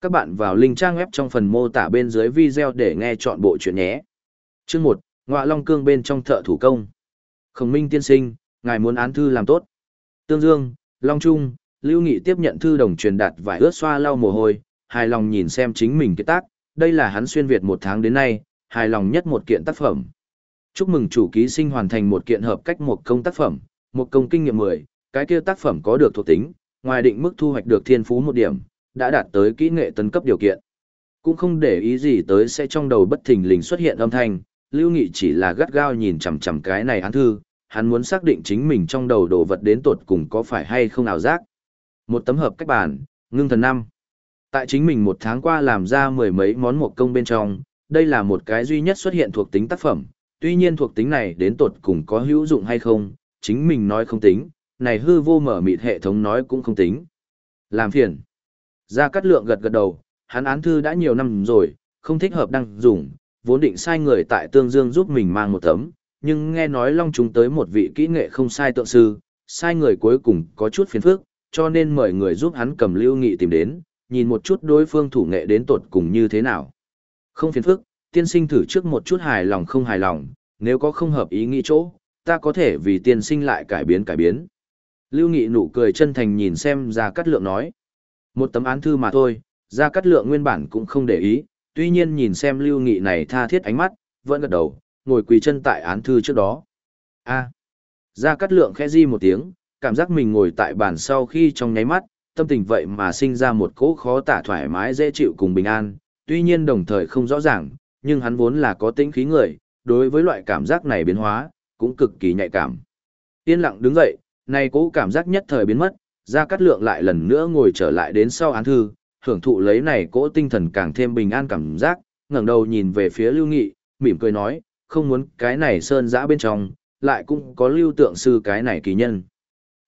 Các bạn vào link trang web trong phần mô tả bên dưới video để nghe chọn bộ chuyện nhé. Chương 1, Ngọa Long Cương bên trong thợ thủ công. Khổng Minh tiên sinh, ngài muốn án thư làm tốt. Tương Dương, Long Trung, Lưu Nghị tiếp nhận thư đồng truyền đạt vài ướt xoa lau mồ hôi, hài lòng nhìn xem chính mình cái tác, đây là hắn xuyên Việt một tháng đến nay, hài lòng nhất một kiện tác phẩm. Chúc mừng chủ ký sinh hoàn thành một kiện hợp cách một công tác phẩm, một công kinh nghiệm 10, cái kia tác phẩm có được thuộc tính, ngoài định mức thu hoạch được thiên phú một điểm, đã đạt tới kỹ nghệ tấn cấp điều kiện. Cũng không để ý gì tới sẽ trong đầu bất thình lình xuất hiện âm thanh, Lưu Nghị chỉ là gắt gao nhìn chằm chằm cái này án thư, hắn muốn xác định chính mình trong đầu đồ vật đến tột cùng có phải hay không ảo giác. Một tấm hợp cách bản, ngưng thần năm. Tại chính mình một tháng qua làm ra mười mấy món một công bên trong, đây là một cái duy nhất xuất hiện thuộc tính tác phẩm, tuy nhiên thuộc tính này đến tột cùng có hữu dụng hay không, chính mình nói không tính, này hư vô mở mịt hệ thống nói cũng không tính. Làm phiền. Gia Cát Lượng gật gật đầu, hắn án thư đã nhiều năm rồi, không thích hợp đăng dùng, vốn định sai người tại Tương Dương giúp mình mang một tấm, nhưng nghe nói Long Trung tới một vị kỹ nghệ không sai tượng sư, sai người cuối cùng có chút phiền phức, cho nên mời người giúp hắn cầm lưu nghị tìm đến, nhìn một chút đối phương thủ nghệ đến tột cùng như thế nào. Không phiền phức, tiên sinh thử trước một chút hài lòng không hài lòng, nếu có không hợp ý nghĩ chỗ, ta có thể vì tiên sinh lại cải biến cải biến. Lưu Nghị nụ cười chân thành nhìn xem Gia Cát Lượng nói. Một tấm án thư mà thôi, Gia Cát Lượng nguyên bản cũng không để ý, tuy nhiên nhìn xem Lưu Nghị này tha thiết ánh mắt, vẫn gật đầu, ngồi quỳ chân tại án thư trước đó. A. Gia Cát Lượng khẽ di một tiếng, cảm giác mình ngồi tại bàn sau khi trong nháy mắt, tâm tình vậy mà sinh ra một cỗ khó tả thoải mái dễ chịu cùng bình an, tuy nhiên đồng thời không rõ ràng, nhưng hắn vốn là có tính khí người, đối với loại cảm giác này biến hóa, cũng cực kỳ nhạy cảm. Yên lặng đứng dậy, này cỗ cảm giác nhất thời biến mất, Gia Cát Lượng lại lần nữa ngồi trở lại đến sau án thư, hưởng thụ lấy này cỗ tinh thần càng thêm bình an cảm giác, ngẩng đầu nhìn về phía Lưu Nghị, mỉm cười nói, không muốn cái này sơn dã bên trong, lại cũng có lưu tượng sư cái này kỳ nhân.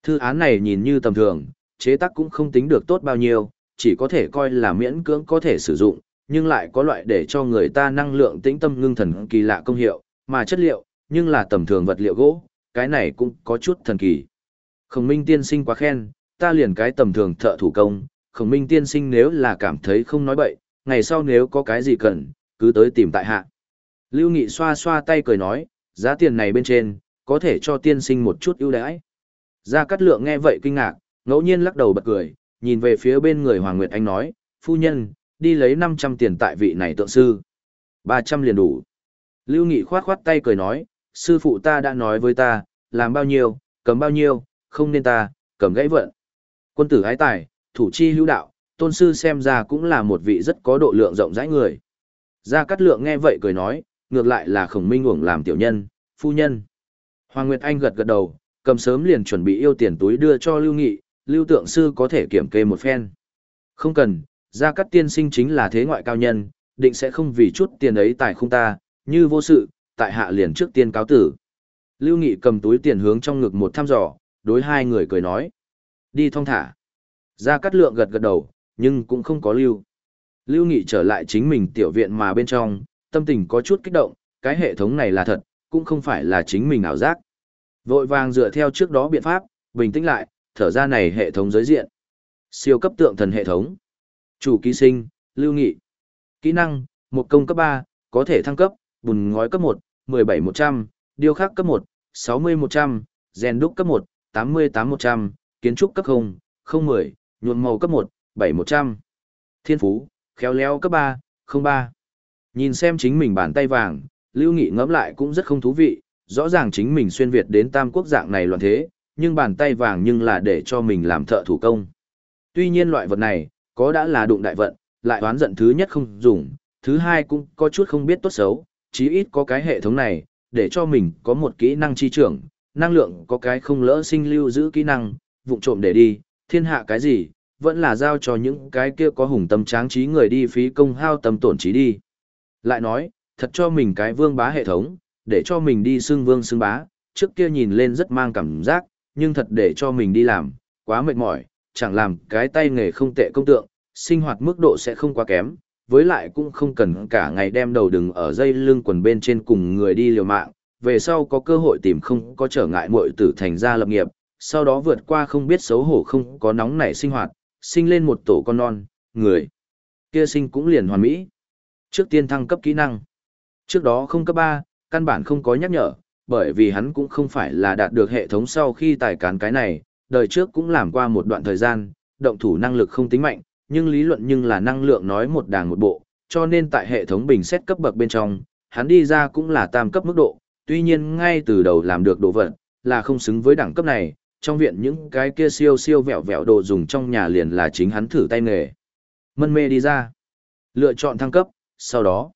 Thư án này nhìn như tầm thường, chế tác cũng không tính được tốt bao nhiêu, chỉ có thể coi là miễn cưỡng có thể sử dụng, nhưng lại có loại để cho người ta năng lượng tĩnh tâm ngưng thần kỳ lạ công hiệu, mà chất liệu, nhưng là tầm thường vật liệu gỗ, cái này cũng có chút thần kỳ. Khổng Minh tiên sinh quá khen, ta liền cái tầm thường thợ thủ công, khổng minh tiên sinh nếu là cảm thấy không nói bậy, ngày sau nếu có cái gì cần, cứ tới tìm tại hạ. Lưu Nghị xoa xoa tay cười nói, giá tiền này bên trên, có thể cho tiên sinh một chút ưu đãi. Gia Cát Lượng nghe vậy kinh ngạc, ngẫu nhiên lắc đầu bật cười, nhìn về phía bên người Hoàng Nguyệt Anh nói, phu nhân, đi lấy 500 tiền tại vị này tượng sư. 300 liền đủ. Lưu Nghị khoát khoát tay cười nói, sư phụ ta đã nói với ta, làm bao nhiêu, cầm bao nhiêu, không nên ta, cầm gãy vận. Quân tử ái tài, thủ chi hữu đạo, tôn sư xem ra cũng là một vị rất có độ lượng rộng rãi người. Gia Cát Lượng nghe vậy cười nói, ngược lại là khổng minh uổng làm tiểu nhân, phu nhân. Hoàng Nguyệt Anh gật gật đầu, cầm sớm liền chuẩn bị yêu tiền túi đưa cho Lưu Nghị, Lưu Tượng Sư có thể kiểm kê một phen. Không cần, Gia Cát tiên sinh chính là thế ngoại cao nhân, định sẽ không vì chút tiền ấy tại không ta, như vô sự, tại hạ liền trước tiên cáo tử. Lưu Nghị cầm túi tiền hướng trong ngực một thăm dò, đối hai người cười nói. Đi thong thả. Gia Cát Lượng gật gật đầu, nhưng cũng không có lưu. Lưu Nghị trở lại chính mình tiểu viện mà bên trong, tâm tình có chút kích động, cái hệ thống này là thật, cũng không phải là chính mình ảo giác. Vội vàng dựa theo trước đó biện pháp, bình tĩnh lại, thở ra này hệ thống giới diện. Siêu cấp tượng thần hệ thống. Chủ ký sinh, Lưu Nghị. Kỹ năng, một công cấp 3, có thể thăng cấp, bùn ngói cấp 1, 17100, điêu khắc cấp 1, 60100, rèn đúc cấp 1, 88100, kiến trúc cấp 0, 010, nhuộm màu cấp 1, 7100. Thiên phú, khéo léo cấp 3, 03. Nhìn xem chính mình bàn tay vàng, Lưu Nghị ngẫm lại cũng rất không thú vị, rõ ràng chính mình xuyên Việt đến tam quốc dạng này loạn thế, nhưng bàn tay vàng nhưng là để cho mình làm thợ thủ công. Tuy nhiên loại vật này, có đã là đụng đại vận, lại oán giận thứ nhất không dùng, thứ hai cũng có chút không biết tốt xấu, chí ít có cái hệ thống này, để cho mình có một kỹ năng chi trưởng, năng lượng có cái không lỡ sinh lưu giữ kỹ năng, vụng trộm để đi, thiên hạ cái gì, vẫn là giao cho những cái kia có hùng tâm tráng trí người đi phí công hao tâm tổn trí đi. Lại nói, thật cho mình cái vương bá hệ thống, để cho mình đi xưng vương xưng bá, trước kia nhìn lên rất mang cảm giác, nhưng thật để cho mình đi làm, quá mệt mỏi, chẳng làm cái tay nghề không tệ công tượng, sinh hoạt mức độ sẽ không quá kém, với lại cũng không cần cả ngày đem đầu đừng ở dây lưng quần bên trên cùng người đi liều mạng, về sau có cơ hội tìm không có trở ngại muội tử thành ra lập nghiệp, sau đó vượt qua không biết xấu hổ không có nóng nảy sinh hoạt, sinh lên một tổ con non, người. Kia sinh cũng liền hoàn mỹ. Trước tiên thăng cấp kỹ năng. Trước đó không cấp 3, căn bản không có nhắc nhở, bởi vì hắn cũng không phải là đạt được hệ thống sau khi tài cán cái này, đời trước cũng làm qua một đoạn thời gian, động thủ năng lực không tính mạnh, nhưng lý luận nhưng là năng lượng nói một đàng một bộ, cho nên tại hệ thống bình xét cấp bậc bên trong, hắn đi ra cũng là tam cấp mức độ, tuy nhiên ngay từ đầu làm được đồ vật, là không xứng với đẳng cấp này, trong viện những cái kia siêu siêu vẹo vẹo đồ dùng trong nhà liền là chính hắn thử tay nghề. Mân mê đi ra, lựa chọn thăng cấp, sau đó,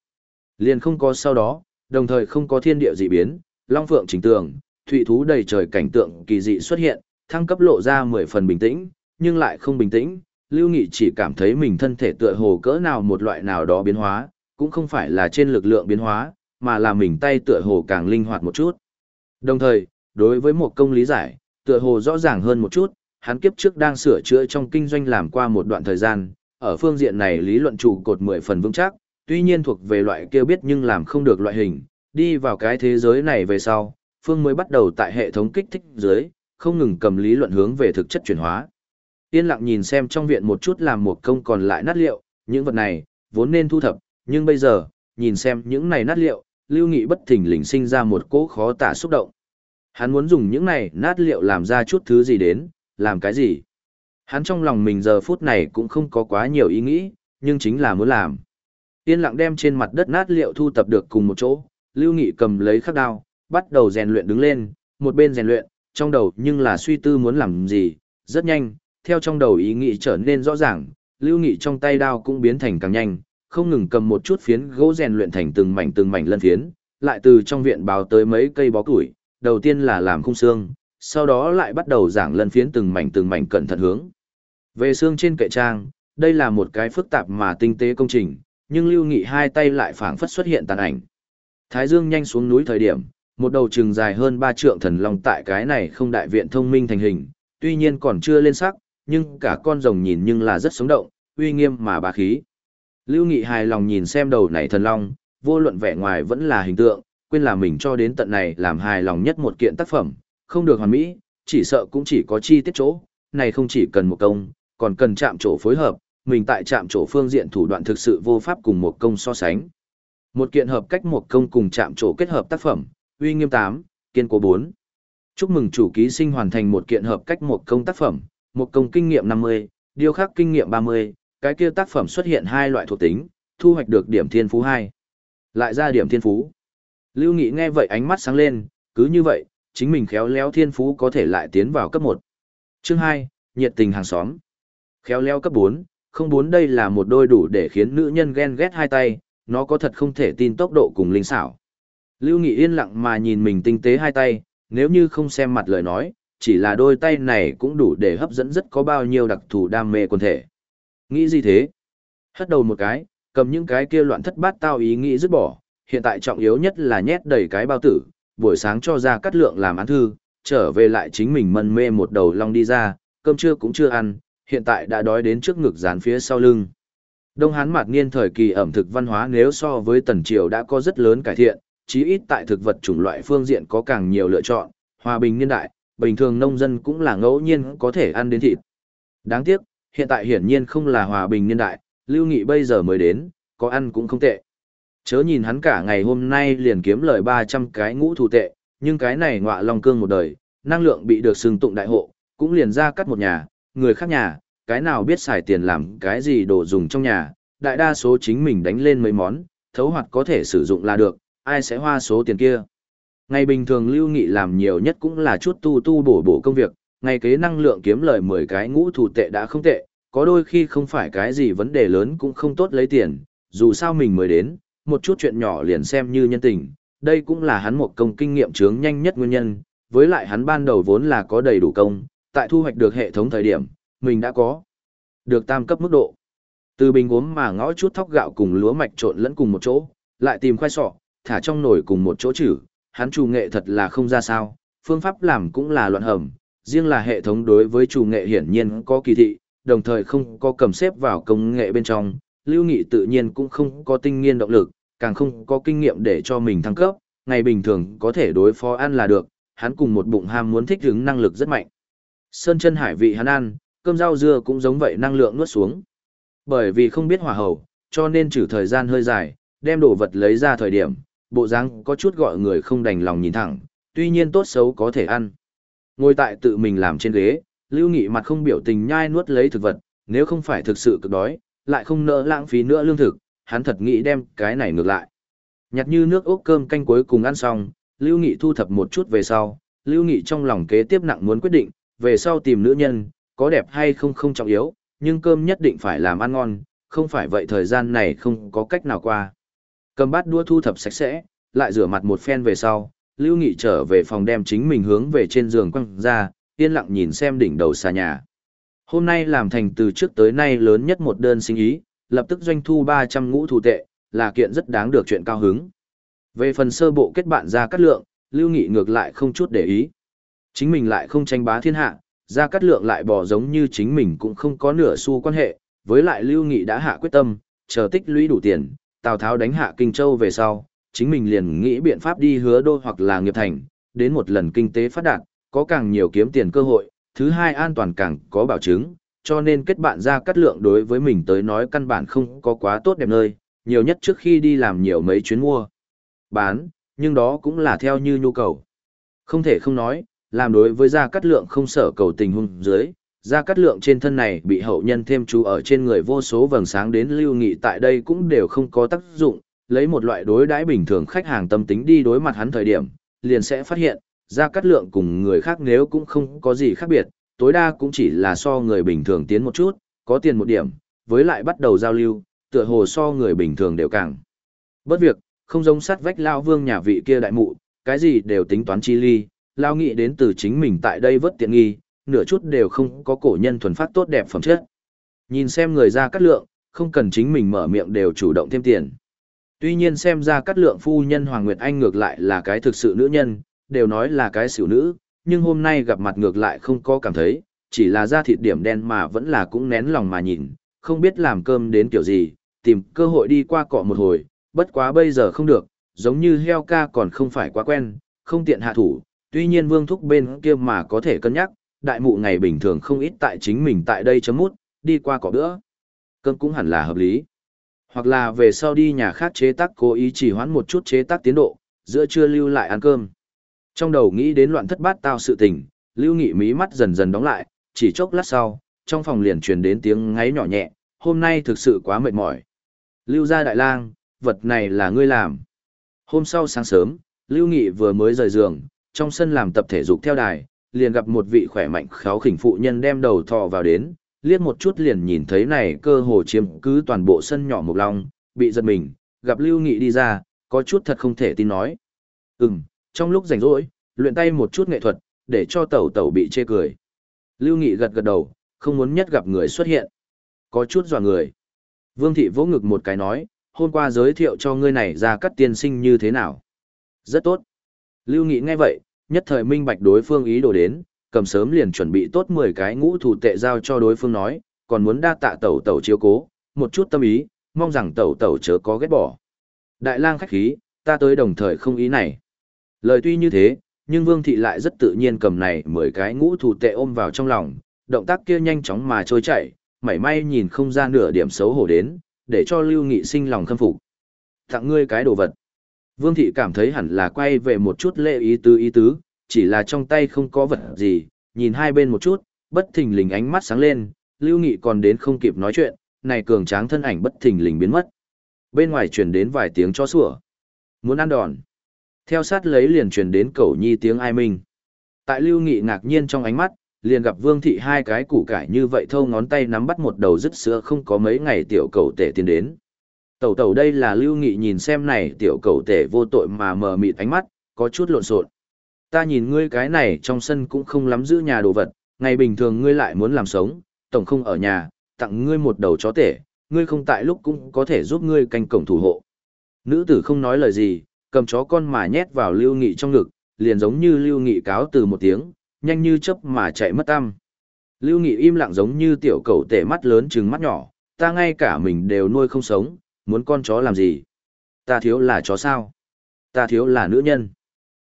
liền không có sau đó, đồng thời không có thiên địa dị biến, long phượng chỉnh tường, thụy thú đầy trời cảnh tượng kỳ dị xuất hiện, thăng cấp lộ ra mười phần bình tĩnh, nhưng lại không bình tĩnh, Lưu Nghị chỉ cảm thấy mình thân thể tựa hồ cỡ nào một loại nào đó biến hóa, cũng không phải là trên lực lượng biến hóa, mà là mình tay tựa hồ càng linh hoạt một chút. Đồng thời, đối với một công lý giải, tựa hồ rõ ràng hơn một chút, hắn kiếp trước đang sửa chữa trong kinh doanh làm qua một đoạn thời gian, ở phương diện này lý luận trụ cột 10 phần vững chắc, tuy nhiên thuộc về loại kia biết nhưng làm không được loại hình, đi vào cái thế giới này về sau, phương mới bắt đầu tại hệ thống kích thích dưới, không ngừng cầm lý luận hướng về thực chất chuyển hóa. Yên lặng nhìn xem trong viện một chút làm một công còn lại nát liệu, những vật này, vốn nên thu thập, nhưng bây giờ, nhìn xem những này nát liệu, Lưu Nghị bất thình lình sinh ra một cỗ khó tả xúc động. Hắn muốn dùng những này nát liệu làm ra chút thứ gì đến, làm cái gì? Hắn trong lòng mình giờ phút này cũng không có quá nhiều ý nghĩ, nhưng chính là muốn làm. Yên lặng đem trên mặt đất nát liệu thu tập được cùng một chỗ, Lưu Nghị cầm lấy khắc đao, bắt đầu rèn luyện đứng lên, một bên rèn luyện, trong đầu nhưng là suy tư muốn làm gì, rất nhanh, theo trong đầu ý nghĩ trở nên rõ ràng, Lưu Nghị trong tay đao cũng biến thành càng nhanh, không ngừng cầm một chút phiến gỗ rèn luyện thành từng mảnh từng mảnh lân phiến, lại từ trong viện báo tới mấy cây bó củi, đầu tiên là làm khung xương, sau đó lại bắt đầu giảng lân phiến từng mảnh từng mảnh cẩn thận hướng. Về xương trên kệ trang, đây là một cái phức tạp mà tinh tế công trình, nhưng Lưu Nghị hai tay lại phảng phất xuất hiện tàn ảnh. Thái Dương nhanh xuống núi thời điểm, một đầu trừng dài hơn ba trượng thần long tại cái này không đại viện thông minh thành hình, tuy nhiên còn chưa lên sắc, nhưng cả con rồng nhìn nhưng là rất sống động, uy nghiêm mà bá khí. Lưu Nghị hài lòng nhìn xem đầu này thần long, vô luận vẻ ngoài vẫn là hình tượng, quên là mình cho đến tận này làm hài lòng nhất một kiện tác phẩm, không được hoàn mỹ, chỉ sợ cũng chỉ có chi tiết chỗ, này không chỉ cần một công, còn cần chạm chỗ phối hợp, mình tại chạm chỗ phương diện thủ đoạn thực sự vô pháp cùng một công so sánh. Một kiện hợp cách một công cùng chạm chỗ kết hợp tác phẩm, uy nghiêm 8, kiên cố 4. Chúc mừng chủ ký sinh hoàn thành một kiện hợp cách một công tác phẩm, một công kinh nghiệm 50, điều khác kinh nghiệm 30, cái kia tác phẩm xuất hiện hai loại thuộc tính, thu hoạch được điểm thiên phú 2. Lại ra điểm thiên phú. Lưu Nghị nghe vậy ánh mắt sáng lên, cứ như vậy, chính mình khéo léo thiên phú có thể lại tiến vào cấp 1. Chương 2, nhiệt tình hàng xóm. Khéo léo cấp 4, không bốn đây là một đôi đủ để khiến nữ nhân ghen ghét hai tay, nó có thật không thể tin tốc độ cùng linh xảo. Lưu Nghị yên lặng mà nhìn mình tinh tế hai tay, nếu như không xem mặt lời nói, chỉ là đôi tay này cũng đủ để hấp dẫn rất có bao nhiêu đặc thù đam mê quần thể. Nghĩ gì thế? Hất đầu một cái, cầm những cái kia loạn thất bát tao ý nghĩ dứt bỏ, hiện tại trọng yếu nhất là nhét đầy cái bao tử, buổi sáng cho ra cắt lượng làm án thư, trở về lại chính mình mân mê một đầu long đi ra, cơm trưa cũng chưa ăn, hiện tại đã đói đến trước ngực dán phía sau lưng. Đông Hán mạt niên thời kỳ ẩm thực văn hóa nếu so với tần triều đã có rất lớn cải thiện, chí ít tại thực vật chủng loại phương diện có càng nhiều lựa chọn, hòa bình niên đại, bình thường nông dân cũng là ngẫu nhiên có thể ăn đến thịt. Đáng tiếc, hiện tại hiển nhiên không là hòa bình niên đại, Lưu Nghị bây giờ mới đến, có ăn cũng không tệ. Chớ nhìn hắn cả ngày hôm nay liền kiếm lời 300 cái ngũ thủ tệ, nhưng cái này ngọa long cương một đời, năng lượng bị được sừng tụng đại hộ, cũng liền ra cắt một nhà, người khác nhà, cái nào biết xài tiền làm cái gì đồ dùng trong nhà, đại đa số chính mình đánh lên mấy món, thấu hoạt có thể sử dụng là được, ai sẽ hoa số tiền kia. Ngày bình thường Lưu Nghị làm nhiều nhất cũng là chút tu tu bổ bổ công việc, ngày kế năng lượng kiếm lời 10 cái ngũ thủ tệ đã không tệ, có đôi khi không phải cái gì vấn đề lớn cũng không tốt lấy tiền, dù sao mình mới đến, một chút chuyện nhỏ liền xem như nhân tình, đây cũng là hắn một công kinh nghiệm chướng nhanh nhất nguyên nhân, với lại hắn ban đầu vốn là có đầy đủ công, tại thu hoạch được hệ thống thời điểm, mình đã có được tam cấp mức độ. Từ bình uống mà ngõ chút thóc gạo cùng lúa mạch trộn lẫn cùng một chỗ, lại tìm khoai sọ, thả trong nồi cùng một chỗ chử, hắn chủ nghệ thật là không ra sao, phương pháp làm cũng là loạn hầm, riêng là hệ thống đối với chủ nghệ hiển nhiên có kỳ thị, đồng thời không có cầm xếp vào công nghệ bên trong, Lưu Nghị tự nhiên cũng không có tinh nghiên động lực, càng không có kinh nghiệm để cho mình thăng cấp, ngày bình thường có thể đối phó ăn là được, hắn cùng một bụng ham muốn thích ứng năng lực rất mạnh. Sơn chân hải vị hắn ăn, cơm rau dưa cũng giống vậy năng lượng nuốt xuống. Bởi vì không biết hòa hậu, cho nên trừ thời gian hơi dài, đem đồ vật lấy ra thời điểm, bộ dáng có chút gọi người không đành lòng nhìn thẳng, tuy nhiên tốt xấu có thể ăn. Ngồi tại tự mình làm trên ghế, Lưu Nghị mặt không biểu tình nhai nuốt lấy thực vật, nếu không phải thực sự cực đói, lại không nỡ lãng phí nữa lương thực, hắn thật nghĩ đem cái này ngược lại. Nhặt như nước ốc cơm canh cuối cùng ăn xong, Lưu Nghị thu thập một chút về sau, Lưu Nghị trong lòng kế tiếp nặng muốn quyết định, về sau tìm nữ nhân, có đẹp hay không không trọng yếu, nhưng cơm nhất định phải làm ăn ngon, không phải vậy thời gian này không có cách nào qua. Cầm bát đua thu thập sạch sẽ, lại rửa mặt một phen về sau, Lưu Nghị trở về phòng đem chính mình hướng về trên giường quăng ra, yên lặng nhìn xem đỉnh đầu xa nhà. Hôm nay làm thành từ trước tới nay lớn nhất một đơn sinh ý, lập tức doanh thu 300 ngũ thủ tệ, là kiện rất đáng được chuyện cao hứng. Về phần sơ bộ kết bạn ra cắt lượng, Lưu Nghị ngược lại không chút để ý. Chính mình lại không tranh bá thiên hạ, ra cắt lượng lại bỏ giống như chính mình cũng không có nửa xu quan hệ, với lại Lưu Nghị đã hạ quyết tâm, chờ tích lũy đủ tiền, Tào Tháo đánh hạ Kinh Châu về sau, chính mình liền nghĩ biện pháp đi hứa đô hoặc là nghiệp thành, đến một lần kinh tế phát đạt, có càng nhiều kiếm tiền cơ hội, thứ hai an toàn càng có bảo chứng, cho nên kết bạn ra cắt lượng đối với mình tới nói căn bản không có quá tốt đẹp nơi, nhiều nhất trước khi đi làm nhiều mấy chuyến mua, bán, nhưng đó cũng là theo như nhu cầu. Không thể không nói, làm đối với gia cắt lượng không sợ cầu tình hung dưới, gia cắt lượng trên thân này bị hậu nhân thêm chú ở trên người vô số vầng sáng đến lưu nghị tại đây cũng đều không có tác dụng, lấy một loại đối đãi bình thường khách hàng tâm tính đi đối mặt hắn thời điểm, liền sẽ phát hiện, gia cắt lượng cùng người khác nếu cũng không có gì khác biệt, tối đa cũng chỉ là so người bình thường tiến một chút, có tiền một điểm, với lại bắt đầu giao lưu, tựa hồ so người bình thường đều càng. Bất việc, không giống sát vách lao vương nhà vị kia đại mụ, cái gì đều tính toán chi ly, lao nghĩ đến từ chính mình tại đây vớt tiện nghi, nửa chút đều không có cổ nhân thuần phát tốt đẹp phẩm chất. Nhìn xem người ra cắt lượng, không cần chính mình mở miệng đều chủ động thêm tiền. Tuy nhiên xem ra cắt lượng phu nhân Hoàng Nguyệt Anh ngược lại là cái thực sự nữ nhân, đều nói là cái xỉu nữ, nhưng hôm nay gặp mặt ngược lại không có cảm thấy, chỉ là da thịt điểm đen mà vẫn là cũng nén lòng mà nhìn, không biết làm cơm đến kiểu gì, tìm cơ hội đi qua cọ một hồi, bất quá bây giờ không được, giống như heo ca còn không phải quá quen, không tiện hạ thủ, tuy nhiên vương thúc bên kia mà có thể cân nhắc, đại mụ ngày bình thường không ít tại chính mình tại đây chấm mút, đi qua cỏ bữa. Cơm cũng hẳn là hợp lý. Hoặc là về sau đi nhà khác chế tác cố ý chỉ hoãn một chút chế tác tiến độ, giữa trưa lưu lại ăn cơm. Trong đầu nghĩ đến loạn thất bát tao sự tình, lưu nghị mí mắt dần dần đóng lại, chỉ chốc lát sau, trong phòng liền truyền đến tiếng ngáy nhỏ nhẹ, hôm nay thực sự quá mệt mỏi. Lưu gia đại lang, vật này là ngươi làm. Hôm sau sáng sớm, Lưu Nghị vừa mới rời giường, trong sân làm tập thể dục theo đài, liền gặp một vị khỏe mạnh khéo khỉnh phụ nhân đem đầu thò vào đến, liếc một chút liền nhìn thấy này cơ hồ chiếm cứ toàn bộ sân nhỏ mục long, bị giật mình, gặp Lưu Nghị đi ra, có chút thật không thể tin nói. Ừm, trong lúc rảnh rỗi, luyện tay một chút nghệ thuật, để cho tẩu tẩu bị chê cười. Lưu Nghị gật gật đầu, không muốn nhất gặp người xuất hiện. Có chút dò người. Vương thị vỗ ngực một cái nói, hôm qua giới thiệu cho ngươi này ra cắt tiên sinh như thế nào. Rất tốt. Lưu Nghị nghe vậy, nhất thời minh bạch đối phương ý đồ đến, cầm sớm liền chuẩn bị tốt 10 cái ngũ thủ tệ giao cho đối phương nói, còn muốn đa tạ tẩu tẩu chiếu cố, một chút tâm ý, mong rằng tẩu tẩu chớ có ghét bỏ. Đại lang khách khí, ta tới đồng thời không ý này. Lời tuy như thế, nhưng Vương Thị lại rất tự nhiên cầm này 10 cái ngũ thủ tệ ôm vào trong lòng, động tác kia nhanh chóng mà trôi chảy, mảy may nhìn không ra nửa điểm xấu hổ đến, để cho Lưu Nghị sinh lòng khâm phục. Tặng ngươi cái đồ vật. Vương thị cảm thấy hẳn là quay về một chút lễ ý tứ ý tứ, chỉ là trong tay không có vật gì, nhìn hai bên một chút, bất thình lình ánh mắt sáng lên, Lưu Nghị còn đến không kịp nói chuyện, này cường tráng thân ảnh bất thình lình biến mất. Bên ngoài truyền đến vài tiếng cho sủa. Muốn ăn đòn. Theo sát lấy liền truyền đến cầu nhi tiếng ai minh. Tại Lưu Nghị ngạc nhiên trong ánh mắt, liền gặp Vương thị hai cái củ cải như vậy thâu ngón tay nắm bắt một đầu dứt sữa không có mấy ngày tiểu cầu tể tiến đến. Tẩu tẩu đây là lưu nghị nhìn xem này tiểu cầu tể vô tội mà mờ mịt ánh mắt, có chút lộn xộn. Ta nhìn ngươi cái này trong sân cũng không lắm giữ nhà đồ vật, ngày bình thường ngươi lại muốn làm sống, tổng không ở nhà, tặng ngươi một đầu chó tể, ngươi không tại lúc cũng có thể giúp ngươi canh cổng thủ hộ. Nữ tử không nói lời gì, cầm chó con mà nhét vào lưu nghị trong ngực, liền giống như lưu nghị cáo từ một tiếng, nhanh như chớp mà chạy mất tăm. Lưu Nghị im lặng giống như tiểu cầu tể mắt lớn trừng mắt nhỏ, ta ngay cả mình đều nuôi không sống, muốn con chó làm gì? Ta thiếu là chó sao? Ta thiếu là nữ nhân.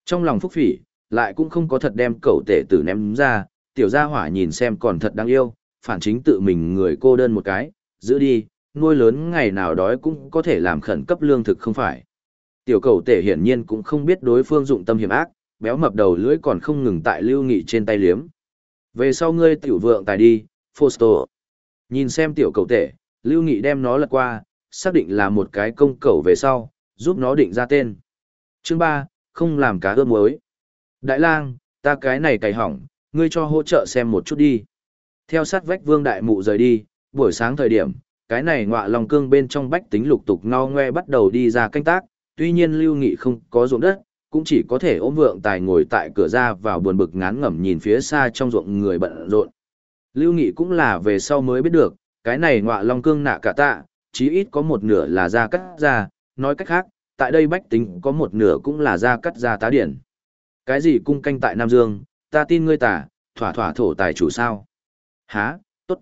Trong lòng phúc phỉ, lại cũng không có thật đem cậu tể tử ném ra, tiểu gia hỏa nhìn xem còn thật đáng yêu, phản chính tự mình người cô đơn một cái, giữ đi, nuôi lớn ngày nào đói cũng có thể làm khẩn cấp lương thực không phải. Tiểu cầu tể hiển nhiên cũng không biết đối phương dụng tâm hiểm ác, béo mập đầu lưỡi còn không ngừng tại lưu nghị trên tay liếm. Về sau ngươi tiểu vượng tài đi, Fosto. Nhìn xem tiểu cầu tể, lưu nghị đem nó lật qua, xác định là một cái công cầu về sau, giúp nó định ra tên. Chương 3, không làm cá ướp muối. Đại lang, ta cái này cày hỏng, ngươi cho hỗ trợ xem một chút đi. Theo sát vách vương đại mụ rời đi, buổi sáng thời điểm, cái này ngọa lòng cương bên trong bách tính lục tục no ngoe bắt đầu đi ra canh tác, tuy nhiên lưu nghị không có ruộng đất, cũng chỉ có thể ôm vượng tài ngồi tại cửa ra vào buồn bực ngán ngẩm nhìn phía xa trong ruộng người bận rộn. Lưu nghị cũng là về sau mới biết được, cái này ngọa long cương nạ cả tạ, chí ít có một nửa là da cắt ra, nói cách khác, tại đây bách tính có một nửa cũng là da cắt ra tá điển. Cái gì cung canh tại Nam Dương, ta tin ngươi tả, thỏa thỏa thổ tài chủ sao. Há, tốt.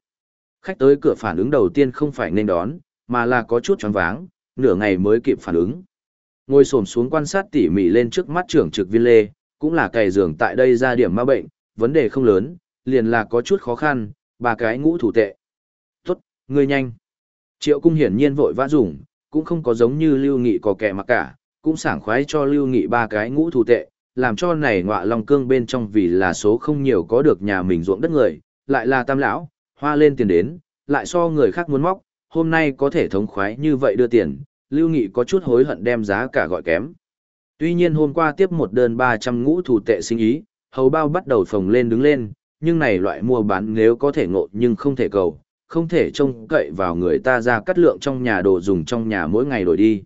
Khách tới cửa phản ứng đầu tiên không phải nên đón, mà là có chút choáng váng, nửa ngày mới kịp phản ứng. Ngồi xổm xuống quan sát tỉ mỉ lên trước mắt trưởng trực viên lê, cũng là cày giường tại đây ra điểm ma bệnh, vấn đề không lớn, liền là có chút khó khăn, ba cái ngũ thủ tệ. Tốt, ngươi nhanh. Triệu cung hiển nhiên vội vã dùng, cũng không có giống như lưu nghị có kẻ mặc cả, cũng sảng khoái cho lưu nghị ba cái ngũ thủ tệ, làm cho này ngọa lòng cương bên trong vì là số không nhiều có được nhà mình ruộng đất người, lại là tam lão, hoa lên tiền đến, lại so người khác muốn móc, hôm nay có thể thống khoái như vậy đưa tiền, Lưu Nghị có chút hối hận đem giá cả gọi kém. Tuy nhiên hôm qua tiếp một đơn 300 ngũ thủ tệ sinh ý, hầu bao bắt đầu phồng lên đứng lên, nhưng này loại mua bán nếu có thể ngộ nhưng không thể cầu, không thể trông cậy vào người ta ra cắt lượng trong nhà đồ dùng trong nhà mỗi ngày đổi đi.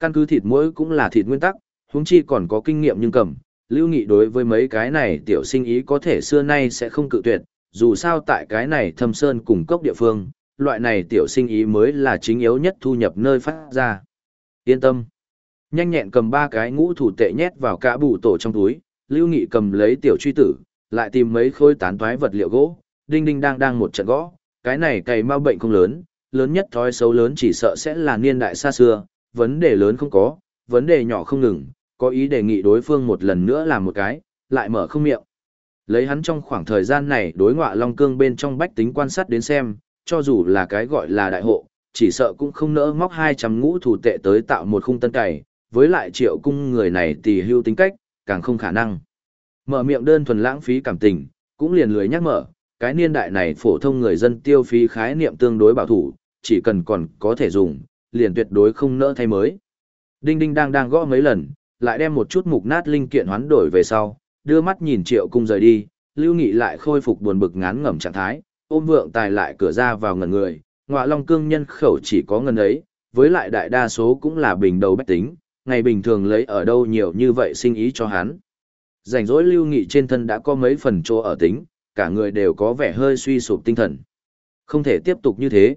Căn cứ thịt mỗi cũng là thịt nguyên tắc, huống chi còn có kinh nghiệm nhưng cầm, Lưu Nghị đối với mấy cái này tiểu sinh ý có thể xưa nay sẽ không cự tuyệt, dù sao tại cái này thâm sơn cùng cốc địa phương, loại này tiểu sinh ý mới là chính yếu nhất thu nhập nơi phát ra. Yên tâm. Nhanh nhẹn cầm ba cái ngũ thủ tệ nhét vào cả bù tổ trong túi, Lưu Nghị cầm lấy tiểu truy tử, lại tìm mấy khối tán toái vật liệu gỗ, đinh đinh đang đang một trận gõ, cái này cày mau bệnh không lớn, lớn nhất thói xấu lớn chỉ sợ sẽ là niên đại xa xưa, vấn đề lớn không có, vấn đề nhỏ không ngừng, có ý đề nghị đối phương một lần nữa làm một cái, lại mở không miệng. Lấy hắn trong khoảng thời gian này đối ngọa Long Cương bên trong bách tính quan sát đến xem, cho dù là cái gọi là đại hộ, chỉ sợ cũng không nỡ móc 200 ngũ thủ tệ tới tạo một khung tân cày, với lại triệu cung người này tỳ hưu tính cách, càng không khả năng. Mở miệng đơn thuần lãng phí cảm tình, cũng liền lười nhắc mở, cái niên đại này phổ thông người dân tiêu phí khái niệm tương đối bảo thủ, chỉ cần còn có thể dùng, liền tuyệt đối không nỡ thay mới. Đinh đinh đang đang gõ mấy lần, lại đem một chút mục nát linh kiện hoán đổi về sau, đưa mắt nhìn triệu cung rời đi, lưu nghị lại khôi phục buồn bực ngán ngẩm trạng thái, ôm vượng tài lại cửa ra vào ngần người, ngọa long cương nhân khẩu chỉ có ngần ấy, với lại đại đa số cũng là bình đầu bách tính, ngày bình thường lấy ở đâu nhiều như vậy sinh ý cho hắn. Rảnh rỗi lưu nghị trên thân đã có mấy phần chỗ ở tính, cả người đều có vẻ hơi suy sụp tinh thần. Không thể tiếp tục như thế.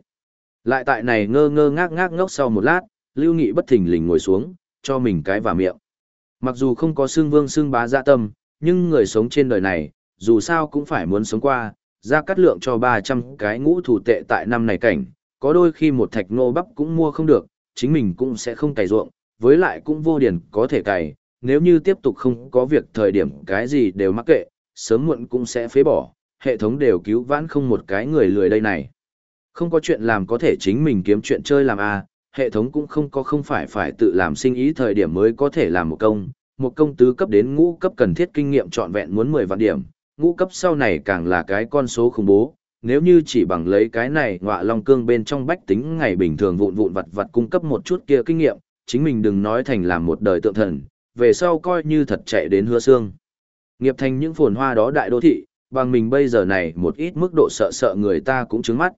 Lại tại này ngơ ngơ ngác ngác ngốc sau một lát, lưu nghị bất thình lình ngồi xuống, cho mình cái vào miệng. Mặc dù không có xương vương xương bá dạ tâm, nhưng người sống trên đời này, dù sao cũng phải muốn sống qua, ra cắt lượng cho 300 cái ngũ thủ tệ tại năm này cảnh, có đôi khi một thạch nô bắp cũng mua không được, chính mình cũng sẽ không cày ruộng, với lại cũng vô điển có thể cày, nếu như tiếp tục không có việc thời điểm cái gì đều mắc kệ, sớm muộn cũng sẽ phế bỏ, hệ thống đều cứu vãn không một cái người lười đây này. Không có chuyện làm có thể chính mình kiếm chuyện chơi làm a à, hệ thống cũng không có không phải phải tự làm sinh ý thời điểm mới có thể làm một công, một công tứ cấp đến ngũ cấp cần thiết kinh nghiệm trọn vẹn muốn 10 vạn điểm, ngũ cấp sau này càng là cái con số khủng bố, nếu như chỉ bằng lấy cái này ngọa long cương bên trong bách tính ngày bình thường vụn vụn vặt vặt cung cấp một chút kia kinh nghiệm, chính mình đừng nói thành làm một đời tượng thần, về sau coi như thật chạy đến hứa xương. Nghiệp thành những phồn hoa đó đại đô thị, bằng mình bây giờ này một ít mức độ sợ sợ người ta cũng trứng mắt.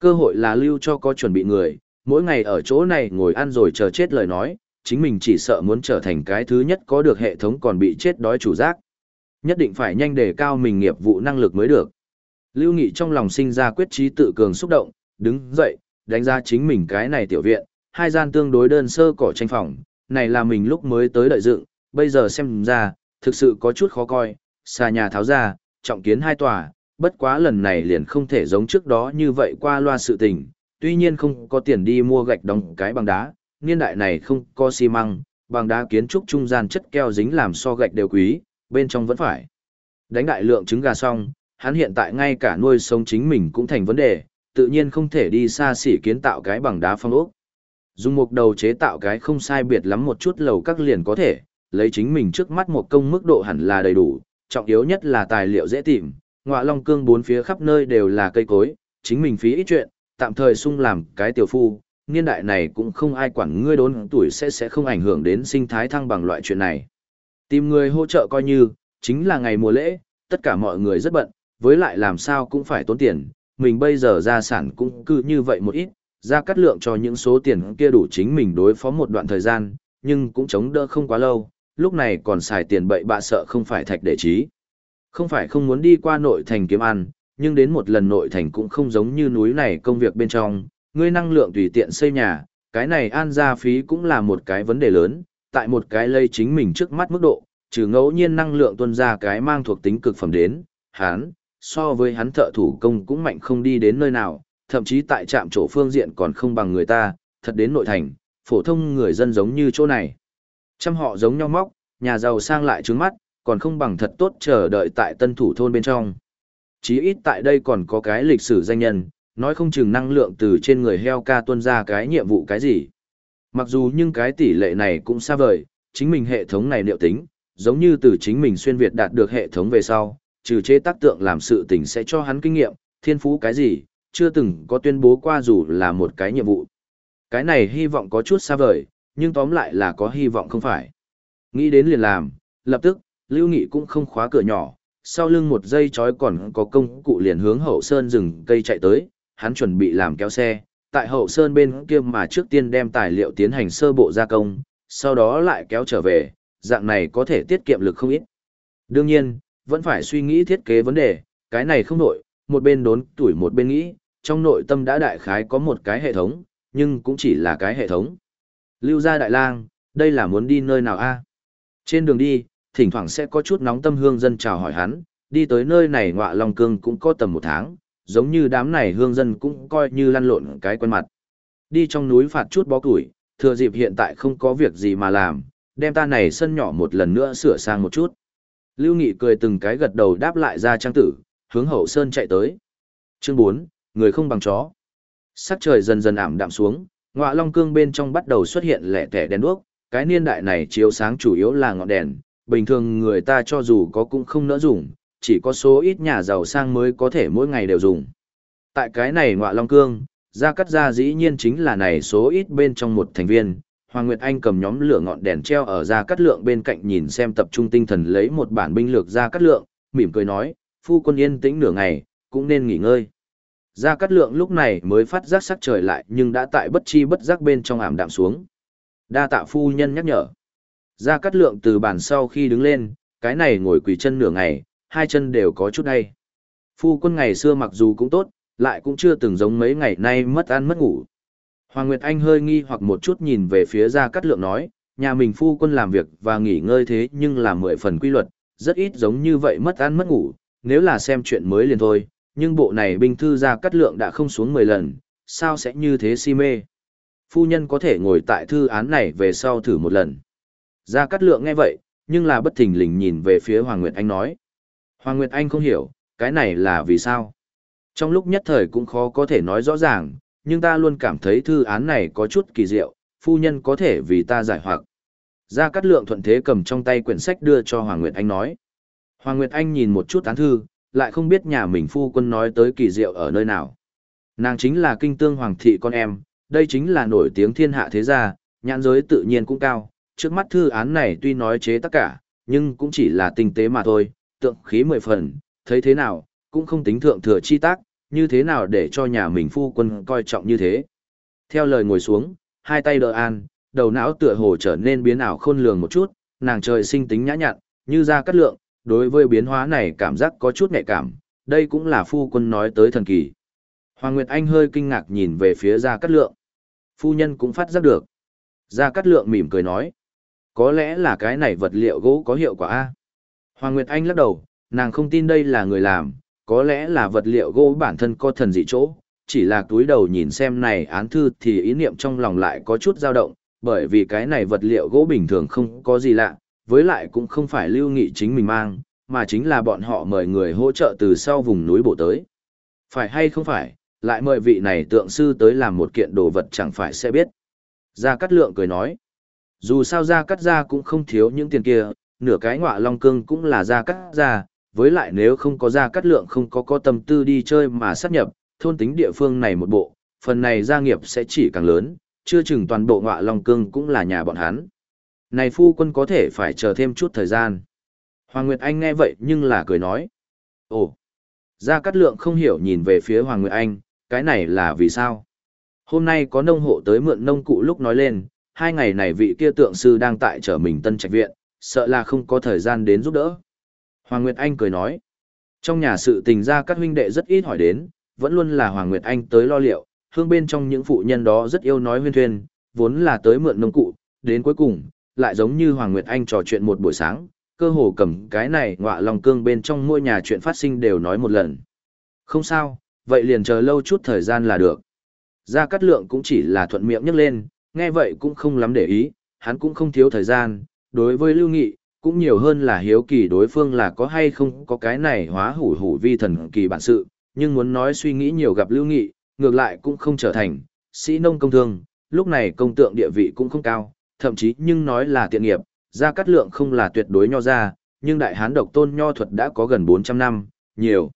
Cơ hội là lưu cho có chuẩn bị người, mỗi ngày ở chỗ này ngồi ăn rồi chờ chết lời nói, chính mình chỉ sợ muốn trở thành cái thứ nhất có được hệ thống còn bị chết đói chủ giác. Nhất định phải nhanh đề cao mình nghiệp vụ năng lực mới được. Lưu Nghị trong lòng sinh ra quyết trí tự cường xúc động, đứng dậy, đánh ra chính mình cái này tiểu viện, hai gian tương đối đơn sơ cỏ tranh phòng, này là mình lúc mới tới đợi dựng, bây giờ xem ra, thực sự có chút khó coi, Xà nhà tháo ra, trọng kiến hai tòa, bất quá lần này liền không thể giống trước đó như vậy qua loa sự tình, tuy nhiên không có tiền đi mua gạch đóng cái bằng đá, niên đại này không có xi măng, bằng đá kiến trúc trung gian chất keo dính làm so gạch đều quý, bên trong vẫn phải. Đánh đại lượng trứng gà xong, hắn hiện tại ngay cả nuôi sống chính mình cũng thành vấn đề, tự nhiên không thể đi xa xỉ kiến tạo cái bằng đá phong ốc. Dùng một đầu chế tạo cái không sai biệt lắm một chút lầu các liền có thể, lấy chính mình trước mắt một công mức độ hẳn là đầy đủ, trọng yếu nhất là tài liệu dễ tìm, ngọa long cương bốn phía khắp nơi đều là cây cối, chính mình phí ít chuyện, tạm thời sung làm cái tiểu phu, niên đại này cũng không ai quản ngươi đốn tuổi sẽ sẽ không ảnh hưởng đến sinh thái thăng bằng loại chuyện này. Tìm người hỗ trợ coi như, chính là ngày mùa lễ, tất cả mọi người rất bận, với lại làm sao cũng phải tốn tiền, mình bây giờ gia sản cũng cứ như vậy một ít, ra cắt lượng cho những số tiền kia đủ chính mình đối phó một đoạn thời gian, nhưng cũng chống đỡ không quá lâu, lúc này còn xài tiền bậy bạ sợ không phải thạch để trí. Không phải không muốn đi qua nội thành kiếm ăn, nhưng đến một lần nội thành cũng không giống như núi này công việc bên trong, ngươi năng lượng tùy tiện xây nhà, cái này an gia phí cũng là một cái vấn đề lớn, tại một cái lây chính mình trước mắt mức độ, trừ ngẫu nhiên năng lượng tuân ra cái mang thuộc tính cực phẩm đến, hắn, so với hắn thợ thủ công cũng mạnh không đi đến nơi nào, thậm chí tại trạm chỗ phương diện còn không bằng người ta, thật đến nội thành, phổ thông người dân giống như chỗ này. Trăm họ giống nhau móc, nhà giàu sang lại trước mắt, còn không bằng thật tốt chờ đợi tại tân thủ thôn bên trong. Chí ít tại đây còn có cái lịch sử danh nhân, nói không chừng năng lượng từ trên người heo ca tuân ra cái nhiệm vụ cái gì. Mặc dù nhưng cái tỷ lệ này cũng xa vời, chính mình hệ thống này liệu tính, giống như từ chính mình xuyên Việt đạt được hệ thống về sau, trừ chế tác tượng làm sự tình sẽ cho hắn kinh nghiệm, thiên phú cái gì, chưa từng có tuyên bố qua dù là một cái nhiệm vụ. Cái này hy vọng có chút xa vời, nhưng tóm lại là có hy vọng không phải. Nghĩ đến liền làm, lập tức, Lưu Nghị cũng không khóa cửa nhỏ, sau lưng một dây chói còn có công cụ liền hướng hậu sơn rừng cây chạy tới, hắn chuẩn bị làm kéo xe, tại hậu sơn bên kia mà trước tiên đem tài liệu tiến hành sơ bộ gia công, sau đó lại kéo trở về, dạng này có thể tiết kiệm lực không ít. Đương nhiên, vẫn phải suy nghĩ thiết kế vấn đề, cái này không nổi, một bên đốn tuổi một bên nghĩ, trong nội tâm đã đại khái có một cái hệ thống, nhưng cũng chỉ là cái hệ thống. Lưu gia đại lang, đây là muốn đi nơi nào a? À? Trên đường đi, thỉnh thoảng sẽ có chút nóng tâm hương dân chào hỏi hắn, đi tới nơi này ngọa Long Cương cũng có tầm một tháng, giống như đám này hương dân cũng coi như lăn lộn cái quen mặt. Đi trong núi phạt chút bó củi, thừa dịp hiện tại không có việc gì mà làm, đem ta này sân nhỏ một lần nữa sửa sang một chút. Lưu Nghị cười từng cái gật đầu đáp lại ra trang tử, hướng hậu sơn chạy tới. Chương 4, người không bằng chó. Sắc trời dần dần ảm đạm xuống, ngọa long cương bên trong bắt đầu xuất hiện lẻ tẻ đèn đuốc, cái niên đại này chiếu sáng chủ yếu là ngọn đèn, bình thường người ta cho dù có cũng không nỡ dùng, chỉ có số ít nhà giàu sang mới có thể mỗi ngày đều dùng. Tại cái này ngọa long cương, gia cắt gia dĩ nhiên chính là này số ít bên trong một thành viên. Hoàng Nguyệt Anh cầm nhóm lửa ngọn đèn treo ở gia cắt lượng bên cạnh nhìn xem tập trung tinh thần lấy một bản binh lược gia cắt lượng, mỉm cười nói, phu quân yên tĩnh nửa ngày, cũng nên nghỉ ngơi. Gia Cát Lượng lúc này mới phát giác sắc trời lại nhưng đã tại bất chi bất giác bên trong ảm đạm xuống. Đa tạ phu nhân nhắc nhở. Gia Cát Lượng từ bàn sau khi đứng lên, cái này ngồi quỳ chân nửa ngày, hai chân đều có chút đay. Phu quân ngày xưa mặc dù cũng tốt, lại cũng chưa từng giống mấy ngày nay mất ăn mất ngủ. Hoàng Nguyệt Anh hơi nghi hoặc một chút nhìn về phía Gia Cát Lượng nói, nhà mình phu quân làm việc và nghỉ ngơi thế nhưng là mười phần quy luật, rất ít giống như vậy mất ăn mất ngủ, nếu là xem chuyện mới liền thôi, nhưng bộ này binh thư Gia Cát Lượng đã không xuống 10 lần, sao sẽ như thế si mê. Phu nhân có thể ngồi tại thư án này về sau thử một lần. Gia Cát Lượng nghe vậy, nhưng là bất thình lình nhìn về phía Hoàng Nguyệt Anh nói. Hoàng Nguyệt Anh không hiểu, cái này là vì sao? Trong lúc nhất thời cũng khó có thể nói rõ ràng, nhưng ta luôn cảm thấy thư án này có chút kỳ diệu, phu nhân có thể vì ta giải hoặc. Gia Cát Lượng thuận thế cầm trong tay quyển sách đưa cho Hoàng Nguyệt Anh nói. Hoàng Nguyệt Anh nhìn một chút án thư, lại không biết nhà mình phu quân nói tới kỳ diệu ở nơi nào. Nàng chính là kinh tương hoàng thị con em, đây chính là nổi tiếng thiên hạ thế gia, nhãn giới tự nhiên cũng cao. Trước mắt thư án này tuy nói chế tất cả, nhưng cũng chỉ là tinh tế mà thôi, tượng khí mười phần, thấy thế nào, cũng không tính thượng thừa chi tác, như thế nào để cho nhà mình phu quân coi trọng như thế. Theo lời ngồi xuống, hai tay đỡ an, đầu não tựa hồ trở nên biến ảo khôn lường một chút, nàng trời sinh tính nhã nhặn, như ra cắt lượng, đối với biến hóa này cảm giác có chút nhạy cảm, đây cũng là phu quân nói tới thần kỳ. Hoàng Nguyệt Anh hơi kinh ngạc nhìn về phía Gia Cát Lượng. Phu nhân cũng phát giác được. Gia Cát Lượng mỉm cười nói. Có lẽ là cái này vật liệu gỗ có hiệu quả a Hoàng Nguyệt Anh lắc đầu, nàng không tin đây là người làm, có lẽ là vật liệu gỗ bản thân có thần dị chỗ, chỉ là túi đầu nhìn xem này án thư thì ý niệm trong lòng lại có chút dao động, bởi vì cái này vật liệu gỗ bình thường không có gì lạ, với lại cũng không phải lưu nghị chính mình mang, mà chính là bọn họ mời người hỗ trợ từ sau vùng núi bộ tới. Phải hay không phải, lại mời vị này tượng sư tới làm một kiện đồ vật chẳng phải sẽ biết. Gia Cát Lượng cười nói, dù sao Gia Cát gia cũng không thiếu những tiền kia, nửa cái ngọa long cương cũng là Gia Cát gia, với lại nếu không có Gia Cát Lượng không có có tâm tư đi chơi mà sát nhập, thôn tính địa phương này một bộ, phần này gia nghiệp sẽ chỉ càng lớn, chưa chừng toàn bộ ngọa long cương cũng là nhà bọn hắn. Này phu quân có thể phải chờ thêm chút thời gian. Hoàng Nguyệt Anh nghe vậy nhưng là cười nói. Ồ, Gia Cát Lượng không hiểu nhìn về phía Hoàng Nguyệt Anh, cái này là vì sao? Hôm nay có nông hộ tới mượn nông cụ lúc nói lên, hai ngày này vị kia tượng sư đang tại trở mình tân trạch viện, sợ là không có thời gian đến giúp đỡ. Hoàng Nguyệt Anh cười nói, trong nhà sự tình ra các huynh đệ rất ít hỏi đến, vẫn luôn là Hoàng Nguyệt Anh tới lo liệu, hương bên trong những phụ nhân đó rất yêu nói huyên thuyên, vốn là tới mượn nông cụ, đến cuối cùng, lại giống như Hoàng Nguyệt Anh trò chuyện một buổi sáng, cơ hồ cầm cái này ngọa lòng cương bên trong mỗi nhà chuyện phát sinh đều nói một lần. Không sao, vậy liền chờ lâu chút thời gian là được. Gia Cát Lượng cũng chỉ là thuận miệng nhắc lên, nghe vậy cũng không lắm để ý, hắn cũng không thiếu thời gian, đối với Lưu Nghị, cũng nhiều hơn là hiếu kỳ đối phương là có hay không có cái này hóa hủ hủ vi thần kỳ bản sự, nhưng muốn nói suy nghĩ nhiều gặp Lưu Nghị, ngược lại cũng không trở thành, sĩ nông công thương, lúc này công tượng địa vị cũng không cao, thậm chí nhưng nói là tiện nghiệp, Gia Cát Lượng không là tuyệt đối nho ra, nhưng đại hán độc tôn nho thuật đã có gần 400 năm, nhiều.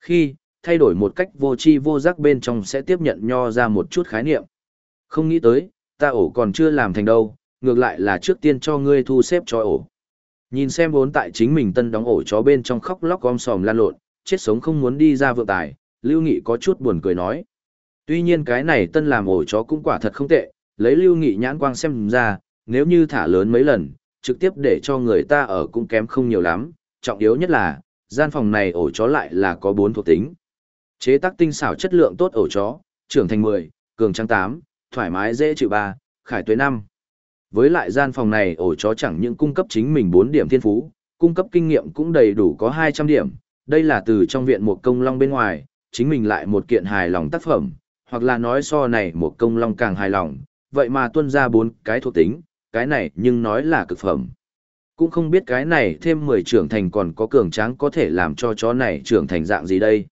Khi, thay đổi một cách vô tri vô giác bên trong sẽ tiếp nhận nho ra một chút khái niệm. Không nghĩ tới, ta ổ còn chưa làm thành đâu, ngược lại là trước tiên cho ngươi thu xếp cho ổ. Nhìn xem vốn tại chính mình tân đóng ổ chó bên trong khóc lóc gom sòm lan lộn, chết sống không muốn đi ra vượng tài, Lưu Nghị có chút buồn cười nói. Tuy nhiên cái này tân làm ổ chó cũng quả thật không tệ, lấy Lưu Nghị nhãn quang xem ra, nếu như thả lớn mấy lần, trực tiếp để cho người ta ở cũng kém không nhiều lắm, trọng yếu nhất là, gian phòng này ổ chó lại là có bốn thuộc tính. Chế tác tinh xảo chất lượng tốt ổ chó, trưởng thành 10, cường trắng 8, thoải mái dễ chịu 3, khải tuế 5. Với lại gian phòng này ổ chó chẳng những cung cấp chính mình 4 điểm thiên phú, cung cấp kinh nghiệm cũng đầy đủ có 200 điểm. Đây là từ trong viện một công long bên ngoài, chính mình lại một kiện hài lòng tác phẩm, hoặc là nói so này một công long càng hài lòng, vậy mà tuân ra bốn cái thuộc tính, cái này nhưng nói là cực phẩm. Cũng không biết cái này thêm 10 trưởng thành còn có cường tráng có thể làm cho chó này trưởng thành dạng gì đây.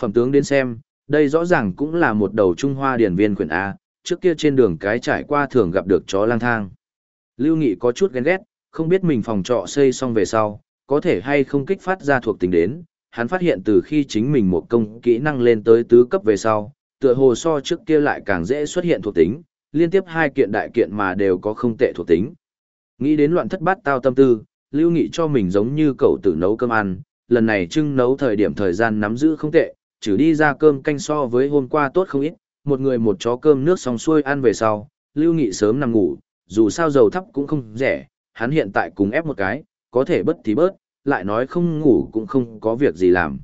Phẩm tướng đến xem, đây rõ ràng cũng là một đầu Trung Hoa điển viên quyền A, trước kia trên đường cái trải qua thường gặp được chó lang thang. Lưu Nghị có chút ghen ghét, không biết mình phòng trọ xây xong về sau, có thể hay không kích phát ra thuộc tính đến, hắn phát hiện từ khi chính mình một công kỹ năng lên tới tứ cấp về sau, tựa hồ so trước kia lại càng dễ xuất hiện thuộc tính, liên tiếp hai kiện đại kiện mà đều có không tệ thuộc tính. Nghĩ đến loạn thất bát tao tâm tư, Lưu Nghị cho mình giống như cậu tử nấu cơm ăn, lần này trưng nấu thời điểm thời gian nắm giữ không tệ, trừ đi ra cơm canh so với hôm qua tốt không ít, một người một chó cơm nước xong xuôi ăn về sau, Lưu Nghị sớm nằm ngủ, dù sao dầu thấp cũng không rẻ, hắn hiện tại cùng ép một cái, có thể bớt thì bớt, lại nói không ngủ cũng không có việc gì làm.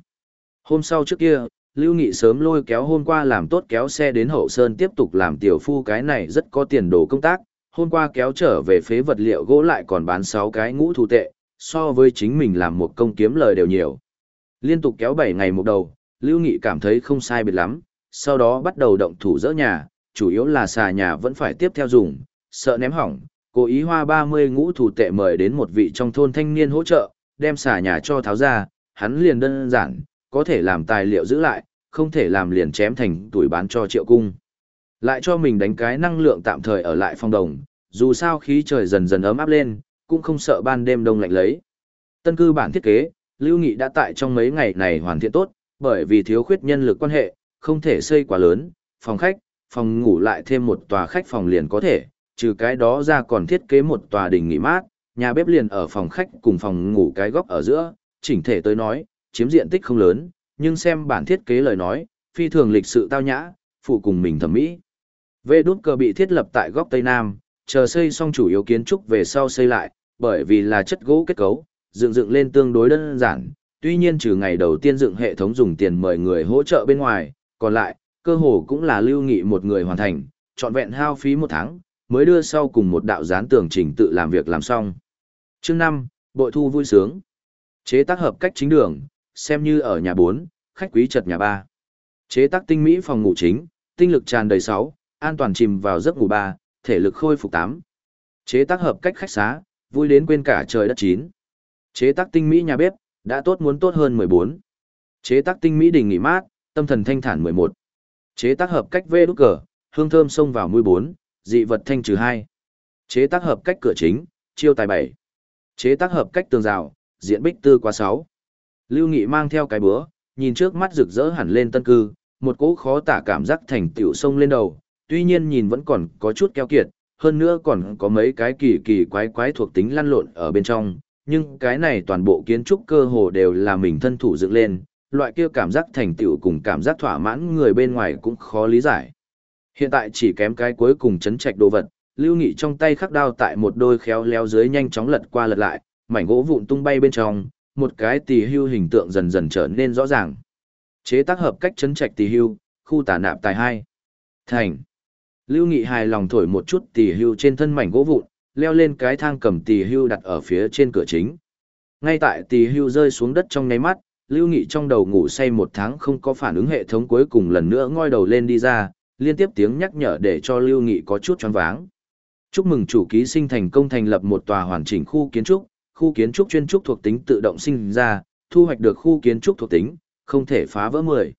Hôm sau trước kia, Lưu Nghị sớm lôi kéo hôm qua làm tốt kéo xe đến Hậu Sơn tiếp tục làm tiểu phu cái này rất có tiền đồ công tác, hôm qua kéo trở về phế vật liệu gỗ lại còn bán 6 cái ngũ thủ tệ, so với chính mình làm một công kiếm lời đều nhiều. Liên tục kéo 7 ngày một đầu, Lưu Nghị cảm thấy không sai biệt lắm, sau đó bắt đầu động thủ dỡ nhà, chủ yếu là xà nhà vẫn phải tiếp theo dùng, sợ ném hỏng, cố ý hoa 30 ngũ thủ tệ mời đến một vị trong thôn thanh niên hỗ trợ, đem xà nhà cho tháo ra, hắn liền đơn giản, có thể làm tài liệu giữ lại, không thể làm liền chém thành tuổi bán cho triệu cung. Lại cho mình đánh cái năng lượng tạm thời ở lại phong đồng, dù sao khí trời dần dần ấm áp lên, cũng không sợ ban đêm đông lạnh lấy. Tân cư bản thiết kế, Lưu Nghị đã tại trong mấy ngày này hoàn thiện tốt, bởi vì thiếu khuyết nhân lực quan hệ, không thể xây quá lớn, phòng khách, phòng ngủ lại thêm một tòa khách phòng liền có thể, trừ cái đó ra còn thiết kế một tòa đình nghỉ mát, nhà bếp liền ở phòng khách cùng phòng ngủ cái góc ở giữa, chỉnh thể tới nói, chiếm diện tích không lớn, nhưng xem bản thiết kế lời nói, phi thường lịch sự tao nhã, phụ cùng mình thẩm mỹ. Vê đút cờ bị thiết lập tại góc Tây Nam, chờ xây xong chủ yếu kiến trúc về sau xây lại, bởi vì là chất gỗ kết cấu, dựng dựng lên tương đối đơn giản, tuy nhiên trừ ngày đầu tiên dựng hệ thống dùng tiền mời người hỗ trợ bên ngoài, còn lại, cơ hồ cũng là lưu nghị một người hoàn thành, trọn vẹn hao phí một tháng, mới đưa sau cùng một đạo gián tường trình tự làm việc làm xong. Chương 5, bội thu vui sướng. Chế tác hợp cách chính đường, xem như ở nhà 4, khách quý chật nhà 3. Chế tác tinh mỹ phòng ngủ chính, tinh lực tràn đầy 6, an toàn chìm vào giấc ngủ 3, thể lực khôi phục 8. Chế tác hợp cách khách xá, vui đến quên cả trời đất 9. Chế tác tinh mỹ nhà bếp, đã tốt muốn tốt hơn 14. Chế tác tinh mỹ đình nghỉ mát, tâm thần thanh thản 11. Chế tác hợp cách vê đút cờ, hương thơm xông vào mũi 4, dị vật thanh trừ 2. Chế tác hợp cách cửa chính, chiêu tài 7. Chế tác hợp cách tường rào, diện bích tư quá 6. Lưu Nghị mang theo cái búa, nhìn trước mắt rực rỡ hẳn lên tân cư, một cỗ khó tả cảm giác thành tiểu sông lên đầu, tuy nhiên nhìn vẫn còn có chút keo kiệt, hơn nữa còn có mấy cái kỳ kỳ quái quái thuộc tính lăn lộn ở bên trong, nhưng cái này toàn bộ kiến trúc cơ hồ đều là mình thân thủ dựng lên, loại kia cảm giác thành tựu cùng cảm giác thỏa mãn người bên ngoài cũng khó lý giải. Hiện tại chỉ kém cái cuối cùng chấn trạch đồ vật, Lưu Nghị trong tay khắc đao tại một đôi khéo léo dưới nhanh chóng lật qua lật lại, mảnh gỗ vụn tung bay bên trong, một cái tỳ hưu hình tượng dần dần trở nên rõ ràng. Chế tác hợp cách chấn trạch tỳ hưu, khu tả nạp tài hai. Thành. Lưu Nghị hài lòng thổi một chút tỳ hưu trên thân mảnh gỗ vụn, leo lên cái thang cầm tỳ hưu đặt ở phía trên cửa chính. Ngay tại tỳ hưu rơi xuống đất trong nháy mắt, Lưu Nghị trong đầu ngủ say một tháng không có phản ứng hệ thống cuối cùng lần nữa ngoi đầu lên đi ra, liên tiếp tiếng nhắc nhở để cho Lưu Nghị có chút choáng váng. Chúc mừng chủ ký sinh thành công thành lập một tòa hoàn chỉnh khu kiến trúc, khu kiến trúc chuyên trúc thuộc tính tự động sinh ra, thu hoạch được khu kiến trúc thuộc tính, không thể phá vỡ 10.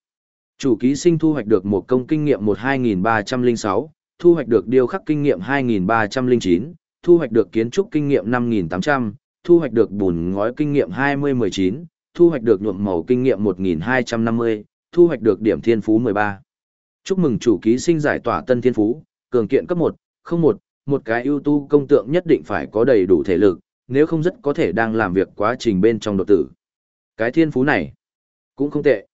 Chủ ký sinh thu hoạch được một công kinh nghiệm 12306, thu hoạch được điều khắc kinh nghiệm 2309, thu hoạch được kiến trúc kinh nghiệm 5800, thu hoạch được bùn ngói kinh nghiệm 2019, thu hoạch được nhuộm màu kinh nghiệm 1250, thu hoạch được điểm thiên phú 13. Chúc mừng chủ ký sinh giải tỏa tân thiên phú, cường kiện cấp 1, không một, một cái ưu tu công tượng nhất định phải có đầy đủ thể lực, nếu không rất có thể đang làm việc quá trình bên trong đột tử. Cái thiên phú này, cũng không tệ.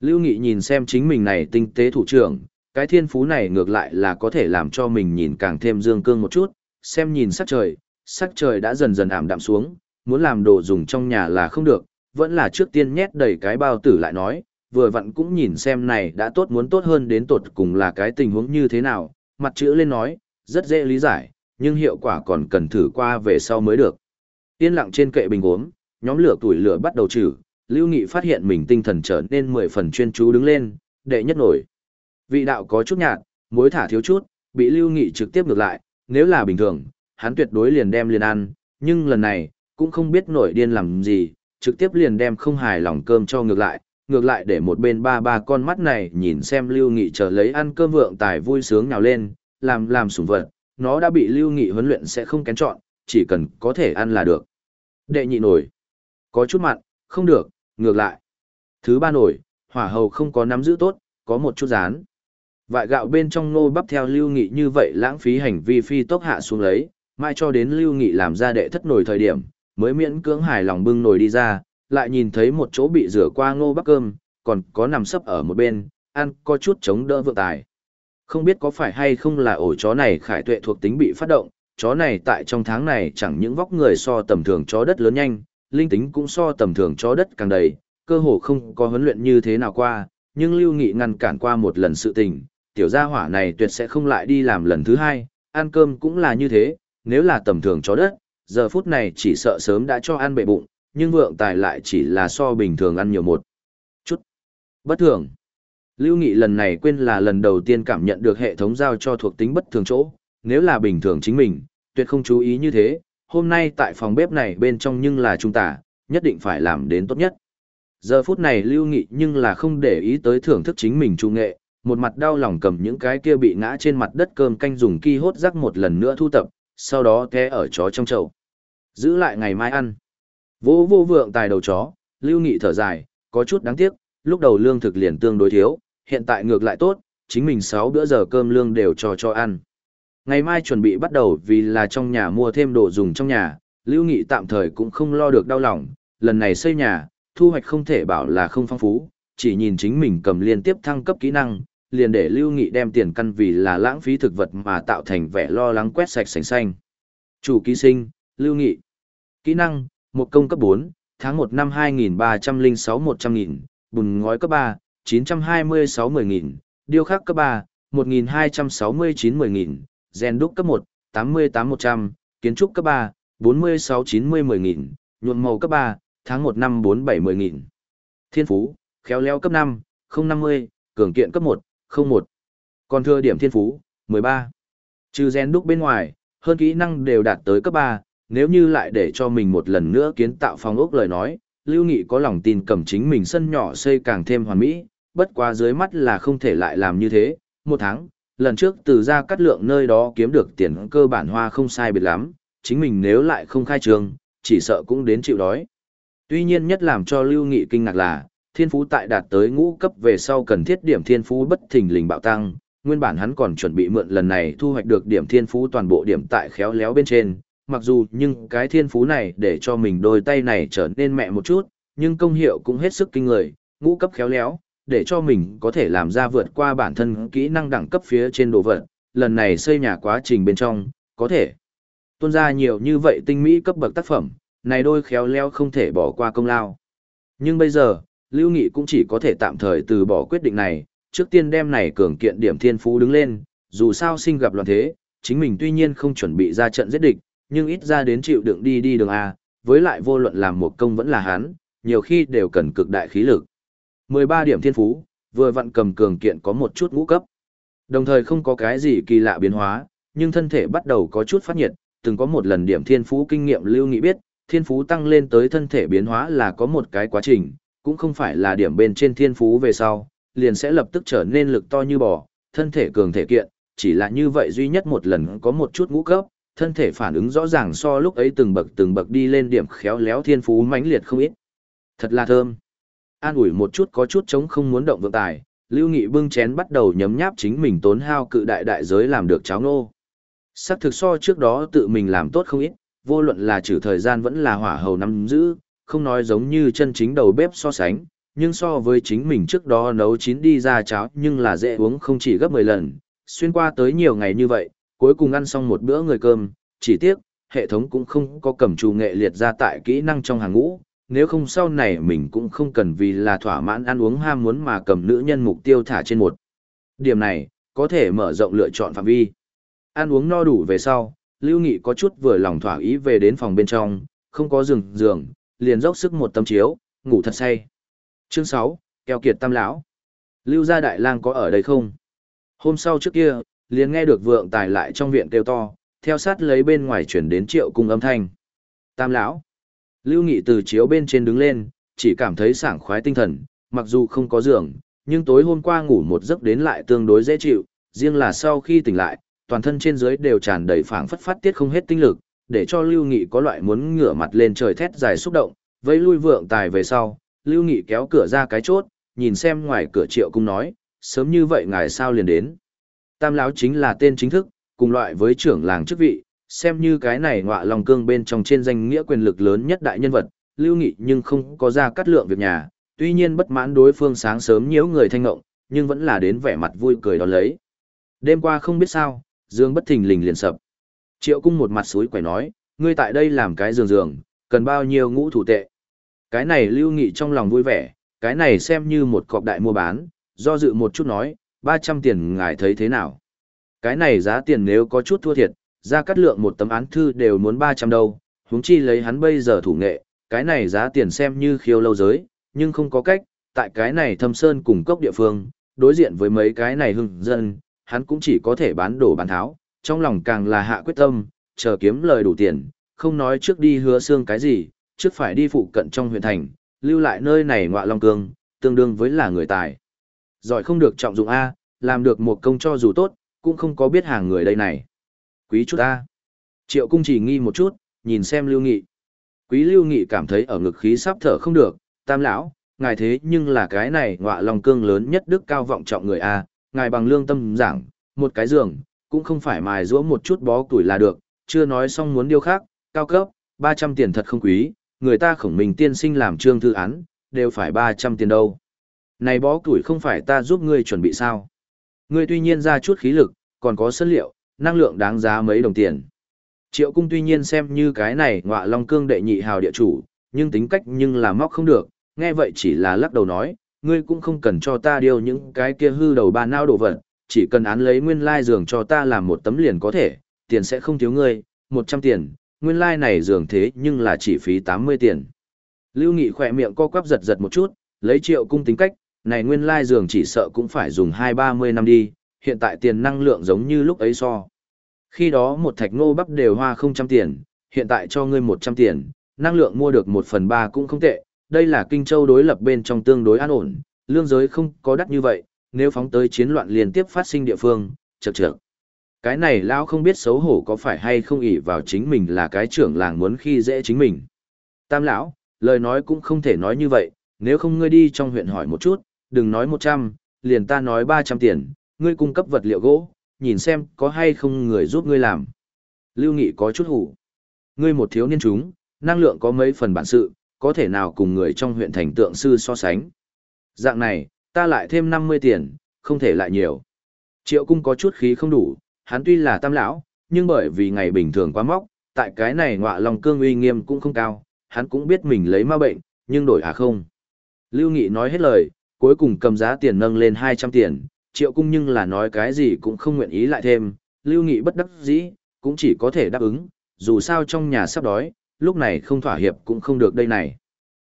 Lưu Nghị nhìn xem chính mình này tinh tế thủ trưởng, cái thiên phú này ngược lại là có thể làm cho mình nhìn càng thêm dương cương một chút, xem nhìn sắc trời, sắc trời đã dần dần ảm đạm xuống, muốn làm đồ dùng trong nhà là không được, vẫn là trước tiên nhét đầy cái bao tử lại nói, vừa vặn cũng nhìn xem này đã tốt muốn tốt hơn đến tột cùng là cái tình huống như thế nào, mặt chữ lên nói, rất dễ lý giải, nhưng hiệu quả còn cần thử qua về sau mới được. Yên lặng trên kệ bình uống nhóm lửa tuổi lửa bắt đầu trừ, Lưu Nghị phát hiện mình tinh thần trở nên mười phần chuyên chú đứng lên, đệ nhất nổi. Vị đạo có chút nhạt, muối thả thiếu chút, bị Lưu Nghị trực tiếp ngược lại, nếu là bình thường, hắn tuyệt đối liền đem liền ăn, nhưng lần này, cũng không biết nổi điên làm gì, trực tiếp liền đem không hài lòng cơm cho ngược lại, ngược lại để một bên ba ba con mắt này nhìn xem Lưu Nghị chờ lấy ăn cơm vượng tài vui sướng nhào lên, làm làm sủng vật, nó đã bị Lưu Nghị huấn luyện sẽ không kén chọn, chỉ cần có thể ăn là được. Đệ nhị nổi, có chút mặn, không được, ngược lại. Thứ ba nổi, hỏa hầu không có nắm giữ tốt, có một chút rán. Vại gạo bên trong nô bắp theo Lưu Nghị như vậy lãng phí hành vi phi tốc hạ xuống lấy, mai cho đến Lưu Nghị làm ra đệ thất nổi thời điểm, mới miễn cưỡng hài lòng bưng nồi đi ra, lại nhìn thấy một chỗ bị rửa qua ngô bắc cơm, còn có nằm sấp ở một bên, ăn có chút chống đỡ vượng tài. Không biết có phải hay không là ổ chó này khải tuệ thuộc tính bị phát động, chó này tại trong tháng này chẳng những vóc người so tầm thường chó đất lớn nhanh, linh tính cũng so tầm thường chó đất càng đầy, cơ hồ không có huấn luyện như thế nào qua, nhưng Lưu Nghị ngăn cản qua một lần sự tình, tiểu gia hỏa này tuyệt sẽ không lại đi làm lần thứ hai, ăn cơm cũng là như thế, nếu là tầm thường chó đất, giờ phút này chỉ sợ sớm đã cho ăn bệ bụng, nhưng vượng tài lại chỉ là so bình thường ăn nhiều một chút. Bất thường. Lưu Nghị lần này quên là lần đầu tiên cảm nhận được hệ thống giao cho thuộc tính bất thường chỗ, nếu là bình thường chính mình, tuyệt không chú ý như thế, hôm nay tại phòng bếp này bên trong nhưng là trung tả, nhất định phải làm đến tốt nhất. Giờ phút này Lưu Nghị nhưng là không để ý tới thưởng thức chính mình trung nghệ, một mặt đau lòng cầm những cái kia bị ngã trên mặt đất cơm canh dùng ki hốt rắc một lần nữa thu tập, sau đó té ở chó trong chậu. Giữ lại ngày mai ăn. Vô vô vượng tài đầu chó, Lưu Nghị thở dài, có chút đáng tiếc, lúc đầu lương thực liền tương đối thiếu, hiện tại ngược lại tốt, chính mình 6 bữa giờ cơm lương đều cho cho ăn. Ngày mai chuẩn bị bắt đầu vì là trong nhà mua thêm đồ dùng trong nhà, Lưu Nghị tạm thời cũng không lo được đau lòng, lần này xây nhà, thu hoạch không thể bảo là không phong phú, chỉ nhìn chính mình cầm liên tiếp thăng cấp kỹ năng, liền để Lưu Nghị đem tiền căn vì là lãng phí thực vật mà tạo thành vẻ lo lắng quét sạch sành xanh. Chủ ký sinh, Lưu Nghị. Kỹ năng, một công cấp 4, tháng 1 năm 2306 100.000, bùn ngói cấp 3, 926 10.000, điêu khắc cấp 3, 1269 10.000, gen đúc cấp 1, 88 100, kiến trúc cấp 3, 46 90 10.000, nhuộm màu cấp 3, tháng 1 năm 47 10.000. Thiên phú, khéo léo cấp 5, 050, cường kiện cấp 1, 01. Còn thừa điểm thiên phú, 13. Trừ gen đúc bên ngoài, hơn kỹ năng đều đạt tới cấp 3, nếu như lại để cho mình một lần nữa kiến tạo phòng ốc lời nói, Lưu Nghị có lòng tin cầm chính mình sân nhỏ xây càng thêm hoàn mỹ, bất quá dưới mắt là không thể lại làm như thế, một tháng, lần trước từ ra cắt lượng nơi đó kiếm được tiền cơ bản hoa không sai biệt lắm, chính mình nếu lại không khai trường, chỉ sợ cũng đến chịu đói. Tuy nhiên nhất làm cho Lưu Nghị kinh ngạc là, thiên phú tại đạt tới ngũ cấp về sau cần thiết điểm thiên phú bất thình lình bạo tăng, nguyên bản hắn còn chuẩn bị mượn lần này thu hoạch được điểm thiên phú toàn bộ điểm tại khéo léo bên trên, mặc dù nhưng cái thiên phú này để cho mình đôi tay này trở nên mẹ một chút, nhưng công hiệu cũng hết sức kinh người, ngũ cấp khéo léo, để cho mình có thể làm ra vượt qua bản thân kỹ năng đẳng cấp phía trên đồ vật, lần này xây nhà quá trình bên trong, có thể tuôn ra nhiều như vậy tinh mỹ cấp bậc tác phẩm, này đôi khéo léo không thể bỏ qua công lao. Nhưng bây giờ, Lưu Nghị cũng chỉ có thể tạm thời từ bỏ quyết định này, trước tiên đem này cường kiện điểm thiên phú đứng lên, dù sao sinh gặp loạn thế, chính mình tuy nhiên không chuẩn bị ra trận giết địch, nhưng ít ra đến chịu đựng đi đi đường A, với lại vô luận làm một công vẫn là hắn, nhiều khi đều cần cực đại khí lực. 13 điểm thiên phú, vừa vặn cầm cường kiện có một chút ngũ cấp. Đồng thời không có cái gì kỳ lạ biến hóa, nhưng thân thể bắt đầu có chút phát nhiệt, từng có một lần điểm thiên phú kinh nghiệm lưu nghị biết, thiên phú tăng lên tới thân thể biến hóa là có một cái quá trình, cũng không phải là điểm bên trên thiên phú về sau, liền sẽ lập tức trở nên lực to như bò, thân thể cường thể kiện, chỉ là như vậy duy nhất một lần có một chút ngũ cấp, thân thể phản ứng rõ ràng so lúc ấy từng bậc từng bậc đi lên điểm khéo léo thiên phú mãnh liệt không ít. Thật là thơm. An ủi một chút có chút chống không muốn động vượng tài, Lưu Nghị bưng chén bắt đầu nhấm nháp chính mình tốn hao cự đại đại giới làm được cháo nô. Sắc thực so trước đó tự mình làm tốt không ít, vô luận là trừ thời gian vẫn là hỏa hầu nắm giữ, không nói giống như chân chính đầu bếp so sánh, nhưng so với chính mình trước đó nấu chín đi ra cháo nhưng là dễ uống không chỉ gấp 10 lần, xuyên qua tới nhiều ngày như vậy, cuối cùng ăn xong một bữa người cơm, chỉ tiếc, hệ thống cũng không có cầm trù nghệ liệt ra tại kỹ năng trong hàng ngũ, nếu không sau này mình cũng không cần vì là thỏa mãn ăn uống ham muốn mà cầm nữ nhân mục tiêu thả trên một. Điểm này, có thể mở rộng lựa chọn phạm vi. Ăn uống no đủ về sau, Lưu Nghị có chút vừa lòng thỏa ý về đến phòng bên trong, không có giường giường, liền dốc sức một tấm chiếu, ngủ thật say. Chương 6, keo kiệt tam lão. Lưu gia đại lang có ở đây không? Hôm sau trước kia, liền nghe được vượng tài lại trong viện kêu to, theo sát lấy bên ngoài chuyển đến triệu cung âm thanh. Tam lão. Lưu Nghị từ chiếu bên trên đứng lên, chỉ cảm thấy sảng khoái tinh thần, mặc dù không có giường, nhưng tối hôm qua ngủ một giấc đến lại tương đối dễ chịu, riêng là sau khi tỉnh lại, toàn thân trên dưới đều tràn đầy phảng phất phát tiết không hết tinh lực, để cho Lưu Nghị có loại muốn ngửa mặt lên trời thét dài xúc động, vây lui vượng tài về sau, Lưu Nghị kéo cửa ra cái chốt, nhìn xem ngoài cửa triệu cung nói, sớm như vậy ngài sao liền đến. Tam lão chính là tên chính thức, cùng loại với trưởng làng chức vị, xem như cái này ngọa lòng cương bên trong trên danh nghĩa quyền lực lớn nhất đại nhân vật, Lưu Nghị nhưng không có ra cắt lượng việc nhà, tuy nhiên bất mãn đối phương sáng sớm nhiễu người thanh ngộng, nhưng vẫn là đến vẻ mặt vui cười đón lấy. Đêm qua không biết sao, dương bất thình lình liền sập. Triệu cung một mặt suối quẩy nói, ngươi tại đây làm cái giường giường, cần bao nhiêu ngũ thủ tệ. Cái này lưu nghị trong lòng vui vẻ, cái này xem như một cọc đại mua bán, do dự một chút nói, 300 tiền ngài thấy thế nào. Cái này giá tiền nếu có chút thua thiệt, ra cắt lượng một tấm án thư đều muốn 300 đâu, huống chi lấy hắn bây giờ thủ nghệ, cái này giá tiền xem như khiêu lâu giới, nhưng không có cách, tại cái này thâm sơn cùng cốc địa phương, đối diện với mấy cái này hưng dân, hắn cũng chỉ có thể bán đổ bán tháo, trong lòng càng là hạ quyết tâm, chờ kiếm lời đủ tiền, không nói trước đi hứa xương cái gì, trước phải đi phụ cận trong huyện thành, lưu lại nơi này ngọa long cương, tương đương với là người tài. Giỏi không được trọng dụng A, làm được một công cho dù tốt, cũng không có biết hàng người đây này. Quý chút A. Triệu cung chỉ nghi một chút, nhìn xem lưu nghị. Quý lưu nghị cảm thấy ở ngực khí sắp thở không được, tam lão, ngài thế nhưng là cái này ngọa long cương lớn nhất đức cao vọng trọng người A, ngài bằng lương tâm giảng, một cái giường, cũng không phải mài giũa một chút bó tuổi là được, chưa nói xong muốn điêu khác, cao cấp, 300 tiền thật không quý, người ta khổng mình tiên sinh làm trương thư án, đều phải 300 tiền đâu. Này bó tuổi không phải ta giúp ngươi chuẩn bị sao. Ngươi tuy nhiên ra chút khí lực, còn có sân liệu, năng lượng đáng giá mấy đồng tiền. Triệu cung tuy nhiên xem như cái này ngọa long cương đệ nhị hào địa chủ, nhưng tính cách nhưng là móc không được, nghe vậy chỉ là lắc đầu nói, ngươi cũng không cần cho ta điều những cái kia hư đầu ba nao đồ vật, chỉ cần án lấy nguyên lai giường cho ta làm một tấm liền có thể, tiền sẽ không thiếu ngươi, 100 tiền, nguyên lai này giường thế nhưng là chỉ phí 80 tiền. Lưu Nghị khỏe miệng co quắp giật giật một chút, lấy triệu cung tính cách, này nguyên lai giường chỉ sợ cũng phải dùng 2-30 năm đi, hiện tại tiền năng lượng giống như lúc ấy so. Khi đó một thạch ngô bắp đều hoa không trăm tiền, hiện tại cho ngươi 100 tiền, năng lượng mua được một phần ba cũng không tệ, đây là Kinh Châu đối lập bên trong tương đối an ổn, lương giới không có đắt như vậy, nếu phóng tới chiến loạn liên tiếp phát sinh địa phương, chật trưởng Cái này lão không biết xấu hổ có phải hay không ỷ vào chính mình là cái trưởng làng muốn khi dễ chính mình. Tam lão, lời nói cũng không thể nói như vậy, nếu không ngươi đi trong huyện hỏi một chút, đừng nói một trăm, liền ta nói ba trăm tiền, ngươi cung cấp vật liệu gỗ, nhìn xem có hay không người giúp ngươi làm. Lưu Nghị có chút hủ. Ngươi một thiếu niên chúng, năng lượng có mấy phần bản sự, có thể nào cùng người trong huyện thành tượng sư so sánh. Dạng này, ta lại thêm 50 tiền, không thể lại nhiều. Triệu cung có chút khí không đủ, hắn tuy là tam lão, nhưng bởi vì ngày bình thường quá móc, tại cái này ngọa lòng cương uy nghiêm cũng không cao, hắn cũng biết mình lấy ma bệnh, nhưng đổi à không. Lưu Nghị nói hết lời, cuối cùng cầm giá tiền nâng lên 200 tiền, triệu cung nhưng là nói cái gì cũng không nguyện ý lại thêm, Lưu Nghị bất đắc dĩ, cũng chỉ có thể đáp ứng, dù sao trong nhà sắp đói, lúc này không thỏa hiệp cũng không được đây này.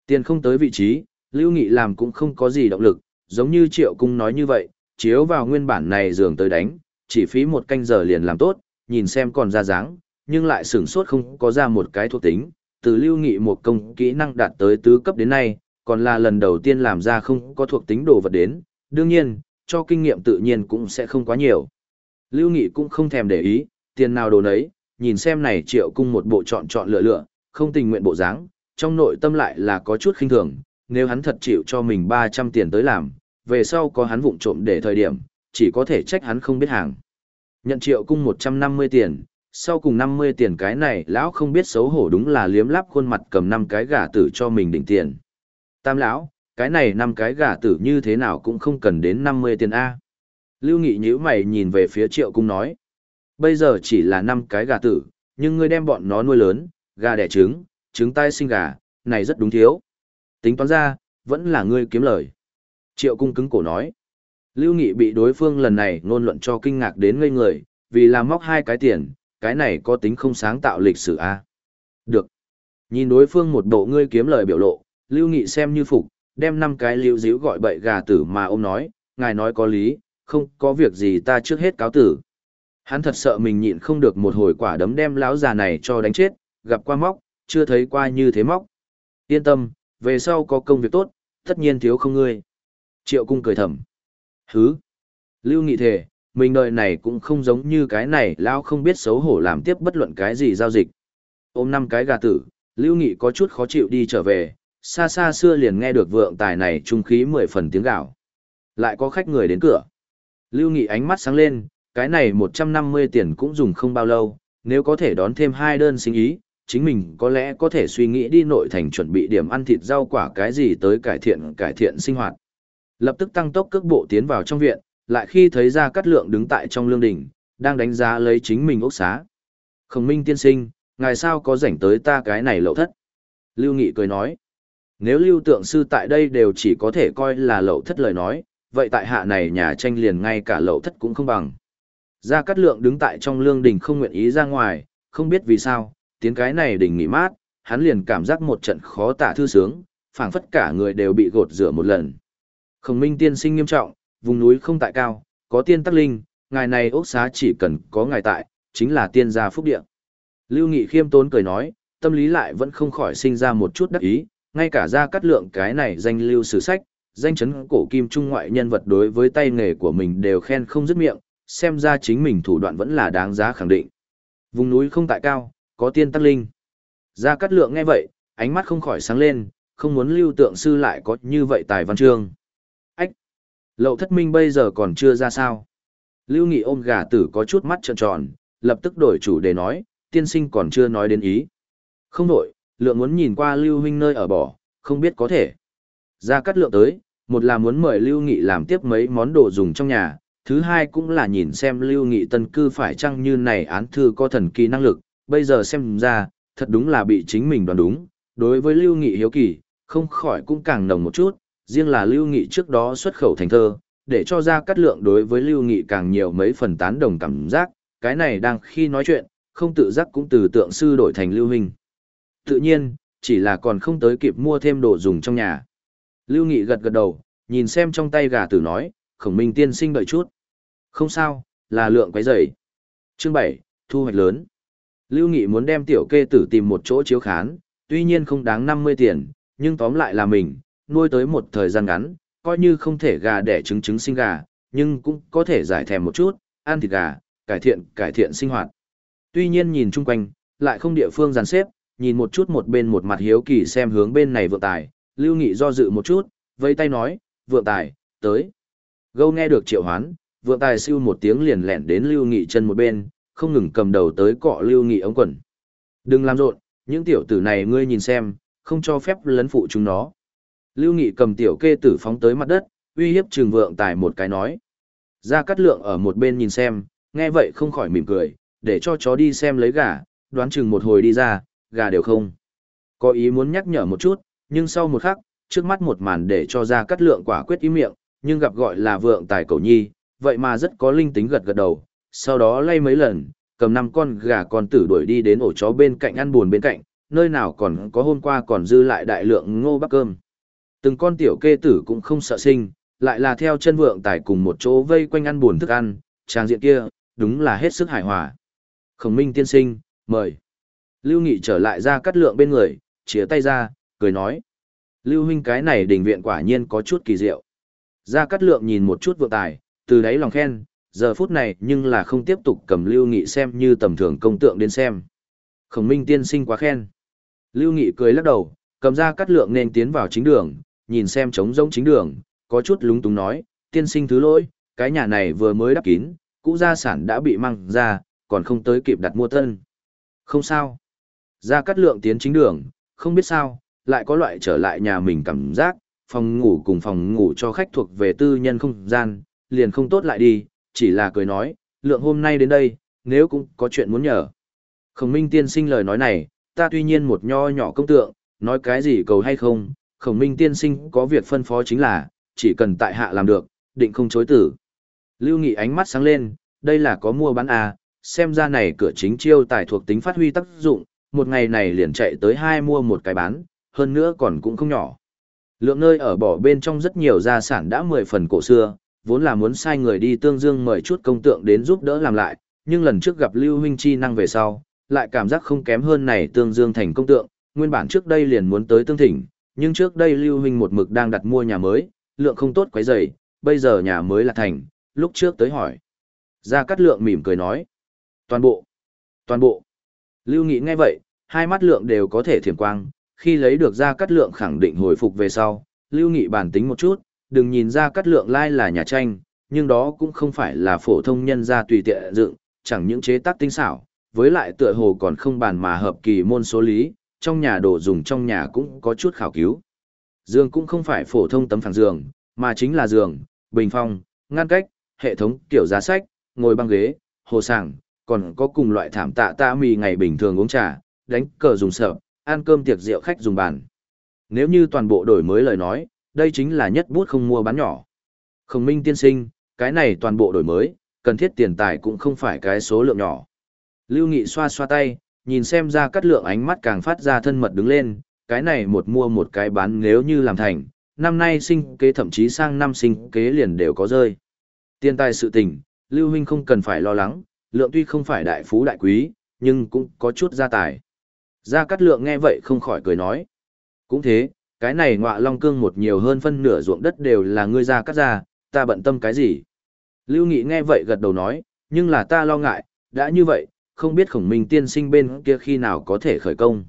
Tiền không tới vị trí, Lưu Nghị làm cũng không có gì động lực, giống như Triệu Cung nói như vậy, chiếu vào nguyên bản này dường tới đánh, chỉ phí một canh giờ liền làm tốt, nhìn xem còn ra dáng, nhưng lại sửng sốt không có ra một cái thuộc tính, từ Lưu Nghị một công kỹ năng đạt tới tứ cấp đến nay, còn là lần đầu tiên làm ra không có thuộc tính đồ vật đến, đương nhiên, cho kinh nghiệm tự nhiên cũng sẽ không quá nhiều. Lưu Nghị cũng không thèm để ý, tiền nào đồ nấy, nhìn xem này triệu cung một bộ chọn chọn lựa lựa, không tình nguyện bộ dáng, trong nội tâm lại là có chút khinh thường, nếu hắn thật chịu cho mình 300 tiền tới làm, về sau có hắn vụng trộm để thời điểm, chỉ có thể trách hắn không biết hàng. Nhận triệu cung 150 tiền, sau cùng 50 tiền cái này lão không biết xấu hổ đúng là liếm lắp khuôn mặt cầm năm cái gà tử cho mình đỉnh tiền. Tam lão, cái này năm cái gà tử như thế nào cũng không cần đến 50 tiền A. Lưu Nghị nhíu mày nhìn về phía triệu cung nói. Bây giờ chỉ là năm cái gà tử, nhưng ngươi đem bọn nó nuôi lớn, gà đẻ trứng, trứng tai sinh gà, này rất đúng thiếu. Tính toán ra, vẫn là ngươi kiếm lời. Triệu cung cứng cổ nói. Lưu Nghị bị đối phương lần này ngôn luận cho kinh ngạc đến ngây người, vì làm móc hai cái tiền, cái này có tính không sáng tạo lịch sử a? Được. Nhìn đối phương một bộ ngươi kiếm lời biểu lộ, Lưu Nghị xem như phục, đem năm cái lưu díu gọi bậy gà tử mà ông nói, ngài nói có lý, không có việc gì ta trước hết cáo tử. Hắn thật sợ mình nhịn không được một hồi quả đấm đem lão già này cho đánh chết, gặp qua móc, chưa thấy qua như thế móc. Yên tâm, về sau có công việc tốt, tất nhiên thiếu không ngươi. Triệu cung cười thầm. Hứ. Lưu nghị thề, mình đời này cũng không giống như cái này lão không biết xấu hổ làm tiếp bất luận cái gì giao dịch. Ôm năm cái gà tử, Lưu Nghị có chút khó chịu đi trở về, xa xa xưa liền nghe được vượng tài này trung khí mười phần tiếng gạo. Lại có khách người đến cửa. Lưu Nghị ánh mắt sáng lên, cái này 150 tiền cũng dùng không bao lâu, nếu có thể đón thêm hai đơn sinh ý, chính mình có lẽ có thể suy nghĩ đi nội thành chuẩn bị điểm ăn thịt rau quả cái gì tới cải thiện cải thiện sinh hoạt. Lập tức tăng tốc cước bộ tiến vào trong viện, lại khi thấy ra cắt lượng đứng tại trong lương đỉnh, đang đánh giá lấy chính mình ốc xá. Khổng minh tiên sinh, ngài sao có rảnh tới ta cái này lậu thất? Lưu Nghị cười nói, nếu lưu tượng sư tại đây đều chỉ có thể coi là lậu thất lời nói, vậy tại hạ này nhà tranh liền ngay cả lậu thất cũng không bằng. Gia Cát Lượng đứng tại trong lương đình không nguyện ý ra ngoài, không biết vì sao, tiếng cái này đình nghỉ mát, hắn liền cảm giác một trận khó tả thư sướng, phảng phất cả người đều bị gột rửa một lần. Khổng minh tiên sinh nghiêm trọng, vùng núi không tại cao, có tiên tắc linh, ngài này ốc xá chỉ cần có ngài tại, chính là tiên gia phúc địa. Lưu Nghị khiêm tốn cười nói, tâm lý lại vẫn không khỏi sinh ra một chút đắc ý, ngay cả Gia Cát Lượng cái này danh lưu sử sách, danh chấn cổ kim trung ngoại nhân vật đối với tay nghề của mình đều khen không dứt miệng, xem ra chính mình thủ đoạn vẫn là đáng giá khẳng định. Vùng núi không tại cao, có tiên tắc linh. Gia Cát Lượng nghe vậy, ánh mắt không khỏi sáng lên, không muốn lưu tượng sư lại có như vậy tài văn chương. Ách! Lậu thất minh bây giờ còn chưa ra sao. Lưu Nghị ôm gà tử có chút mắt trợn tròn, lập tức đổi chủ đề nói, tiên sinh còn chưa nói đến ý. Không đổi, lượng muốn nhìn qua Lưu huynh nơi ở bỏ, không biết có thể. Gia Cát Lượng tới, một là muốn mời Lưu Nghị làm tiếp mấy món đồ dùng trong nhà, thứ hai cũng là nhìn xem lưu nghị tân cư phải chăng như này án thư có thần kỳ năng lực, bây giờ xem ra, thật đúng là bị chính mình đoán đúng, đối với lưu nghị hiếu kỳ, không khỏi cũng càng nồng một chút, riêng là lưu nghị trước đó xuất khẩu thành thơ, để cho ra cắt lượng đối với lưu nghị càng nhiều mấy phần tán đồng cảm giác, cái này đang khi nói chuyện, không tự giác cũng từ tượng sư đổi thành lưu hình. Tự nhiên, chỉ là còn không tới kịp mua thêm đồ dùng trong nhà. Lưu Nghị gật gật đầu, nhìn xem trong tay gà tử nói, khổng minh tiên sinh đợi chút. Không sao, là lượng quấy rầy. Chương 7, thu hoạch lớn. Lưu Nghị muốn đem tiểu kê tử tìm một chỗ chiếu khán, tuy nhiên không đáng 50 tiền, nhưng tóm lại là mình, nuôi tới một thời gian ngắn, coi như không thể gà đẻ trứng trứng sinh gà, nhưng cũng có thể giải thèm một chút, ăn thịt gà, cải thiện cải thiện sinh hoạt. Tuy nhiên nhìn chung quanh, lại không địa phương dàn xếp, nhìn một chút một bên một mặt hiếu kỳ xem hướng bên này vượng tài, Lưu Nghị do dự một chút, vây tay nói, vượng tài, tới. Gâu nghe được triệu hoán, vượng tài siêu một tiếng liền lẹn đến Lưu Nghị chân một bên, không ngừng cầm đầu tới cọ Lưu Nghị ống quần. Đừng làm rộn, những tiểu tử này ngươi nhìn xem, không cho phép lấn phụ chúng nó. Lưu Nghị cầm tiểu kê tử phóng tới mặt đất, uy hiếp trường vượng tài một cái nói. Ra cắt lượng ở một bên nhìn xem, nghe vậy không khỏi mỉm cười, để cho chó đi xem lấy gà, đoán chừng một hồi đi ra, gà đều không. Có ý muốn nhắc nhở một chút, nhưng sau một khắc, trước mắt một màn để cho ra cắt lượng quả quyết ý miệng, nhưng gặp gọi là vượng tài cầu nhi, vậy mà rất có linh tính gật gật đầu, sau đó lay mấy lần, cầm năm con gà con tử đuổi đi đến ổ chó bên cạnh ăn buồn bên cạnh, nơi nào còn có hôm qua còn dư lại đại lượng ngô bắp cơm. Từng con tiểu kê tử cũng không sợ sinh, lại là theo chân vượng tài cùng một chỗ vây quanh ăn buồn thức ăn, trang diện kia, đúng là hết sức hài hòa. Khổng minh tiên sinh, mời. Lưu Nghị trở lại ra cắt lượng bên người, chia tay ra, cười nói. Lưu huynh cái này đình viện quả nhiên có chút kỳ diệu. Ra cắt lượng nhìn một chút vượng tài, từ đấy lòng khen, giờ phút này nhưng là không tiếp tục cầm Lưu Nghị xem như tầm thường công tượng đến xem. Khổng minh tiên sinh quá khen. Lưu Nghị cười lắc đầu, cầm ra cắt lượng nên tiến vào chính đường, nhìn xem trống rỗng chính đường, có chút lúng túng nói, tiên sinh thứ lỗi, cái nhà này vừa mới đắp kín, cũ gia sản đã bị mang ra, còn không tới kịp đặt mua thân. Không sao. Ra cắt lượng tiến chính đường, không biết sao, lại có loại trở lại nhà mình cảm giác, phòng ngủ cùng phòng ngủ cho khách thuộc về tư nhân không gian, liền không tốt lại đi, chỉ là cười nói, lượng hôm nay đến đây, nếu cũng có chuyện muốn nhờ. Khổng minh tiên sinh lời nói này, ta tuy nhiên một nho nhỏ công tượng, nói cái gì cầu hay không, khổng minh tiên sinh có việc phân phó chính là, chỉ cần tại hạ làm được, định không chối tử. Lưu Nghị ánh mắt sáng lên, đây là có mua bán à, xem ra này cửa chính chiêu tài thuộc tính phát huy tác dụng, một ngày này liền chạy tới hai mua một cái bán, hơn nữa còn cũng không nhỏ. Lượng nơi ở bỏ bên trong rất nhiều gia sản đã mười phần cổ xưa, vốn là muốn sai người đi tương dương mời chút công tượng đến giúp đỡ làm lại, nhưng lần trước gặp Lưu Huynh chi năng về sau, lại cảm giác không kém hơn này tương dương thành công tượng, nguyên bản trước đây liền muốn tới tương thỉnh, nhưng trước đây Lưu Huynh một mực đang đặt mua nhà mới, lượng không tốt quấy rầy, bây giờ nhà mới là thành, lúc trước tới hỏi. Gia Cát Lượng mỉm cười nói, toàn bộ, toàn bộ. Lưu Nghị nghe vậy, hai mắt lượng đều có thể thiểm quang, khi lấy được ra cắt Lượng khẳng định hồi phục về sau, Lưu Nghị bản tính một chút, đừng nhìn ra cắt Lượng lai là nhà tranh, nhưng đó cũng không phải là phổ thông nhân gia tùy tiện dựng, chẳng những chế tác tinh xảo, với lại tựa hồ còn không bàn mà hợp kỳ môn số lý, trong nhà đồ dùng trong nhà cũng có chút khảo cứu. Giường cũng không phải phổ thông tấm phẳng giường, mà chính là giường, bình phong, ngăn cách, hệ thống kiểu giá sách, ngồi băng ghế, hồ sàng, còn có cùng loại thảm tạ tạ mì ngày bình thường uống trà, đánh cờ dùng sợ, ăn cơm tiệc rượu khách dùng bàn. Nếu như toàn bộ đổi mới lời nói, đây chính là nhất bút không mua bán nhỏ. Khổng minh tiên sinh, cái này toàn bộ đổi mới, cần thiết tiền tài cũng không phải cái số lượng nhỏ. Lưu Nghị xoa xoa tay, nhìn xem ra cắt lượng ánh mắt càng phát ra thân mật đứng lên, cái này một mua một cái bán nếu như làm thành, năm nay sinh kế thậm chí sang năm sinh kế liền đều có rơi. Tiền tài sự tình, Lưu Huynh không cần phải lo lắng, lượng tuy không phải đại phú đại quý, nhưng cũng có chút gia tài. Gia Cát Lượng nghe vậy không khỏi cười nói. Cũng thế, cái này ngọa long cương một nhiều hơn phân nửa ruộng đất đều là ngươi Gia Cát ra, ta bận tâm cái gì? Lưu Nghị nghe vậy gật đầu nói, nhưng là ta lo ngại, đã như vậy, không biết khổng minh tiên sinh bên kia khi nào có thể khởi công.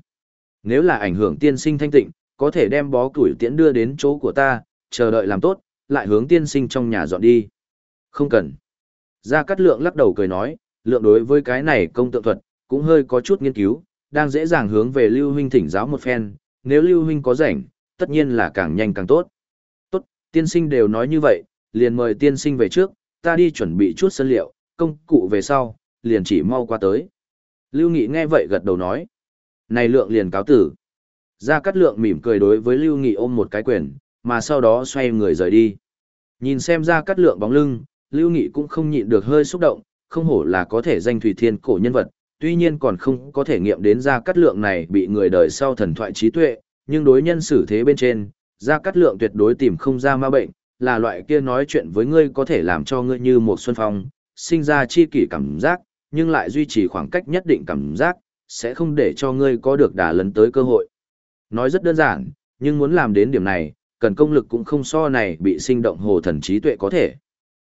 Nếu là ảnh hưởng tiên sinh thanh tịnh, có thể đem bó củi tiễn đưa đến chỗ của ta, chờ đợi làm tốt, lại hướng tiên sinh trong nhà dọn đi. Không cần. Gia Cát Lượng lắc đầu cười nói, lượng đối với cái này công tượng thuật, cũng hơi có chút nghiên cứu, đang dễ dàng hướng về Lưu Huynh thỉnh giáo một phen, nếu Lưu Huynh có rảnh, tất nhiên là càng nhanh càng tốt. Tốt, tiên sinh đều nói như vậy, liền mời tiên sinh về trước, ta đi chuẩn bị chút sân liệu, công cụ về sau, liền chỉ mau qua tới. Lưu Nghị nghe vậy gật đầu nói. Này lượng liền cáo tử. Gia Cát Lượng mỉm cười đối với Lưu Nghị ôm một cái quyền, mà sau đó xoay người rời đi. Nhìn xem Gia Cát Lượng bóng lưng, Lưu Nghị cũng không nhịn được hơi xúc động, không hổ là có thể danh thủy thiên cổ nhân vật, tuy nhiên còn không có thể nghiệm đến Gia Cát Lượng này bị người đời sau thần thoại trí tuệ, nhưng đối nhân xử thế bên trên, Gia Cát Lượng tuyệt đối tìm không ra ma bệnh, là loại kia nói chuyện với ngươi có thể làm cho ngươi như một xuân phong, sinh ra chi kỷ cảm giác, nhưng lại duy trì khoảng cách nhất định cảm giác, sẽ không để cho ngươi có được đà lấn tới cơ hội. Nói rất đơn giản, nhưng muốn làm đến điểm này, cần công lực cũng không so này bị sinh động hồ thần trí tuệ có thể.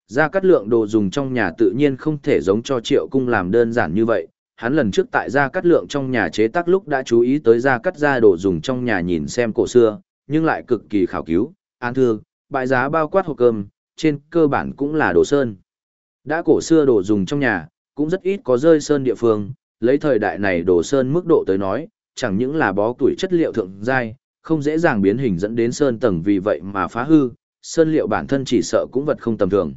Gia Cát Lượng đồ dùng trong nhà tự nhiên không thể giống cho Triệu Cung làm đơn giản như vậy, hắn lần trước tại Gia cắt Lượng trong nhà chế tác lúc đã chú ý tới Gia cắt gia đồ dùng trong nhà nhìn xem cổ xưa, nhưng lại cực kỳ khảo cứu, an thương, bãi giá bao quát hộp cơm, trên cơ bản cũng là đồ sơn. Đã cổ xưa đồ dùng trong nhà, cũng rất ít có rơi sơn địa phương, lấy thời đại này đồ sơn mức độ tới nói, chẳng những là bó tuổi chất liệu thượng giai, không dễ dàng biến hình dẫn đến sơn tầng vì vậy mà phá hư, sơn liệu bản thân chỉ sợ cũng vật không tầm thường.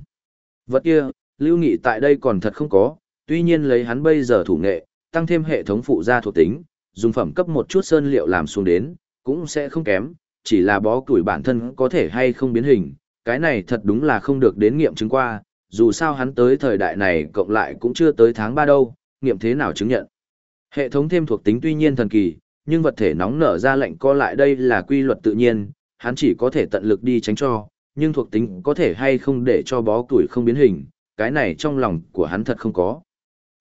Vật kia, lưu nghị tại đây còn thật không có, tuy nhiên lấy hắn bây giờ thủ nghệ, tăng thêm hệ thống phụ gia thuộc tính, dùng phẩm cấp một chút sơn liệu làm xuống đến, cũng sẽ không kém, chỉ là bó tuổi bản thân có thể hay không biến hình, cái này thật đúng là không được đến nghiệm chứng qua, dù sao hắn tới thời đại này cộng lại cũng chưa tới tháng 3 đâu, nghiệm thế nào chứng nhận. Hệ thống thêm thuộc tính tuy nhiên thần kỳ, nhưng vật thể nóng nở ra lệnh co lại đây là quy luật tự nhiên, hắn chỉ có thể tận lực đi tránh cho, nhưng thuộc tính có thể hay không để cho bó tuổi không biến hình, cái này trong lòng của hắn thật không có.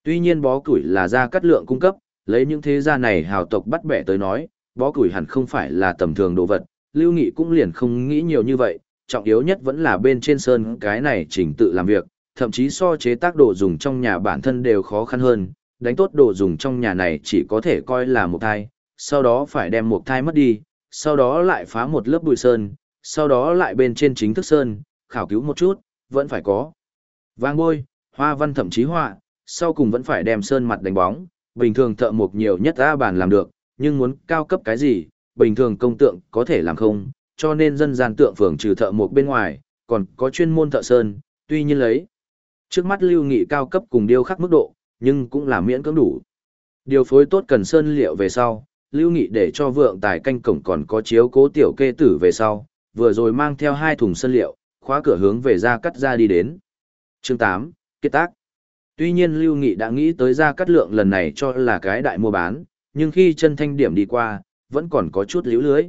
Tuy nhiên bó tuổi là gia cắt lượng cung cấp, lấy những thế gia này hào tộc bắt bẻ tới nói, bó tuổi hẳn không phải là tầm thường đồ vật, Lưu Nghị cũng liền không nghĩ nhiều như vậy, trọng yếu nhất vẫn là bên trên sơn cái này chỉnh tự làm việc, thậm chí so chế tác đồ dùng trong nhà bản thân đều khó khăn hơn, đánh tốt đồ dùng trong nhà này chỉ có thể coi là một thai, sau đó phải đem một thai mất đi, sau đó lại phá một lớp bụi sơn, sau đó lại bên trên chính thức sơn, khảo cứu một chút, vẫn phải có. Vàng bôi, hoa văn thậm chí họa, sau cùng vẫn phải đem sơn mặt đánh bóng, bình thường thợ mộc nhiều nhất ra bàn làm được, nhưng muốn cao cấp cái gì, bình thường công tượng có thể làm không, cho nên dân gian tượng phường trừ thợ mộc bên ngoài, còn có chuyên môn thợ sơn, tuy nhiên lấy. Trước mắt lưu nghị cao cấp cùng điêu khắc mức độ, nhưng cũng là miễn cưỡng đủ. Điều phối tốt cần sơn liệu về sau, lưu nghị để cho vượng tài canh cổng còn có chiếu cố tiểu kê tử về sau, vừa rồi mang theo hai thùng sơn liệu, khóa cửa hướng về ra cắt ra đi đến. Chương 8, kết tác. Tuy nhiên Lưu Nghị đã nghĩ tới ra cắt lượng lần này cho là cái đại mua bán, nhưng khi chân thanh điểm đi qua, vẫn còn có chút liễu lưới.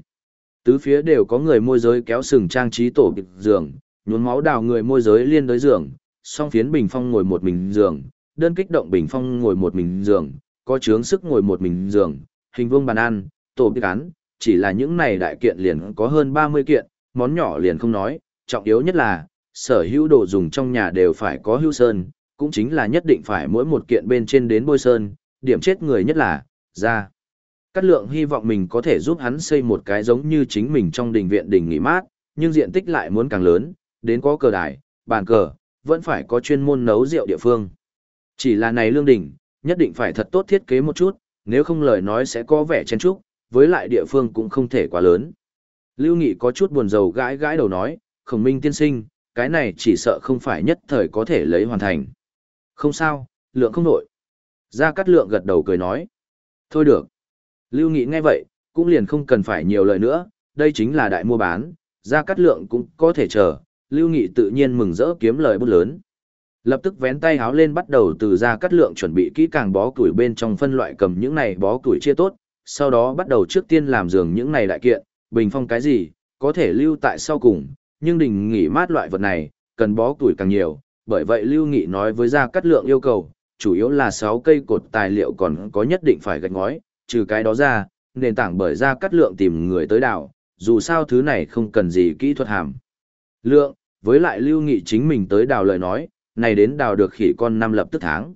Tứ phía đều có người môi giới kéo sừng trang trí tổ bịch giường, nhuốm máu đào người môi giới liên đối giường, song phiến bình phong ngồi một mình giường, đơn kích động bình phong ngồi một mình giường, có chướng sức ngồi một mình giường, hình vuông bàn ăn, tổ bịch án, chỉ là những này đại kiện liền có hơn 30 kiện, món nhỏ liền không nói, trọng yếu nhất là, sở hữu đồ dùng trong nhà đều phải có hữu sơn, cũng chính là nhất định phải mỗi một kiện bên trên đến bôi sơn, điểm chết người nhất là, ra. Cát lượng hy vọng mình có thể giúp hắn xây một cái giống như chính mình trong đình viện đình nghỉ mát, nhưng diện tích lại muốn càng lớn, đến có cờ đài, bàn cờ, vẫn phải có chuyên môn nấu rượu địa phương. Chỉ là này lương đỉnh, nhất định phải thật tốt thiết kế một chút, nếu không lời nói sẽ có vẻ chen chúc, với lại địa phương cũng không thể quá lớn. Lưu Nghị có chút buồn rầu gãi gãi đầu nói, khổng minh tiên sinh, cái này chỉ sợ không phải nhất thời có thể lấy hoàn thành. Không sao, lượng không nổi. Gia Cát Lượng gật đầu cười nói. Thôi được. Lưu Nghị nghe vậy, cũng liền không cần phải nhiều lời nữa, đây chính là đại mua bán, Gia Cát Lượng cũng có thể chờ, Lưu Nghị tự nhiên mừng rỡ kiếm lời bút lớn. Lập tức vén tay háo lên bắt đầu từ Gia Cát Lượng chuẩn bị kỹ càng bó củi bên trong phân loại cầm những này bó củi chia tốt, sau đó bắt đầu trước tiên làm giường những này đại kiện, bình phong cái gì, có thể lưu tại sau cùng, nhưng đình nghỉ mát loại vật này, cần bó củi càng nhiều, bởi vậy Lưu Nghị nói với Gia Cát Lượng yêu cầu, chủ yếu là 6 cây cột tài liệu còn có nhất định phải gạch ngói, trừ cái đó ra, nền tảng bởi Gia Cát Lượng tìm người tới đảo, dù sao thứ này không cần gì kỹ thuật hàm. Lượng, với lại Lưu Nghị chính mình tới đào lời nói, này đến đào được khỉ con năm lập tức tháng.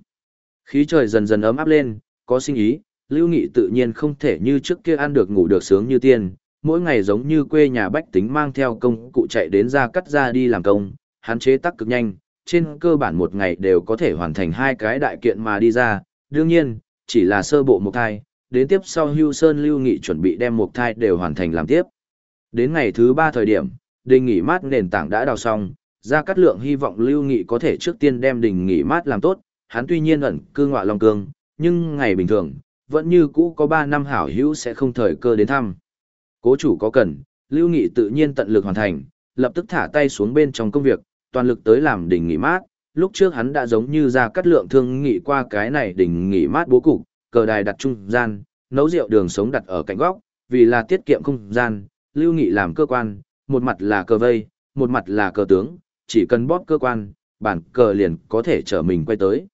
Khí trời dần dần ấm áp lên, có sinh ý, Lưu Nghị tự nhiên không thể như trước kia ăn được ngủ được sướng như tiên, mỗi ngày giống như quê nhà bách tính mang theo công cụ chạy đến ra cắt ra đi làm công, hắn chế tắc cực nhanh, trên cơ bản một ngày đều có thể hoàn thành hai cái đại kiện mà đi ra, đương nhiên, chỉ là sơ bộ một thai, đến tiếp sau Hưu Sơn Lưu Nghị chuẩn bị đem một thai đều hoàn thành làm tiếp. Đến ngày thứ ba thời điểm, đình nghỉ mát nền tảng đã đào xong, ra cắt lượng hy vọng Lưu Nghị có thể trước tiên đem đình nghỉ mát làm tốt, hắn tuy nhiên ẩn cư ngọa Long Cương, nhưng ngày bình thường, vẫn như cũ có 3 năm hảo hữu sẽ không thời cơ đến thăm. Cố chủ có cần, Lưu Nghị tự nhiên tận lực hoàn thành, lập tức thả tay xuống bên trong công việc, toàn lực tới làm đỉnh nghỉ mát. Lúc trước hắn đã giống như ra cắt lượng thương nghị qua cái này đỉnh nghỉ mát bố cục, cờ đài đặt trung gian, nấu rượu đường sống đặt ở cạnh góc, vì là tiết kiệm không gian, Lưu Nghị làm cơ quan, một mặt là cờ vây, một mặt là cờ tướng, chỉ cần bóp cơ quan, bản cờ liền có thể trở mình quay tới.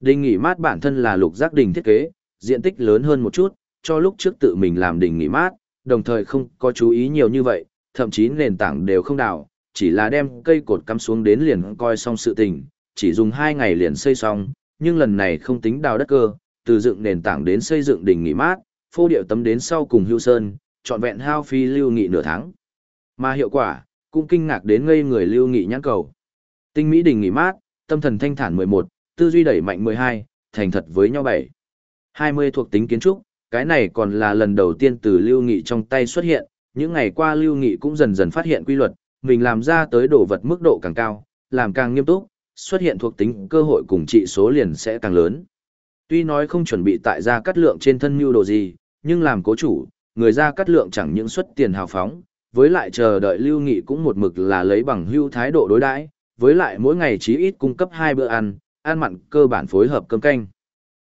Đình nghỉ mát bản thân là lục giác đình thiết kế, diện tích lớn hơn một chút, cho lúc trước tự mình làm đình nghỉ mát, đồng thời không có chú ý nhiều như vậy, thậm chí nền tảng đều không đào, chỉ là đem cây cột cắm xuống đến liền coi xong sự tình, chỉ dùng hai ngày liền xây xong, nhưng lần này không tính đào đất cơ, từ dựng nền tảng đến xây dựng đỉnh nghỉ mát, phô điệu tấm đến sau cùng hưu sơn, trọn vẹn hao phi lưu nghị nửa tháng. Mà hiệu quả, cũng kinh ngạc đến ngây người lưu nghị nhãn cầu. Tinh Mỹ đỉnh nghỉ mát, tâm thần thanh thản 11, tư duy đẩy mạnh 12, thành thật với nhau 7. 20 thuộc tính kiến trúc, cái này còn là lần đầu tiên từ lưu nghị trong tay xuất hiện, những ngày qua lưu nghị cũng dần dần phát hiện quy luật, mình làm ra tới đồ vật mức độ càng cao, làm càng nghiêm túc, xuất hiện thuộc tính cơ hội cùng trị số liền sẽ càng lớn. Tuy nói không chuẩn bị tại gia cắt lượng trên thân mưu đồ gì, nhưng làm cố chủ, người gia cắt lượng chẳng những xuất tiền hào phóng, với lại chờ đợi lưu nghị cũng một mực là lấy bằng hưu thái độ đối đãi, với lại mỗi ngày chí ít cung cấp hai bữa ăn, ăn mặn cơ bản phối hợp cơm canh.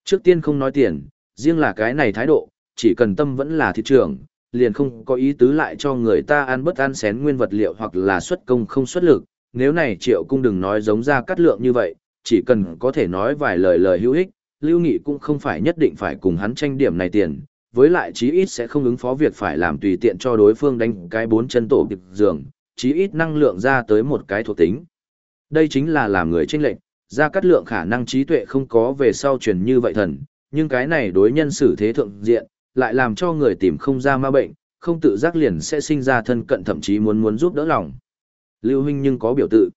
Trước tiên không nói tiền, riêng là cái này thái độ, chỉ cần tâm vẫn là thị trường, liền không có ý tứ lại cho người ta ăn bất ăn xén nguyên vật liệu hoặc là xuất công không xuất lực, nếu này triệu cung đừng nói giống ra cắt lượng như vậy, chỉ cần có thể nói vài lời lời hữu ích, Lưu Nghị cũng không phải nhất định phải cùng hắn tranh điểm này tiền, với lại chí ít sẽ không ứng phó việc phải làm tùy tiện cho đối phương đánh cái bốn chân tổ kịp giường, chí ít năng lượng ra tới một cái thuộc tính. Đây chính là làm người tranh lệnh, ra cắt lượng khả năng trí tuệ không có về sau truyền như vậy thần, nhưng cái này đối nhân xử thế thượng diện, lại làm cho người tìm không ra ma bệnh, không tự giác liền sẽ sinh ra thân cận thậm chí muốn muốn giúp đỡ lòng. Lưu huynh nhưng có biểu tự.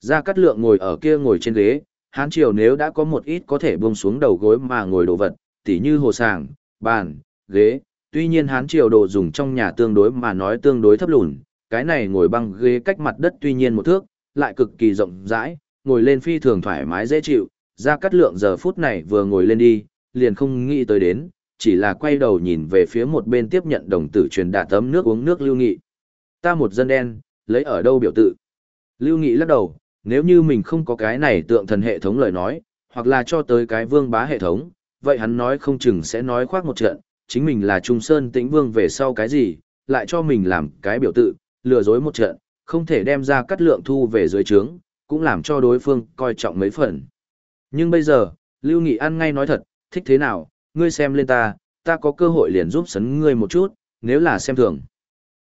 Gia Cát Lượng ngồi ở kia ngồi trên ghế, hán triều nếu đã có một ít có thể buông xuống đầu gối mà ngồi đồ vật, tỉ như hồ sàng, bàn, ghế, tuy nhiên hán triều đồ dùng trong nhà tương đối mà nói tương đối thấp lùn, cái này ngồi băng ghế cách mặt đất tuy nhiên một thước, lại cực kỳ rộng rãi, ngồi lên phi thường thoải mái dễ chịu, Gia Cát Lượng giờ phút này vừa ngồi lên đi, liền không nghĩ tới đến, chỉ là quay đầu nhìn về phía một bên tiếp nhận đồng tử truyền đạt tấm nước uống nước lưu nghị. Ta một dân đen, lấy ở đâu biểu tự. Lưu Nghị lắc đầu, nếu như mình không có cái này tượng thần hệ thống lời nói, hoặc là cho tới cái vương bá hệ thống, vậy hắn nói không chừng sẽ nói khoác một trận, chính mình là Trung Sơn tĩnh vương về sau cái gì, lại cho mình làm cái biểu tự, lừa dối một trận, không thể đem ra cắt lượng thu về dưới trướng, cũng làm cho đối phương coi trọng mấy phần. Nhưng bây giờ, Lưu Nghị ăn ngay nói thật, thích thế nào, ngươi xem lên ta, ta có cơ hội liền giúp sấn ngươi một chút, nếu là xem thường.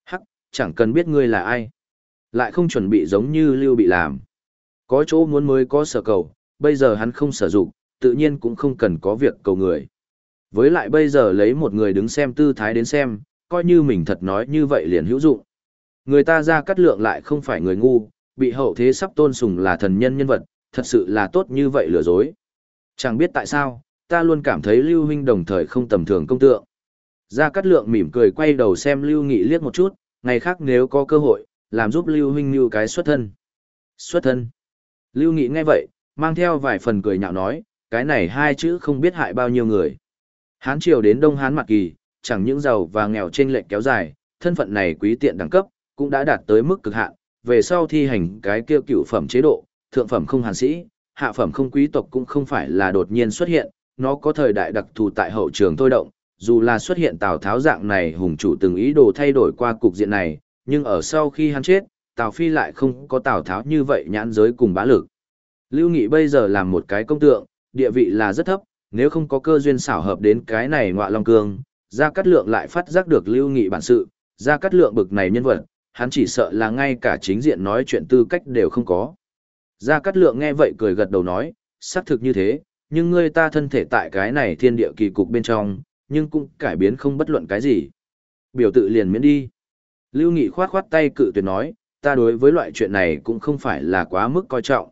Hắc, chẳng cần biết ngươi là ai. Lại không chuẩn bị giống như Lưu bị làm. Có chỗ muốn mới có sở cầu, bây giờ hắn không sử dụng, tự nhiên cũng không cần có việc cầu người. Với lại bây giờ lấy một người đứng xem tư thái đến xem, coi như mình thật nói như vậy liền hữu dụng. Người ta ra cắt lượng lại không phải người ngu, bị hậu thế sắp tôn sùng là thần nhân nhân vật, thật sự là tốt như vậy lừa dối. Chẳng biết tại sao, ta luôn cảm thấy Lưu Huynh đồng thời không tầm thường công tượng. Gia Cát Lượng mỉm cười quay đầu xem Lưu Nghị liếc một chút, ngày khác nếu có cơ hội, làm giúp Lưu Huynh như cái xuất thân. Xuất thân. Lưu Nghị nghe vậy, mang theo vài phần cười nhạo nói, cái này hai chữ không biết hại bao nhiêu người. Hán triều đến Đông Hán Mạc Kỳ, chẳng những giàu và nghèo trên lệnh kéo dài, thân phận này quý tiện đẳng cấp, cũng đã đạt tới mức cực hạn, về sau thi hành cái kêu cựu phẩm chế độ, thượng phẩm không hàn sĩ, hạ phẩm không quý tộc cũng không phải là đột nhiên xuất hiện, nó có thời đại đặc thù tại hậu trường thôi động, dù là xuất hiện Tào Tháo dạng này hùng chủ từng ý đồ thay đổi qua cục diện này, nhưng ở sau khi hắn chết, Tào Phi lại không có Tào Tháo như vậy nhãn giới cùng bá lực. Lưu Nghị bây giờ làm một cái công tượng, địa vị là rất thấp, nếu không có cơ duyên xảo hợp đến cái này ngọa long cương, Gia Cát Lượng lại phát giác được Lưu Nghị bản sự, Gia Cát Lượng bực này nhân vật, hắn chỉ sợ là ngay cả chính diện nói chuyện tư cách đều không có. Gia Cát Lượng nghe vậy cười gật đầu nói, xác thực như thế, nhưng ngươi ta thân thể tại cái này thiên địa kỳ cục bên trong, nhưng cũng cải biến không bất luận cái gì. Biểu tự liền miễn đi. Lưu Nghị khoát khoát tay cự tuyệt nói, ta đối với loại chuyện này cũng không phải là quá mức coi trọng.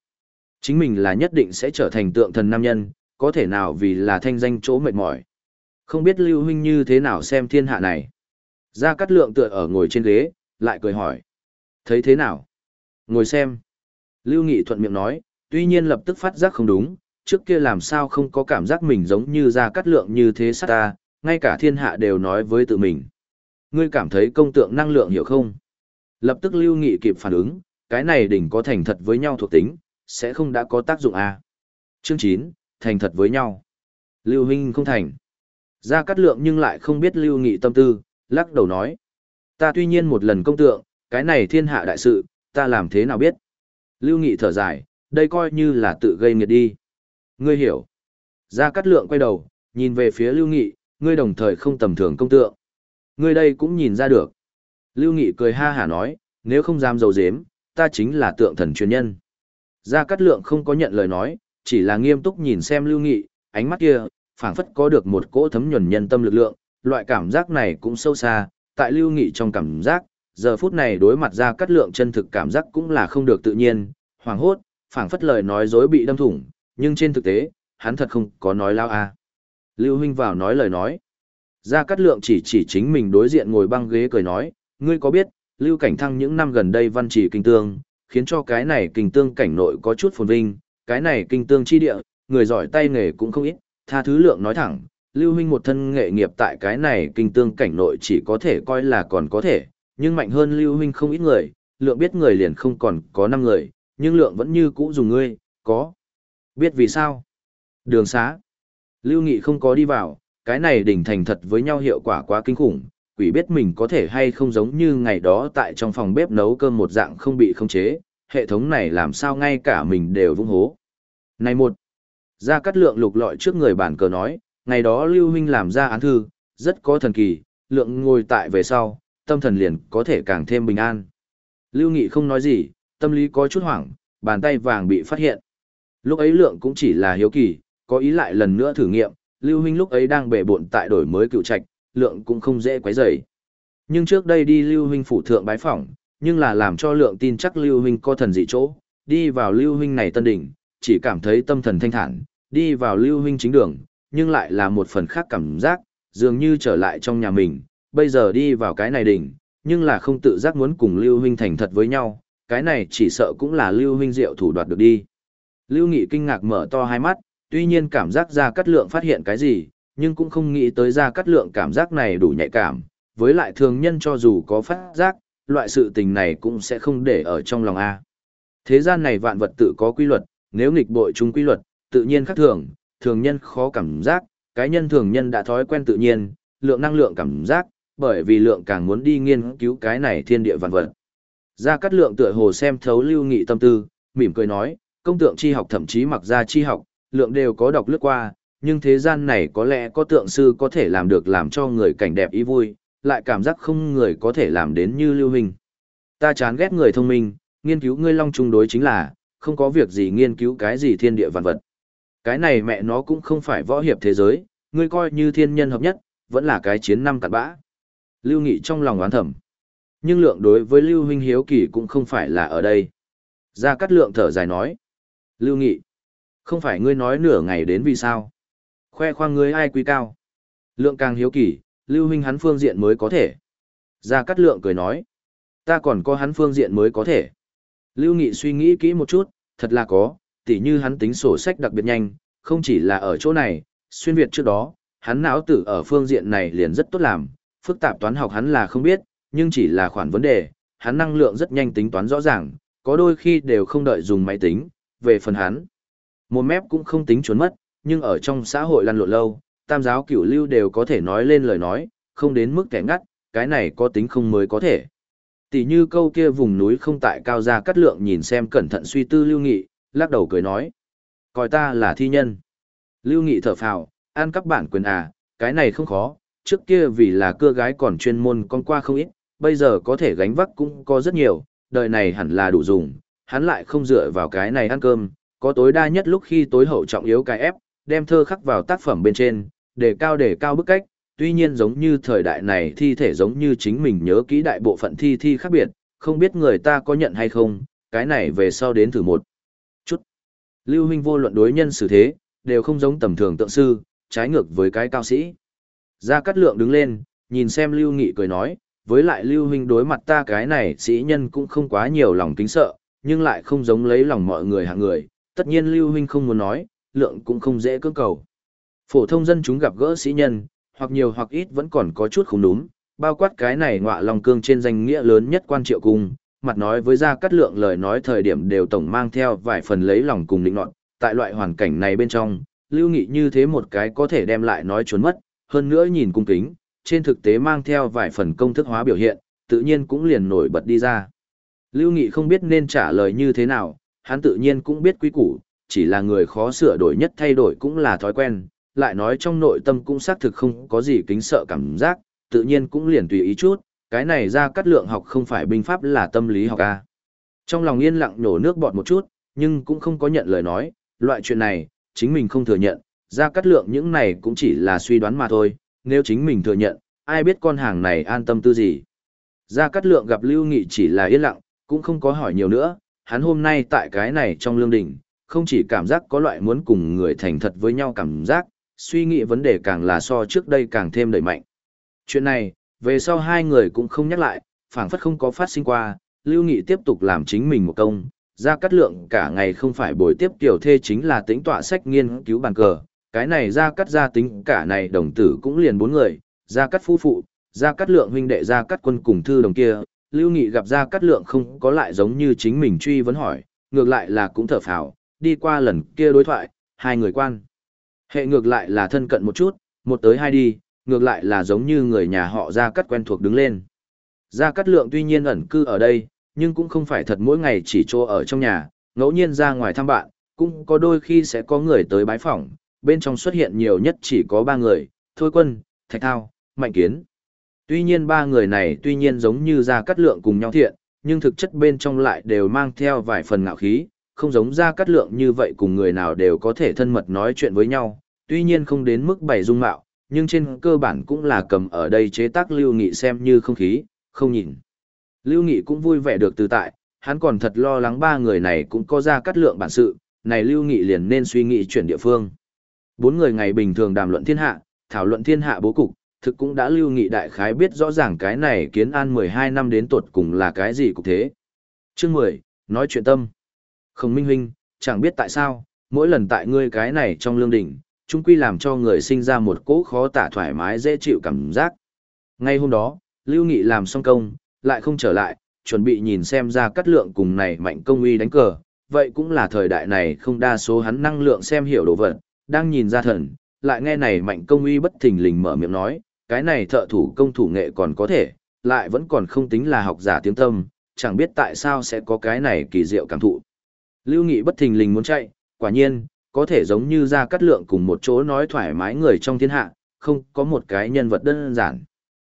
Chính mình là nhất định sẽ trở thành tượng thần nam nhân, có thể nào vì là thanh danh chỗ mệt mỏi. Không biết Lưu Huynh như thế nào xem thiên hạ này. Gia Cát Lượng tựa ở ngồi trên ghế, lại cười hỏi. Thấy thế nào? Ngồi xem. Lưu Nghị thuận miệng nói, tuy nhiên lập tức phát giác không đúng, trước kia làm sao không có cảm giác mình giống như Gia Cát Lượng như thế sát ta, ngay cả thiên hạ đều nói với tự mình. Ngươi cảm thấy công tượng năng lượng hiểu không? Lập tức Lưu Nghị kịp phản ứng, cái này đỉnh có thành thật với nhau thuộc tính, sẽ không đã có tác dụng à. Chương 9, thành thật với nhau. Lưu minh không thành. Gia Cát Lượng nhưng lại không biết Lưu Nghị tâm tư, lắc đầu nói. Ta tuy nhiên một lần công tượng, cái này thiên hạ đại sự, ta làm thế nào biết? Lưu Nghị thở dài, đây coi như là tự gây nghiệt đi. Ngươi hiểu. Gia Cát Lượng quay đầu, nhìn về phía Lưu Nghị, ngươi đồng thời không tầm thường công tượng. Ngươi đây cũng nhìn ra được. Lưu Nghị cười ha hả nói, nếu không dám dầu dếm, ta chính là tượng thần truyền nhân. Gia Cát Lượng không có nhận lời nói, chỉ là nghiêm túc nhìn xem Lưu Nghị, ánh mắt kia, phảng phất có được một cỗ thấm nhuần nhân tâm lực lượng, loại cảm giác này cũng sâu xa, tại Lưu Nghị trong cảm giác, giờ phút này đối mặt Gia Cát Lượng chân thực cảm giác cũng là không được tự nhiên, hoàng hốt, phảng phất lời nói dối bị đâm thủng, nhưng trên thực tế, hắn thật không có nói lao a. Lưu huynh vào nói lời nói. Gia Cát Lượng chỉ chỉ chính mình đối diện ngồi băng ghế cười nói, ngươi có biết, Lưu Cảnh Thăng những năm gần đây văn chỉ kinh tương, khiến cho cái này kinh tương cảnh nội có chút phồn vinh, cái này kinh tương chi địa, người giỏi tay nghề cũng không ít, tha thứ lượng nói thẳng, Lưu huynh một thân nghệ nghiệp tại cái này kinh tương cảnh nội chỉ có thể coi là còn có thể, nhưng mạnh hơn Lưu huynh không ít người, lượng biết người liền không còn có 5 người, nhưng lượng vẫn như cũ dùng ngươi, có. Biết vì sao? Đường xá. Lưu Nghị không có đi vào, cái này đỉnh thành thật với nhau hiệu quả quá kinh khủng, quỷ biết mình có thể hay không giống như ngày đó tại trong phòng bếp nấu cơm một dạng không bị khống chế, hệ thống này làm sao ngay cả mình đều vung hố. Này một, ra cắt lượng lục lọi trước người bản cờ nói, ngày đó Lưu Huynh làm ra án thư, rất có thần kỳ, lượng ngồi tại về sau, tâm thần liền có thể càng thêm bình an. Lưu Nghị không nói gì, tâm lý có chút hoảng, bàn tay vàng bị phát hiện. Lúc ấy lượng cũng chỉ là hiếu kỳ, có ý lại lần nữa thử nghiệm, Lưu Huynh lúc ấy đang bể bộn tại đổi mới cựu trạch, lượng cũng không dễ quấy rầy. Nhưng trước đây đi Lưu Huynh phủ thượng bái phỏng, nhưng là làm cho lượng tin chắc Lưu Huynh có thần dị chỗ, đi vào Lưu Huynh này tân đỉnh, chỉ cảm thấy tâm thần thanh thản, đi vào Lưu Huynh chính đường, nhưng lại là một phần khác cảm giác, dường như trở lại trong nhà mình, bây giờ đi vào cái này đỉnh, nhưng là không tự giác muốn cùng Lưu Huynh thành thật với nhau, cái này chỉ sợ cũng là Lưu Huynh diệu thủ đoạt được đi. Lưu Nghị kinh ngạc mở to hai mắt, tuy nhiên cảm giác ra cắt lượng phát hiện cái gì, nhưng cũng không nghĩ tới ra cắt lượng cảm giác này đủ nhạy cảm, với lại thường nhân cho dù có phát giác, loại sự tình này cũng sẽ không để ở trong lòng A. Thế gian này vạn vật tự có quy luật, nếu nghịch bội chúng quy luật, tự nhiên khác thường, thường nhân khó cảm giác, cái nhân thường nhân đã thói quen tự nhiên, lượng năng lượng cảm giác, bởi vì lượng càng muốn đi nghiên cứu cái này thiên địa vạn vật. Gia Cát Lượng tựa hồ xem thấu Lưu Nghị tâm tư, mỉm cười nói, công tượng chi học thậm chí mặc ra chi học, lượng đều có đọc lướt qua, nhưng thế gian này có lẽ có tượng sư có thể làm được làm cho người cảnh đẹp ý vui, lại cảm giác không người có thể làm đến như Lưu Hình. Ta chán ghét người thông minh, nghiên cứu ngươi long trung đối chính là, không có việc gì nghiên cứu cái gì thiên địa vạn vật. Cái này mẹ nó cũng không phải võ hiệp thế giới, ngươi coi như thiên nhân hợp nhất, vẫn là cái chiến năm cặn bã. Lưu Nghị trong lòng oán thầm. Nhưng lượng đối với Lưu Huynh Hiếu Kỳ cũng không phải là ở đây. Gia Cát Lượng thở dài nói. Lưu Nghị, không phải ngươi nói nửa ngày đến vì sao? Khoe khoang ngươi ai quý cao? Lượng càng hiếu kỳ, Lưu Huynh hắn phương diện mới có thể. Gia Cát Lượng cười nói. Ta còn có hắn phương diện mới có thể. Lưu Nghị suy nghĩ kỹ một chút, thật là có, tỉ như hắn tính sổ sách đặc biệt nhanh, không chỉ là ở chỗ này, xuyên Việt trước đó, hắn não tử ở phương diện này liền rất tốt làm, phức tạp toán học hắn là không biết, nhưng chỉ là khoản vấn đề, hắn năng lượng rất nhanh tính toán rõ ràng, có đôi khi đều không đợi dùng máy tính, về phần hắn. Một mép cũng không tính trốn mất, nhưng ở trong xã hội lăn lộn lâu, tam giáo cửu lưu đều có thể nói lên lời nói, không đến mức kẻ ngắt, cái này có tính không mới có thể. Tỷ như câu kia vùng núi không tại cao ra cắt lượng nhìn xem cẩn thận suy tư lưu nghị, lắc đầu cười nói. Coi ta là thi nhân. Lưu nghị thở phào, an các bản quyền à, cái này không khó, trước kia vì là cưa gái còn chuyên môn con qua không ít, bây giờ có thể gánh vác cũng có rất nhiều, đời này hẳn là đủ dùng, hắn lại không dựa vào cái này ăn cơm, có tối đa nhất lúc khi tối hậu trọng yếu cái ép, đem thơ khắc vào tác phẩm bên trên, để cao để cao bức cách, tuy nhiên giống như thời đại này thi thể giống như chính mình nhớ kỹ đại bộ phận thi thi khác biệt, không biết người ta có nhận hay không, cái này về sau đến thử một chút. Lưu huynh vô luận đối nhân xử thế, đều không giống tầm thường tượng sư, trái ngược với cái cao sĩ. Gia Cát Lượng đứng lên, nhìn xem Lưu Nghị cười nói, với lại Lưu huynh đối mặt ta cái này sĩ nhân cũng không quá nhiều lòng kính sợ, nhưng lại không giống lấy lòng mọi người hạng người, tất nhiên Lưu huynh không muốn nói, lượng cũng không dễ cưỡng cầu. Phổ thông dân chúng gặp gỡ sĩ nhân, hoặc nhiều hoặc ít vẫn còn có chút không đúng, bao quát cái này ngọa lòng cương trên danh nghĩa lớn nhất quan triệu cung, mặt nói với ra cắt Lượng lời nói thời điểm đều tổng mang theo vài phần lấy lòng cùng định nọt, tại loại hoàn cảnh này bên trong, Lưu Nghị như thế một cái có thể đem lại nói trốn mất, hơn nữa nhìn cung kính, trên thực tế mang theo vài phần công thức hóa biểu hiện, tự nhiên cũng liền nổi bật đi ra. Lưu Nghị không biết nên trả lời như thế nào, hắn tự nhiên cũng biết quý củ, chỉ là người khó sửa đổi nhất thay đổi cũng là thói quen, lại nói trong nội tâm cũng xác thực không có gì kính sợ cảm giác, tự nhiên cũng liền tùy ý chút, cái này ra cắt lượng học không phải binh pháp là tâm lý học a. Trong lòng yên lặng nổ nước bọt một chút, nhưng cũng không có nhận lời nói, loại chuyện này, chính mình không thừa nhận, ra cắt lượng những này cũng chỉ là suy đoán mà thôi, nếu chính mình thừa nhận, ai biết con hàng này an tâm tư gì. Ra cắt lượng gặp Lưu Nghị chỉ là yên lặng, cũng không có hỏi nhiều nữa, hắn hôm nay tại cái này trong lương đỉnh, không chỉ cảm giác có loại muốn cùng người thành thật với nhau cảm giác, suy nghĩ vấn đề càng là so trước đây càng thêm đẩy mạnh. Chuyện này, về sau hai người cũng không nhắc lại, phảng phất không có phát sinh qua, Lưu Nghị tiếp tục làm chính mình một công, ra cắt lượng cả ngày không phải bồi tiếp tiểu thê chính là tính tọa sách nghiên cứu bàn cờ, cái này ra cắt ra tính cả này đồng tử cũng liền bốn người, ra cắt phu phụ, ra cắt lượng huynh đệ ra cắt quân cùng thư đồng kia, Lưu Nghị gặp ra cắt lượng không có lại giống như chính mình truy vấn hỏi, ngược lại là cũng thở phào, đi qua lần kia đối thoại, hai người quan. Hệ ngược lại là thân cận một chút, một tới hai đi, ngược lại là giống như người nhà họ ra cắt quen thuộc đứng lên. Gia Cát Lượng tuy nhiên ẩn cư ở đây, nhưng cũng không phải thật mỗi ngày chỉ trô ở trong nhà, ngẫu nhiên ra ngoài thăm bạn, cũng có đôi khi sẽ có người tới bái phỏng, bên trong xuất hiện nhiều nhất chỉ có ba người, Thôi Quân, Thạch Thao, Mạnh Kiến. Tuy nhiên ba người này tuy nhiên giống như Gia Cát Lượng cùng nhau thiện, nhưng thực chất bên trong lại đều mang theo vài phần ngạo khí, không giống Gia Cát Lượng như vậy cùng người nào đều có thể thân mật nói chuyện với nhau, tuy nhiên không đến mức bày dung mạo, nhưng trên cơ bản cũng là cầm ở đây chế tác lưu nghị xem như không khí, không nhìn. Lưu Nghị cũng vui vẻ được từ tại, hắn còn thật lo lắng ba người này cũng có ra cắt lượng bản sự, này Lưu Nghị liền nên suy nghĩ chuyển địa phương. Bốn người ngày bình thường đàm luận thiên hạ, thảo luận thiên hạ bố cục, thực cũng đã Lưu Nghị đại khái biết rõ ràng cái này kiến an 12 năm đến tuột cùng là cái gì cục thế. Chương 10, nói chuyện tâm. Không minh huynh, chẳng biết tại sao, mỗi lần tại ngươi cái này trong lương đỉnh, chung quy làm cho người sinh ra một cỗ khó tả thoải mái dễ chịu cảm giác. Ngay hôm đó, Lưu Nghị làm xong công, lại không trở lại, chuẩn bị nhìn xem ra cắt lượng cùng này mạnh công uy đánh cờ. Vậy cũng là thời đại này không đa số hắn năng lượng xem hiểu đồ vật, đang nhìn ra thần, lại nghe này mạnh công uy bất thình lình mở miệng nói, cái này thợ thủ công thủ nghệ còn có thể, lại vẫn còn không tính là học giả tiếng tâm, chẳng biết tại sao sẽ có cái này kỳ diệu cảm thụ. Lưu Nghị bất thình lình muốn chạy, quả nhiên, có thể giống như ra cắt lượng cùng một chỗ nói thoải mái người trong thiên hạ, không có một cái nhân vật đơn giản.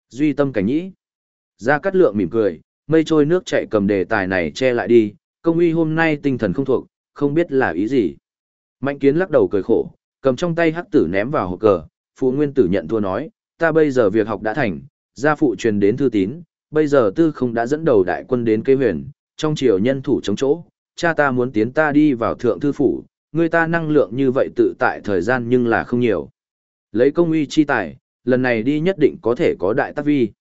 Duy tâm cảnh nhĩ. Gia Cát Lượng mỉm cười, mây trôi nước chạy cầm đề tài này che lại đi, công uy hôm nay tinh thần không thuộc, không biết là ý gì. Mạnh kiến lắc đầu cười khổ, cầm trong tay hắc tử ném vào hộp cờ, phụ nguyên tử nhận thua nói, ta bây giờ việc học đã thành, gia phụ truyền đến thư tín, bây giờ tư không đã dẫn đầu đại quân đến kế huyền, trong triều nhân thủ chống chỗ, cha ta muốn tiến ta đi vào thượng thư phủ, người ta năng lượng như vậy tự tại thời gian nhưng là không nhiều. Lấy công uy chi tài, lần này đi nhất định có thể có đại tác vi.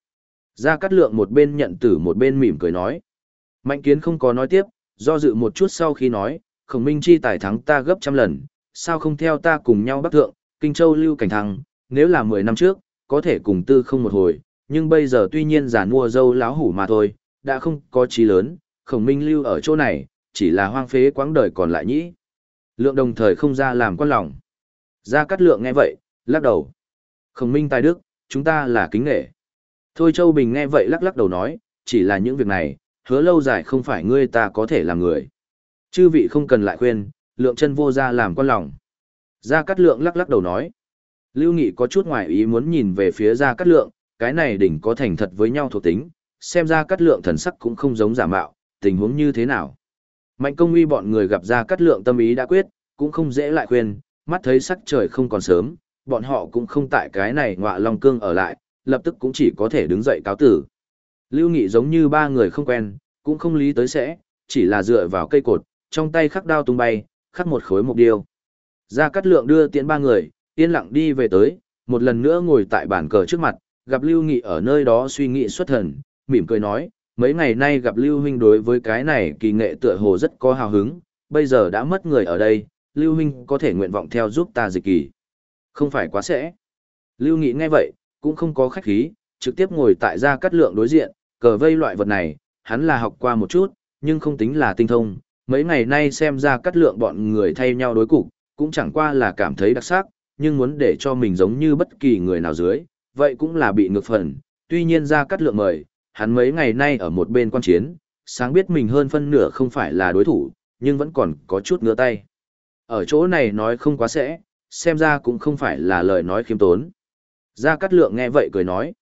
Gia Cát Lượng một bên nhận tử một bên mỉm cười nói. Mạnh kiến không có nói tiếp, do dự một chút sau khi nói, khổng minh chi tài thắng ta gấp trăm lần, sao không theo ta cùng nhau bắc thượng, kinh châu lưu cảnh thăng, nếu là 10 năm trước, có thể cùng tư không một hồi, nhưng bây giờ tuy nhiên giả mua dâu láo hủ mà thôi, đã không có trí lớn, khổng minh lưu ở chỗ này, chỉ là hoang phế quãng đời còn lại nhĩ. Lượng đồng thời không ra làm quan lòng. Gia Cát Lượng nghe vậy, lắc đầu. Khổng minh tài đức, chúng ta là kính nghệ. Thôi Châu Bình nghe vậy lắc lắc đầu nói, chỉ là những việc này, hứa lâu dài không phải ngươi ta có thể làm người. Chư vị không cần lại khuyên, lượng chân vô ra làm quan lòng. Gia Cát Lượng lắc lắc đầu nói. Lưu Nghị có chút ngoài ý muốn nhìn về phía Gia Cát Lượng, cái này đỉnh có thành thật với nhau thuộc tính, xem ra Cát Lượng thần sắc cũng không giống giả mạo, tình huống như thế nào. Mạnh công uy bọn người gặp Gia Cát Lượng tâm ý đã quyết, cũng không dễ lại khuyên, mắt thấy sắc trời không còn sớm, bọn họ cũng không tại cái này ngọa long cương ở lại, lập tức cũng chỉ có thể đứng dậy cáo tử. Lưu Nghị giống như ba người không quen, cũng không lý tới sẽ, chỉ là dựa vào cây cột, trong tay khắc đao tung bay, khắc một khối mục điêu. Gia cát lượng đưa tiễn ba người, yên lặng đi về tới, một lần nữa ngồi tại bàn cờ trước mặt, gặp Lưu Nghị ở nơi đó suy nghĩ xuất thần, mỉm cười nói, mấy ngày nay gặp Lưu Huynh đối với cái này kỳ nghệ tựa hồ rất có hào hứng, bây giờ đã mất người ở đây, Lưu Huynh có thể nguyện vọng theo giúp ta dịch kỳ. Không phải quá sẽ. Lưu Nghị nghe vậy, cũng không có khách khí, trực tiếp ngồi tại gia cắt lượng đối diện, cờ vây loại vật này, hắn là học qua một chút, nhưng không tính là tinh thông. Mấy ngày nay xem ra cắt lượng bọn người thay nhau đối cục, cũng chẳng qua là cảm thấy đặc sắc, nhưng muốn để cho mình giống như bất kỳ người nào dưới, vậy cũng là bị ngược phần. Tuy nhiên ra cắt lượng mời, hắn mấy ngày nay ở một bên quan chiến, sáng biết mình hơn phân nửa không phải là đối thủ, nhưng vẫn còn có chút ngứa tay. Ở chỗ này nói không quá sẽ, xem ra cũng không phải là lời nói khiêm tốn. Gia Cát Lượng nghe vậy cười nói.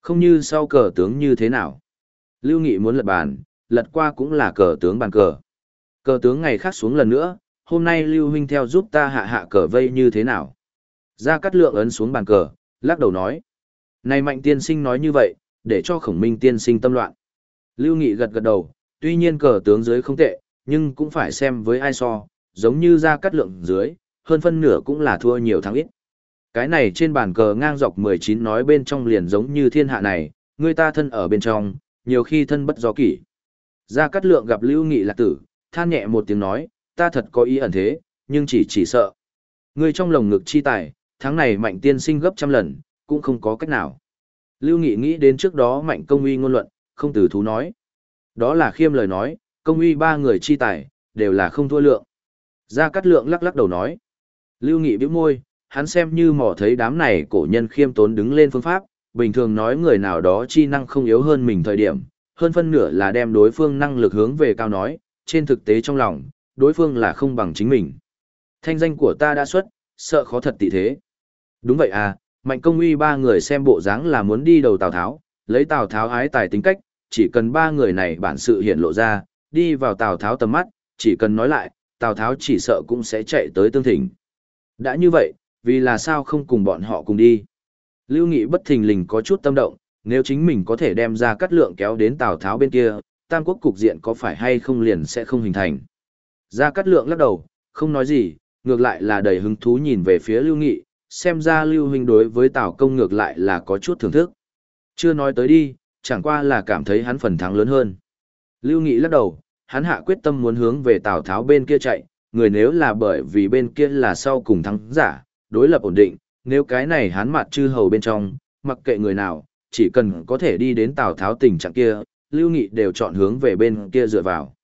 Không như sau cờ tướng như thế nào. Lưu Nghị muốn lật bàn, lật qua cũng là cờ tướng bàn cờ. Cờ tướng ngày khác xuống lần nữa, hôm nay Lưu Huynh theo giúp ta hạ hạ cờ vây như thế nào. Gia Cát lượng ấn xuống bàn cờ, lắc đầu nói. Này mạnh tiên sinh nói như vậy, để cho khổng minh tiên sinh tâm loạn. Lưu Nghị gật gật đầu, tuy nhiên cờ tướng dưới không tệ, nhưng cũng phải xem với ai so, giống như Gia Cát lượng dưới, hơn phân nửa cũng là thua nhiều thắng ít. Cái này trên bàn cờ ngang dọc 19 nói bên trong liền giống như thiên hạ này, người ta thân ở bên trong, nhiều khi thân bất do kỷ. Gia Cát Lượng gặp Lưu Nghị lạc tử, than nhẹ một tiếng nói, ta thật có ý ẩn thế, nhưng chỉ chỉ sợ. Người trong lồng ngực chi tài, tháng này mạnh tiên sinh gấp trăm lần, cũng không có cách nào. Lưu Nghị nghĩ đến trước đó mạnh công uy ngôn luận, không từ thú nói. Đó là khiêm lời nói, công uy ba người chi tài, đều là không thua lượng. Gia Cát Lượng lắc lắc đầu nói. Lưu Nghị bĩu môi, hắn xem như mò thấy đám này cổ nhân khiêm tốn đứng lên phương pháp, bình thường nói người nào đó chi năng không yếu hơn mình thời điểm, hơn phân nửa là đem đối phương năng lực hướng về cao nói, trên thực tế trong lòng, đối phương là không bằng chính mình. Thanh danh của ta đã xuất, sợ khó thật tị thế. Đúng vậy à, mạnh công uy ba người xem bộ dáng là muốn đi đầu Tào Tháo, lấy Tào Tháo ái tài tính cách, chỉ cần ba người này bản sự hiện lộ ra, đi vào Tào Tháo tầm mắt, chỉ cần nói lại, Tào Tháo chỉ sợ cũng sẽ chạy tới tương thỉnh. Đã như vậy, vì là sao không cùng bọn họ cùng đi. Lưu Nghị bất thình lình có chút tâm động, nếu chính mình có thể đem ra cắt lượng kéo đến Tào Tháo bên kia, tam quốc cục diện có phải hay không liền sẽ không hình thành. Ra cắt lượng lắc đầu, không nói gì, ngược lại là đầy hứng thú nhìn về phía Lưu Nghị, xem ra Lưu Huynh đối với Tào Công ngược lại là có chút thưởng thức. Chưa nói tới đi, chẳng qua là cảm thấy hắn phần thắng lớn hơn. Lưu Nghị lắc đầu, hắn hạ quyết tâm muốn hướng về Tào Tháo bên kia chạy, người nếu là bởi vì bên kia là sau cùng thắng giả, đối lập ổn định, nếu cái này hắn mặt chư hầu bên trong, mặc kệ người nào, chỉ cần có thể đi đến Tào Tháo tình trạng kia, Lưu Nghị đều chọn hướng về bên kia dựa vào.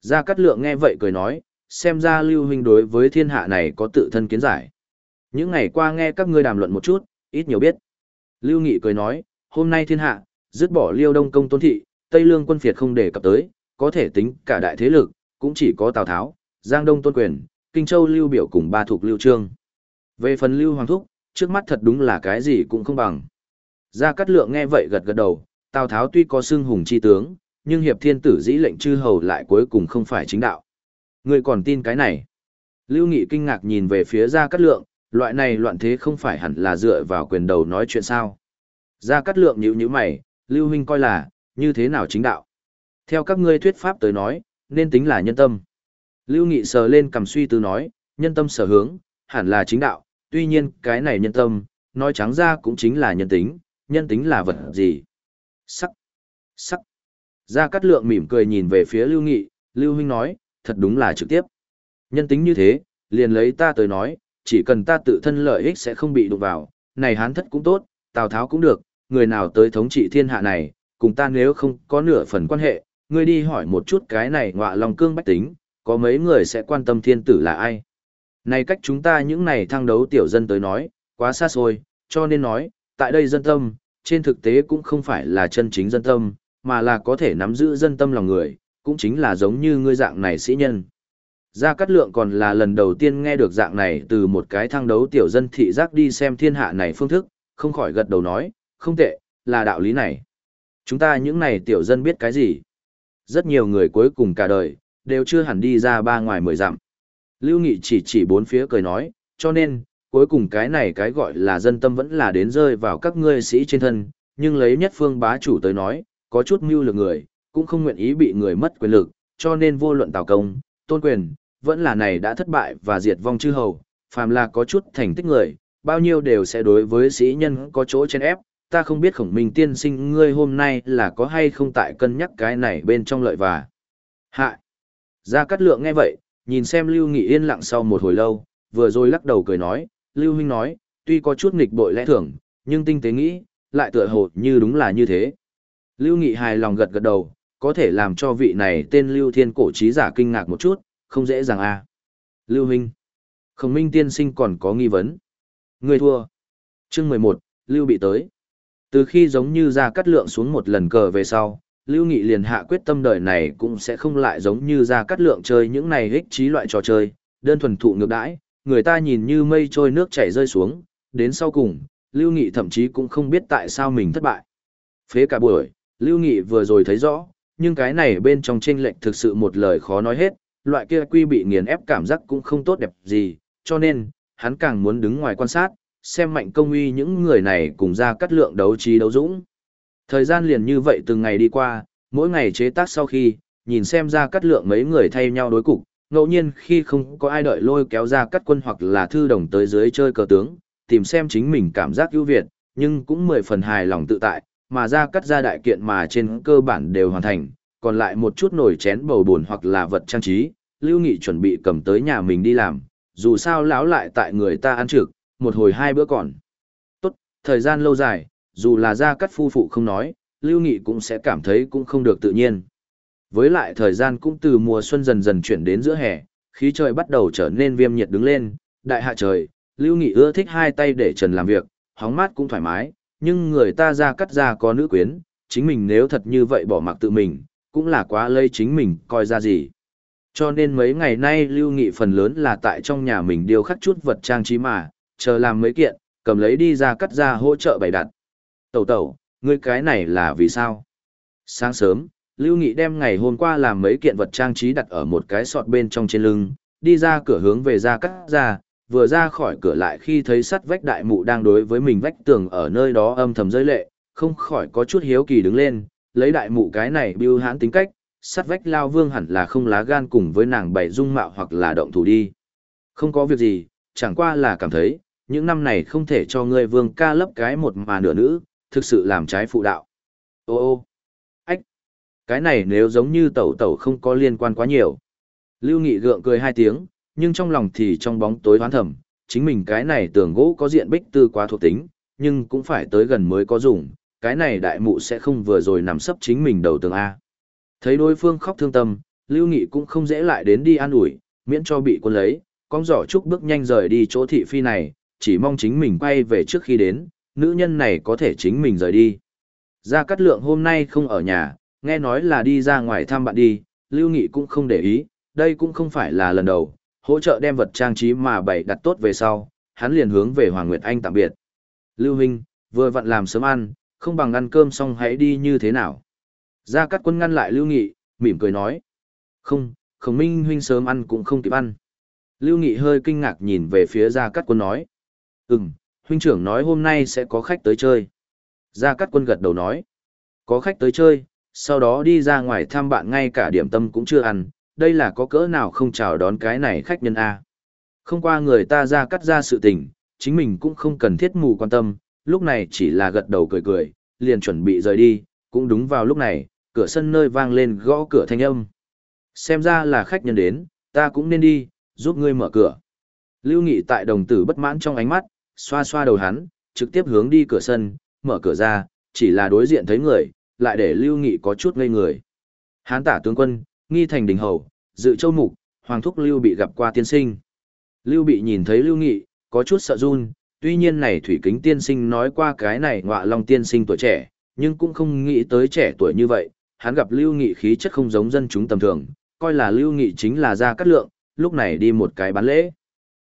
Gia Cát Lượng nghe vậy cười nói, xem ra Lưu Huynh đối với thiên hạ này có tự thân kiến giải. Những ngày qua nghe các ngươi đàm luận một chút, ít nhiều biết. Lưu Nghị cười nói, hôm nay thiên hạ, dứt bỏ Liêu Đông Công Tôn Thị, Tây Lương quân phiệt không để cập tới, có thể tính cả đại thế lực, cũng chỉ có Tào Tháo, Giang Đông Tôn Quyền, Kinh Châu Lưu Biểu cùng ba thuộc Lưu Trương. Về phần Lưu Hoàng Thúc, trước mắt thật đúng là cái gì cũng không bằng. Gia Cát Lượng nghe vậy gật gật đầu, Tào Tháo tuy có xưng hùng chi tướng, nhưng hiệp thiên tử dĩ lệnh chư hầu lại cuối cùng không phải chính đạo. Người còn tin cái này? Lưu Nghị kinh ngạc nhìn về phía Gia Cát Lượng, loại này loạn thế không phải hẳn là dựa vào quyền đầu nói chuyện sao. Gia Cát Lượng nhíu nhíu mày, Lưu Huynh coi là, như thế nào chính đạo? Theo các ngươi thuyết pháp tới nói, nên tính là nhân tâm. Lưu Nghị sờ lên cầm suy tư nói, nhân tâm sở hướng, hẳn là chính đạo, tuy nhiên cái này nhân tâm, nói trắng ra cũng chính là nhân tính, nhân tính là vật gì? Sắc. Sắc. Gia Cát Lượng mỉm cười nhìn về phía Lưu Nghị, Lưu Huynh nói, thật đúng là trực tiếp. Nhân tính như thế, liền lấy ta tới nói, chỉ cần ta tự thân lợi ích sẽ không bị đụng vào, này hán thất cũng tốt, Tào Tháo cũng được, người nào tới thống trị thiên hạ này, cùng ta nếu không có nửa phần quan hệ, ngươi đi hỏi một chút cái này ngọa lòng cương bách tính, có mấy người sẽ quan tâm thiên tử là ai. Này cách chúng ta những này thăng đấu tiểu dân tới nói, quá xa xôi, cho nên nói, tại đây dân tâm, trên thực tế cũng không phải là chân chính dân tâm, mà là có thể nắm giữ dân tâm lòng người, cũng chính là giống như ngươi dạng này sĩ nhân. Gia Cát Lượng còn là lần đầu tiên nghe được dạng này từ một cái thang đấu tiểu dân thị giác đi xem thiên hạ này phương thức, không khỏi gật đầu nói, không tệ, là đạo lý này. Chúng ta những này tiểu dân biết cái gì? Rất nhiều người cuối cùng cả đời, đều chưa hẳn đi ra ba ngoài mười dặm. Lưu Nghị chỉ chỉ bốn phía cười nói, cho nên, cuối cùng cái này cái gọi là dân tâm vẫn là đến rơi vào các ngươi sĩ trên thân, nhưng lấy nhất phương bá chủ tới nói, có chút mưu lược người, cũng không nguyện ý bị người mất quyền lực, cho nên vô luận tào công, tôn quyền, vẫn là này đã thất bại và diệt vong chư hầu, phàm là có chút thành tích người, bao nhiêu đều sẽ đối với sĩ nhân có chỗ chen ép, ta không biết khổng minh tiên sinh ngươi hôm nay là có hay không tại cân nhắc cái này bên trong lợi và. Hạ! Gia Cát Lượng nghe vậy, nhìn xem Lưu Nghị yên lặng sau một hồi lâu, vừa rồi lắc đầu cười nói, Lưu Huynh nói, tuy có chút nghịch bội lẽ thường, nhưng tinh tế nghĩ, lại tựa hồ như đúng là như thế. Lưu Nghị hài lòng gật gật đầu, có thể làm cho vị này tên Lưu Thiên cổ trí giả kinh ngạc một chút, không dễ dàng à. Lưu Minh, Khổng Minh tiên sinh còn có nghi vấn. Người thua. Chương 11, Lưu bị tới. Từ khi giống như ra cắt lượng xuống một lần cờ về sau, Lưu Nghị liền hạ quyết tâm đời này cũng sẽ không lại giống như ra cắt lượng chơi những này hích trí loại trò chơi, đơn thuần thụ ngược đãi, người ta nhìn như mây trôi nước chảy rơi xuống, đến sau cùng, Lưu Nghị thậm chí cũng không biết tại sao mình thất bại. Phế cả buổi, Lưu Nghị vừa rồi thấy rõ, nhưng cái này bên trong tranh lệch thực sự một lời khó nói hết, loại kia quy bị nghiền ép cảm giác cũng không tốt đẹp gì, cho nên, hắn càng muốn đứng ngoài quan sát, xem mạnh công uy những người này cùng ra cắt lượng đấu trí đấu dũng. Thời gian liền như vậy từng ngày đi qua, mỗi ngày chế tác sau khi, nhìn xem ra cắt lượng mấy người thay nhau đối cục, ngẫu nhiên khi không có ai đợi lôi kéo ra cắt quân hoặc là thư đồng tới dưới chơi cờ tướng, tìm xem chính mình cảm giác ưu việt, nhưng cũng mười phần hài lòng tự tại, mà ra cắt ra đại kiện mà trên cơ bản đều hoàn thành, còn lại một chút nồi chén bầu buồn hoặc là vật trang trí, Lưu Nghị chuẩn bị cầm tới nhà mình đi làm, dù sao lão lại tại người ta ăn trực, một hồi hai bữa còn. Tốt, thời gian lâu dài, dù là ra cắt phu phụ không nói, Lưu Nghị cũng sẽ cảm thấy cũng không được tự nhiên. Với lại thời gian cũng từ mùa xuân dần dần chuyển đến giữa hè, khí trời bắt đầu trở nên viêm nhiệt đứng lên, đại hạ trời, Lưu Nghị ưa thích hai tay để trần làm việc, hóng mát cũng thoải mái, nhưng người ta ra cắt ra có nữ quyến, chính mình nếu thật như vậy bỏ mặc tự mình, cũng là quá lây chính mình coi ra gì. Cho nên mấy ngày nay Lưu Nghị phần lớn là tại trong nhà mình điều khắc chút vật trang trí mà, chờ làm mấy kiện, cầm lấy đi ra cắt ra hỗ trợ bày đặt. Tẩu tẩu, ngươi cái này là vì sao? Sáng sớm, Lưu Nghị đem ngày hôm qua làm mấy kiện vật trang trí đặt ở một cái sọt bên trong trên lưng, đi ra cửa hướng về ra cắt ra, vừa ra khỏi cửa lại khi thấy sắt vách đại mụ đang đối với mình vách tường ở nơi đó âm thầm rơi lệ, không khỏi có chút hiếu kỳ đứng lên, lấy đại mụ cái này biêu hãn tính cách, sắt vách lao vương hẳn là không lá gan cùng với nàng bày dung mạo hoặc là động thủ đi. Không có việc gì, chẳng qua là cảm thấy, những năm này không thể cho ngươi vương ca lấp cái một mà nửa nữ, thực sự làm trái phụ đạo. Ô ô, ách, cái này nếu giống như tẩu tẩu không có liên quan quá nhiều. Lưu Nghị gượng cười hai tiếng, nhưng trong lòng thì trong bóng tối hoán thầm, chính mình cái này tường gỗ có diện bích tư quá thuộc tính, nhưng cũng phải tới gần mới có dùng, cái này đại mụ sẽ không vừa rồi nằm sấp chính mình đầu tường A. Thấy đối phương khóc thương tâm, Lưu Nghị cũng không dễ lại đến đi an ủi, miễn cho bị quân lấy, con giỏ trúc bước nhanh rời đi chỗ thị phi này, chỉ mong chính mình quay về trước khi đến, nữ nhân này có thể chính mình rời đi. Gia Cát Lượng hôm nay không ở nhà, nghe nói là đi ra ngoài thăm bạn đi, Lưu Nghị cũng không để ý, đây cũng không phải là lần đầu, hỗ trợ đem vật trang trí mà bày đặt tốt về sau, hắn liền hướng về Hoàng Nguyệt Anh tạm biệt. Lưu Huynh, vừa vặn làm sớm ăn, không bằng ăn cơm xong hãy đi như thế nào. Gia Cát Quân ngăn lại Lưu Nghị, mỉm cười nói. Không, Khổng Minh Huynh sớm ăn cũng không kịp ăn. Lưu Nghị hơi kinh ngạc nhìn về phía Gia Cát Quân nói. Ừm, huynh trưởng nói hôm nay sẽ có khách tới chơi. Gia Cát Quân gật đầu nói. Có khách tới chơi, sau đó đi ra ngoài thăm bạn ngay cả điểm tâm cũng chưa ăn, đây là có cỡ nào không chào đón cái này khách nhân A. Không qua người ta ra cắt ra sự tình, chính mình cũng không cần thiết mù quan tâm, lúc này chỉ là gật đầu cười cười, liền chuẩn bị rời đi, cũng đúng vào lúc này, cửa sân nơi vang lên gõ cửa thanh âm. Xem ra là khách nhân đến, ta cũng nên đi, giúp ngươi mở cửa. Lưu Nghị tại đồng tử bất mãn trong ánh mắt, xoa xoa đầu hắn, trực tiếp hướng đi cửa sân, mở cửa ra, chỉ là đối diện thấy người, lại để Lưu Nghị có chút ngây người. Hán tả tướng quân, nghi thành đình hầu, dự châu mục, hoàng thúc Lưu bị gặp qua tiên sinh. Lưu bị nhìn thấy Lưu Nghị, có chút sợ run, tuy nhiên này thủy kính tiên sinh nói qua cái này ngọa long tiên sinh tuổi trẻ, nhưng cũng không nghĩ tới trẻ tuổi như vậy, hắn gặp Lưu Nghị khí chất không giống dân chúng tầm thường, coi là Lưu Nghị chính là gia cát lượng, lúc này đi một cái bán lễ.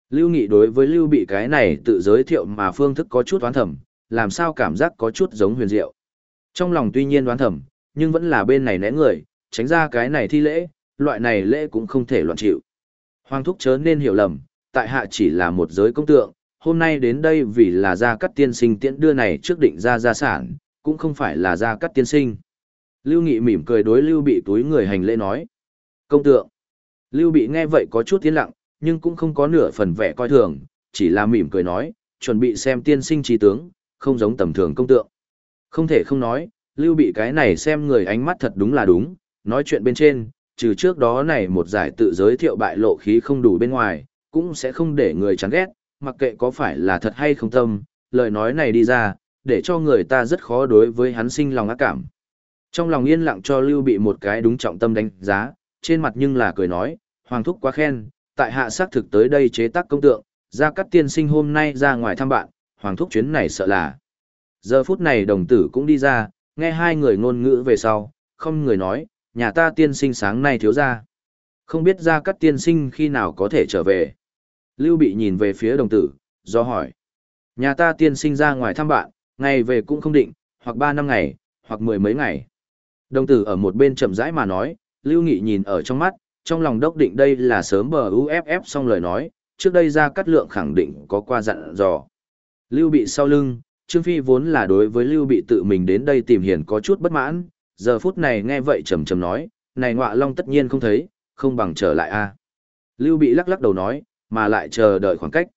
Lưu Nghị đối với Lưu bị cái này tự giới thiệu mà phương thức có chút đoán thẩm làm sao cảm giác có chút giống huyền diệu. Trong lòng tuy nhiên đoán thẩm nhưng vẫn là bên này né người, tránh ra cái này thi lễ, loại này lễ cũng không thể loạn chịu. Hoàng thúc chớ nên hiểu lầm, tại hạ chỉ là một giới công tượng, hôm nay đến đây vì là gia cắt tiên sinh tiễn đưa này trước định ra gia sản, cũng không phải là gia cắt tiên sinh. Lưu Nghị mỉm cười đối Lưu Bị túi người hành lễ nói. Công tượng. Lưu Bị nghe vậy có chút tiến lặng, nhưng cũng không có nửa phần vẻ coi thường, chỉ là mỉm cười nói, chuẩn bị xem tiên sinh trí tướng, không giống tầm thường công tượng. Không thể không nói, Lưu Bị cái này xem người ánh mắt thật đúng là đúng, nói chuyện bên trên, trừ trước đó này một giải tự giới thiệu bại lộ khí không đủ bên ngoài, cũng sẽ không để người chán ghét, mặc kệ có phải là thật hay không tâm, lời nói này đi ra, để cho người ta rất khó đối với hắn sinh lòng ác cảm. Trong lòng yên lặng cho Lưu bị một cái đúng trọng tâm đánh giá, trên mặt nhưng là cười nói, Hoàng Thúc quá khen, tại hạ xác thực tới đây chế tác công tượng, ra cắt tiên sinh hôm nay ra ngoài thăm bạn, Hoàng Thúc chuyến này sợ là. Giờ phút này đồng tử cũng đi ra, nghe hai người ngôn ngữ về sau, không người nói, nhà ta tiên sinh sáng nay thiếu ra. Không biết ra cắt tiên sinh khi nào có thể trở về. Lưu bị nhìn về phía đồng tử, do hỏi. Nhà ta tiên sinh ra ngoài thăm bạn, ngày về cũng không định, hoặc ba năm ngày, hoặc mười mấy ngày. Đồng tử ở một bên chậm rãi mà nói, Lưu Nghị nhìn ở trong mắt, trong lòng đốc định đây là sớm bờ UFF xong lời nói, trước đây ra cắt lượng khẳng định có qua dặn dò. Lưu bị sau lưng, Trương Phi vốn là đối với Lưu bị tự mình đến đây tìm hiền có chút bất mãn, giờ phút này nghe vậy trầm trầm nói, này ngọa long tất nhiên không thấy, không bằng trở lại a. Lưu bị lắc lắc đầu nói, mà lại chờ đợi khoảng cách.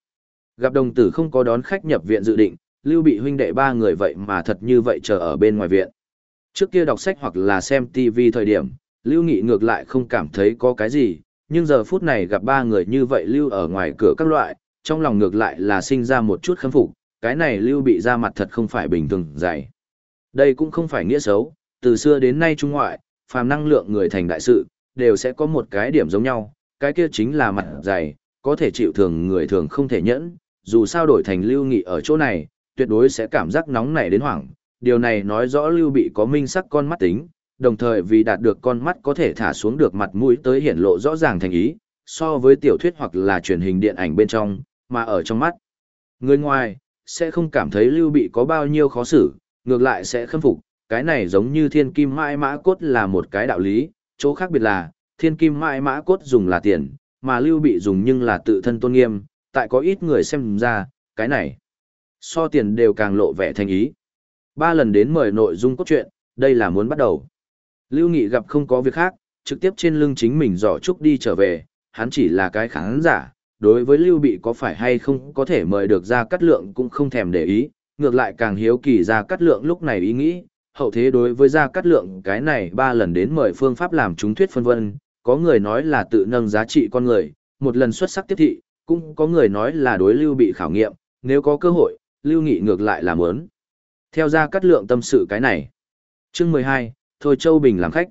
Gặp đồng tử không có đón khách nhập viện dự định, Lưu bị huynh đệ ba người vậy mà thật như vậy chờ ở bên ngoài viện. Trước kia đọc sách hoặc là xem TV thời điểm, Lưu Nghị ngược lại không cảm thấy có cái gì, nhưng giờ phút này gặp ba người như vậy Lưu ở ngoài cửa các loại, trong lòng ngược lại là sinh ra một chút khâm phục, cái này Lưu bị ra mặt thật không phải bình thường dày. Đây cũng không phải nghĩa xấu, từ xưa đến nay Trung Ngoại, phàm năng lượng người thành đại sự, đều sẽ có một cái điểm giống nhau, cái kia chính là mặt dày, có thể chịu thường người thường không thể nhẫn, dù sao đổi thành Lưu Nghị ở chỗ này, tuyệt đối sẽ cảm giác nóng nảy đến hoảng, điều này nói rõ Lưu Bị có minh sắc con mắt tính, đồng thời vì đạt được con mắt có thể thả xuống được mặt mũi tới hiển lộ rõ ràng thành ý, so với tiểu thuyết hoặc là truyền hình điện ảnh bên trong, mà ở trong mắt. Người ngoài, sẽ không cảm thấy Lưu Bị có bao nhiêu khó xử, ngược lại sẽ khâm phục, cái này giống như thiên kim mãi mã cốt là một cái đạo lý, chỗ khác biệt là, thiên kim mãi mã cốt dùng là tiền, mà Lưu Bị dùng nhưng là tự thân tôn nghiêm, tại có ít người xem ra, cái này, so tiền đều càng lộ vẻ thành ý. Ba lần đến mời nội dung cốt truyện, đây là muốn bắt đầu. Lưu Nghị gặp không có việc khác, trực tiếp trên lưng chính mình dò trúc đi trở về, hắn chỉ là cái khán giả, đối với Lưu Bị có phải hay không có thể mời được ra cắt lượng cũng không thèm để ý, ngược lại càng hiếu kỳ ra cắt lượng lúc này ý nghĩ, hậu thế đối với ra cắt lượng cái này ba lần đến mời phương pháp làm chúng thuyết phân vân, có người nói là tự nâng giá trị con người, một lần xuất sắc tiếp thị, cũng có người nói là đối Lưu Bị khảo nghiệm, nếu có cơ hội, Lưu Nghị ngược lại là muốn. Theo ra cắt lượng tâm sự cái này. Chương 12, Thôi Châu Bình làm khách.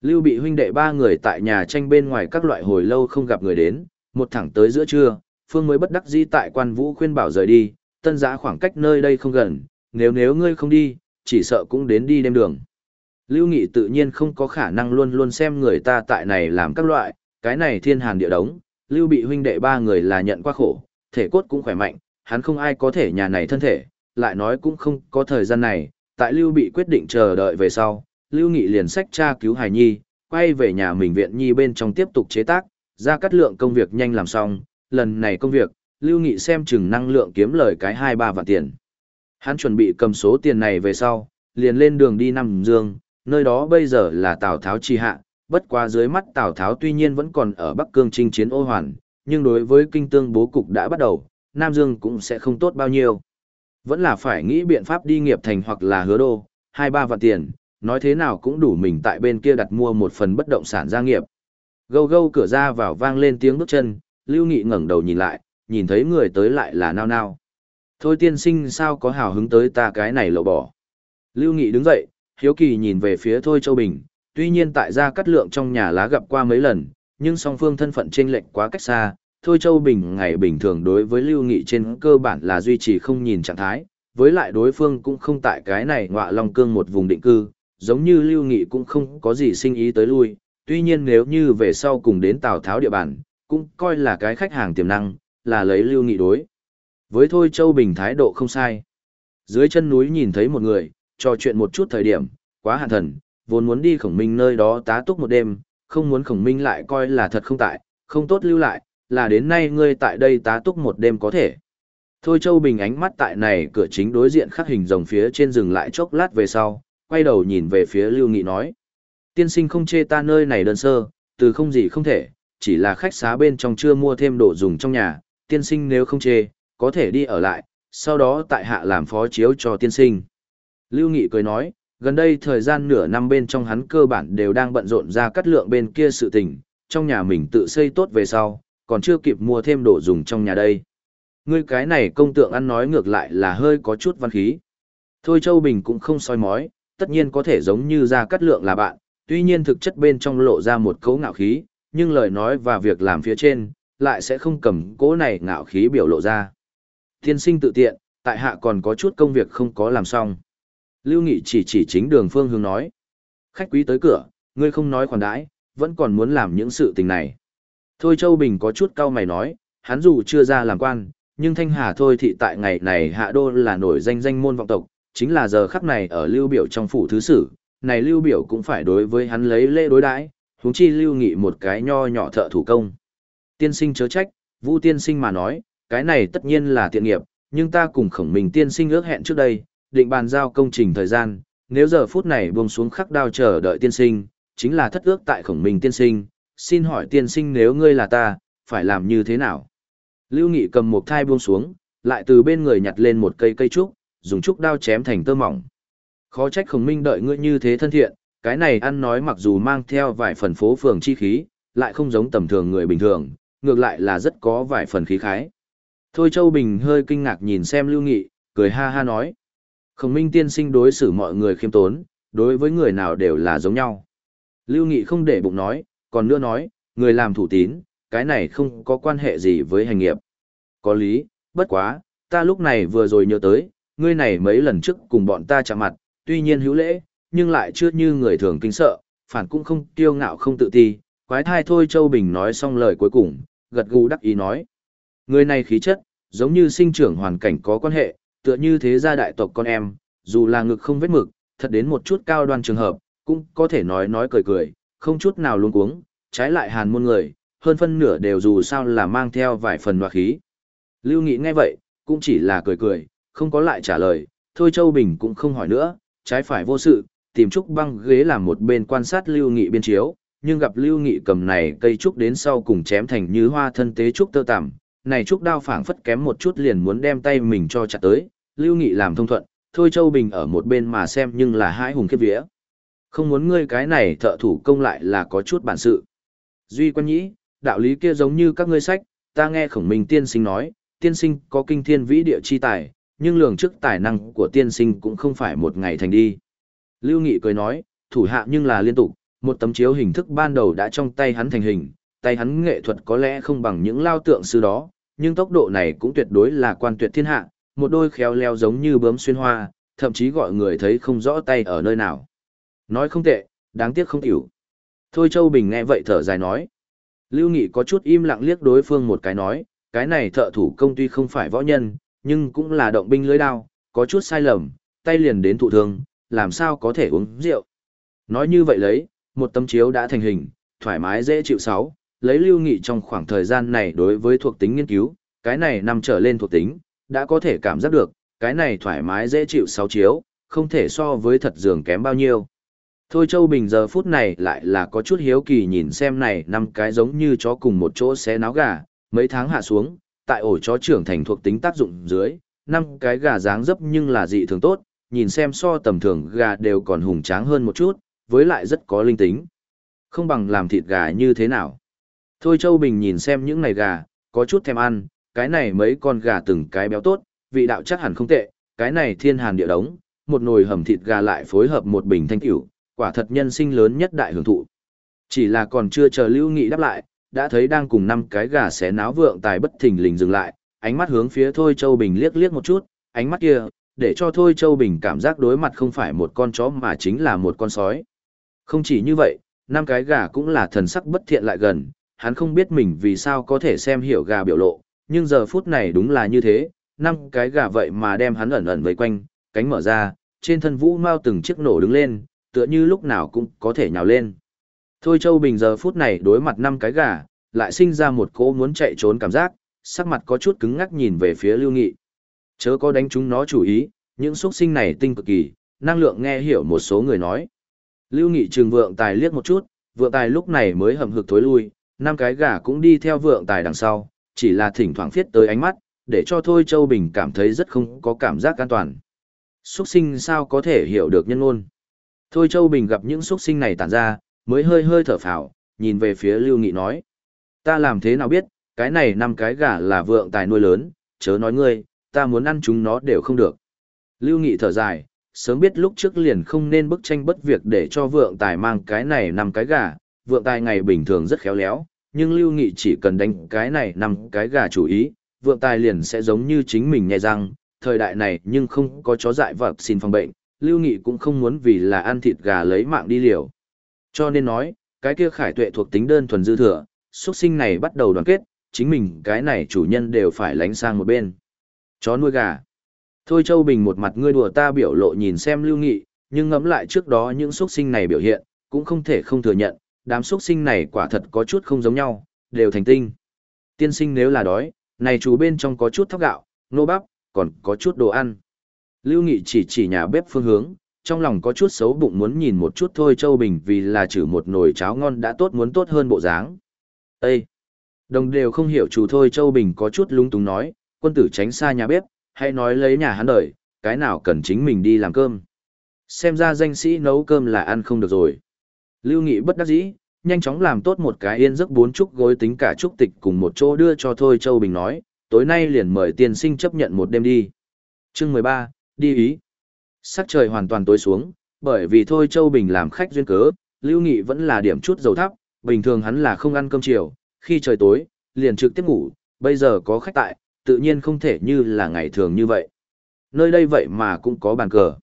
Lưu bị huynh đệ ba người tại nhà tranh bên ngoài các loại hồi lâu không gặp người đến, một thẳng tới giữa trưa, Phương mới bất đắc dĩ tại quan vũ khuyên bảo rời đi, tân giã khoảng cách nơi đây không gần, nếu nếu ngươi không đi, chỉ sợ cũng đến đi đêm đường. Lưu Nghị tự nhiên không có khả năng luôn luôn xem người ta tại này làm các loại, cái này thiên hàn địa đống, Lưu bị huynh đệ ba người là nhận qua khổ, thể cốt cũng khỏe mạnh, hắn không ai có thể nhà này thân thể, lại nói cũng không có thời gian này, tại Lưu bị quyết định chờ đợi về sau, Lưu Nghị liền sách cha cứu Hải Nhi, quay về nhà mình viện Nhi bên trong tiếp tục chế tác, ra cắt lượng công việc nhanh làm xong, lần này công việc, Lưu Nghị xem chừng năng lượng kiếm lời cái 2-3 vạn tiền. Hắn chuẩn bị cầm số tiền này về sau, liền lên đường đi Nam Dương, nơi đó bây giờ là Tào Tháo chi hạ, bất qua dưới mắt Tào Tháo tuy nhiên vẫn còn ở Bắc Cương chinh chiến ô hoàn, nhưng đối với kinh tương bố cục đã bắt đầu, Nam Dương cũng sẽ không tốt bao nhiêu. Vẫn là phải nghĩ biện pháp đi nghiệp thành hoặc là hứa đô, 2-3 vạn tiền, nói thế nào cũng đủ mình tại bên kia đặt mua một phần bất động sản gia nghiệp. Gâu gâu cửa ra vào vang lên tiếng bước chân, Lưu Nghị ngẩng đầu nhìn lại, nhìn thấy người tới lại là nao nao. Thôi tiên sinh sao có hào hứng tới ta cái này lộ bỏ. Lưu Nghị đứng dậy, hiếu kỳ nhìn về phía Thôi Châu Bình, tuy nhiên tại gia cát lượng trong nhà lá gặp qua mấy lần, nhưng song phương thân phận chênh lệch quá cách xa, Thôi Châu Bình ngày bình thường đối với Lưu Nghị trên cơ bản là duy trì không nhìn trạng thái, với lại đối phương cũng không tại cái này ngọa long cương một vùng định cư, giống như Lưu Nghị cũng không có gì sinh ý tới lui, tuy nhiên nếu như về sau cùng đến Tào Tháo địa bàn, cũng coi là cái khách hàng tiềm năng, là lấy Lưu Nghị đối. Với Thôi Châu Bình thái độ không sai. Dưới chân núi nhìn thấy một người, trò chuyện một chút thời điểm, quá hạn thần, vốn muốn đi khổng minh nơi đó tá túc một đêm, không muốn khổng minh lại coi là thật không tại, không tốt lưu lại, là đến nay ngươi tại đây tá túc một đêm có thể. Thôi Châu Bình ánh mắt tại này cửa chính đối diện khắc hình rồng phía trên rừng lại chốc lát về sau, quay đầu nhìn về phía Lưu Nghị nói. Tiên sinh không chê ta nơi này đơn sơ, từ không gì không thể, chỉ là khách xá bên trong chưa mua thêm đồ dùng trong nhà, tiên sinh nếu không chê, có thể đi ở lại, sau đó tại hạ làm phó chiếu cho tiên sinh. Lưu Nghị cười nói, gần đây thời gian nửa năm bên trong hắn cơ bản đều đang bận rộn ra cắt lượng bên kia sự tình, trong nhà mình tự xây tốt về sau, còn chưa kịp mua thêm đồ dùng trong nhà đây. Ngươi cái này công tượng ăn nói ngược lại là hơi có chút văn khí. Thôi Châu Bình cũng không soi mói, tất nhiên có thể giống như ra cắt lượng là bạn, tuy nhiên thực chất bên trong lộ ra một cấu ngạo khí, nhưng lời nói và việc làm phía trên, lại sẽ không cầm cố này ngạo khí biểu lộ ra. Thiên sinh tự tiện, tại hạ còn có chút công việc không có làm xong. Lưu Nghị chỉ chỉ chính đường phương hướng nói. Khách quý tới cửa, ngươi không nói khoản đãi, vẫn còn muốn làm những sự tình này. Thôi Châu Bình có chút cau mày nói, hắn dù chưa ra làm quan, nhưng Thanh Hà thôi thị tại ngày này hạ đô là nổi danh danh môn vọng tộc, chính là giờ khắc này ở lưu biểu trong phủ thứ sử, này lưu biểu cũng phải đối với hắn lấy lễ đối đãi, huống chi lưu nghị một cái nho nhỏ thợ thủ công. Tiên sinh chớ trách, Vu tiên sinh mà nói, cái này tất nhiên là tiện nghiệp, nhưng ta cùng khổng minh tiên sinh ước hẹn trước đây, định bàn giao công trình thời gian, nếu giờ phút này buông xuống khắc đao chờ đợi tiên sinh, chính là thất ước tại khổng minh tiên sinh, xin hỏi tiên sinh nếu ngươi là ta, phải làm như thế nào? Lưu Nghị cầm một thai buông xuống, lại từ bên người nhặt lên một cây cây trúc, dùng trúc đao chém thành tơ mỏng. Khó trách khổng minh đợi ngươi như thế thân thiện, cái này ăn nói mặc dù mang theo vài phần phố phường chi khí, lại không giống tầm thường người bình thường, ngược lại là rất có vài phần khí khái. Thôi Châu Bình hơi kinh ngạc nhìn xem Lưu Nghị, cười ha ha nói. Khổng minh tiên sinh đối xử mọi người khiêm tốn, đối với người nào đều là giống nhau. Lưu Nghị không để bụng nói, còn nữa nói, người làm thủ tín, cái này không có quan hệ gì với hành nghiệp. Có lý, bất quá, ta lúc này vừa rồi nhớ tới, ngươi này mấy lần trước cùng bọn ta chạm mặt, tuy nhiên hữu lễ, nhưng lại chưa như người thường kinh sợ, phản cũng không kiêu ngạo không tự ti, quái thai thôi Châu Bình nói xong lời cuối cùng, gật gù đắc ý nói. Người này khí chất, giống như sinh trưởng hoàn cảnh có quan hệ, tựa như thế gia đại tộc con em, dù là ngực không vết mực, thật đến một chút cao đoan trường hợp, cũng có thể nói nói cười cười, không chút nào luống cuống, trái lại hàn môn người, hơn phân nửa đều dù sao là mang theo vài phần hòa khí. Lưu Nghị nghe vậy, cũng chỉ là cười cười, không có lại trả lời, thôi Châu Bình cũng không hỏi nữa, trái phải vô sự, tìm trúc băng ghế làm một bên quan sát Lưu Nghị biên chiếu, nhưng gặp Lưu Nghị cầm này cây trúc đến sau cùng chém thành như hoa thân tế trúc tơ tằm, này trúc đao phảng phất kém một chút liền muốn đem tay mình cho chặt tới, Lưu Nghị làm thông thuận, thôi Châu Bình ở một bên mà xem nhưng là hai hùng kiếp vía. Không muốn ngươi cái này thợ thủ công lại là có chút bản sự. Duy quan nhĩ, đạo lý kia giống như các ngươi sách, ta nghe khổng minh tiên sinh nói, tiên sinh có kinh thiên vĩ địa chi tài, nhưng lường trước tài năng của tiên sinh cũng không phải một ngày thành đi. Lưu Nghị cười nói, thủ hạ nhưng là liên tục, một tấm chiếu hình thức ban đầu đã trong tay hắn thành hình, tay hắn nghệ thuật có lẽ không bằng những lao tượng sư đó, nhưng tốc độ này cũng tuyệt đối là quan tuyệt thiên hạ, một đôi khéo leo giống như bướm xuyên hoa, thậm chí gọi người thấy không rõ tay ở nơi nào. Nói không tệ, đáng tiếc không hiểu. Thôi Châu Bình nghe vậy thở dài nói. Lưu Nghị có chút im lặng liếc đối phương một cái nói, cái này thợ thủ công tuy không phải võ nhân, nhưng cũng là động binh lưới đao, có chút sai lầm, tay liền đến thụ thương, làm sao có thể uống rượu. Nói như vậy lấy, một tấm chiếu đã thành hình, thoải mái dễ chịu sáu, lấy lưu nghị trong khoảng thời gian này đối với thuộc tính nghiên cứu, cái này nằm trở lên thuộc tính, đã có thể cảm giác được, cái này thoải mái dễ chịu sáu chiếu, không thể so với thật giường kém bao nhiêu. Thôi Châu Bình giờ phút này lại là có chút hiếu kỳ nhìn xem này năm cái giống như chó cùng một chỗ xé náo gà, mấy tháng hạ xuống, tại ổ chó trưởng thành thuộc tính tác dụng dưới, năm cái gà dáng dấp nhưng là dị thường tốt, nhìn xem so tầm thường gà đều còn hùng tráng hơn một chút, với lại rất có linh tính. Không bằng làm thịt gà như thế nào. Thôi Châu Bình nhìn xem những này gà, có chút thèm ăn, cái này mấy con gà từng cái béo tốt, vị đạo chắc hẳn không tệ, cái này thiên hàn địa đống, một nồi hầm thịt gà lại phối hợp một bình thanh cửu, quả thật nhân sinh lớn nhất đại hưởng thụ. Chỉ là còn chưa chờ Lưu Nghị đáp lại, đã thấy đang cùng năm cái gà xé náo vượng tài bất thình lình dừng lại, ánh mắt hướng phía Thôi Châu Bình liếc liếc một chút, ánh mắt kia, để cho Thôi Châu Bình cảm giác đối mặt không phải một con chó mà chính là một con sói. Không chỉ như vậy, năm cái gà cũng là thần sắc bất thiện lại gần, hắn không biết mình vì sao có thể xem hiểu gà biểu lộ, nhưng giờ phút này đúng là như thế, năm cái gà vậy mà đem hắn ẩn ẩn vây quanh, cánh mở ra, trên thân vũ mau từng chiếc nổ đứng lên, tựa như lúc nào cũng có thể nhào lên. Thôi Châu Bình giờ phút này đối mặt năm cái gà, lại sinh ra một cỗ muốn chạy trốn cảm giác, sắc mặt có chút cứng ngắc nhìn về phía Lưu Nghị. Chớ có đánh chúng nó chủ ý, những xuất sinh này tinh cực kỳ, năng lượng nghe hiểu một số người nói. Lưu Nghị trừng vượng tài liếc một chút, vượng tài lúc này mới hầm hực thối lui, năm cái gà cũng đi theo vượng tài đằng sau, chỉ là thỉnh thoảng phiết tới ánh mắt, để cho Thôi Châu Bình cảm thấy rất không có cảm giác an toàn. Xuất sinh sao có thể hiểu được nhân ngôn. Thôi Châu Bình gặp những xuất sinh này tản ra, mới hơi hơi thở phào, nhìn về phía Lưu Nghị nói. Ta làm thế nào biết, cái này năm cái gà là vượng tài nuôi lớn, chớ nói ngươi, ta muốn ăn chúng nó đều không được. Lưu Nghị thở dài, sớm biết lúc trước liền không nên bức tranh bất việc để cho vượng tài mang cái này năm cái gà, vượng tài ngày bình thường rất khéo léo, nhưng Lưu Nghị chỉ cần đánh cái này nằm cái gà chủ ý, vượng tài liền sẽ giống như chính mình nhẹ rằng, thời đại này nhưng không có chó dại vật xin phòng bệnh, Lưu Nghị cũng không muốn vì là ăn thịt gà lấy mạng đi liều. Cho nên nói, cái kia khải tuệ thuộc tính đơn thuần dư thừa, xuất sinh này bắt đầu đoàn kết, chính mình cái này chủ nhân đều phải lánh sang một bên. Chó nuôi gà. Thôi Châu Bình một mặt ngươi đùa ta biểu lộ nhìn xem Lưu Nghị, nhưng ngẫm lại trước đó những xuất sinh này biểu hiện, cũng không thể không thừa nhận, đám xuất sinh này quả thật có chút không giống nhau, đều thành tinh. Tiên sinh nếu là đói, này chú bên trong có chút thóc gạo, nô bắp, còn có chút đồ ăn. Lưu Nghị chỉ chỉ nhà bếp phương hướng, trong lòng có chút xấu bụng muốn nhìn một chút thôi Châu Bình vì là chữ một nồi cháo ngon đã tốt muốn tốt hơn bộ dáng. Ê! Đồng đều không hiểu chủ thôi Châu Bình có chút lung túng nói, quân tử tránh xa nhà bếp, hãy nói lấy nhà hắn đợi, cái nào cần chính mình đi làm cơm. Xem ra danh sĩ nấu cơm là ăn không được rồi. Lưu Nghị bất đắc dĩ, nhanh chóng làm tốt một cái yên giấc bốn chúc gối tính cả chúc tịch cùng một chỗ đưa cho Thôi Châu Bình nói, tối nay liền mời tiên sinh chấp nhận một đêm đi. Chương mười ba đi ý. Sắc trời hoàn toàn tối xuống, bởi vì Thôi Châu Bình làm khách duyên cớ, Lưu Nghị vẫn là điểm chút dầu thắp, bình thường hắn là không ăn cơm chiều, khi trời tối, liền trực tiếp ngủ, bây giờ có khách tại, tự nhiên không thể như là ngày thường như vậy. Nơi đây vậy mà cũng có bàn cờ.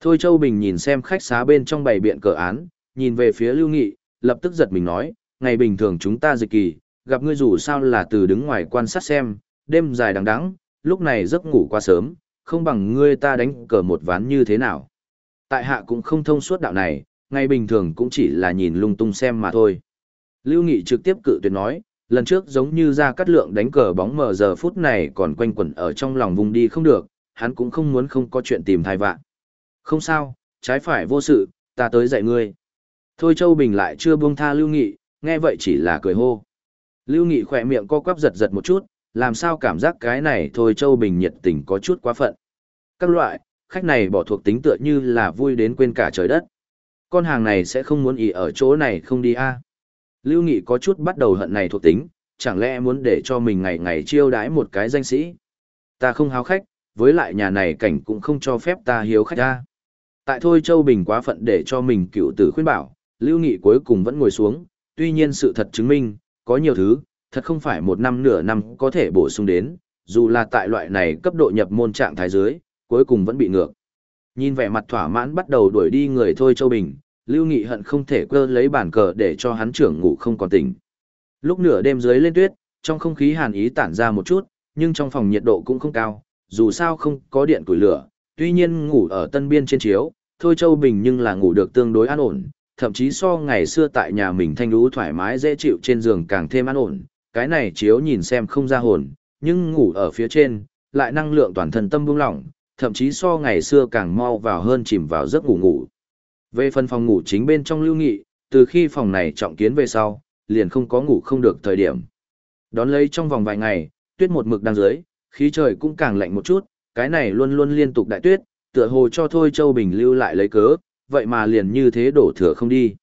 Thôi Châu Bình nhìn xem khách xá bên trong bày biện cờ án, nhìn về phía Lưu Nghị, lập tức giật mình nói, ngày bình thường chúng ta dịch kỳ, gặp ngươi dù sao là từ đứng ngoài quan sát xem, đêm dài đằng đẵng, lúc này giấc ngủ quá sớm, không bằng ngươi ta đánh cờ một ván như thế nào. Tại hạ cũng không thông suốt đạo này, ngày bình thường cũng chỉ là nhìn lung tung xem mà thôi. Lưu Nghị trực tiếp cự tuyệt nói, lần trước giống như ra cắt lượng đánh cờ bóng mờ giờ phút này còn quanh quẩn ở trong lòng vùng đi không được, hắn cũng không muốn không có chuyện tìm thai vạn. Không sao, trái phải vô sự, ta tới dạy ngươi. Thôi Châu Bình lại chưa buông tha Lưu Nghị, nghe vậy chỉ là cười hô. Lưu Nghị khỏe miệng co quắp giật giật một chút, làm sao cảm giác cái này Thôi Châu Bình nhiệt tình có chút quá phận. Các loại, khách này bỏ thuộc tính tựa như là vui đến quên cả trời đất. Con hàng này sẽ không muốn ý ở chỗ này không đi a Lưu Nghị có chút bắt đầu hận này thuộc tính, chẳng lẽ muốn để cho mình ngày ngày chiêu đãi một cái danh sĩ. Ta không háo khách, với lại nhà này cảnh cũng không cho phép ta hiếu khách ra. Tại thôi Châu Bình quá phận để cho mình cựu tử khuyên bảo, Lưu Nghị cuối cùng vẫn ngồi xuống, tuy nhiên sự thật chứng minh, có nhiều thứ, thật không phải một năm nửa năm có thể bổ sung đến, dù là tại loại này cấp độ nhập môn trạng thái dưới, cuối cùng vẫn bị ngược. Nhìn vẻ mặt thỏa mãn bắt đầu đuổi đi người thôi Châu Bình, Lưu Nghị hận không thể cơ lấy bản cờ để cho hắn trưởng ngủ không còn tỉnh. Lúc nửa đêm dưới lên tuyết, trong không khí hàn ý tản ra một chút, nhưng trong phòng nhiệt độ cũng không cao, dù sao không có điện củi lửa, tuy nhiên ngủ ở tân biên trên chiếu, thôi Châu Bình nhưng là ngủ được tương đối an ổn, thậm chí so ngày xưa tại nhà mình thanh lũ thoải mái dễ chịu trên giường càng thêm an ổn, cái này chiếu nhìn xem không ra hồn, nhưng ngủ ở phía trên, lại năng lượng toàn thân tâm buông lỏng, thậm chí so ngày xưa càng mau vào hơn chìm vào giấc ngủ ngủ. Về phần phòng ngủ chính bên trong lưu nghị, từ khi phòng này trọng kiến về sau, liền không có ngủ không được thời điểm. Đón lấy trong vòng vài ngày, tuyết một mực đang dưới, khí trời cũng càng lạnh một chút, cái này luôn luôn liên tục đại tuyết, tựa hồ cho Thôi Châu Bình lưu lại lấy cớ, vậy mà liền như thế đổ thừa không đi.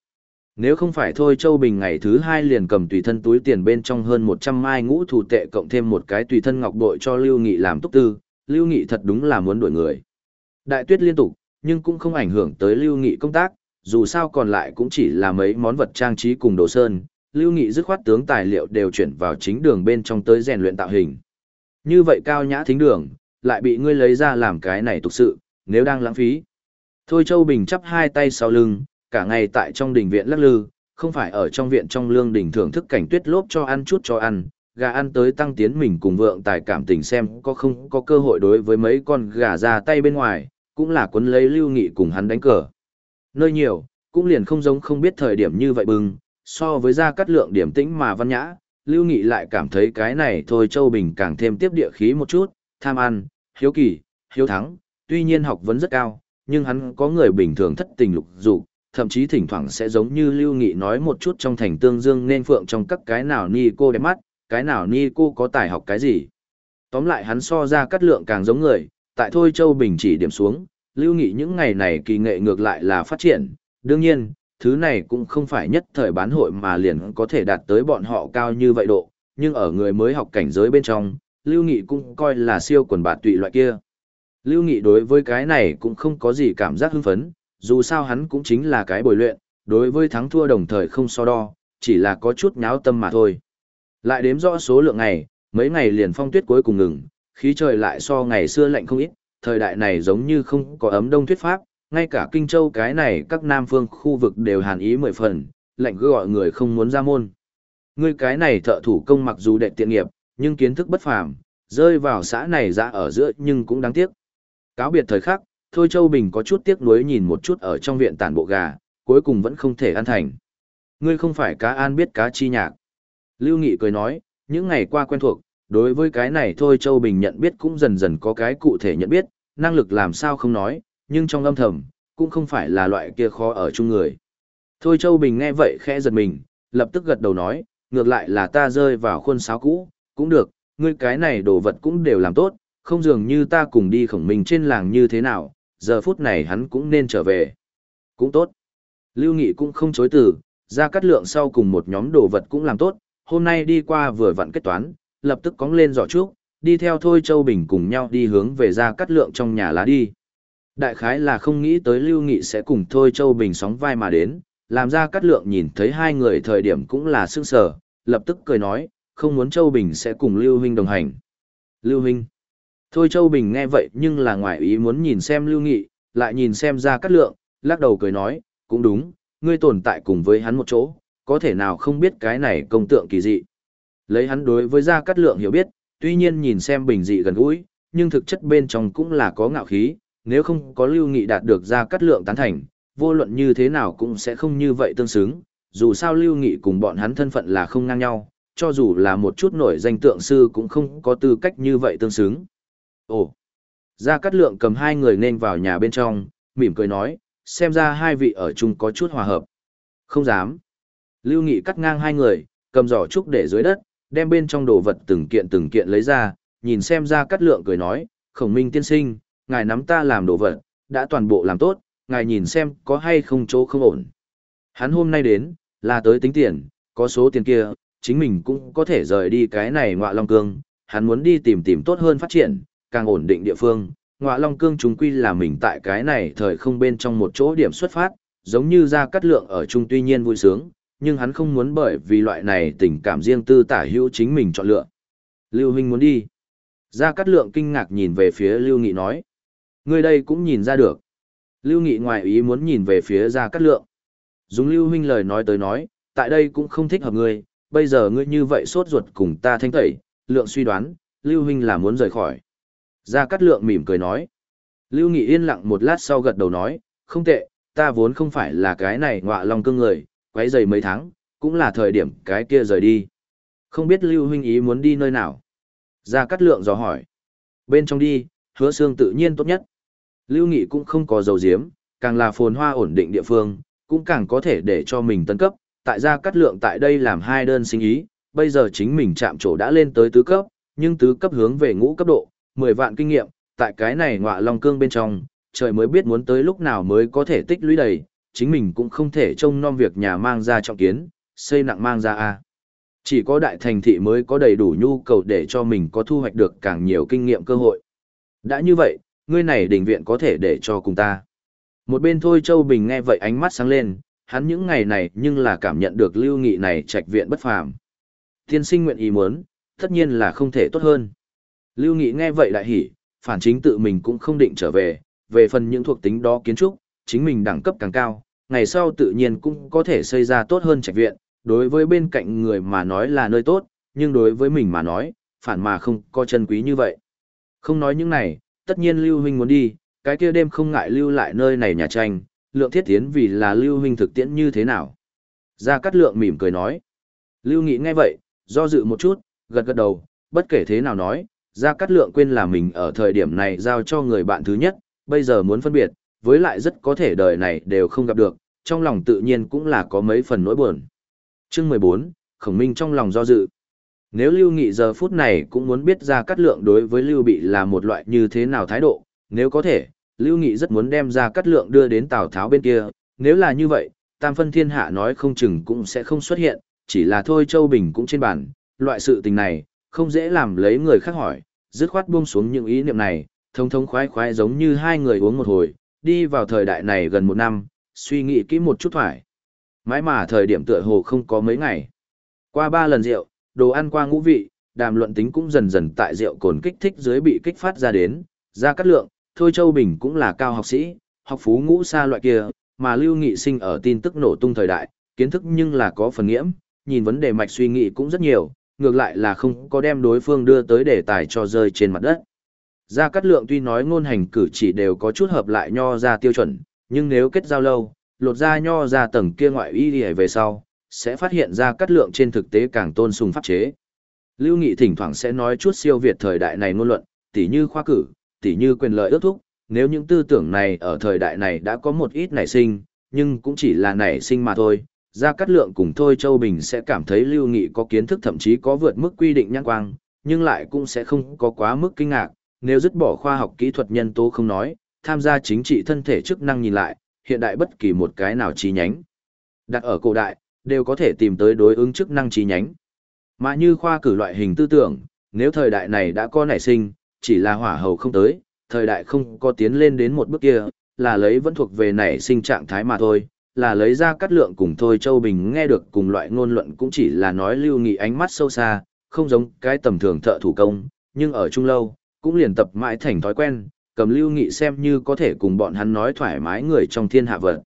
Nếu không phải Thôi Châu Bình ngày thứ hai liền cầm tùy thân túi tiền bên trong hơn 100 mai ngũ thủ tệ cộng thêm một cái tùy thân ngọc bội cho Lưu Nghị làm túc tư, Lưu Nghị thật đúng là muốn đuổi người. Đại tuyết liên tục, nhưng cũng không ảnh hưởng tới Lưu Nghị công tác, dù sao còn lại cũng chỉ là mấy món vật trang trí cùng đồ sơn, Lưu Nghị dứt khoát tướng tài liệu đều chuyển vào chính đường bên trong tới rèn luyện tạo hình. Như vậy cao nhã thính đường, lại bị ngươi lấy ra làm cái này tục sự, nếu đang lãng phí. Thôi Châu Bình chắp hai tay sau lưng, cả ngày tại trong đình viện lắc lư, không phải ở trong viện trong lương đình thưởng thức cảnh tuyết lốp cho ăn chút cho ăn, gà ăn tới tăng tiến mình cùng vượng tài cảm tình xem có không có cơ hội đối với mấy con gà ra tay bên ngoài, cũng là cuốn lấy lưu nghị cùng hắn đánh cờ. Nơi nhiều, cũng liền không giống không biết thời điểm như vậy bừng, so với ra cắt lượng điểm tĩnh mà văn nhã, lưu nghị lại cảm thấy cái này thôi Châu Bình càng thêm tiếp địa khí một chút, tham ăn, hiếu kỳ, hiếu thắng, tuy nhiên học vấn rất cao, nhưng hắn có người bình thường thất tình lục dục, thậm chí thỉnh thoảng sẽ giống như Lưu Nghị nói một chút trong thành tương dương nên phượng trong các cái nào ni cô đẹp mắt, cái nào ni cô có tài học cái gì. Tóm lại hắn so ra cắt lượng càng giống người, tại Thôi Châu Bình chỉ điểm xuống, Lưu Nghị những ngày này kỳ nghệ ngược lại là phát triển, đương nhiên, thứ này cũng không phải nhất thời bán hội mà liền có thể đạt tới bọn họ cao như vậy độ, nhưng ở người mới học cảnh giới bên trong, Lưu Nghị cũng coi là siêu quần bạt tụy loại kia. Lưu Nghị đối với cái này cũng không có gì cảm giác hưng phấn, dù sao hắn cũng chính là cái bồi luyện, đối với thắng thua đồng thời không so đo, chỉ là có chút nháo tâm mà thôi. Lại đếm rõ số lượng ngày, mấy ngày liền phong tuyết cuối cùng ngừng, khí trời lại so ngày xưa lạnh không ít, thời đại này giống như không có ấm đông thuyết pháp, ngay cả Kinh Châu cái này các nam phương khu vực đều hàn ý mười phần, lạnh cứ gọi người không muốn ra môn. Ngươi cái này thợ thủ công mặc dù đệ tiện nghiệp, nhưng kiến thức bất phàm, rơi vào xã này ra ở giữa nhưng cũng đáng tiếc. Cáo biệt thời khắc, Thôi Châu Bình có chút tiếc nuối nhìn một chút ở trong viện tản bộ gà, cuối cùng vẫn không thể ăn thành. Ngươi không phải cá an biết cá chi nhạc. Lưu Nghị cười nói, những ngày qua quen thuộc, đối với cái này Thôi Châu Bình nhận biết cũng dần dần có cái cụ thể nhận biết, năng lực làm sao không nói, nhưng trong âm thầm, cũng không phải là loại kia khó ở chung người. Thôi Châu Bình nghe vậy khẽ giật mình, lập tức gật đầu nói, ngược lại là ta rơi vào khuôn sáo cũ, cũng được, ngươi cái này đồ vật cũng đều làm tốt, không dường như ta cùng đi khổng minh trên làng như thế nào, giờ phút này hắn cũng nên trở về. Cũng tốt. Lưu Nghị cũng không chối từ, ra cắt lượng sau cùng một nhóm đồ vật cũng làm tốt, hôm nay đi qua vừa vặn kết toán, lập tức cóng lên giỏ trước, đi theo Thôi Châu Bình cùng nhau đi hướng về ra cắt lượng trong nhà lá đi. Đại khái là không nghĩ tới Lưu Nghị sẽ cùng Thôi Châu Bình sóng vai mà đến, làm ra cắt lượng nhìn thấy hai người thời điểm cũng là sương sở, lập tức cười nói, không muốn Châu Bình sẽ cùng Lưu Huynh đồng hành. Lưu Huynh. Thôi Châu Bình nghe vậy nhưng là ngoài ý muốn nhìn xem Lưu Nghị, lại nhìn xem ra cắt lượng, lắc đầu cười nói, cũng đúng, ngươi tồn tại cùng với hắn một chỗ, có thể nào không biết cái này công tượng kỳ dị. Lấy hắn đối với Gia Cát Lượng hiểu biết, tuy nhiên nhìn xem bình dị gần gũi, nhưng thực chất bên trong cũng là có ngạo khí, nếu không có Lưu Nghị đạt được Gia Cát Lượng tán thành, vô luận như thế nào cũng sẽ không như vậy tương xứng, dù sao Lưu Nghị cùng bọn hắn thân phận là không ngang nhau, cho dù là một chút nổi danh tượng sư cũng không có tư cách như vậy tương xứng. Ồ! Gia Cát Lượng cầm hai người nên vào nhà bên trong, mỉm cười nói, xem ra hai vị ở chung có chút hòa hợp. Không dám. Lưu Nghị cắt ngang hai người, cầm giỏ trúc để dưới đất, đem bên trong đồ vật từng kiện từng kiện lấy ra, nhìn xem ra cát lượng cười nói, khổng minh tiên sinh, ngài nắm ta làm đồ vật, đã toàn bộ làm tốt, ngài nhìn xem có hay không chỗ không ổn. Hắn hôm nay đến, là tới tính tiền, có số tiền kia, chính mình cũng có thể rời đi cái này ngọa long cương, hắn muốn đi tìm tìm tốt hơn phát triển, càng ổn định địa phương. Ngọa Long Cương chúng quy là mình tại cái này thời không bên trong một chỗ điểm xuất phát, giống như ra cắt lượng ở chung tuy nhiên vui sướng, nhưng hắn không muốn bởi vì loại này tình cảm riêng tư tả hữu chính mình chọn lựa. Lưu Huynh muốn đi. Gia Cát Lượng kinh ngạc nhìn về phía Lưu Nghị nói. Người đây cũng nhìn ra được. Lưu Nghị ngoài ý muốn nhìn về phía Gia Cát Lượng. Dùng Lưu Huynh lời nói tới nói, tại đây cũng không thích hợp ngươi, bây giờ ngươi như vậy sốt ruột cùng ta thanh tẩy, Lượng suy đoán, Lưu Huynh là muốn rời khỏi. Gia Cát Lượng mỉm cười nói. Lưu Nghị yên lặng một lát sau gật đầu nói, không tệ, ta vốn không phải là cái này ngọa lòng cương người, quấy dày mấy tháng, cũng là thời điểm cái kia rời đi. Không biết Lưu huynh ý muốn đi nơi nào? Gia Cát Lượng dò hỏi. Bên trong đi, hứa xương tự nhiên tốt nhất. Lưu Nghị cũng không có dầu diếm, càng là phồn hoa ổn định địa phương, cũng càng có thể để cho mình tấn cấp. Tại Gia Cát Lượng tại đây làm hai đơn sinh ý, bây giờ chính mình chạm chỗ đã lên tới tứ cấp, nhưng tứ cấp hướng về ngũ cấp độ, 10 vạn kinh nghiệm, tại cái này ngọa long cương bên trong, trời mới biết muốn tới lúc nào mới có thể tích lũy đầy, chính mình cũng không thể trông nom việc nhà mang ra trọng kiến, xây nặng mang ra a. Chỉ có đại thành thị mới có đầy đủ nhu cầu để cho mình có thu hoạch được càng nhiều kinh nghiệm cơ hội. Đã như vậy, ngươi này đình viện có thể để cho cùng ta. Một bên thôi Châu Bình nghe vậy ánh mắt sáng lên, hắn những ngày này nhưng là cảm nhận được lưu nghị này trạch viện bất phàm. Tiên sinh nguyện ý muốn, tất nhiên là không thể tốt hơn. Lưu nghị nghe vậy lại hỉ, phản chính tự mình cũng không định trở về, về phần những thuộc tính đó kiến trúc, chính mình đẳng cấp càng cao, ngày sau tự nhiên cũng có thể xây ra tốt hơn trạch viện, đối với bên cạnh người mà nói là nơi tốt, nhưng đối với mình mà nói, phản mà không có chân quý như vậy. Không nói những này, tất nhiên Lưu Huynh muốn đi, cái kia đêm không ngại lưu lại nơi này nhà tranh, lượng thiết tiến vì là Lưu Huynh thực tiễn như thế nào. Gia Cát Lượng mỉm cười nói. Lưu Nghị nghe vậy, do dự một chút, gật gật đầu, bất kể thế nào nói, Gia Cát Lượng quên là mình ở thời điểm này giao cho người bạn thứ nhất, bây giờ muốn phân biệt, với lại rất có thể đời này đều không gặp được, trong lòng tự nhiên cũng là có mấy phần nỗi buồn. Chương 14, Khổng Minh trong lòng do dự. Nếu Lưu Nghị giờ phút này cũng muốn biết Gia Cát lượng đối với Lưu Bị là một loại như thế nào thái độ, nếu có thể, Lưu Nghị rất muốn đem Gia Cát lượng đưa đến Tào Tháo bên kia, nếu là như vậy, Tam Phân Thiên Hạ nói không chừng cũng sẽ không xuất hiện, chỉ là thôi Châu Bình cũng trên bản, loại sự tình này, không dễ làm lấy người khác hỏi, dứt khoát buông xuống những ý niệm này, thông thông khoái khoái giống như hai người uống một hồi, đi vào thời đại này gần một năm, suy nghĩ kỹ một chút thoải. Mãi mà thời điểm tựa hồ không có mấy ngày. Qua ba lần rượu, đồ ăn qua ngũ vị, đàm luận tính cũng dần dần tại rượu cồn kích thích dưới bị kích phát ra đến, ra cắt lượng, thôi Châu Bình cũng là cao học sĩ, học phú ngũ xa loại kia, mà Lưu Nghị sinh ở tin tức nổ tung thời đại, kiến thức nhưng là có phần nghiễm, nhìn vấn đề mạch suy nghĩ cũng rất nhiều, ngược lại là không có đem đối phương đưa tới đề tài cho rơi trên mặt đất. Gia Cát Lượng tuy nói ngôn hành cử chỉ đều có chút hợp lại nho ra tiêu chuẩn, nhưng nếu kết giao lâu, lột ra nho ra tầng kia ngoại y đi về sau, sẽ phát hiện ra Cát Lượng trên thực tế càng tôn sùng pháp chế. Lưu Nghị thỉnh thoảng sẽ nói chút siêu việt thời đại này ngôn luận, tỉ như khoa cử, tỉ như quyền lợi ước thúc, nếu những tư tưởng này ở thời đại này đã có một ít nảy sinh, nhưng cũng chỉ là nảy sinh mà thôi. Gia Cát Lượng cùng Thôi Châu Bình sẽ cảm thấy Lưu Nghị có kiến thức thậm chí có vượt mức quy định nhãn quang, nhưng lại cũng sẽ không có quá mức kinh ngạc, nếu dứt bỏ khoa học kỹ thuật nhân tố không nói, tham gia chính trị thân thể chức năng nhìn lại, hiện đại bất kỳ một cái nào chi nhánh. Đặt ở cổ đại, đều có thể tìm tới đối ứng chức năng chi nhánh. Mà như khoa cử loại hình tư tưởng, nếu thời đại này đã có nảy sinh, chỉ là hỏa hầu không tới, thời đại không có tiến lên đến một bước kia, là lấy vẫn thuộc về nảy sinh trạng thái mà thôi, là lấy ra cắt lượng cùng thôi Châu Bình nghe được cùng loại ngôn luận cũng chỉ là nói lưu nghị ánh mắt sâu xa, không giống cái tầm thường thợ thủ công, nhưng ở trung lâu, cũng liền tập mãi thành thói quen, cầm lưu nghị xem như có thể cùng bọn hắn nói thoải mái người trong thiên hạ vật.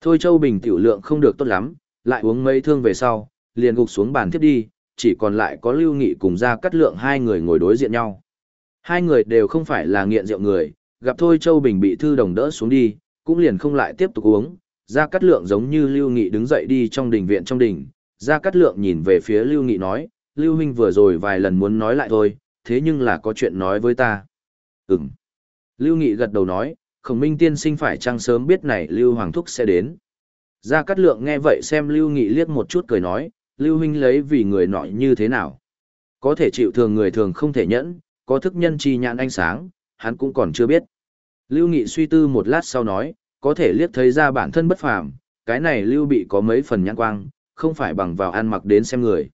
Thôi Châu Bình tiểu lượng không được tốt lắm, lại uống mấy thương về sau, liền gục xuống bàn tiếp đi, chỉ còn lại có lưu nghị cùng ra cắt lượng hai người ngồi đối diện nhau. Hai người đều không phải là nghiện rượu người, gặp Thôi Châu Bình bị thư đồng đỡ xuống đi, cũng liền không lại tiếp tục uống. Gia Cát Lượng giống như Lưu Nghị đứng dậy đi trong đình viện trong đình. Gia Cát Lượng nhìn về phía Lưu Nghị nói, Lưu Huynh vừa rồi vài lần muốn nói lại thôi, thế nhưng là có chuyện nói với ta. Ừm. Lưu Nghị gật đầu nói, khổng minh tiên sinh phải chăng sớm biết này Lưu Hoàng Thúc sẽ đến. Gia Cát Lượng nghe vậy xem Lưu Nghị liếc một chút cười nói, Lưu Huynh lấy vì người nọ như thế nào. Có thể chịu thường người thường không thể nhẫn, có thức nhân chi nhãn ánh sáng, hắn cũng còn chưa biết. Lưu Nghị suy tư một lát sau nói, có thể liếc thấy ra bản thân bất phàm, cái này Lưu bị có mấy phần nhãn quang, không phải bằng vào ăn mặc đến xem người.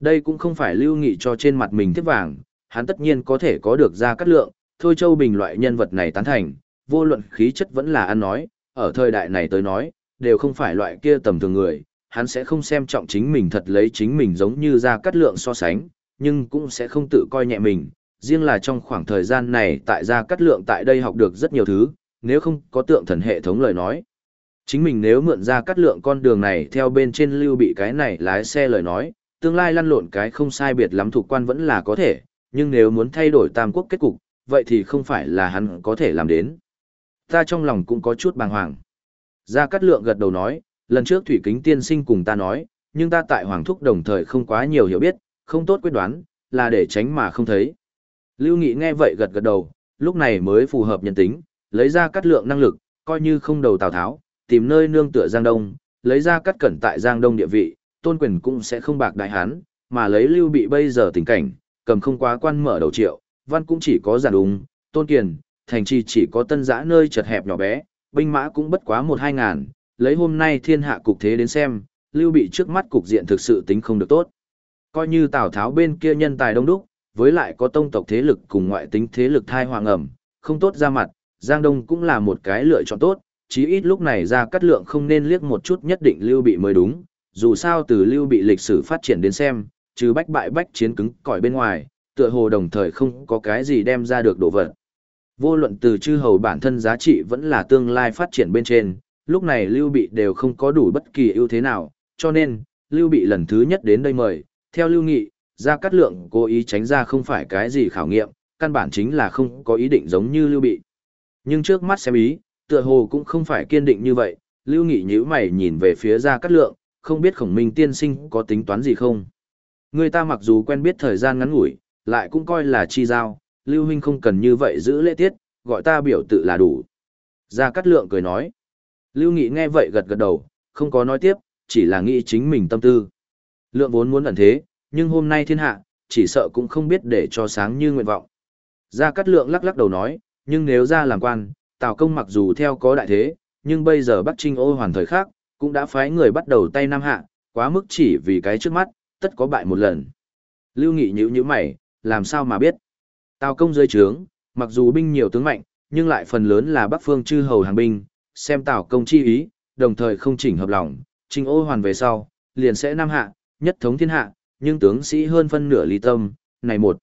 Đây cũng không phải Lưu Nghị cho trên mặt mình tiếp vàng, hắn tất nhiên có thể có được ra cắt lượng, thôi Châu Bình loại nhân vật này tán thành, vô luận khí chất vẫn là ăn nói, ở thời đại này tới nói, đều không phải loại kia tầm thường người, hắn sẽ không xem trọng chính mình thật lấy chính mình giống như ra cắt lượng so sánh, nhưng cũng sẽ không tự coi nhẹ mình, riêng là trong khoảng thời gian này tại gia cắt lượng tại đây học được rất nhiều thứ, nếu không có tượng thần hệ thống lời nói. Chính mình nếu mượn ra cắt lượng con đường này theo bên trên lưu bị cái này lái xe lời nói, tương lai lăn lộn cái không sai biệt lắm thuộc quan vẫn là có thể, nhưng nếu muốn thay đổi tam quốc kết cục, vậy thì không phải là hắn có thể làm đến. Ta trong lòng cũng có chút bàng hoàng. Gia Cát Lượng gật đầu nói, lần trước Thủy Kính Tiên Sinh cùng ta nói, nhưng ta tại Hoàng Thúc đồng thời không quá nhiều hiểu biết, không tốt quyết đoán, là để tránh mà không thấy. Lưu Nghị nghe vậy gật gật đầu, lúc này mới phù hợp nhân tính, lấy ra cắt lượng năng lực, coi như không đầu Tào Tháo, tìm nơi nương tựa Giang Đông, lấy ra cắt cẩn tại Giang Đông địa vị, tôn quyền cũng sẽ không bạc đại hán, mà lấy Lưu Bị bây giờ tình cảnh, cầm không quá quan mở đầu triệu, văn cũng chỉ có giản đúng, tôn kiền, thành trì chỉ có tân giã nơi chật hẹp nhỏ bé, binh mã cũng bất quá một hai ngàn, lấy hôm nay thiên hạ cục thế đến xem, Lưu Bị trước mắt cục diện thực sự tính không được tốt. Coi như Tào Tháo bên kia nhân tài đông đúc, với lại có tông tộc thế lực cùng ngoại tính thế lực thai hoàng ẩm, không tốt ra mặt, Giang Đông cũng là một cái lựa chọn tốt, chí ít lúc này ra cắt lượng không nên liếc một chút nhất định lưu bị mới đúng, dù sao từ lưu bị lịch sử phát triển đến xem, trừ bách bại bách chiến cứng cỏi bên ngoài, tựa hồ đồng thời không có cái gì đem ra được đồ vật. Vô luận từ chư hầu bản thân giá trị vẫn là tương lai phát triển bên trên, lúc này lưu bị đều không có đủ bất kỳ ưu thế nào, cho nên, lưu bị lần thứ nhất đến đây mời, theo lưu nghị, Gia Cát Lượng cố ý tránh ra không phải cái gì khảo nghiệm, căn bản chính là không có ý định giống như Lưu Bị. Nhưng trước mắt xem ý, tựa hồ cũng không phải kiên định như vậy, Lưu Nghị nhíu mày nhìn về phía Gia Cát Lượng, không biết khổng minh tiên sinh có tính toán gì không. Người ta mặc dù quen biết thời gian ngắn ngủi, lại cũng coi là chi giao, Lưu Huynh không cần như vậy giữ lễ tiết, gọi ta biểu tự là đủ. Gia Cát Lượng cười nói. Lưu Nghị nghe vậy gật gật đầu, không có nói tiếp, chỉ là nghĩ chính mình tâm tư. Lượng vốn muốn ẩn thế, nhưng hôm nay thiên hạ, chỉ sợ cũng không biết để cho sáng như nguyện vọng. Gia Cát Lượng lắc lắc đầu nói, nhưng nếu ra làm quan, Tào Công mặc dù theo có đại thế, nhưng bây giờ Bắc Trinh ô hoàn thời khác, cũng đã phái người bắt đầu tay Nam Hạ, quá mức chỉ vì cái trước mắt, tất có bại một lần. Lưu Nghị nhíu nhíu mày, làm sao mà biết. Tào Công dưới trướng, mặc dù binh nhiều tướng mạnh, nhưng lại phần lớn là Bắc Phương chư hầu hàng binh, xem Tào Công chi ý, đồng thời không chỉnh hợp lòng, Trinh ô hoàn về sau, liền sẽ Nam Hạ, nhất thống thiên hạ, nhưng tướng sĩ hơn phân nửa ly tâm, này một.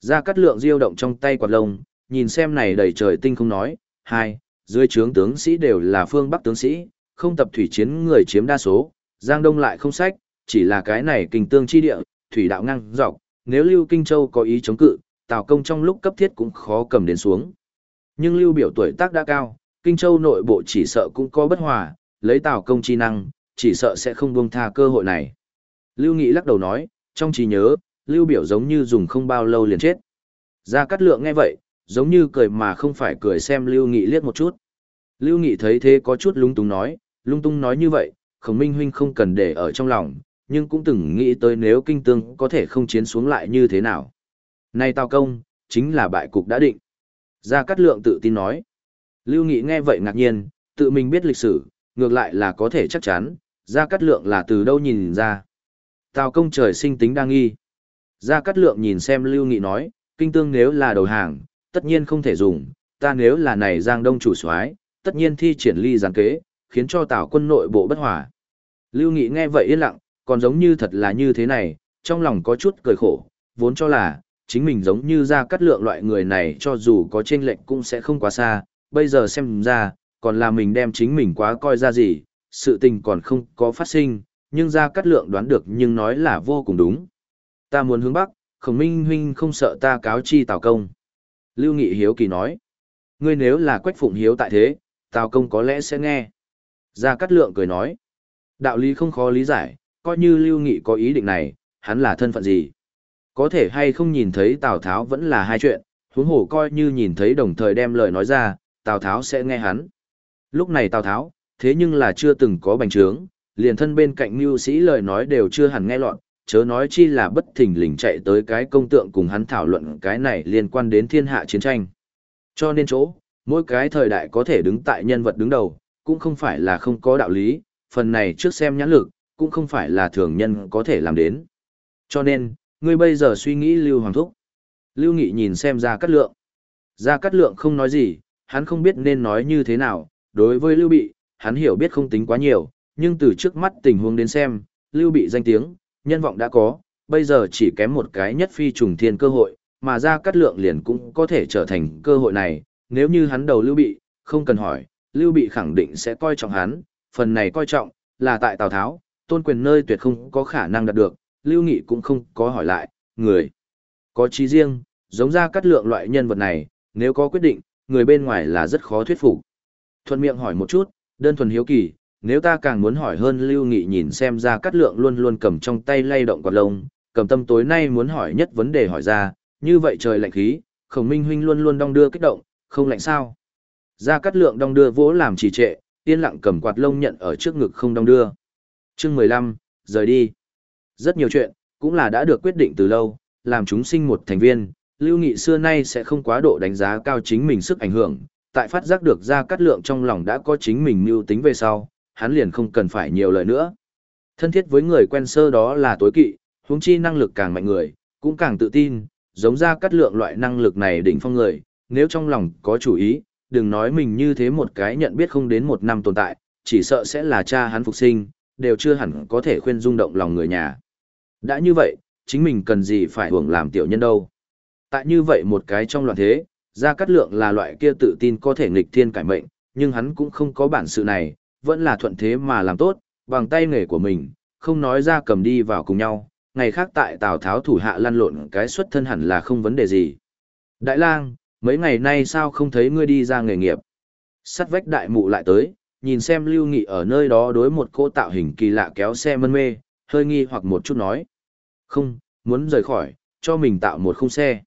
Ra cắt lượng diêu động trong tay quạt lông, nhìn xem này đầy trời tinh không nói, hai, dưới trướng tướng sĩ đều là phương Bắc tướng sĩ, không tập thủy chiến người chiếm đa số, Giang Đông lại không sách, chỉ là cái này kinh tương chi địa, thủy đạo ngang dọc, nếu Lưu Kinh Châu có ý chống cự, Tào công trong lúc cấp thiết cũng khó cầm đến xuống. Nhưng lưu biểu tuổi tác đã cao, Kinh Châu nội bộ chỉ sợ cũng có bất hòa, lấy Tào công chi năng, chỉ sợ sẽ không buông tha cơ hội này. Lưu Nghị lắc đầu nói, trong trí nhớ, Lưu biểu giống như dùng không bao lâu liền chết. Gia Cát Lượng nghe vậy, giống như cười mà không phải cười xem Lưu Nghị liếc một chút. Lưu Nghị thấy thế có chút lung tung nói, lung tung nói như vậy, Khổng Minh huynh không cần để ở trong lòng, nhưng cũng từng nghĩ tới nếu kinh tương có thể không chiến xuống lại như thế nào. Này Tào công, chính là bại cục đã định. Gia Cát Lượng tự tin nói. Lưu Nghị nghe vậy ngạc nhiên, tự mình biết lịch sử, ngược lại là có thể chắc chắn, Gia Cát Lượng là từ đâu nhìn ra. Tào công trời sinh tính đang nghi. Gia Cát Lượng nhìn xem Lưu Nghị nói, kinh tương nếu là đầu hàng, tất nhiên không thể dùng, ta nếu là này Giang Đông chủ soái, tất nhiên thi triển ly gián kế, khiến cho Tào quân nội bộ bất hòa. Lưu Nghị nghe vậy yên lặng, còn giống như thật là như thế này, trong lòng có chút cười khổ, vốn cho là, chính mình giống như ra cắt lượng loại người này cho dù có chênh lệnh cũng sẽ không quá xa, bây giờ xem ra, còn là mình đem chính mình quá coi ra gì, sự tình còn không có phát sinh, nhưng ra cắt lượng đoán được nhưng nói là vô cùng đúng. Ta muốn hướng Bắc, khổng minh huynh không sợ ta cáo chi tào công. Lưu Nghị Hiếu Kỳ nói, ngươi nếu là quách phụng hiếu tại thế, tào công có lẽ sẽ nghe. Gia Cát Lượng cười nói, đạo lý không khó lý giải, coi như Lưu Nghị có ý định này, hắn là thân phận gì. Có thể hay không nhìn thấy Tào Tháo vẫn là hai chuyện, huống hồ coi như nhìn thấy đồng thời đem lời nói ra, Tào Tháo sẽ nghe hắn. Lúc này Tào Tháo, thế nhưng là chưa từng có bành trướng, liền thân bên cạnh mưu sĩ lời nói đều chưa hẳn nghe lọt, chớ nói chi là bất thình lình chạy tới cái công tượng cùng hắn thảo luận cái này liên quan đến thiên hạ chiến tranh. Cho nên chỗ, mỗi cái thời đại có thể đứng tại nhân vật đứng đầu, cũng không phải là không có đạo lý, phần này trước xem nhãn lực, cũng không phải là thường nhân có thể làm đến. Cho nên, ngươi bây giờ suy nghĩ Lưu Hoàng Thúc. Lưu Nghị nhìn xem ra cắt lượng. Ra cắt lượng không nói gì, hắn không biết nên nói như thế nào, đối với Lưu Bị, hắn hiểu biết không tính quá nhiều, nhưng từ trước mắt tình huống đến xem, Lưu Bị danh tiếng, nhân vọng đã có, bây giờ chỉ kém một cái nhất phi trùng thiên cơ hội, mà ra cắt lượng liền cũng có thể trở thành cơ hội này, nếu như hắn đầu Lưu Bị, không cần hỏi, Lưu Bị khẳng định sẽ coi trọng hắn, phần này coi trọng, là tại Tào Tháo, tôn quyền nơi tuyệt không có khả năng đạt được, Lưu Nghị cũng không có hỏi lại, người có trí riêng, giống ra cắt lượng loại nhân vật này, nếu có quyết định, người bên ngoài là rất khó thuyết phục. Thuận miệng hỏi một chút, đơn thuần hiếu kỳ, nếu ta càng muốn hỏi hơn Lưu Nghị nhìn xem ra cắt lượng luôn luôn cầm trong tay lay động quạt lông, cầm tâm tối nay muốn hỏi nhất vấn đề hỏi ra, như vậy trời lạnh khí, khổng minh huynh luôn luôn đong đưa kích động, không lạnh sao. Ra cắt lượng đong đưa vỗ làm trì trệ, yên lặng cầm quạt lông nhận ở trước ngực không đong đưa. chương 15, rời đi. Rất nhiều chuyện, cũng là đã được quyết định từ lâu, làm chúng sinh một thành viên, Lưu Nghị xưa nay sẽ không quá độ đánh giá cao chính mình sức ảnh hưởng, tại phát giác được ra cắt lượng trong lòng đã có chính mình mưu tính về sau, hắn liền không cần phải nhiều lời nữa. Thân thiết với người quen sơ đó là tối kỵ, huống chi năng lực càng mạnh người, cũng càng tự tin, giống ra cắt lượng loại năng lực này đỉnh phong người, nếu trong lòng có chủ ý, đừng nói mình như thế một cái nhận biết không đến một năm tồn tại, chỉ sợ sẽ là cha hắn phục sinh, đều chưa hẳn có thể khuyên rung động lòng người nhà. Đã như vậy, chính mình cần gì phải hưởng làm tiểu nhân đâu. Tại như vậy một cái trong loạn thế, Gia Cát Lượng là loại kia tự tin có thể nghịch thiên cải mệnh, nhưng hắn cũng không có bản sự này, vẫn là thuận thế mà làm tốt, bằng tay nghề của mình, không nói ra cầm đi vào cùng nhau, ngày khác tại Tào Tháo thủ hạ lăn lộn cái xuất thân hẳn là không vấn đề gì. Đại lang, mấy ngày nay sao không thấy ngươi đi ra nghề nghiệp? Sắt vách đại mụ lại tới, nhìn xem Lưu Nghị ở nơi đó đối một cô tạo hình kỳ lạ kéo xe mân mê, hơi nghi hoặc một chút nói. Không, muốn rời khỏi, cho mình tạo một khung xe.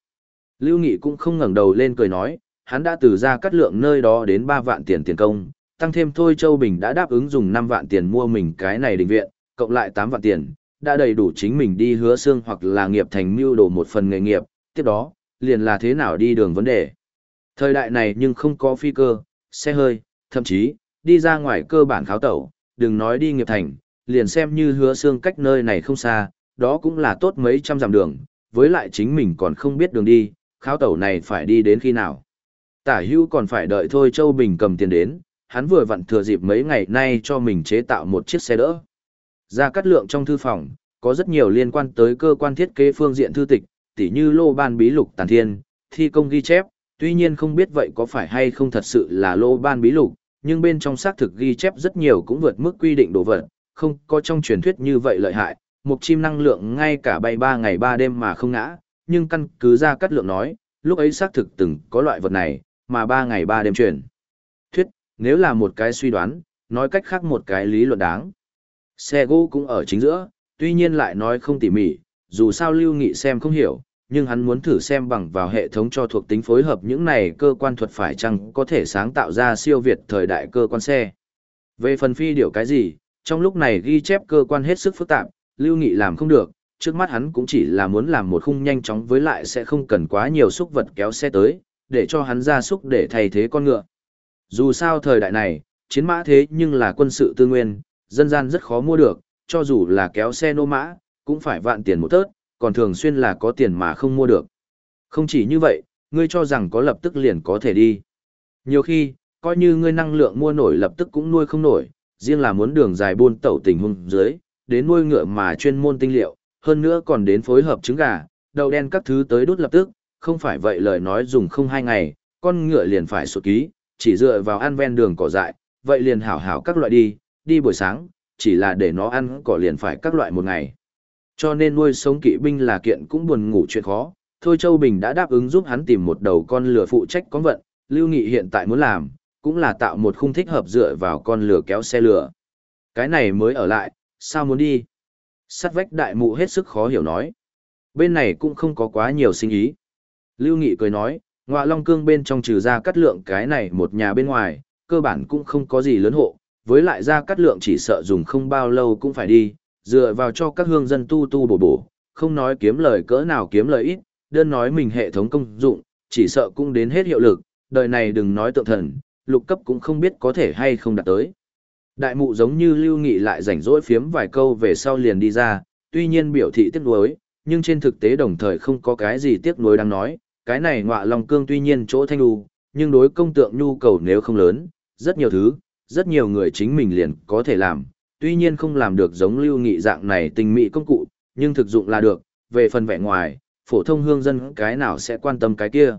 Lưu Nghị cũng không ngẩng đầu lên cười nói, hắn đã từ ra cắt lượng nơi đó đến 3 vạn tiền tiền công, tăng thêm thôi Châu Bình đã đáp ứng dùng 5 vạn tiền mua mình cái này định viện, cộng lại 8 vạn tiền, đã đầy đủ chính mình đi hứa xương hoặc là nghiệp thành mưu đồ một phần nghề nghiệp, tiếp đó, liền là thế nào đi đường vấn đề. Thời đại này nhưng không có phi cơ, xe hơi, thậm chí, đi ra ngoài cơ bản kháo tẩu, đừng nói đi nghiệp thành, liền xem như hứa xương cách nơi này không xa, đó cũng là tốt mấy trăm dặm đường, với lại chính mình còn không biết đường đi, kháo tẩu này phải đi đến khi nào. Tả hưu còn phải đợi thôi Châu Bình cầm tiền đến, hắn vừa vặn thừa dịp mấy ngày nay cho mình chế tạo một chiếc xe đỡ. Ra cắt lượng trong thư phòng, có rất nhiều liên quan tới cơ quan thiết kế phương diện thư tịch, tỉ như lô ban bí lục tàn thiên, thi công ghi chép, tuy nhiên không biết vậy có phải hay không thật sự là lô ban bí lục, nhưng bên trong xác thực ghi chép rất nhiều cũng vượt mức quy định đồ vật, không có trong truyền thuyết như vậy lợi hại, một chim năng lượng ngay cả bay ba ngày ba đêm mà không ngã, nhưng căn cứ ra cắt lượng nói, lúc ấy xác thực từng có loại vật này, mà ba ngày ba đêm truyền. Nếu là một cái suy đoán, nói cách khác một cái lý luận đáng. Xe gỗ cũng ở chính giữa, tuy nhiên lại nói không tỉ mỉ, dù sao Lưu Nghị xem không hiểu, nhưng hắn muốn thử xem bằng vào hệ thống cho thuộc tính phối hợp những này cơ quan thuật phải chăng có thể sáng tạo ra siêu việt thời đại cơ quan xe. Về phần phi điều cái gì, trong lúc này ghi chép cơ quan hết sức phức tạp, Lưu Nghị làm không được, trước mắt hắn cũng chỉ là muốn làm một khung nhanh chóng với lại sẽ không cần quá nhiều xúc vật kéo xe tới, để cho hắn ra xúc để thay thế con ngựa. Dù sao thời đại này, chiến mã thế nhưng là quân sự tư nguyên, dân gian rất khó mua được, cho dù là kéo xe nô mã, cũng phải vạn tiền một tớt, còn thường xuyên là có tiền mà không mua được. Không chỉ như vậy, ngươi cho rằng có lập tức liền có thể đi. Nhiều khi, coi như ngươi năng lượng mua nổi lập tức cũng nuôi không nổi, riêng là muốn đường dài buôn tẩu tình hung dưới, đến nuôi ngựa mà chuyên môn tinh liệu, hơn nữa còn đến phối hợp trứng gà, đậu đen các thứ tới đốt lập tức, không phải vậy lời nói dùng không hai ngày, con ngựa liền phải sụt ký, chỉ dựa vào ăn ven đường cỏ dại, vậy liền hảo hảo các loại đi, đi buổi sáng, chỉ là để nó ăn cỏ liền phải các loại một ngày. Cho nên nuôi sống kỵ binh là kiện cũng buồn ngủ chuyện khó, Thôi Châu Bình đã đáp ứng giúp hắn tìm một đầu con lửa phụ trách con vận, Lưu Nghị hiện tại muốn làm, cũng là tạo một khung thích hợp dựa vào con lửa kéo xe lửa. Cái này mới ở lại, sao muốn đi? Sắt vách đại mụ hết sức khó hiểu nói. Bên này cũng không có quá nhiều sinh ý. Lưu Nghị cười nói, ngọa long cương bên trong trừ ra cắt lượng cái này một nhà bên ngoài, cơ bản cũng không có gì lớn hộ, với lại ra cắt lượng chỉ sợ dùng không bao lâu cũng phải đi, dựa vào cho các hương dân tu tu bổ bổ, không nói kiếm lời cỡ nào kiếm lời ít, đơn nói mình hệ thống công dụng, chỉ sợ cũng đến hết hiệu lực, đời này đừng nói tượng thần, lục cấp cũng không biết có thể hay không đạt tới. Đại mụ giống như lưu nghị lại rảnh rỗi phiếm vài câu về sau liền đi ra, tuy nhiên biểu thị tiếc nuối, nhưng trên thực tế đồng thời không có cái gì tiếc nuối đang nói, cái này ngọa lòng cương tuy nhiên chỗ thanh đu, nhưng đối công tượng nhu cầu nếu không lớn, rất nhiều thứ, rất nhiều người chính mình liền có thể làm, tuy nhiên không làm được giống lưu nghị dạng này tình mỹ công cụ, nhưng thực dụng là được, về phần vẻ ngoài, phổ thông hương dân cái nào sẽ quan tâm cái kia.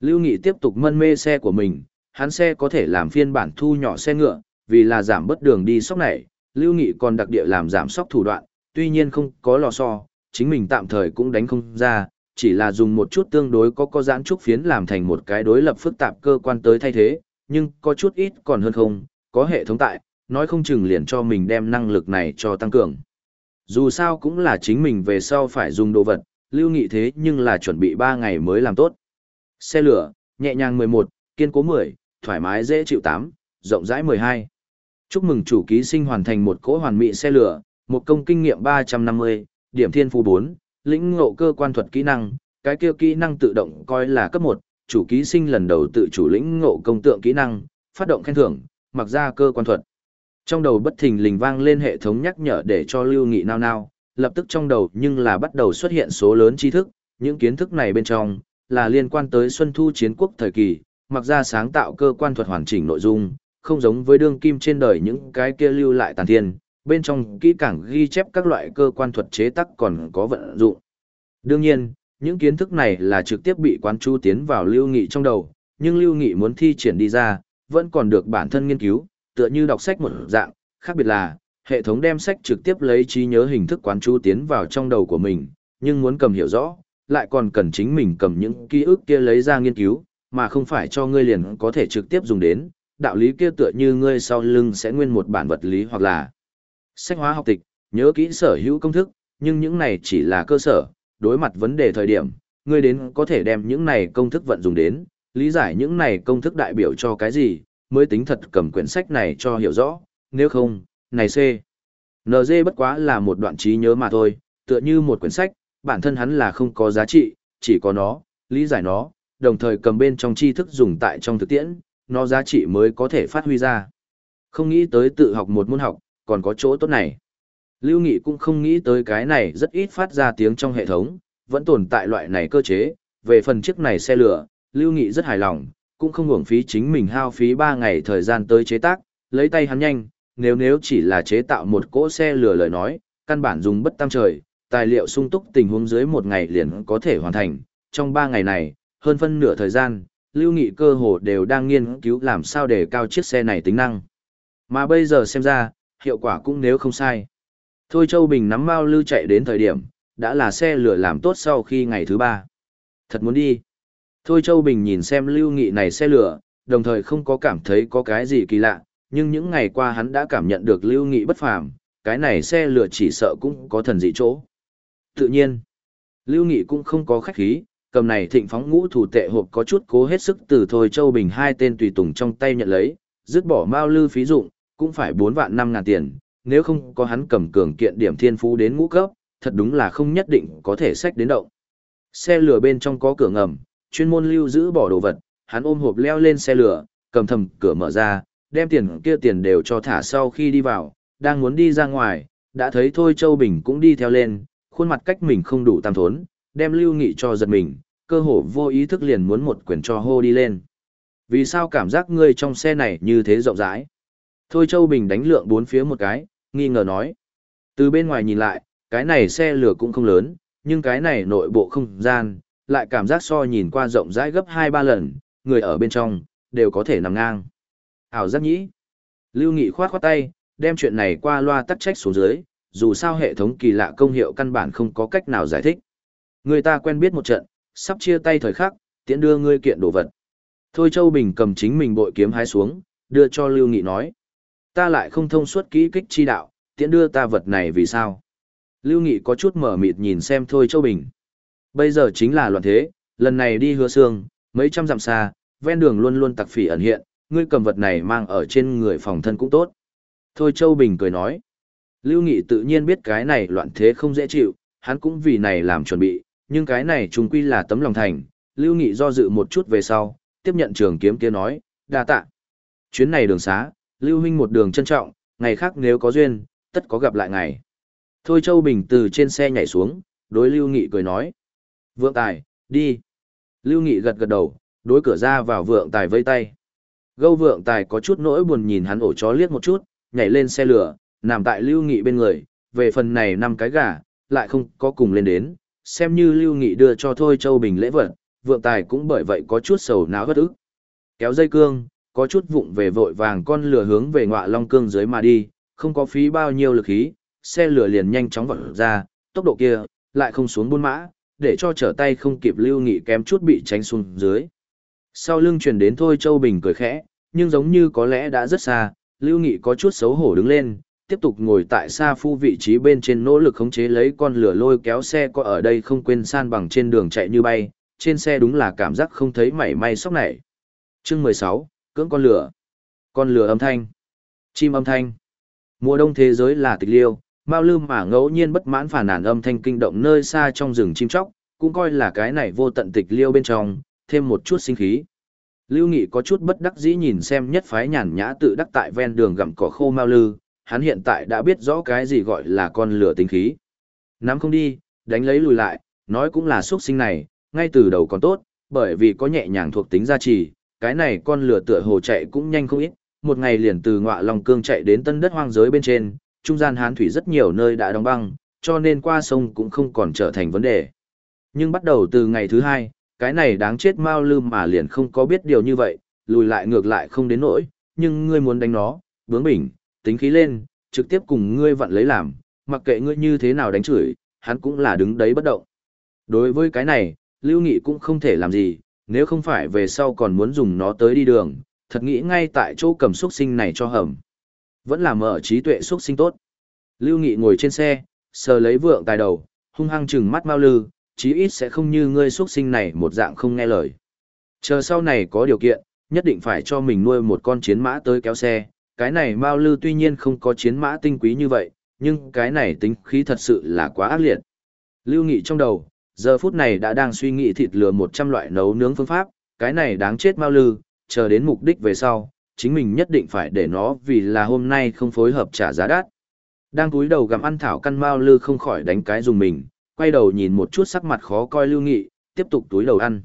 Lưu Nghị tiếp tục mân mê xe của mình, hắn xe có thể làm phiên bản thu nhỏ xe ngựa, vì là giảm bất đường đi sóc này, Lưu Nghị còn đặc địa làm giảm sóc thủ đoạn, tuy nhiên không có lò xo, chính mình tạm thời cũng đánh không ra, chỉ là dùng một chút tương đối có có giãn trúc phiến làm thành một cái đối lập phức tạp cơ quan tới thay thế, nhưng có chút ít còn hơn không, có hệ thống tại, nói không chừng liền cho mình đem năng lực này cho tăng cường. Dù sao cũng là chính mình về sau phải dùng đồ vật, lưu nghị thế nhưng là chuẩn bị 3 ngày mới làm tốt. Xe lửa, nhẹ nhàng 11, kiên cố 10, thoải mái dễ chịu 8, rộng rãi 12. Chúc mừng chủ ký sinh hoàn thành một cỗ hoàn mỹ xe lửa, một công kinh nghiệm 350, điểm thiên phú 4, lĩnh ngộ cơ quan thuật kỹ năng, cái kia kỹ năng tự động coi là cấp 1, chủ ký sinh lần đầu tự chủ lĩnh ngộ công tượng kỹ năng, phát động khen thưởng, mặc ra cơ quan thuật. Trong đầu bất thình lình vang lên hệ thống nhắc nhở để cho Lưu Nghị nao nao, lập tức trong đầu nhưng là bắt đầu xuất hiện số lớn tri thức, những kiến thức này bên trong là liên quan tới Xuân Thu chiến quốc thời kỳ, mặc ra sáng tạo cơ quan thuật hoàn chỉnh nội dung, không giống với đương kim trên đời những cái kia lưu lại tàn thiên, bên trong kỹ càng ghi chép các loại cơ quan thuật chế tác còn có vận dụng. Đương nhiên, những kiến thức này là trực tiếp bị quán chu tiến vào Lưu Nghị trong đầu, nhưng Lưu Nghị muốn thi triển đi ra, vẫn còn được bản thân nghiên cứu, tựa như đọc sách một dạng, khác biệt là, hệ thống đem sách trực tiếp lấy trí nhớ hình thức quán chú tiến vào trong đầu của mình, nhưng muốn cầm hiểu rõ, lại còn cần chính mình cầm những ký ức kia lấy ra nghiên cứu, mà không phải cho ngươi liền có thể trực tiếp dùng đến, đạo lý kia tựa như ngươi sau lưng sẽ nguyên một bản vật lý hoặc là sách hóa học tịch, nhớ kỹ sở hữu công thức, nhưng những này chỉ là cơ sở, đối mặt vấn đề thời điểm, ngươi đến có thể đem những này công thức vận dụng đến, lý giải những này công thức đại biểu cho cái gì, mới tính thật cầm quyển sách này cho hiểu rõ, nếu không, này C. NG bất quá là một đoạn trí nhớ mà thôi, tựa như một quyển sách, bản thân hắn là không có giá trị, chỉ có nó, lý giải nó, đồng thời cầm bên trong tri thức dùng tại trong thực tiễn, nó giá trị mới có thể phát huy ra. Không nghĩ tới tự học một môn học, còn có chỗ tốt này. Lưu Nghị cũng không nghĩ tới cái này rất ít phát ra tiếng trong hệ thống, vẫn tồn tại loại này cơ chế, về phần chiếc này xe lửa, Lưu Nghị rất hài lòng, cũng không hưởng phí chính mình hao phí 3 ngày thời gian tới chế tác, lấy tay hắn nhanh, nếu nếu chỉ là chế tạo một cỗ xe lửa lời nói, căn bản dùng bất tam trời, tài liệu sung túc tình huống dưới một ngày liền có thể hoàn thành, trong 3 ngày này, hơn phân nửa thời gian, Lưu Nghị cơ hồ đều đang nghiên cứu làm sao để cao chiếc xe này tính năng. Mà bây giờ xem ra, hiệu quả cũng nếu không sai. Thôi Châu Bình nắm Mao lư chạy đến thời điểm, đã là xe lửa làm tốt sau khi ngày thứ ba. Thật muốn đi. Thôi Châu Bình nhìn xem lưu nghị này xe lửa, đồng thời không có cảm thấy có cái gì kỳ lạ, nhưng những ngày qua hắn đã cảm nhận được lưu nghị bất phàm, cái này xe lửa chỉ sợ cũng có thần dị chỗ. Tự nhiên, lưu nghị cũng không có khách khí, cầm này thịnh phóng ngũ thủ tệ hộp có chút cố hết sức từ Thôi Châu Bình hai tên tùy tùng trong tay nhận lấy, dứt bỏ mao lư phí dụng, cũng phải 4 vạn 5 ngàn tiền, nếu không có hắn cầm cường kiện điểm thiên phú đến ngũ cấp, thật đúng là không nhất định có thể sách đến động. Xe lửa bên trong có cửa ngầm, chuyên môn lưu giữ bỏ đồ vật, hắn ôm hộp leo lên xe lửa, cầm thầm cửa mở ra, đem tiền kia tiền đều cho thả sau khi đi vào, đang muốn đi ra ngoài, đã thấy Thôi Châu Bình cũng đi theo lên, khuôn mặt cách mình không đủ tam thốn, đem lưu nghị cho giật mình, cơ hồ vô ý thức liền muốn một quyền cho hô đi lên. Vì sao cảm giác ngươi trong xe này như thế rộng rãi? Thôi Châu Bình đánh lượng bốn phía một cái, nghi ngờ nói. Từ bên ngoài nhìn lại, cái này xe lửa cũng không lớn, nhưng cái này nội bộ không gian, lại cảm giác so nhìn qua rộng rãi gấp 2-3 lần, người ở bên trong, đều có thể nằm ngang. Ảo giác nhĩ. Lưu Nghị khoát khoát tay, đem chuyện này qua loa tắt trách xuống dưới, dù sao hệ thống kỳ lạ công hiệu căn bản không có cách nào giải thích. Người ta quen biết một trận, sắp chia tay thời khắc, tiễn đưa ngươi kiện đồ vật. Thôi Châu Bình cầm chính mình bội kiếm hái xuống, đưa cho Lưu Nghị nói. Ta lại không thông suốt kỹ kích chi đạo, tiễn đưa ta vật này vì sao? Lưu Nghị có chút mở mịt nhìn xem Thôi Châu Bình. Bây giờ chính là loạn thế, lần này đi hứa xương, mấy trăm dặm xa, ven đường luôn luôn tặc phỉ ẩn hiện, ngươi cầm vật này mang ở trên người phòng thân cũng tốt. Thôi Châu Bình cười nói. Lưu Nghị tự nhiên biết cái này loạn thế không dễ chịu, hắn cũng vì này làm chuẩn bị, nhưng cái này trùng quy là tấm lòng thành. Lưu Nghị do dự một chút về sau, tiếp nhận trường kiếm kia nói, đa tạ. Chuyến này đường xá, Lưu Huynh một đường trân trọng, ngày khác nếu có duyên, tất có gặp lại ngày. Thôi Châu Bình từ trên xe nhảy xuống, đối Lưu Nghị cười nói. Vượng Tài, đi. Lưu Nghị gật gật đầu, đối cửa ra vào Vượng Tài vây tay. Gâu Vượng Tài có chút nỗi buồn nhìn hắn ổ chó liếc một chút, nhảy lên xe lửa, nằm tại Lưu Nghị bên người, về phần này năm cái gà, lại không có cùng lên đến, xem như Lưu Nghị đưa cho Thôi Châu Bình lễ vật, Vượng Tài cũng bởi vậy có chút sầu não bất ức. Kéo dây cương, có chút vụng về vội vàng con lửa hướng về ngọa long cương dưới mà đi, không có phí bao nhiêu lực khí, xe lửa liền nhanh chóng vọt ra, tốc độ kia, lại không xuống buôn mã, để cho trở tay không kịp lưu nghị kém chút bị tránh xuống dưới. Sau lưng truyền đến thôi Châu Bình cười khẽ, nhưng giống như có lẽ đã rất xa, lưu nghị có chút xấu hổ đứng lên, tiếp tục ngồi tại xa phu vị trí bên trên nỗ lực khống chế lấy con lửa lôi kéo xe có ở đây không quên san bằng trên đường chạy như bay, trên xe đúng là cảm giác không thấy mảy may sóc này Chương 16, cưỡng con lửa. Con lửa âm thanh. Chim âm thanh. Mùa đông thế giới là tịch liêu, Mao Lư mà ngẫu nhiên bất mãn phản nàn âm thanh kinh động nơi xa trong rừng chim chóc, cũng coi là cái này vô tận tịch liêu bên trong, thêm một chút sinh khí. Lưu Nghị có chút bất đắc dĩ nhìn xem nhất phái nhàn nhã tự đắc tại ven đường gặm cỏ khô Mao Lư, hắn hiện tại đã biết rõ cái gì gọi là con lửa tính khí. Nắm không đi, đánh lấy lùi lại, nói cũng là xuất sinh này, ngay từ đầu còn tốt, bởi vì có nhẹ nhàng thuộc tính gia trì, cái này con lửa tựa hồ chạy cũng nhanh không ít, một ngày liền từ ngọa lòng cương chạy đến tân đất hoang giới bên trên, trung gian hán thủy rất nhiều nơi đã đóng băng, cho nên qua sông cũng không còn trở thành vấn đề. Nhưng bắt đầu từ ngày thứ hai, cái này đáng chết mau lư mà liền không có biết điều như vậy, lùi lại ngược lại không đến nỗi, nhưng ngươi muốn đánh nó, bướng bỉnh, tính khí lên, trực tiếp cùng ngươi vặn lấy làm, mặc kệ ngươi như thế nào đánh chửi, hắn cũng là đứng đấy bất động. Đối với cái này, Lưu Nghị cũng không thể làm gì, nếu không phải về sau còn muốn dùng nó tới đi đường, thật nghĩ ngay tại chỗ cầm xuất sinh này cho hầm. Vẫn là mở trí tuệ xuất sinh tốt. Lưu Nghị ngồi trên xe, sờ lấy vượng tài đầu, hung hăng chừng mắt Mao Lư, chí ít sẽ không như ngươi xuất sinh này một dạng không nghe lời. Chờ sau này có điều kiện, nhất định phải cho mình nuôi một con chiến mã tới kéo xe. Cái này Mao Lư tuy nhiên không có chiến mã tinh quý như vậy, nhưng cái này tính khí thật sự là quá ác liệt. Lưu Nghị trong đầu, giờ phút này đã đang suy nghĩ thịt lừa 100 loại nấu nướng phương pháp, cái này đáng chết Mao Lư, chờ đến mục đích về sau, chính mình nhất định phải để nó vì là hôm nay không phối hợp trả giá đắt. Đang cúi đầu gặm ăn thảo căn Mao Lư không khỏi đánh cái dùng mình, quay đầu nhìn một chút sắc mặt khó coi Lưu Nghị, tiếp tục túi đầu ăn.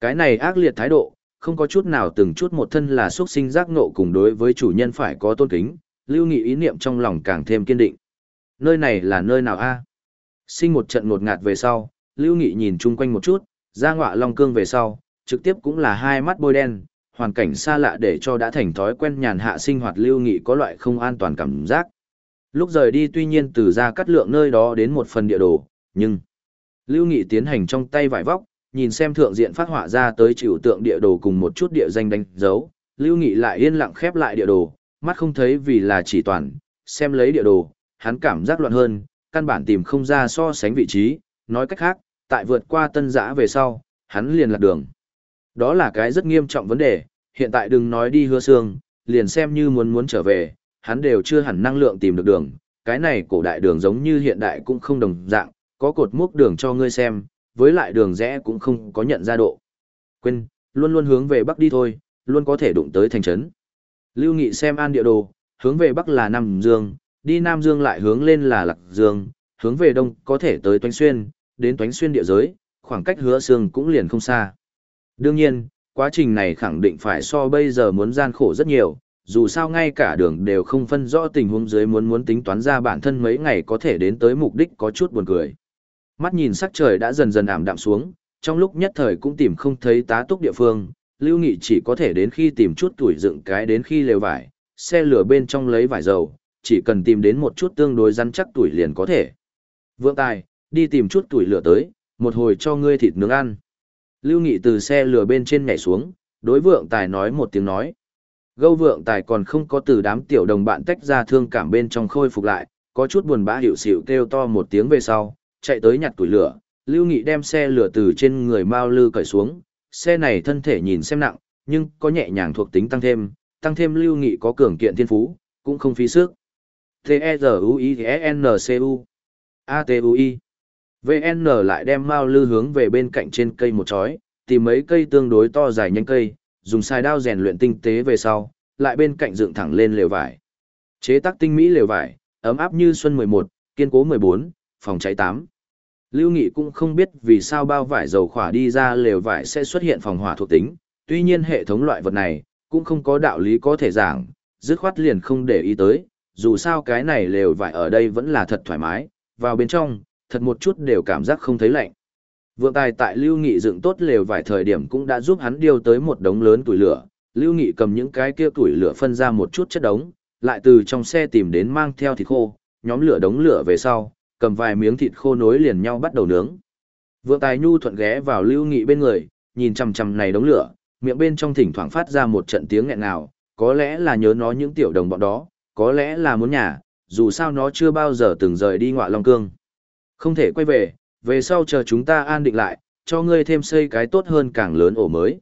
Cái này ác liệt thái độ, không có chút nào từng chút một thân là xuất sinh giác ngộ cùng đối với chủ nhân phải có tôn kính, Lưu Nghị ý niệm trong lòng càng thêm kiên định. Nơi này là nơi nào a? Sinh một trận ngột ngạt về sau, Lưu Nghị nhìn chung quanh một chút, ra ngọa long cương về sau, trực tiếp cũng là hai mắt bôi đen, hoàn cảnh xa lạ để cho đã thành thói quen nhàn hạ sinh hoạt Lưu Nghị có loại không an toàn cảm giác. Lúc rời đi tuy nhiên từ ra cắt lượng nơi đó đến một phần địa đồ, nhưng Lưu Nghị tiến hành trong tay vải vóc, nhìn xem thượng diện phát họa ra tới chịu tượng địa đồ cùng một chút địa danh đánh dấu, Lưu Nghị lại yên lặng khép lại địa đồ, mắt không thấy vì là chỉ toàn, xem lấy địa đồ, hắn cảm giác loạn hơn, căn bản tìm không ra so sánh vị trí, nói cách khác, tại vượt qua tân giã về sau, hắn liền lạc đường. Đó là cái rất nghiêm trọng vấn đề, hiện tại đừng nói đi hứa xương, liền xem như muốn muốn trở về, hắn đều chưa hẳn năng lượng tìm được đường, cái này cổ đại đường giống như hiện đại cũng không đồng dạng, có cột mốc đường cho ngươi xem, với lại đường rẽ cũng không có nhận ra độ. Quên, luôn luôn hướng về bắc đi thôi, luôn có thể đụng tới thành trấn. Lưu Nghị xem an địa đồ, hướng về bắc là Nam Dương, đi Nam Dương lại hướng lên là Lạc Dương, hướng về đông có thể tới Toanh Xuyên, đến Toánh Xuyên địa giới, khoảng cách hứa xương cũng liền không xa. Đương nhiên, quá trình này khẳng định phải so bây giờ muốn gian khổ rất nhiều, dù sao ngay cả đường đều không phân rõ tình huống dưới muốn muốn tính toán ra bản thân mấy ngày có thể đến tới mục đích có chút buồn cười. Mắt nhìn sắc trời đã dần dần ảm đạm xuống, trong lúc nhất thời cũng tìm không thấy tá túc địa phương, Lưu Nghị chỉ có thể đến khi tìm chút tuổi dựng cái đến khi lều vải, xe lửa bên trong lấy vải dầu, chỉ cần tìm đến một chút tương đối rắn chắc tuổi liền có thể. Vượng tài, đi tìm chút tuổi lửa tới, một hồi cho ngươi thịt nướng ăn. Lưu Nghị từ xe lửa bên trên nhảy xuống, đối vượng tài nói một tiếng nói. Gâu vượng tài còn không có từ đám tiểu đồng bạn tách ra thương cảm bên trong khôi phục lại, có chút buồn bã hiệu xỉu kêu to một tiếng về sau, chạy tới nhặt tuổi lửa. Lưu Nghị đem xe lửa từ trên người Mao Lư cởi xuống, xe này thân thể nhìn xem nặng, nhưng có nhẹ nhàng thuộc tính tăng thêm, tăng thêm Lưu Nghị có cường kiện thiên phú, cũng không phí sức. T-E-Z-U-I-N-C-U A-T-U-I VN lại đem Mao Lư hướng về bên cạnh trên cây một chói, tìm mấy cây tương đối to dài nhanh cây, dùng xài đao rèn luyện tinh tế về sau, lại bên cạnh dựng thẳng lên lều vải. Chế tác tinh mỹ lều vải, ấm áp như xuân 11, kiên cố 14, phòng cháy 8. Lưu Nghị cũng không biết vì sao bao vải dầu khỏa đi ra lều vải sẽ xuất hiện phòng hỏa thuộc tính, tuy nhiên hệ thống loại vật này cũng không có đạo lý có thể giảng, dứt khoát liền không để ý tới, dù sao cái này lều vải ở đây vẫn là thật thoải mái, vào bên trong, thật một chút đều cảm giác không thấy lạnh. Vượng tài tại Lưu Nghị dựng tốt lều vài thời điểm cũng đã giúp hắn điều tới một đống lớn tuổi lửa. Lưu Nghị cầm những cái kia tuổi lửa phân ra một chút chất đống, lại từ trong xe tìm đến mang theo thịt khô, nhóm lửa đống lửa về sau, cầm vài miếng thịt khô nối liền nhau bắt đầu nướng. Vượng tài nhu thuận ghé vào Lưu Nghị bên người, nhìn chằm chằm này đống lửa, miệng bên trong thỉnh thoảng phát ra một trận tiếng nghẹn nào, có lẽ là nhớ nó những tiểu đồng bọn đó, có lẽ là muốn nhà, dù sao nó chưa bao giờ từng rời đi ngọa Long Cương. Không thể quay về, về sau chờ chúng ta an định lại, cho ngươi thêm xây cái tốt hơn càng lớn ổ mới.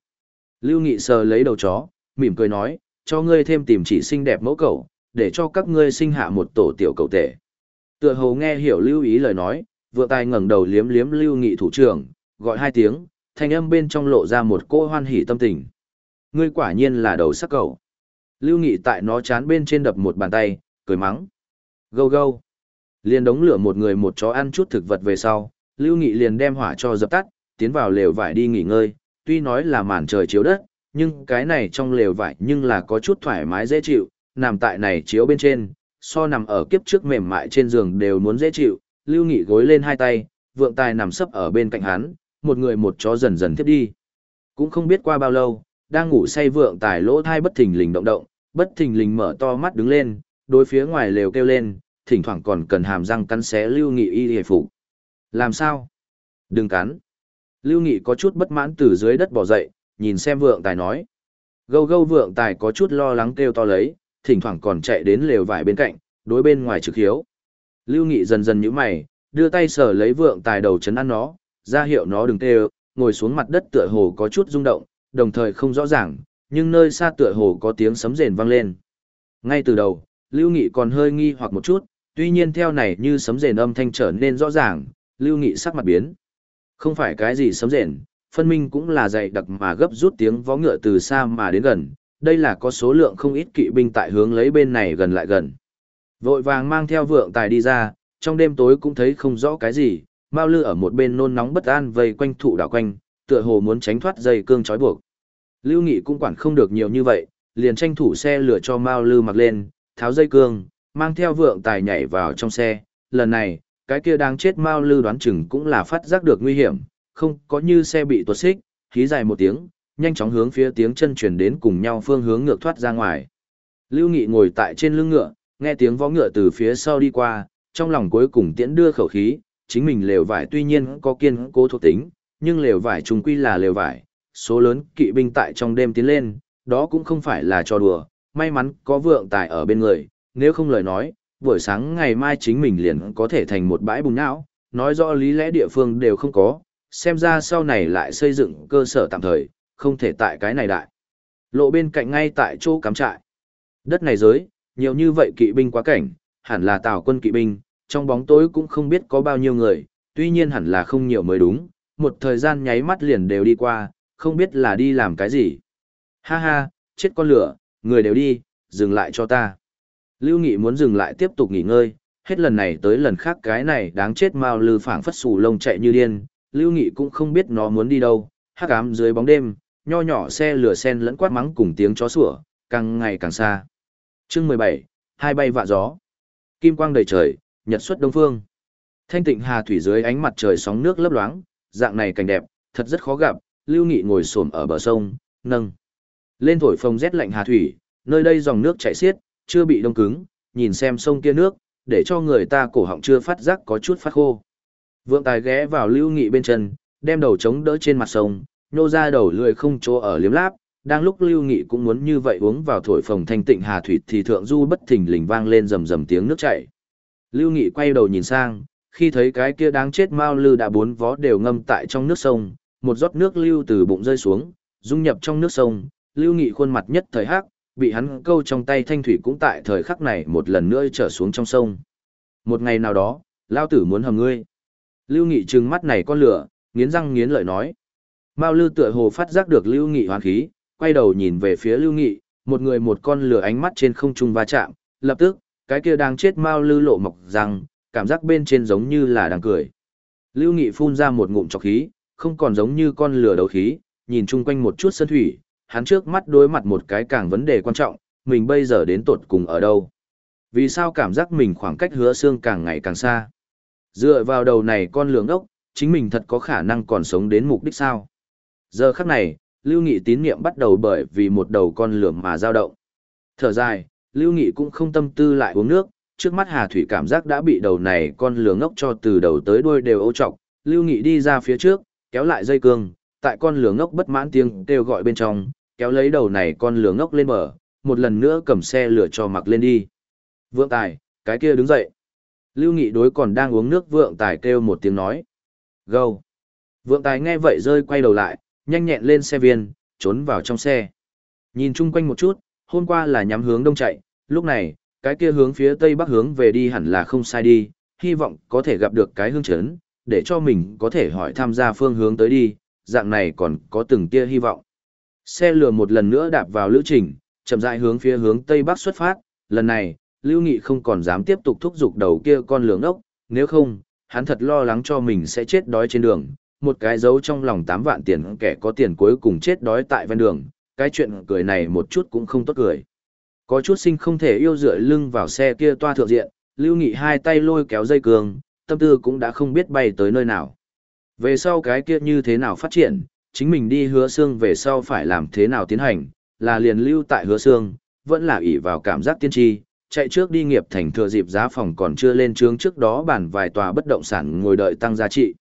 Lưu Nghị sờ lấy đầu chó, mỉm cười nói, cho ngươi thêm tìm chỉ xinh đẹp mẫu cậu, để cho các ngươi sinh hạ một tổ tiểu cậu tể. Tựa hồ nghe hiểu Lưu ý lời nói, vừa tài ngẩng đầu liếm liếm Lưu Nghị thủ trưởng, gọi hai tiếng, thanh âm bên trong lộ ra một cô hoan hỉ tâm tình. Ngươi quả nhiên là đầu sắc cậu. Lưu Nghị tại nó chán bên trên đập một bàn tay, cười mắng. Gâu gâu. Liền đống lửa một người một chó ăn chút thực vật về sau, Lưu Nghị liền đem hỏa cho dập tắt, tiến vào lều vải đi nghỉ ngơi, tuy nói là màn trời chiếu đất, nhưng cái này trong lều vải nhưng là có chút thoải mái dễ chịu, nằm tại này chiếu bên trên, so nằm ở kiếp trước mềm mại trên giường đều muốn dễ chịu, Lưu Nghị gối lên hai tay, vượng tài nằm sấp ở bên cạnh hắn, một người một chó dần dần tiếp đi. Cũng không biết qua bao lâu, đang ngủ say vượng tài lỗ thai bất thình lình động động, bất thình lình mở to mắt đứng lên, đối phía ngoài lều kêu lên, thỉnh thoảng còn cần hàm răng cắn xé Lưu Nghị y hề phục. Làm sao? Đừng cắn. Lưu Nghị có chút bất mãn từ dưới đất bỏ dậy, nhìn xem vượng tài nói. Gâu gâu vượng tài có chút lo lắng kêu to lấy, thỉnh thoảng còn chạy đến lều vải bên cạnh, đối bên ngoài trực hiếu. Lưu Nghị dần dần nhũ mày, đưa tay sờ lấy vượng tài đầu chấn ăn nó, ra hiệu nó đừng tê ngồi xuống mặt đất tựa hồ có chút rung động, đồng thời không rõ ràng, nhưng nơi xa tựa hồ có tiếng sấm rền vang lên. Ngay từ đầu, Lưu Nghị còn hơi nghi hoặc một chút, tuy nhiên theo này như sấm rền âm thanh trở nên rõ ràng, Lưu Nghị sắc mặt biến. Không phải cái gì sấm rền, phân minh cũng là dày đặc mà gấp rút tiếng vó ngựa từ xa mà đến gần, đây là có số lượng không ít kỵ binh tại hướng lấy bên này gần lại gần. Vội vàng mang theo vượng tài đi ra, trong đêm tối cũng thấy không rõ cái gì, Mao Lư ở một bên nôn nóng bất an vây quanh thụ đảo quanh, tựa hồ muốn tránh thoát dây cương trói buộc. Lưu Nghị cũng quản không được nhiều như vậy, liền tranh thủ xe lửa cho Mao Lư mặc lên, tháo dây cương, mang theo vượng tài nhảy vào trong xe. Lần này, cái kia đang chết Mao Lư đoán chừng cũng là phát giác được nguy hiểm, không có như xe bị tuột xích, khí dài một tiếng, nhanh chóng hướng phía tiếng chân chuyển đến cùng nhau phương hướng ngược thoát ra ngoài. Lưu Nghị ngồi tại trên lưng ngựa, nghe tiếng vó ngựa từ phía sau đi qua, trong lòng cuối cùng tiễn đưa khẩu khí, chính mình lều vải tuy nhiên có kiên cố thuộc tính, nhưng lều vải trùng quy là lều vải, số lớn kỵ binh tại trong đêm tiến lên, đó cũng không phải là trò đùa, may mắn có vượng tài ở bên người, nếu không lời nói, buổi sáng ngày mai chính mình liền có thể thành một bãi bùng não, nói rõ lý lẽ địa phương đều không có, xem ra sau này lại xây dựng cơ sở tạm thời, không thể tại cái này đại. Lộ bên cạnh ngay tại chỗ cắm trại. Đất này giới, nhiều như vậy kỵ binh quá cảnh, hẳn là tào quân kỵ binh, trong bóng tối cũng không biết có bao nhiêu người, tuy nhiên hẳn là không nhiều mới đúng, một thời gian nháy mắt liền đều đi qua, không biết là đi làm cái gì. Ha ha, chết con lửa, người đều đi, dừng lại cho ta. Lưu Nghị muốn dừng lại tiếp tục nghỉ ngơi, hết lần này tới lần khác cái này đáng chết mao lư phảng phất sù lông chạy như điên, Lưu Nghị cũng không biết nó muốn đi đâu, hắc ám dưới bóng đêm, nho nhỏ xe lửa sen lẫn quát mắng cùng tiếng chó sủa, càng ngày càng xa. Chương 17, hai bay vạ gió. Kim quang đầy trời, nhật xuất đông phương. Thanh tịnh hà thủy dưới ánh mặt trời sóng nước lấp loáng, dạng này cảnh đẹp, thật rất khó gặp, Lưu Nghị ngồi xổm ở bờ sông, nâng lên thổi phồng rét lạnh hà thủy, nơi đây dòng nước chảy xiết, chưa bị đông cứng, nhìn xem sông kia nước, để cho người ta cổ họng chưa phát giác có chút phát khô. Vượng tài ghé vào lưu nghị bên chân, đem đầu chống đỡ trên mặt sông, nô ra đầu lười không chỗ ở liếm láp, đang lúc lưu nghị cũng muốn như vậy uống vào thổi phồng thanh tịnh hà thủy thì thượng du bất thình lình vang lên rầm rầm tiếng nước chảy. Lưu nghị quay đầu nhìn sang, khi thấy cái kia đáng chết mao lư đã bốn vó đều ngâm tại trong nước sông, một giọt nước lưu từ bụng rơi xuống, dung nhập trong nước sông, lưu nghị khuôn mặt nhất thời hắc, bị hắn câu trong tay thanh thủy cũng tại thời khắc này một lần nữa trở xuống trong sông. Một ngày nào đó, lao tử muốn hầm ngươi. Lưu Nghị trừng mắt này con lửa, nghiến răng nghiến lợi nói. Mao Lư tựa hồ phát giác được Lưu Nghị hoán khí, quay đầu nhìn về phía Lưu Nghị, một người một con lửa ánh mắt trên không trung va chạm, lập tức, cái kia đang chết Mao Lư lộ mọc răng, cảm giác bên trên giống như là đang cười. Lưu Nghị phun ra một ngụm trọc khí, không còn giống như con lửa đầu khí, nhìn chung quanh một chút sân thủy, hắn trước mắt đối mặt một cái càng vấn đề quan trọng, mình bây giờ đến tột cùng ở đâu. Vì sao cảm giác mình khoảng cách hứa xương càng ngày càng xa? Dựa vào đầu này con lường ốc, chính mình thật có khả năng còn sống đến mục đích sao? Giờ khắc này, Lưu Nghị tín niệm bắt đầu bởi vì một đầu con lường mà dao động. Thở dài, Lưu Nghị cũng không tâm tư lại uống nước, trước mắt Hà Thủy cảm giác đã bị đầu này con lường ốc cho từ đầu tới đuôi đều ô trọc. Lưu Nghị đi ra phía trước, kéo lại dây cương, tại con lường ốc bất mãn tiếng kêu gọi bên trong, kéo lấy đầu này con lửa ngốc lên bờ, một lần nữa cầm xe lửa cho mặc lên đi. Vượng tài, cái kia đứng dậy. Lưu Nghị đối còn đang uống nước vượng tài kêu một tiếng nói. Gâu. Vượng tài nghe vậy rơi quay đầu lại, nhanh nhẹn lên xe viên, trốn vào trong xe. Nhìn chung quanh một chút, hôm qua là nhắm hướng đông chạy, lúc này, cái kia hướng phía tây bắc hướng về đi hẳn là không sai đi, hy vọng có thể gặp được cái hương chấn, để cho mình có thể hỏi tham gia phương hướng tới đi, dạng này còn có từng tia hy vọng. Xe lửa một lần nữa đạp vào lữ trình, chậm rãi hướng phía hướng tây bắc xuất phát, lần này, Lưu Nghị không còn dám tiếp tục thúc giục đầu kia con lường ốc, nếu không, hắn thật lo lắng cho mình sẽ chết đói trên đường, một cái dấu trong lòng 8 vạn tiền kẻ có tiền cuối cùng chết đói tại ven đường, cái chuyện cười này một chút cũng không tốt cười. Có chút sinh không thể yêu dựa lưng vào xe kia toa thượng diện, Lưu Nghị hai tay lôi kéo dây cường, tâm tư cũng đã không biết bay tới nơi nào. Về sau cái kia như thế nào phát triển, chính mình đi hứa xương về sau phải làm thế nào tiến hành, là liền lưu tại hứa xương, vẫn là ỷ vào cảm giác tiên tri, chạy trước đi nghiệp thành thừa dịp giá phòng còn chưa lên trướng trước đó bản vài tòa bất động sản ngồi đợi tăng giá trị.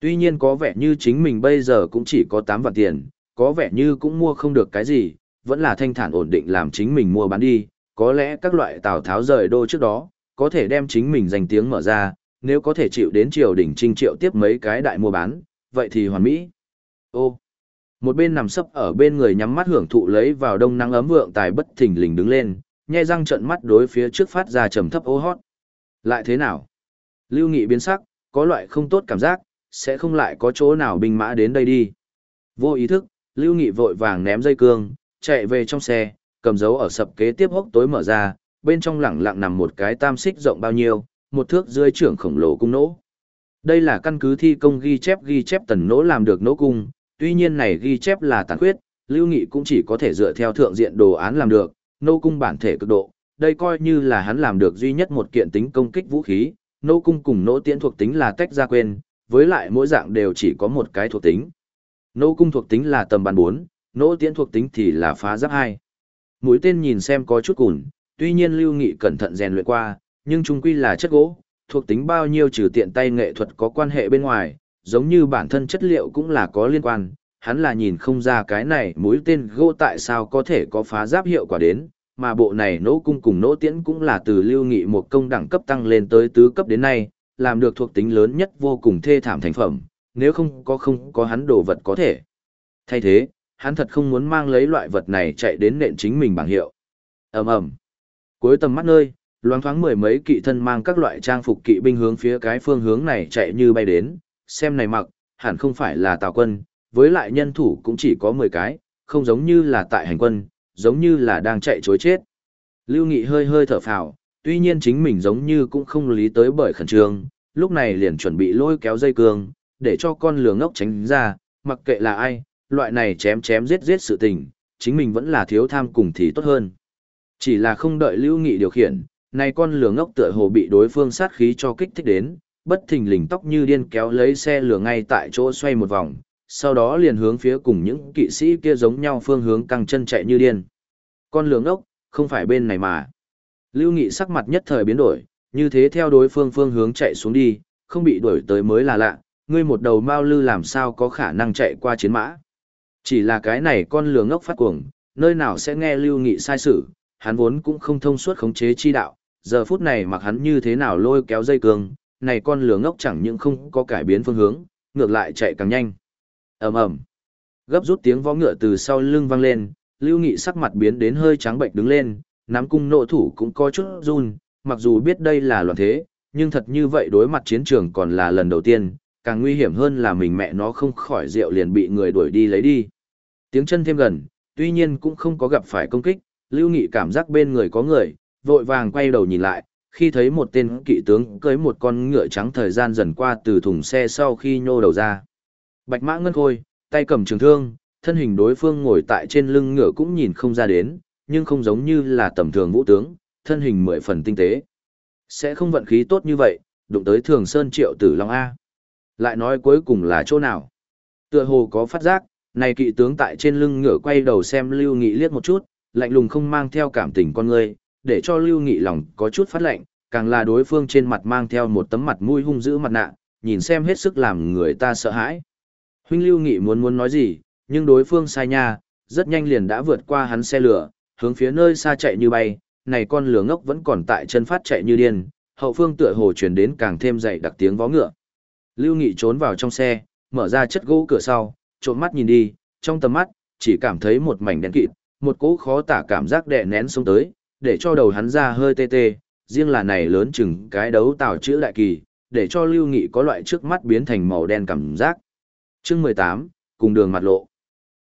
Tuy nhiên có vẻ như chính mình bây giờ cũng chỉ có 8 vạn tiền, có vẻ như cũng mua không được cái gì, vẫn là thanh thản ổn định làm chính mình mua bán đi, có lẽ các loại tào tháo rời đô trước đó, có thể đem chính mình danh tiếng mở ra, nếu có thể chịu đến triều đỉnh trinh triệu tiếp mấy cái đại mua bán, vậy thì hoàn mỹ. Ô, một bên nằm sấp ở bên người nhắm mắt hưởng thụ lấy vào đông nắng ấm vượng tài bất thình lình đứng lên, nhe răng trận mắt đối phía trước phát ra trầm thấp ô hót. Lại thế nào? Lưu Nghị biến sắc, có loại không tốt cảm giác, sẽ không lại có chỗ nào binh mã đến đây đi. Vô ý thức, Lưu Nghị vội vàng ném dây cương, chạy về trong xe, cầm dấu ở sập kế tiếp hốc tối mở ra, bên trong lẳng lặng nằm một cái tam xích rộng bao nhiêu, một thước dưới trưởng khổng lồ cung nỗ. Đây là căn cứ thi công ghi chép ghi chép tần nỗ làm được nỗ cung, tuy nhiên này ghi chép là tàn khuyết, Lưu Nghị cũng chỉ có thể dựa theo thượng diện đồ án làm được, nô cung bản thể cực độ, đây coi như là hắn làm được duy nhất một kiện tính công kích vũ khí, nô cung cùng nỗ tiễn thuộc tính là tách ra quên, với lại mỗi dạng đều chỉ có một cái thuộc tính. Nô cung thuộc tính là tầm bàn 4, nỗ tiễn thuộc tính thì là phá giáp 2. Mũi tên nhìn xem có chút cùn, tuy nhiên Lưu Nghị cẩn thận rèn luyện qua, nhưng chung quy là chất gỗ, thuộc tính bao nhiêu trừ tiện tay nghệ thuật có quan hệ bên ngoài, giống như bản thân chất liệu cũng là có liên quan, hắn là nhìn không ra cái này mũi tên gỗ tại sao có thể có phá giáp hiệu quả đến, mà bộ này nỗ cung cùng nỗ tiễn cũng là từ lưu nghị một công đẳng cấp tăng lên tới tứ cấp đến nay, làm được thuộc tính lớn nhất vô cùng thê thảm thành phẩm, nếu không có không có hắn đồ vật có thể. Thay thế, hắn thật không muốn mang lấy loại vật này chạy đến nện chính mình bằng hiệu. ầm ầm Cuối tầm mắt nơi, loáng thoáng mười mấy kỵ thân mang các loại trang phục kỵ binh hướng phía cái phương hướng này chạy như bay đến, xem này mặc, hẳn không phải là tào quân, với lại nhân thủ cũng chỉ có 10 cái, không giống như là tại hành quân, giống như là đang chạy chối chết. Lưu Nghị hơi hơi thở phào, tuy nhiên chính mình giống như cũng không lý tới bởi khẩn trương, lúc này liền chuẩn bị lôi kéo dây cương, để cho con lừa ngốc tránh ra, mặc kệ là ai, loại này chém chém giết giết sự tình, chính mình vẫn là thiếu tham cùng thì tốt hơn. Chỉ là không đợi Lưu Nghị điều khiển, này con lừa ngốc tựa hồ bị đối phương sát khí cho kích thích đến, bất thình lình tóc như điên kéo lấy xe lửa ngay tại chỗ xoay một vòng, sau đó liền hướng phía cùng những kỵ sĩ kia giống nhau phương hướng căng chân chạy như điên. Con lường ốc, không phải bên này mà. Lưu Nghị sắc mặt nhất thời biến đổi, như thế theo đối phương phương hướng chạy xuống đi, không bị đuổi tới mới là lạ, ngươi một đầu mao lư làm sao có khả năng chạy qua chiến mã. Chỉ là cái này con lường ốc phát cuồng, nơi nào sẽ nghe Lưu Nghị sai sự, hắn vốn cũng không thông suốt khống chế chi đạo, giờ phút này mặc hắn như thế nào lôi kéo dây cương, này con lửa ngốc chẳng những không có cải biến phương hướng, ngược lại chạy càng nhanh. Ầm ầm. Gấp rút tiếng vó ngựa từ sau lưng vang lên lưu nghị sắc mặt biến đến hơi trắng bệnh đứng lên nắm cung nộ thủ cũng có chút run mặc dù biết đây là loạn thế nhưng thật như vậy đối mặt chiến trường còn là lần đầu tiên càng nguy hiểm hơn là mình mẹ nó không khỏi rượu liền bị người đuổi đi lấy đi. Tiếng chân thêm gần tuy nhiên cũng không có gặp phải công kích lưu nghị cảm giác bên người có người vội vàng quay đầu nhìn lại khi thấy một tên kỵ tướng cưới một con ngựa trắng thời gian dần qua từ thùng xe sau khi nhô đầu ra Bạch mã ngân khôi, tay cầm trường thương, thân hình đối phương ngồi tại trên lưng ngựa cũng nhìn không ra đến, nhưng không giống như là tầm thường vũ tướng, thân hình mười phần tinh tế. Sẽ không vận khí tốt như vậy, đụng tới thường sơn triệu tử Long A. Lại nói cuối cùng là chỗ nào? Tựa hồ có phát giác, này kỵ tướng tại trên lưng ngựa quay đầu xem Lưu Nghị liếc một chút, lạnh lùng không mang theo cảm tình con người, để cho Lưu Nghị lòng có chút phát lạnh, càng là đối phương trên mặt mang theo một tấm mặt mũi hung dữ mặt nạ, nhìn xem hết sức làm người ta sợ hãi. Huynh Lưu Nghị muốn muốn nói gì, nhưng đối phương sai nha, rất nhanh liền đã vượt qua hắn xe lửa, hướng phía nơi xa chạy như bay, này con lửa ngốc vẫn còn tại chân phát chạy như điên, hậu phương tựa hồ truyền đến càng thêm dậy đặc tiếng vó ngựa. Lưu Nghị trốn vào trong xe, mở ra chất gỗ cửa sau, trộm mắt nhìn đi, trong tầm mắt, chỉ cảm thấy một mảnh đen kịt, một cỗ khó tả cảm giác đè nén xuống tới, để cho đầu hắn ra hơi tê tê, riêng là này lớn chừng cái đấu tàu chữ đại kỳ, để cho Lưu Nghị có loại trước mắt biến thành màu đen cảm giác. Chương mười tám cùng đường mặt lộ.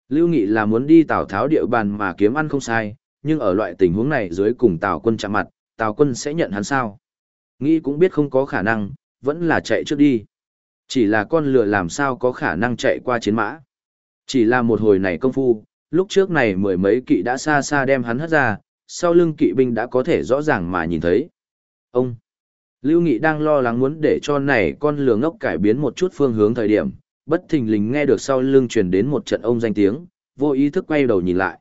Lưu nghị là muốn đi tào tháo địa bàn mà kiếm ăn không sai nhưng ở loại tình huống này dưới cùng tào quân chạm mặt tào quân sẽ nhận hắn sao? Nghĩ cũng biết không có khả năng vẫn là chạy trước đi. Chỉ là con lừa làm sao có khả năng chạy qua chiến mã. Chỉ là một hồi này công phu lúc trước này mười mấy kỵ đã xa xa đem hắn hất ra sau lưng kỵ binh đã có thể rõ ràng mà nhìn thấy ông lưu nghị đang lo lắng muốn để cho này con lừa ngốc cải biến một chút phương hướng thời điểm bất thình lình nghe được sau lưng truyền đến một trận ông danh tiếng, vô ý thức quay đầu nhìn lại.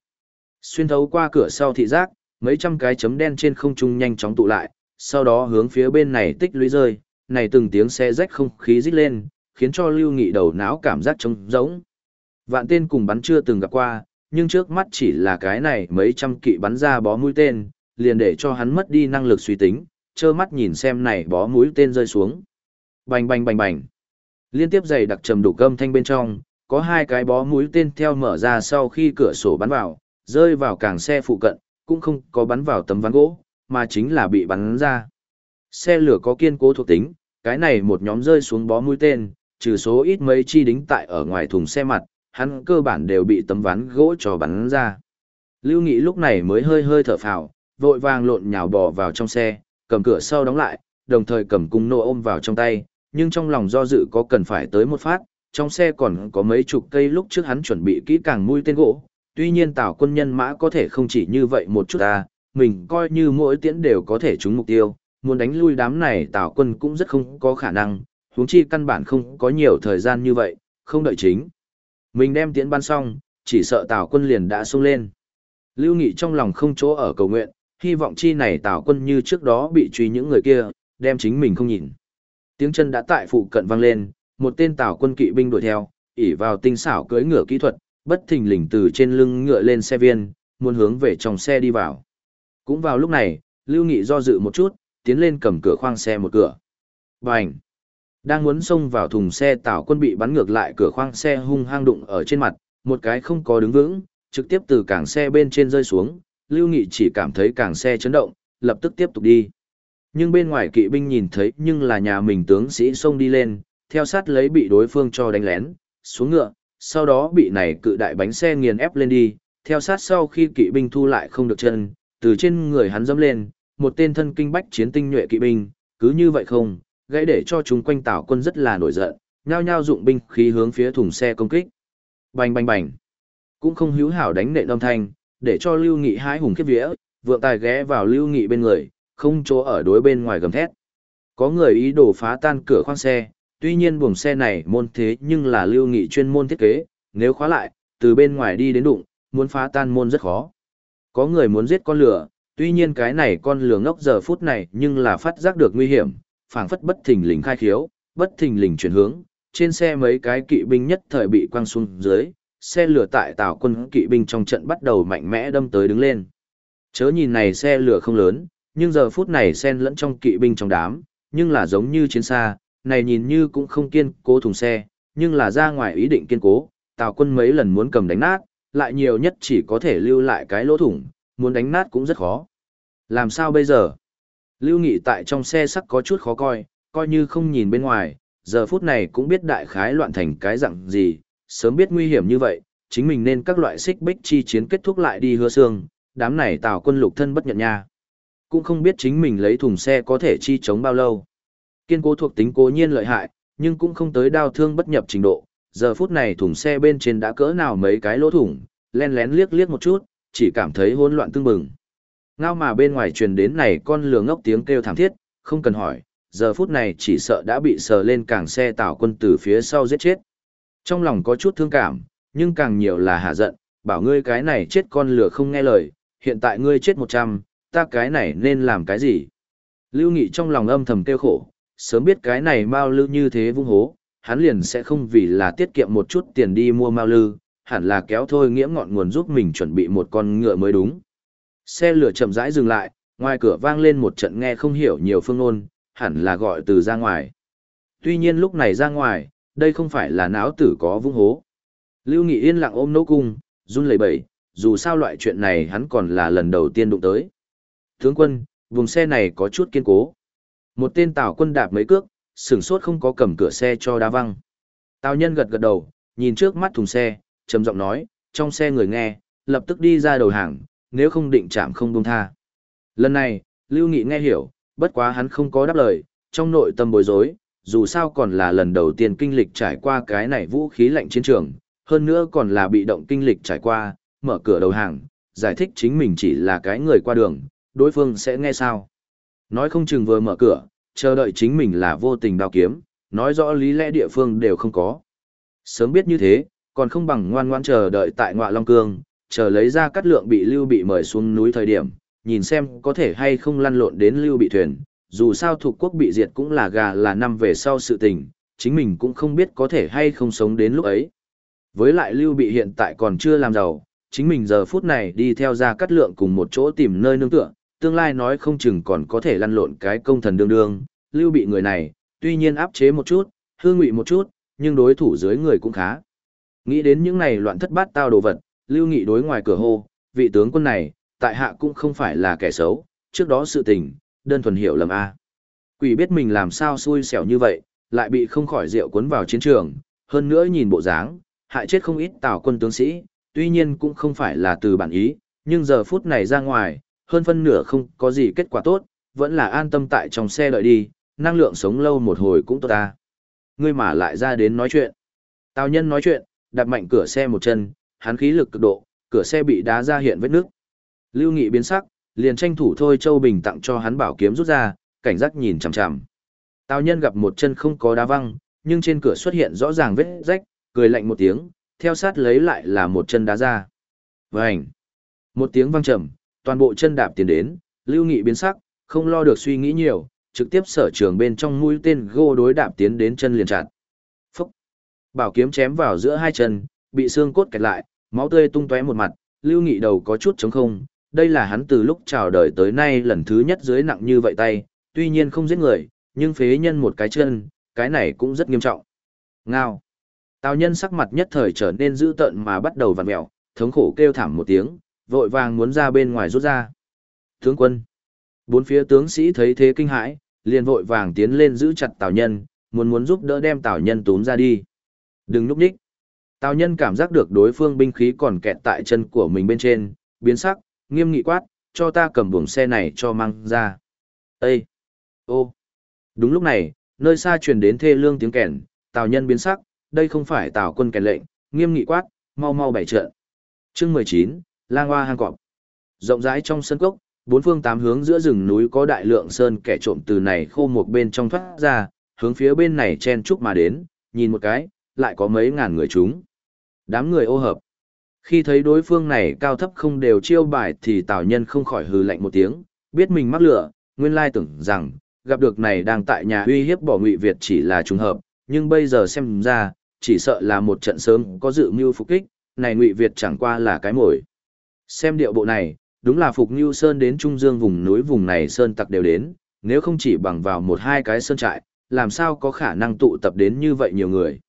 Xuyên thấu qua cửa sau thị giác, mấy trăm cái chấm đen trên không trung nhanh chóng tụ lại, sau đó hướng phía bên này tích lũy rơi, này từng tiếng xe rách không khí rít lên, khiến cho Lưu Nghị đầu não cảm giác trống rỗng. Vạn tên cùng bắn chưa từng gặp qua, nhưng trước mắt chỉ là cái này mấy trăm kỵ bắn ra bó mũi tên, liền để cho hắn mất đi năng lực suy tính, trơ mắt nhìn xem này bó mũi tên rơi xuống. Bành bành bành bành. Liên tiếp dày đặc trầm đủ cơm thanh bên trong, có hai cái bó mũi tên theo mở ra sau khi cửa sổ bắn vào, rơi vào càng xe phụ cận, cũng không có bắn vào tấm ván gỗ, mà chính là bị bắn ra. Xe lửa có kiên cố thuộc tính, cái này một nhóm rơi xuống bó mũi tên, trừ số ít mấy chi đính tại ở ngoài thùng xe mặt, hắn cơ bản đều bị tấm ván gỗ cho bắn ra. Lưu Nghị lúc này mới hơi hơi thở phào, vội vàng lộn nhào bò vào trong xe, cầm cửa sau đóng lại, đồng thời cầm cung nô ôm vào trong tay, nhưng trong lòng do dự có cần phải tới một phát, trong xe còn có mấy chục cây lúc trước hắn chuẩn bị kỹ càng mũi tên gỗ, tuy nhiên tào quân nhân mã có thể không chỉ như vậy một chút ta, mình coi như mỗi tiễn đều có thể trúng mục tiêu, muốn đánh lui đám này tào quân cũng rất không có khả năng, huống chi căn bản không có nhiều thời gian như vậy, không đợi chính. Mình đem tiễn ban xong, chỉ sợ tào quân liền đã xông lên. Lưu Nghị trong lòng không chỗ ở cầu nguyện, hy vọng chi này tào quân như trước đó bị truy những người kia, đem chính mình không nhìn. Tiếng chân đã tại phụ cận vang lên, một tên tào quân kỵ binh đuổi theo, ỉ vào tinh xảo cưỡi ngựa kỹ thuật, bất thình lình từ trên lưng ngựa lên xe viên, muốn hướng về trong xe đi vào. Cũng vào lúc này, Lưu Nghị do dự một chút, tiến lên cầm cửa khoang xe một cửa. Bành! Đang muốn xông vào thùng xe tảo quân bị bắn ngược lại cửa khoang xe hung hăng đụng ở trên mặt, một cái không có đứng vững, trực tiếp từ cảng xe bên trên rơi xuống, Lưu Nghị chỉ cảm thấy cảng xe chấn động, lập tức tiếp tục đi. Nhưng bên ngoài kỵ binh nhìn thấy nhưng là nhà mình tướng sĩ xông đi lên, theo sát lấy bị đối phương cho đánh lén, xuống ngựa, sau đó bị này cự đại bánh xe nghiền ép lên đi, theo sát sau khi kỵ binh thu lại không được chân, từ trên người hắn dẫm lên, một tên thân kinh bách chiến tinh nhuệ kỵ binh, cứ như vậy không, gãy để cho chúng quanh tảo quân rất là nổi giận, nhao nhao dụng binh khí hướng phía thùng xe công kích. Bành bành bành. Cũng không hữu hảo đánh nện âm thanh, để cho Lưu Nghị hái hùng kiếp vía, vượng tài ghé vào Lưu Nghị bên người, không chỗ ở đối bên ngoài gầm thét. Có người ý đồ phá tan cửa khoang xe, tuy nhiên buồng xe này môn thế nhưng là Lưu Nghị chuyên môn thiết kế, nếu khóa lại, từ bên ngoài đi đến đụng, muốn phá tan môn rất khó. Có người muốn giết con lửa, tuy nhiên cái này con lửa ngốc giờ phút này nhưng là phát giác được nguy hiểm, phảng phất bất thình lình khai khiếu, bất thình lình chuyển hướng, trên xe mấy cái kỵ binh nhất thời bị quăng xuống dưới, xe lửa tại tàu quân kỵ binh trong trận bắt đầu mạnh mẽ đâm tới đứng lên. Chớ nhìn này xe lửa không lớn, nhưng giờ phút này xen lẫn trong kỵ binh trong đám, nhưng là giống như chiến xa, này nhìn như cũng không kiên cố thùng xe, nhưng là ra ngoài ý định kiên cố, tàu quân mấy lần muốn cầm đánh nát, lại nhiều nhất chỉ có thể lưu lại cái lỗ thủng, muốn đánh nát cũng rất khó. Làm sao bây giờ? Lưu Nghị tại trong xe sắc có chút khó coi, coi như không nhìn bên ngoài, giờ phút này cũng biết đại khái loạn thành cái dạng gì, sớm biết nguy hiểm như vậy, chính mình nên các loại xích bích chi chiến kết thúc lại đi hứa xương, đám này tào quân lục thân bất nhận nha. Cũng không biết chính mình lấy thùng xe có thể chi chống bao lâu. Kiên cố thuộc tính cố nhiên lợi hại, nhưng cũng không tới đau thương bất nhập trình độ, giờ phút này thùng xe bên trên đã cỡ nào mấy cái lỗ thủng, len lén liếc liếc một chút, chỉ cảm thấy hỗn loạn tương bừng. Ngao mà bên ngoài truyền đến này con lừa ngốc tiếng kêu thảm thiết, không cần hỏi, giờ phút này chỉ sợ đã bị sờ lên cảng xe tảo quân từ phía sau giết chết. Trong lòng có chút thương cảm, nhưng càng nhiều là hạ giận, bảo ngươi cái này chết con lừa không nghe lời, hiện tại ngươi chết một trăm, ta cái này nên làm cái gì? Lưu Nghị trong lòng âm thầm kêu khổ, sớm biết cái này mau lưu như thế vung hố, hắn liền sẽ không vì là tiết kiệm một chút tiền đi mua mau lư, hẳn là kéo thôi nghĩa ngọn nguồn giúp mình chuẩn bị một con ngựa mới đúng. Xe lửa chậm rãi dừng lại, ngoài cửa vang lên một trận nghe không hiểu nhiều phương ngôn, hẳn là gọi từ ra ngoài. Tuy nhiên lúc này ra ngoài, đây không phải là não tử có vung hố. Lưu Nghị yên lặng ôm nỗ cung, run lẩy bẩy, dù sao loại chuyện này hắn còn là lần đầu tiên đụng tới. Tướng quân, vùng xe này có chút kiên cố. Một tên tàu quân đạp mấy cước, sửng sốt không có cầm cửa xe cho đá văng. Tào nhân gật gật đầu, nhìn trước mắt thùng xe, trầm giọng nói, trong xe người nghe, lập tức đi ra đầu hàng, nếu không định chạm không buông tha. Lần này, Lưu Nghị nghe hiểu, bất quá hắn không có đáp lời, trong nội tâm bối rối, dù sao còn là lần đầu tiên kinh lịch trải qua cái này vũ khí lạnh chiến trường, hơn nữa còn là bị động kinh lịch trải qua, mở cửa đầu hàng, giải thích chính mình chỉ là cái người qua đường, đối phương sẽ nghe sao. Nói không chừng vừa mở cửa, chờ đợi chính mình là vô tình đao kiếm, nói rõ lý lẽ địa phương đều không có. Sớm biết như thế, còn không bằng ngoan ngoan chờ đợi tại ngọa Long Cương, chờ lấy ra cắt lượng bị lưu bị mời xuống núi thời điểm, nhìn xem có thể hay không lăn lộn đến lưu bị thuyền, dù sao thuộc quốc bị diệt cũng là gà là năm về sau sự tình, chính mình cũng không biết có thể hay không sống đến lúc ấy. Với lại lưu bị hiện tại còn chưa làm giàu, chính mình giờ phút này đi theo ra cắt lượng cùng một chỗ tìm nơi nương tựa, tương lai nói không chừng còn có thể lăn lộn cái công thần đương đương, lưu bị người này, tuy nhiên áp chế một chút, hương ngụy một chút, nhưng đối thủ dưới người cũng khá. Nghĩ đến những này loạn thất bát tao đồ vật, lưu nghị đối ngoài cửa hô, vị tướng quân này, tại hạ cũng không phải là kẻ xấu, trước đó sự tình, đơn thuần hiểu lầm A. Quỷ biết mình làm sao xui xẻo như vậy, lại bị không khỏi rượu cuốn vào chiến trường, hơn nữa nhìn bộ dáng, hại chết không ít tào quân tướng sĩ, tuy nhiên cũng không phải là từ bản ý, nhưng giờ phút này ra ngoài, hơn phân nửa không có gì kết quả tốt, vẫn là an tâm tại trong xe đợi đi, năng lượng sống lâu một hồi cũng tốt ta. Ngươi mà lại ra đến nói chuyện. Tào nhân nói chuyện, đặt mạnh cửa xe một chân, hắn khí lực cực độ, cửa xe bị đá ra hiện vết nước. Lưu Nghị biến sắc, liền tranh thủ thôi Châu Bình tặng cho hắn bảo kiếm rút ra, cảnh giác nhìn chằm chằm. Tào nhân gặp một chân không có đá văng, nhưng trên cửa xuất hiện rõ ràng vết rách, cười lạnh một tiếng, theo sát lấy lại là một chân đá ra. Vành! Một tiếng vang trầm, toàn bộ chân đạp tiến đến, Lưu Nghị biến sắc, không lo được suy nghĩ nhiều, trực tiếp sở trường bên trong mũi tên gô đối đạp tiến đến chân liền chặt. Phúc! Bảo kiếm chém vào giữa hai chân, bị xương cốt kẹt lại, máu tươi tung tóe một mặt, Lưu Nghị đầu có chút trống không, đây là hắn từ lúc chào đời tới nay lần thứ nhất dưới nặng như vậy tay, tuy nhiên không giết người, nhưng phế nhân một cái chân, cái này cũng rất nghiêm trọng. Ngao! Tào nhân sắc mặt nhất thời trở nên dữ tợn mà bắt đầu vặn mẹo, thống khổ kêu thảm một tiếng, vội vàng muốn ra bên ngoài rút ra. Tướng quân! Bốn phía tướng sĩ thấy thế kinh hãi, liền vội vàng tiến lên giữ chặt Tào nhân, muốn muốn giúp đỡ đem Tào nhân túm ra đi. Đừng núp đích. Tào nhân cảm giác được đối phương binh khí còn kẹt tại chân của mình bên trên, biến sắc, nghiêm nghị quát, cho ta cầm buồng xe này cho mang ra. Ê! Ô! Đúng lúc này, nơi xa truyền đến thê lương tiếng kèn, Tào nhân biến sắc, đây không phải Tào quân kèn lệnh, nghiêm nghị quát, mau mau bày trận. Chương 19, Lang Hoa hang cọp. Rộng rãi trong sân cốc, bốn phương tám hướng giữa rừng núi có đại lượng sơn kẻ trộm từ này khô một bên trong thoát ra, hướng phía bên này chen chúc mà đến, nhìn một cái, lại có mấy ngàn người chúng. Đám người ô hợp. Khi thấy đối phương này cao thấp không đều chiêu bài thì Tào Nhân không khỏi hừ lạnh một tiếng, biết mình mắc lửa, nguyên lai tưởng rằng, gặp được này đang tại nhà uy hiếp bỏ ngụy Việt chỉ là trùng hợp, nhưng bây giờ xem ra, chỉ sợ là một trận sớm có dự mưu phục kích, này ngụy Việt chẳng qua là cái mồi. Xem điệu bộ này, đúng là phục Nưu Sơn đến Trung Dương vùng núi vùng này Sơn tặc đều đến, nếu không chỉ bằng vào một hai cái sơn trại, làm sao có khả năng tụ tập đến như vậy nhiều người.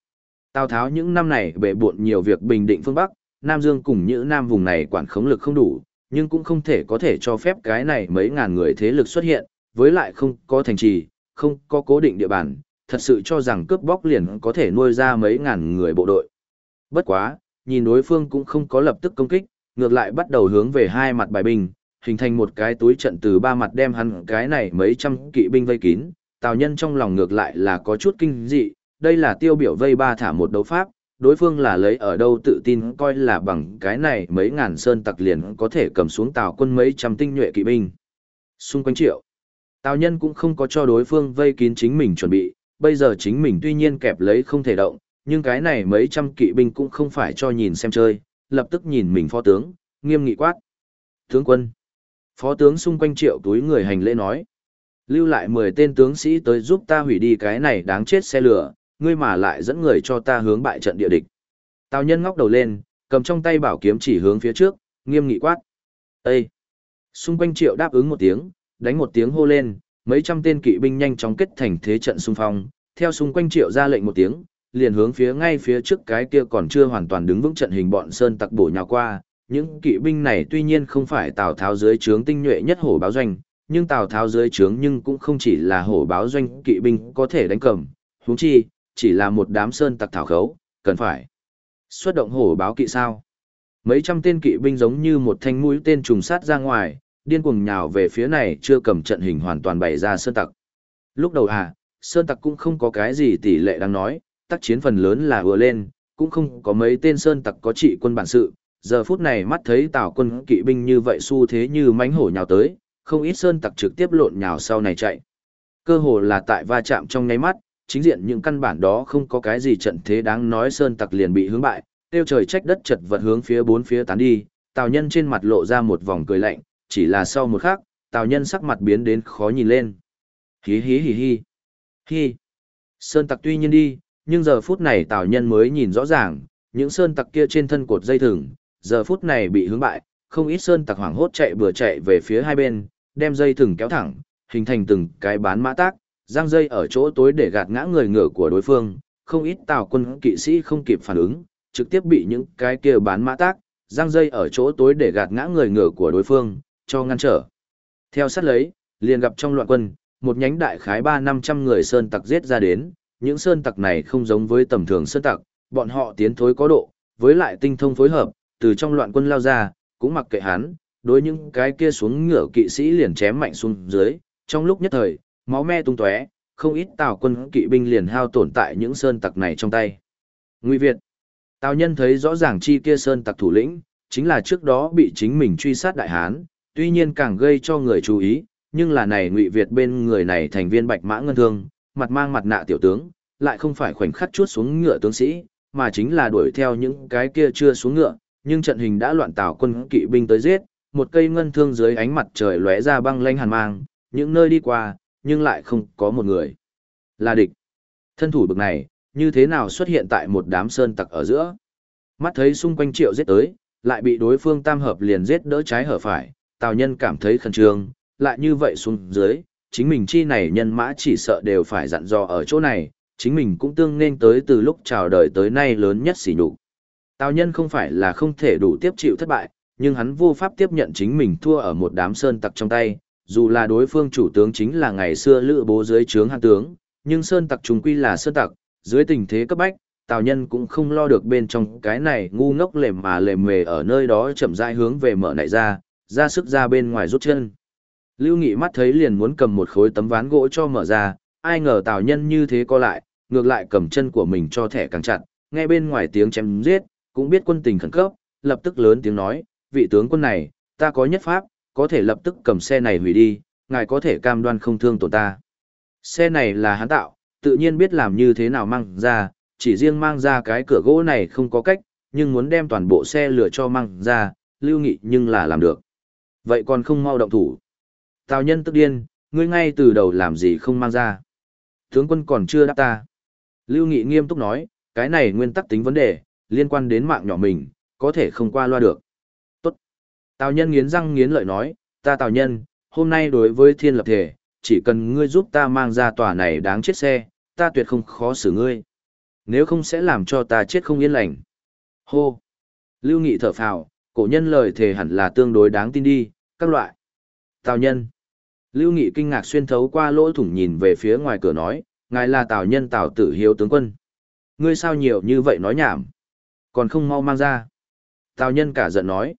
Tào Tháo những năm này bệ buộn nhiều việc bình định phương Bắc, Nam Dương cùng những nam vùng này quản khống lực không đủ, nhưng cũng không thể có thể cho phép cái này mấy ngàn người thế lực xuất hiện, với lại không có thành trì, không có cố định địa bàn, thật sự cho rằng cướp bóc liền có thể nuôi ra mấy ngàn người bộ đội. Bất quá, nhìn đối phương cũng không có lập tức công kích, ngược lại bắt đầu hướng về hai mặt bài binh, hình thành một cái túi trận từ ba mặt đem hắn cái này mấy trăm kỵ binh vây kín, Tào Nhân trong lòng ngược lại là có chút kinh dị, đây là tiêu biểu vây ba thả một đấu pháp, đối phương là lấy ở đâu tự tin coi là bằng cái này mấy ngàn sơn tặc liền có thể cầm xuống Tào quân mấy trăm tinh nhuệ kỵ binh. Xung quanh triệu, Tào Nhân cũng không có cho đối phương vây kín chính mình chuẩn bị, bây giờ chính mình tuy nhiên kẹp lấy không thể động, nhưng cái này mấy trăm kỵ binh cũng không phải cho nhìn xem chơi, lập tức nhìn mình phó tướng, nghiêm nghị quát. Tướng quân. Phó tướng xung quanh triệu túi người hành lễ nói. Lưu lại 10 tên tướng sĩ tới giúp ta hủy đi cái này đáng chết xe lửa, ngươi mà lại dẫn người cho ta hướng bại trận địa địch. Tào nhân ngóc đầu lên, cầm trong tay bảo kiếm chỉ hướng phía trước, nghiêm nghị quát. Ê! Xung quanh triệu đáp ứng một tiếng, đánh một tiếng hô lên, mấy trăm tên kỵ binh nhanh chóng kết thành thế trận xung phong, theo xung quanh triệu ra lệnh một tiếng, liền hướng phía ngay phía trước cái kia còn chưa hoàn toàn đứng vững trận hình bọn sơn tặc bổ nhào qua. Những kỵ binh này tuy nhiên không phải Tào Tháo dưới trướng tinh nhuệ nhất hổ báo doanh, nhưng Tào Tháo dưới trướng nhưng cũng không chỉ là hổ báo doanh kỵ binh có thể đánh cầm, huống chi, chỉ là một đám sơn tặc thảo khấu, cần phải xuất động hổ báo kỵ sao. Mấy trăm tên kỵ binh giống như một thanh mũi tên trùng sát ra ngoài, điên cuồng nhào về phía này chưa cầm trận hình hoàn toàn bày ra sơn tặc. Lúc đầu à, sơn tặc cũng không có cái gì tỷ lệ đáng nói, tác chiến phần lớn là vừa lên, cũng không có mấy tên sơn tặc có trị quân bản sự. Giờ phút này mắt thấy tào quân kỵ binh như vậy xu thế như mánh hổ nhào tới, không ít sơn tặc trực tiếp lộn nhào sau này chạy. Cơ hồ là tại va chạm trong nháy mắt, chính diện những căn bản đó không có cái gì trận thế đáng nói sơn tặc liền bị hướng bại, tiêu trời trách đất chật vật hướng phía bốn phía tán đi, tào nhân trên mặt lộ ra một vòng cười lạnh, chỉ là sau một khắc, tào nhân sắc mặt biến đến khó nhìn lên. Hí hí hí hí. Hí. Sơn tặc tuy nhiên đi, nhưng giờ phút này tào nhân mới nhìn rõ ràng, những sơn tặc kia trên thân cột dây thừng, giờ phút này bị hướng bại, không ít sơn tặc hoảng hốt chạy vừa chạy về phía hai bên, đem dây thừng kéo thẳng, hình thành từng cái bán mã tác, giang dây ở chỗ tối để gạt ngã người ngựa của đối phương, không ít tào quân kỵ sĩ không kịp phản ứng, trực tiếp bị những cái kia bán mã tác, giang dây ở chỗ tối để gạt ngã người ngựa của đối phương, cho ngăn trở. Theo sát lấy, liền gặp trong loạn quân, một nhánh đại khái ba năm trăm người sơn tặc giết ra đến, những sơn tặc này không giống với tầm thường sơn tặc, bọn họ tiến thối có độ, với lại tinh thông phối hợp, từ trong loạn quân lao ra, cũng mặc kệ hắn, đối những cái kia xuống ngựa kỵ sĩ liền chém mạnh xuống dưới, trong lúc nhất thời, máu me tung tóe, không ít tào quân kỵ binh liền hao tổn tại những sơn tặc này trong tay. Ngụy Việt Tào nhân thấy rõ ràng chi kia sơn tặc thủ lĩnh, chính là trước đó bị chính mình truy sát đại hán, tuy nhiên càng gây cho người chú ý, nhưng là này Ngụy Việt bên người này thành viên bạch mã ngân thương, mặt mang mặt nạ tiểu tướng, lại không phải khoảnh khắc chuốt xuống ngựa tướng sĩ, mà chính là đuổi theo những cái kia chưa xuống ngựa, nhưng trận hình đã loạn tào quân kỵ binh tới giết, một cây ngân thương dưới ánh mặt trời lóe ra băng lanh hàn mang, những nơi đi qua, nhưng lại không có một người. Là địch. Thân thủ bực này, như thế nào xuất hiện tại một đám sơn tặc ở giữa. Mắt thấy xung quanh triệu giết tới, lại bị đối phương tam hợp liền giết đỡ trái hở phải, tào nhân cảm thấy khẩn trương, lại như vậy xuống dưới, chính mình chi này nhân mã chỉ sợ đều phải dặn dò ở chỗ này, chính mình cũng tương nên tới từ lúc chào đời tới nay lớn nhất xỉ nhục. Tào nhân không phải là không thể đủ tiếp chịu thất bại, nhưng hắn vô pháp tiếp nhận chính mình thua ở một đám sơn tặc trong tay, dù là đối phương chủ tướng chính là ngày xưa lữ bố dưới trướng hạng tướng, nhưng sơn tặc trùng quy là sơn tặc, dưới tình thế cấp bách, Tào Nhân cũng không lo được bên trong cái này ngu ngốc lềm mà lềm mề ở nơi đó chậm rãi hướng về mở nại ra, ra sức ra bên ngoài rút chân. Lưu Nghị mắt thấy liền muốn cầm một khối tấm ván gỗ cho mở ra, ai ngờ Tào Nhân như thế co lại, ngược lại cầm chân của mình cho thẻ càng chặt, nghe bên ngoài tiếng chém giết, cũng biết quân tình khẩn cấp, lập tức lớn tiếng nói, vị tướng quân này, ta có nhất pháp, có thể lập tức cầm xe này hủy đi, ngài có thể cam đoan không thương tổn ta. Xe này là hắn tạo, tự nhiên biết làm như thế nào mang ra, chỉ riêng mang ra cái cửa gỗ này không có cách, nhưng muốn đem toàn bộ xe lửa cho mang ra, lưu nghị nhưng là làm được. Vậy còn không mau động thủ. Tào nhân tức điên, ngươi ngay từ đầu làm gì không mang ra. Tướng quân còn chưa đáp ta. Lưu nghị nghiêm túc nói, cái này nguyên tắc tính vấn đề, liên quan đến mạng nhỏ mình, có thể không qua loa được. Tào nhân nghiến răng nghiến lợi nói, ta tào nhân, hôm nay đối với thiên lập thể, chỉ cần ngươi giúp ta mang ra tòa này đáng chết xe, ta tuyệt không khó xử ngươi. Nếu không sẽ làm cho ta chết không yên lành. Hô! Lưu Nghị thở phào, cổ nhân lời thề hẳn là tương đối đáng tin đi, các loại. Tào nhân! Lưu Nghị kinh ngạc xuyên thấu qua lỗ thủng nhìn về phía ngoài cửa nói, ngài là Tào nhân Tào tử hiếu tướng quân. Ngươi sao nhiều như vậy nói nhảm? Còn không mau mang ra. Tào nhân cả giận nói.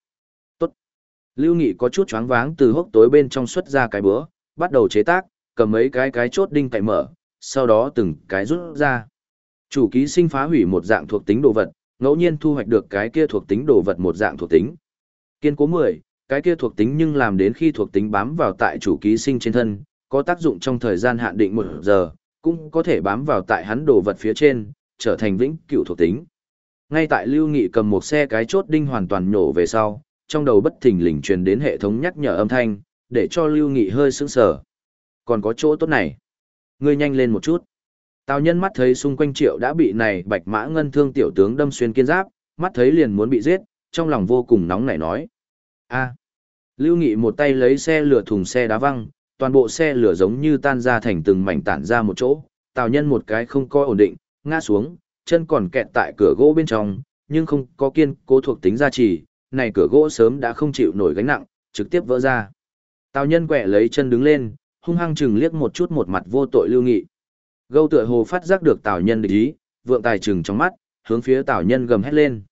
Lưu Nghị có chút choáng váng từ hốc tối bên trong xuất ra cái búa, bắt đầu chế tác, cầm mấy cái cái chốt đinh cậy mở, sau đó từng cái rút ra. Chủ ký sinh phá hủy một dạng thuộc tính đồ vật, ngẫu nhiên thu hoạch được cái kia thuộc tính đồ vật một dạng thuộc tính. Kiên cố 10, cái kia thuộc tính nhưng làm đến khi thuộc tính bám vào tại chủ ký sinh trên thân, có tác dụng trong thời gian hạn định một giờ, cũng có thể bám vào tại hắn đồ vật phía trên, trở thành vĩnh cửu thuộc tính. Ngay tại Lưu Nghị cầm một xe cái chốt đinh hoàn toàn nhổ về sau, trong đầu bất thình lình truyền đến hệ thống nhắc nhở âm thanh, để cho Lưu Nghị hơi sững sờ. Còn có chỗ tốt này. Ngươi nhanh lên một chút. Tào nhân mắt thấy xung quanh triệu đã bị này bạch mã ngân thương tiểu tướng đâm xuyên kiên giáp, mắt thấy liền muốn bị giết, trong lòng vô cùng nóng nảy nói. a Lưu Nghị một tay lấy xe lửa thùng xe đá văng, toàn bộ xe lửa giống như tan ra thành từng mảnh tản ra một chỗ, tào nhân một cái không coi ổn định, ngã xuống, chân còn kẹt tại cửa gỗ bên trong, nhưng không có kiên cố thuộc tính gia trì, này cửa gỗ sớm đã không chịu nổi gánh nặng, trực tiếp vỡ ra. Tào nhân quẹ lấy chân đứng lên, hung hăng chừng liếc một chút một mặt vô tội lưu nghị. Gâu tựa hồ phát giác được Tào Nhân địch ý, vượng tài chừng trong mắt, hướng phía Tào Nhân gầm hét lên.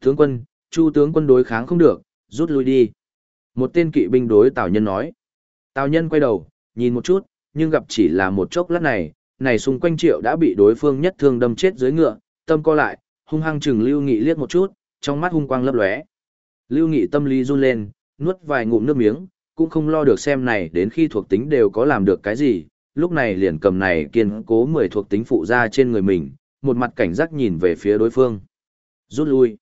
Tướng quân, Chu tướng quân đối kháng không được, rút lui đi. Một tên kỵ binh đối Tào Nhân nói. Tào Nhân quay đầu, nhìn một chút, nhưng gặp chỉ là một chốc lát này, này xung quanh triệu đã bị đối phương nhất thương đâm chết dưới ngựa, tâm co lại, hung hăng chừng Lưu Nghị liếc một chút, trong mắt hung quang lấp lóe. Lưu Nghị tâm lý run lên, nuốt vài ngụm nước miếng, cũng không lo được xem này đến khi thuộc tính đều có làm được cái gì, lúc này liền cầm này kiên cố 10 thuộc tính phụ ra trên người mình, một mặt cảnh giác nhìn về phía đối phương. Rút lui.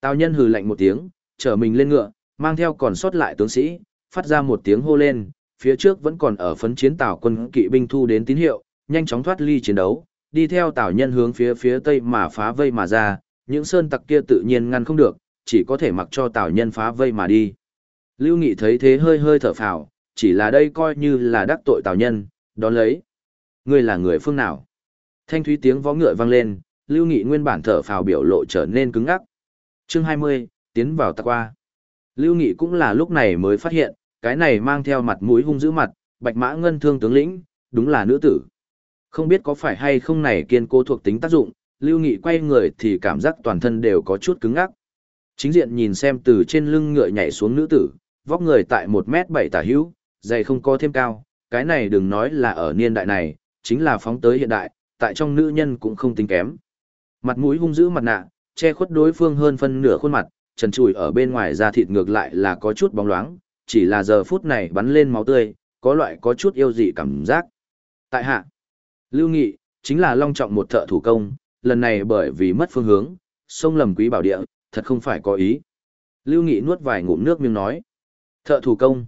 Tào nhân hừ lạnh một tiếng, trở mình lên ngựa, mang theo còn sót lại tướng sĩ, phát ra một tiếng hô lên, phía trước vẫn còn ở phấn chiến tào quân kỵ binh thu đến tín hiệu, nhanh chóng thoát ly chiến đấu, đi theo tào nhân hướng phía phía tây mà phá vây mà ra, những sơn tặc kia tự nhiên ngăn không được, chỉ có thể mặc cho tào nhân phá vây mà đi. Lưu Nghị thấy thế hơi hơi thở phào, chỉ là đây coi như là đắc tội tào nhân, đón lấy. Ngươi là người phương nào? Thanh thúy tiếng vó ngựa vang lên, Lưu Nghị nguyên bản thở phào biểu lộ trở nên cứng ngắc. Chương 20, tiến vào tạc qua. Lưu Nghị cũng là lúc này mới phát hiện, cái này mang theo mặt mũi hung dữ mặt, bạch mã ngân thương tướng lĩnh, đúng là nữ tử. Không biết có phải hay không này kiên cố thuộc tính tác dụng, Lưu Nghị quay người thì cảm giác toàn thân đều có chút cứng ngắc. Chính diện nhìn xem từ trên lưng ngựa nhảy xuống nữ tử, vóc người tại 1 mét 7 tả hữu, dày không có thêm cao, cái này đừng nói là ở niên đại này, chính là phóng tới hiện đại, tại trong nữ nhân cũng không tính kém. Mặt mũi hung dữ mặt nạ, che khuất đối phương hơn phân nửa khuôn mặt, trần trụi ở bên ngoài da thịt ngược lại là có chút bóng loáng, chỉ là giờ phút này bắn lên máu tươi, có loại có chút yêu dị cảm giác. Tại hạ, Lưu Nghị, chính là long trọng một thợ thủ công, lần này bởi vì mất phương hướng, sông lầm quý bảo địa, thật không phải có ý. Lưu Nghị nuốt vài ngụm nước miếng nói. Thợ thủ công.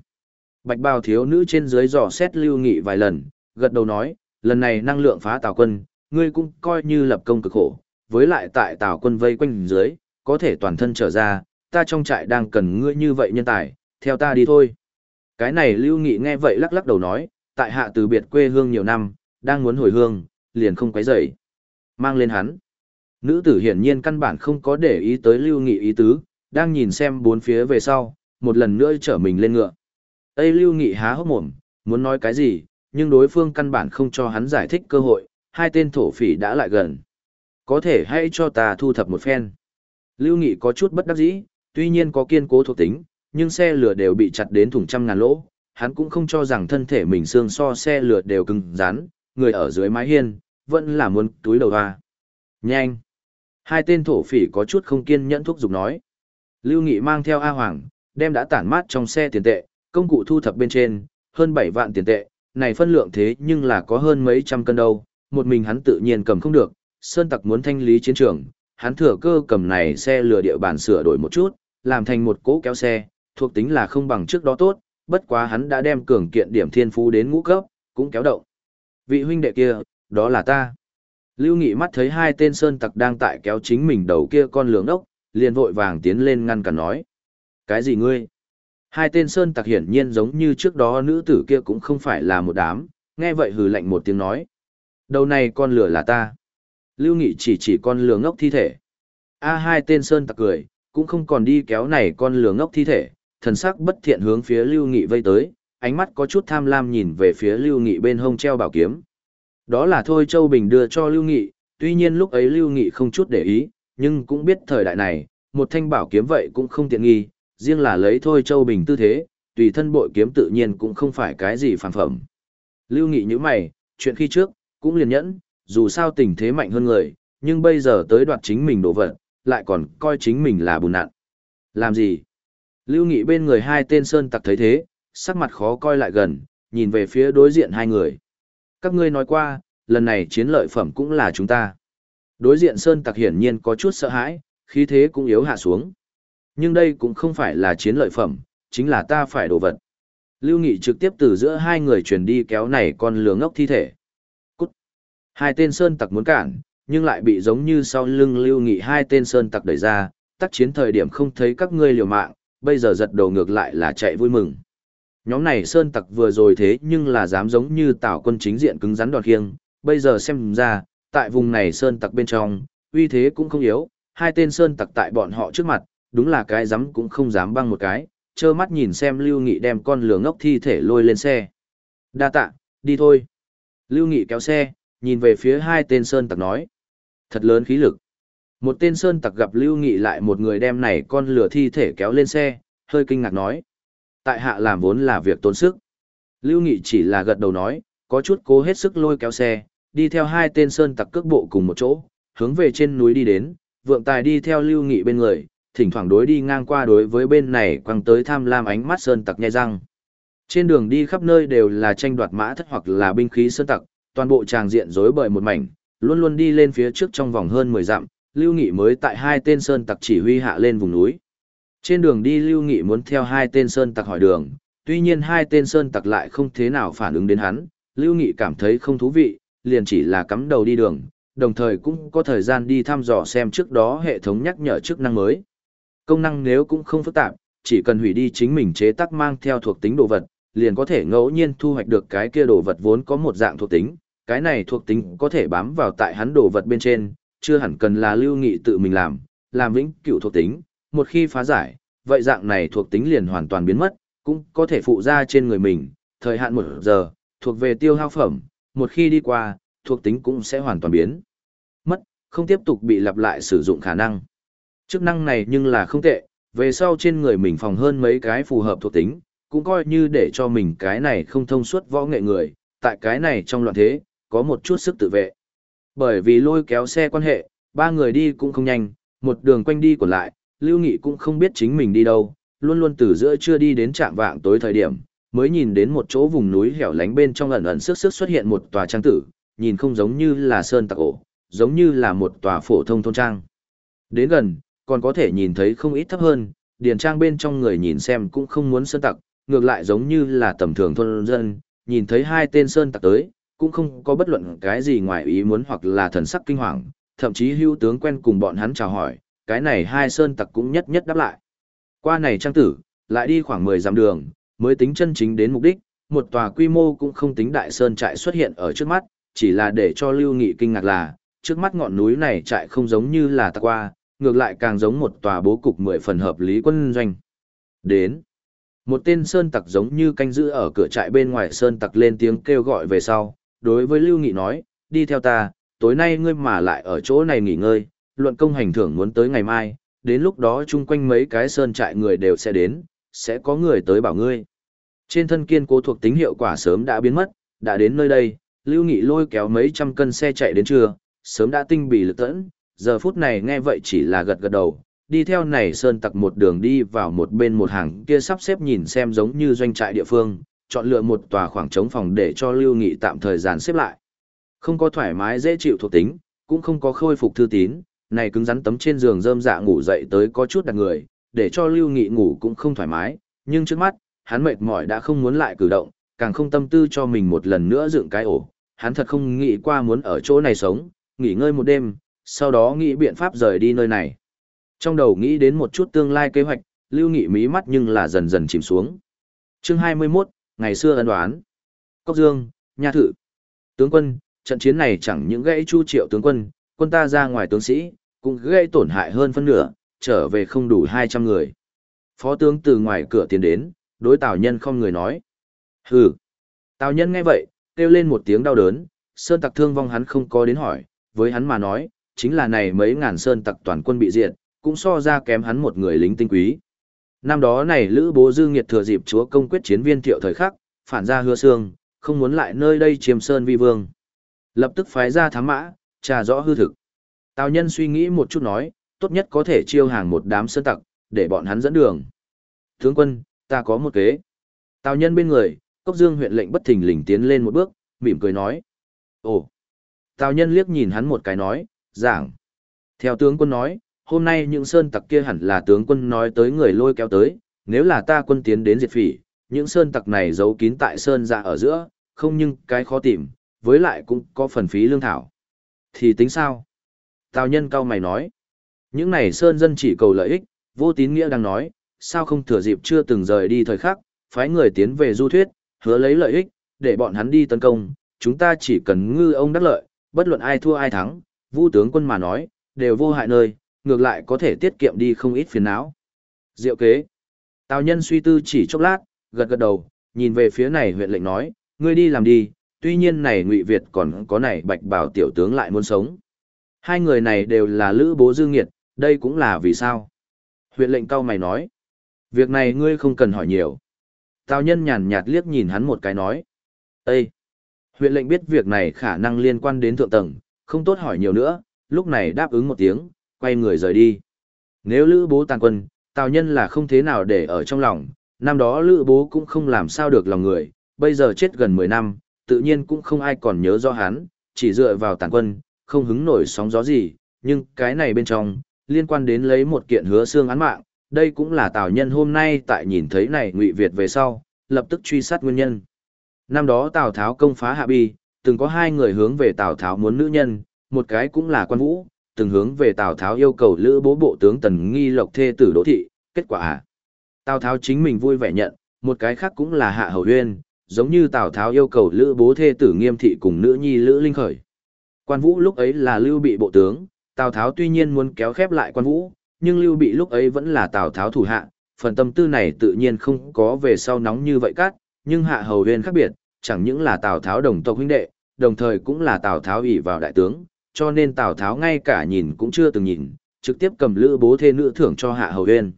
Bạch bào thiếu nữ trên dưới dò xét lưu nghị vài lần, gật đầu nói, lần này năng lượng phá tào quân, ngươi cũng coi như lập công cực khổ, với lại tại tào quân vây quanh dưới, có thể toàn thân trở ra, ta trong trại đang cần ngươi như vậy nhân tài, theo ta đi thôi. Cái này lưu nghị nghe vậy lắc lắc đầu nói, tại hạ từ biệt quê hương nhiều năm, đang muốn hồi hương, liền không quấy rầy. Mang lên hắn. Nữ tử hiển nhiên căn bản không có để ý tới lưu nghị ý tứ, đang nhìn xem bốn phía về sau, một lần nữa trở mình lên ngựa. Tây lưu nghị há hốc mồm, muốn nói cái gì, nhưng đối phương căn bản không cho hắn giải thích cơ hội, hai tên thổ phỉ đã lại gần. Có thể hãy cho ta thu thập một phen. Lưu Nghị có chút bất đắc dĩ, tuy nhiên có kiên cố thuộc tính, nhưng xe lửa đều bị chặt đến thủng trăm ngàn lỗ, hắn cũng không cho rằng thân thể mình xương so xe lửa đều cứng rắn, người ở dưới mái hiên, vẫn là muốn túi đầu hoa. Nhanh! Hai tên thổ phỉ có chút không kiên nhẫn thúc giục nói. Lưu Nghị mang theo A Hoàng, đem đã tản mát trong xe tiền tệ, công cụ thu thập bên trên, hơn 7 vạn tiền tệ, này phân lượng thế nhưng là có hơn mấy trăm cân đâu, một mình hắn tự nhiên cầm không được, Sơn Tặc muốn thanh lý chiến trường, hắn thừa cơ cầm này xe lừa địa bàn sửa đổi một chút, làm thành một cỗ kéo xe, thuộc tính là không bằng trước đó tốt, bất quá hắn đã đem cường kiện điểm thiên phú đến ngũ cấp, cũng kéo động. Vị huynh đệ kia, đó là ta. Lưu Nghị mắt thấy hai tên sơn tặc đang tại kéo chính mình đầu kia con lường ốc, liền vội vàng tiến lên ngăn cản nói. Cái gì ngươi? Hai tên sơn tặc hiển nhiên giống như trước đó nữ tử kia cũng không phải là một đám, nghe vậy hừ lạnh một tiếng nói. Đầu này con lửa là ta. Lưu Nghị chỉ chỉ con lửa ngốc thi thể. A hai tên sơn tặc cười, cũng không còn đi kéo này con lửa ngốc thi thể, thần sắc bất thiện hướng phía Lưu Nghị vây tới, ánh mắt có chút tham lam nhìn về phía Lưu Nghị bên hông treo bảo kiếm. Đó là thôi Châu Bình đưa cho Lưu Nghị, tuy nhiên lúc ấy Lưu Nghị không chút để ý, nhưng cũng biết thời đại này, một thanh bảo kiếm vậy cũng không tiện nghi, riêng là lấy thôi Châu Bình tư thế, tùy thân bội kiếm tự nhiên cũng không phải cái gì phản phẩm. Lưu Nghị như mày, chuyện khi trước, cũng liền nhẫn, dù sao tình thế mạnh hơn người, nhưng bây giờ tới đoạt chính mình đổ vật, lại còn coi chính mình là bùn nạn. Làm gì? Lưu Nghị bên người hai tên sơn tặc thấy thế, sắc mặt khó coi lại gần, nhìn về phía đối diện hai người. Các ngươi nói qua, lần này chiến lợi phẩm cũng là chúng ta. Đối diện sơn tặc hiển nhiên có chút sợ hãi, khí thế cũng yếu hạ xuống. Nhưng đây cũng không phải là chiến lợi phẩm, chính là ta phải đồ vật. Lưu Nghị trực tiếp từ giữa hai người chuyển đi kéo này con lừa ngốc thi thể. Cút! Hai tên sơn tặc muốn cản, nhưng lại bị giống như sau lưng Lưu Nghị hai tên sơn tặc đẩy ra, tác chiến thời điểm không thấy các ngươi liều mạng, bây giờ giật đầu ngược lại là chạy vui mừng. Nhóm này sơn tặc vừa rồi thế nhưng là dám giống như tảo quân chính diện cứng rắn đòn khiêng, bây giờ xem ra, tại vùng này sơn tặc bên trong, uy thế cũng không yếu, hai tên sơn tặc tại bọn họ trước mặt, đúng là cái dám cũng không dám băng một cái, trơ mắt nhìn xem Lưu Nghị đem con lửa ngốc thi thể lôi lên xe. Đa tạ, đi thôi. Lưu Nghị kéo xe, nhìn về phía hai tên sơn tặc nói. Thật lớn khí lực. Một tên sơn tặc gặp Lưu Nghị lại một người đem này con lửa thi thể kéo lên xe, hơi kinh ngạc nói. Tại hạ làm vốn là việc tốn sức. Lưu Nghị chỉ là gật đầu nói, có chút cố hết sức lôi kéo xe, đi theo hai tên sơn tặc cước bộ cùng một chỗ, hướng về trên núi đi đến, vượng tài đi theo Lưu Nghị bên người, thỉnh thoảng đối đi ngang qua đối với bên này quăng tới tham lam ánh mắt sơn tặc nhai răng. Trên đường đi khắp nơi đều là tranh đoạt mã thất hoặc là binh khí sơn tặc, toàn bộ tràng diện rối bời một mảnh, luôn luôn đi lên phía trước trong vòng hơn 10 dặm, Lưu Nghị mới tại hai tên sơn tặc chỉ huy hạ lên vùng núi. Trên đường đi Lưu Nghị muốn theo hai tên sơn tặc hỏi đường, tuy nhiên hai tên sơn tặc lại không thế nào phản ứng đến hắn, Lưu Nghị cảm thấy không thú vị, liền chỉ là cắm đầu đi đường, đồng thời cũng có thời gian đi thăm dò xem trước đó hệ thống nhắc nhở chức năng mới. Công năng nếu cũng không phức tạp, chỉ cần hủy đi chính mình chế tác mang theo thuộc tính đồ vật, liền có thể ngẫu nhiên thu hoạch được cái kia đồ vật vốn có một dạng thuộc tính, cái này thuộc tính có thể bám vào tại hắn đồ vật bên trên, chưa hẳn cần là lưu nghị tự mình làm, làm vĩnh cửu thuộc tính, một khi phá giải, vậy dạng này thuộc tính liền hoàn toàn biến mất, cũng có thể phụ ra trên người mình, thời hạn một giờ, thuộc về tiêu hao phẩm, một khi đi qua, thuộc tính cũng sẽ hoàn toàn biến mất, không tiếp tục bị lặp lại sử dụng khả năng. Chức năng này nhưng là không tệ, về sau trên người mình phòng hơn mấy cái phù hợp thuộc tính, cũng coi như để cho mình cái này không thông suốt võ nghệ người, tại cái này trong loạn thế, có một chút sức tự vệ. Bởi vì lôi kéo xe quan hệ, ba người đi cũng không nhanh, một đường quanh đi còn lại, Lưu Nghị cũng không biết chính mình đi đâu, luôn luôn từ giữa trưa đi đến trạm vạng tối thời điểm, mới nhìn đến một chỗ vùng núi hẻo lánh bên trong ẩn ẩn sức sức xuất hiện một tòa trang tử, nhìn không giống như là sơn tặc ổ, giống như là một tòa phổ thông thôn trang. Đến gần, còn có thể nhìn thấy không ít thấp hơn, điền trang bên trong người nhìn xem cũng không muốn sơn tặc, ngược lại giống như là tầm thường thôn dân, nhìn thấy hai tên sơn tặc tới, cũng không có bất luận cái gì ngoài ý muốn hoặc là thần sắc kinh hoàng, thậm chí hưu tướng quen cùng bọn hắn chào hỏi, cái này hai sơn tặc cũng nhất nhất đáp lại. Qua này trang tử, lại đi khoảng 10 dặm đường, mới tính chân chính đến mục đích, một tòa quy mô cũng không tính đại sơn trại xuất hiện ở trước mắt, chỉ là để cho Lưu Nghị kinh ngạc là, trước mắt ngọn núi này trại không giống như là ta qua, ngược lại càng giống một tòa bố cục mười phần hợp lý quân doanh. Đến, một tên sơn tặc giống như canh giữ ở cửa trại bên ngoài sơn tặc lên tiếng kêu gọi về sau, đối với Lưu Nghị nói, đi theo ta, tối nay ngươi mà lại ở chỗ này nghỉ ngơi, luận công hành thưởng muốn tới ngày mai, đến lúc đó chung quanh mấy cái sơn trại người đều sẽ đến, sẽ có người tới bảo ngươi. Trên thân kiên cố thuộc tính hiệu quả sớm đã biến mất, đã đến nơi đây, Lưu Nghị lôi kéo mấy trăm cân xe chạy đến trưa, sớm đã tinh bì lực tẫn, giờ phút này nghe vậy chỉ là gật gật đầu, đi theo này sơn tặc một đường đi vào một bên một hàng kia sắp xếp nhìn xem giống như doanh trại địa phương, chọn lựa một tòa khoảng trống phòng để cho Lưu Nghị tạm thời dàn xếp lại. Không có thoải mái dễ chịu thuộc tính, cũng không có khôi phục thư tín, này cứng rắn tấm trên giường rơm dạ ngủ dậy tới có chút đặt người, để cho Lưu Nghị ngủ cũng không thoải mái, nhưng trước mắt, hắn mệt mỏi đã không muốn lại cử động, càng không tâm tư cho mình một lần nữa dựng cái ổ, hắn thật không nghĩ qua muốn ở chỗ này sống, nghỉ ngơi một đêm, sau đó nghĩ biện pháp rời đi nơi này. Trong đầu nghĩ đến một chút tương lai kế hoạch, Lưu Nghị mí mắt nhưng là dần dần chìm xuống. Chương 21, ngày xưa ân đoán. Cốc Dương, Nha Thự. Tướng quân, trận chiến này chẳng những gãy chu triệu tướng quân, quân ta ra ngoài tướng sĩ, cũng gây tổn hại hơn phân nửa, trở về không đủ 200 người. Phó tướng từ ngoài cửa tiến đến, đối Tào Nhân không người nói. Hừ. Tào Nhân nghe vậy, kêu lên một tiếng đau đớn, sơn tặc thương vong hắn không có đến hỏi, với hắn mà nói, chính là này mấy ngàn sơn tặc toàn quân bị diệt, cũng so ra kém hắn một người lính tinh quý. Năm đó này Lữ Bố Dư Nghiệt thừa dịp chúa công quyết chiến viên thiệu thời khắc, phản ra hứa xương, không muốn lại nơi đây chiếm sơn vi vương. Lập tức phái ra thám mã, trà rõ hư thực. Tào nhân suy nghĩ một chút nói, tốt nhất có thể chiêu hàng một đám sơn tặc, để bọn hắn dẫn đường. Tướng quân, ta có một kế. Tào nhân bên người, Cốc Dương huyện lệnh bất thình lình tiến lên một bước, mỉm cười nói. Ồ! Tào nhân liếc nhìn hắn một cái nói, giảng. Theo tướng quân nói, hôm nay những sơn tặc kia hẳn là tướng quân nói tới người lôi kéo tới, nếu là ta quân tiến đến diệt phỉ, những sơn tặc này giấu kín tại sơn dạ ở giữa, không nhưng cái khó tìm, với lại cũng có phần phí lương thảo. Thì tính sao? Tào nhân cao mày nói. Những này sơn dân chỉ cầu lợi ích, vô tín nghĩa đang nói, sao không thừa dịp chưa từng rời đi thời khắc, phái người tiến về du thuyết, hứa lấy lợi ích, để bọn hắn đi tấn công, chúng ta chỉ cần ngư ông đắc lợi, bất luận ai thua ai thắng, vu tướng quân mà nói, đều vô hại nơi, ngược lại có thể tiết kiệm đi không ít phiền não. Diệu kế. Tào nhân suy tư chỉ chốc lát, gật gật đầu, nhìn về phía này huyện lệnh nói, ngươi đi làm đi, tuy nhiên này ngụy Việt còn có này bạch bảo tiểu tướng lại muốn sống. Hai người này đều là lữ bố dương nghiệt, đây cũng là vì sao. Huyện lệnh cao mày nói, việc này ngươi không cần hỏi nhiều. Tào nhân nhàn nhạt liếc nhìn hắn một cái nói, Ê! Huyện lệnh biết việc này khả năng liên quan đến thượng tầng, không tốt hỏi nhiều nữa, lúc này đáp ứng một tiếng, quay người rời đi. Nếu lữ bố tàn quân, tào nhân là không thế nào để ở trong lòng, năm đó lữ bố cũng không làm sao được lòng người, bây giờ chết gần 10 năm, tự nhiên cũng không ai còn nhớ do hắn, chỉ dựa vào tàn quân, không hứng nổi sóng gió gì, nhưng cái này bên trong, liên quan đến lấy một kiện hứa xương án mạng, đây cũng là tào nhân hôm nay tại nhìn thấy này ngụy Việt về sau, lập tức truy sát nguyên nhân. Năm đó Tào Tháo công phá Hạ Bi, từng có hai người hướng về Tào Tháo muốn nữ nhân, một cái cũng là quan vũ, từng hướng về Tào Tháo yêu cầu lữ bố bộ tướng Tần Nghi Lộc thê tử Đỗ Thị, kết quả à? Tào Tháo chính mình vui vẻ nhận, một cái khác cũng là Hạ Hầu Huyên, giống như Tào Tháo yêu cầu lữ bố thê tử Nghiêm Thị cùng nữ nhi Lữ Linh Khởi. Quan Vũ lúc ấy là Lưu Bị bộ tướng, Tào Tháo tuy nhiên muốn kéo khép lại Quan Vũ, nhưng Lưu Bị lúc ấy vẫn là Tào Tháo thủ hạ, phần tâm tư này tự nhiên không có về sau nóng như vậy cát, nhưng Hạ Hầu Huyên khác biệt, chẳng những là Tào Tháo đồng tộc huynh đệ, đồng thời cũng là Tào Tháo ủy vào đại tướng, cho nên Tào Tháo ngay cả nhìn cũng chưa từng nhìn, trực tiếp cầm lữ bố thê nữ thưởng cho Hạ Hầu Huyên.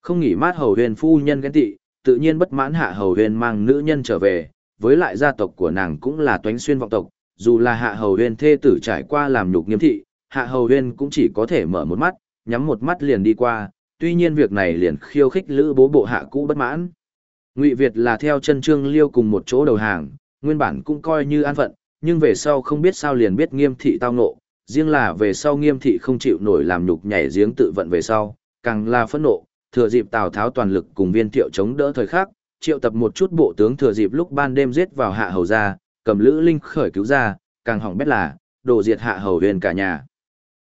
Không nghỉ mát Hầu Huyên phu nhân ghen tị, tự nhiên bất mãn Hạ Hầu Huyên mang nữ nhân trở về, với lại gia tộc của nàng cũng là toánh xuyên vọng tộc, dù là Hạ Hầu Huyên thê tử trải qua làm nhục nghiêm thị, Hạ Hầu Huyên cũng chỉ có thể mở một mắt, nhắm một mắt liền đi qua, tuy nhiên việc này liền khiêu khích lữ bố bộ hạ cũ bất mãn. Ngụy Việt là theo chân Trương Liêu cùng một chỗ đầu hàng, nguyên bản cũng coi như an phận, nhưng về sau không biết sao liền biết nghiêm thị tao nộ, riêng là về sau nghiêm thị không chịu nổi làm nhục nhảy giếng tự vận về sau, càng là phẫn nộ, thừa dịp Tào Tháo toàn lực cùng viên thiệu chống đỡ thời khắc, triệu tập một chút bộ tướng thừa dịp lúc ban đêm giết vào hạ hầu gia cầm lữ linh khởi cứu ra, càng hỏng bét là, đổ diệt hạ hầu huyền cả nhà.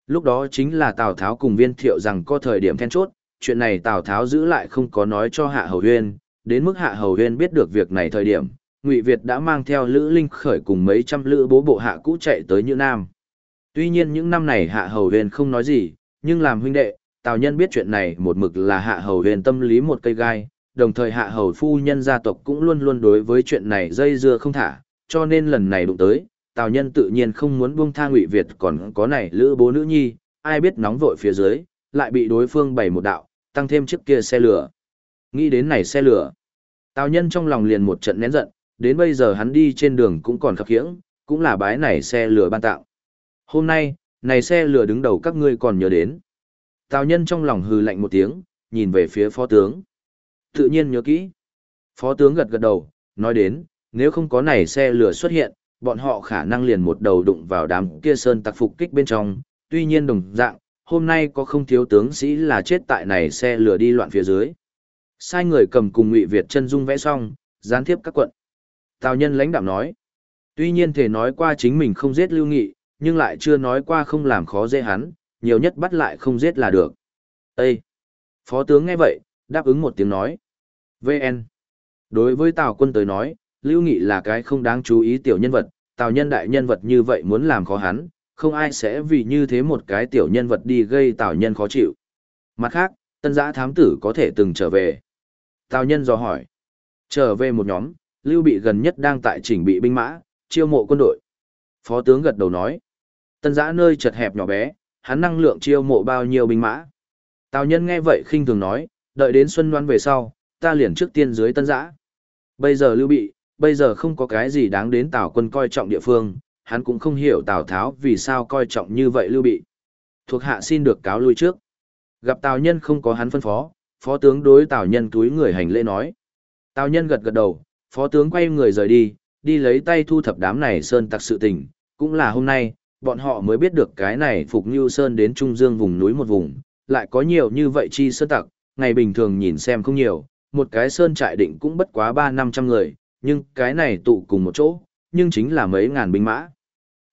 Lúc đó chính là Tào Tháo cùng viên thiệu rằng có thời điểm then chốt, chuyện này Tào Tháo giữ lại không có nói cho hạ hầu huyền, đến mức hạ hầu huyền biết được việc này thời điểm, Ngụy Việt đã mang theo lữ linh khởi cùng mấy trăm lữ bố bộ hạ cũ chạy tới Như Nam. Tuy nhiên những năm này hạ hầu huyền không nói gì, nhưng làm huynh đệ, Tào Nhân biết chuyện này một mực là hạ hầu huyền tâm lý một cây gai, đồng thời hạ hầu phu nhân gia tộc cũng luôn luôn đối với chuyện này dây dưa không thả, cho nên lần này đụng tới, Tào Nhân tự nhiên không muốn buông tha Ngụy Việt còn có này lữ bố nữ nhi, ai biết nóng vội phía dưới, lại bị đối phương bày một đạo, tăng thêm chiếc kia xe lửa. Nghĩ đến này xe lửa, Tào Nhân trong lòng liền một trận nén giận, đến bây giờ hắn đi trên đường cũng còn khập khiễng, cũng là bái này xe lửa ban tạo. Hôm nay, này xe lửa đứng đầu các ngươi còn nhớ đến. Tào Nhân trong lòng hừ lạnh một tiếng, nhìn về phía phó tướng. Tự nhiên nhớ kỹ. Phó tướng gật gật đầu, nói đến, nếu không có này xe lửa xuất hiện, bọn họ khả năng liền một đầu đụng vào đám kia sơn tặc phục kích bên trong, tuy nhiên đồng dạng, hôm nay có không thiếu tướng sĩ là chết tại này xe lửa đi loạn phía dưới. Sai người cầm cùng Ngụy Việt chân dung vẽ xong, gián tiếp các quận. Tào nhân lãnh đạo nói, tuy nhiên thể nói qua chính mình không giết lưu nghị, nhưng lại chưa nói qua không làm khó dễ hắn, nhiều nhất bắt lại không giết là được. Ê! Phó tướng nghe vậy, đáp ứng một tiếng nói. VN. Đối với Tào quân tới nói, Lưu Nghị là cái không đáng chú ý tiểu nhân vật, Tào nhân đại nhân vật như vậy muốn làm khó hắn, không ai sẽ vì như thế một cái tiểu nhân vật đi gây Tào nhân khó chịu. Mặt khác, tân giã thám tử có thể từng trở về. Tào nhân dò hỏi. Trở về một nhóm, Lưu Bị gần nhất đang tại chỉnh bị binh mã, chiêu mộ quân đội. Phó tướng gật đầu nói. Tân giã nơi chật hẹp nhỏ bé, hắn năng lượng chiêu mộ bao nhiêu binh mã. Tào nhân nghe vậy khinh thường nói, đợi đến xuân đoán về sau, ta liền trước tiên dưới tân giã. Bây giờ Lưu Bị, bây giờ không có cái gì đáng đến Tào quân coi trọng địa phương, hắn cũng không hiểu Tào Tháo vì sao coi trọng như vậy Lưu Bị. Thuộc hạ xin được cáo lui trước. Gặp Tào nhân không có hắn phân phó, phó tướng đối Tào nhân túi người hành lễ nói. Tào nhân gật gật đầu, phó tướng quay người rời đi, đi lấy tay thu thập đám này sơn tặc sự tình, cũng là hôm nay, bọn họ mới biết được cái này Phục Như Sơn đến Trung Dương vùng núi một vùng, lại có nhiều như vậy chi sơn tặc, ngày bình thường nhìn xem không nhiều, một cái sơn trại định cũng bất quá ba năm trăm người, nhưng cái này tụ cùng một chỗ, nhưng chính là mấy ngàn binh mã.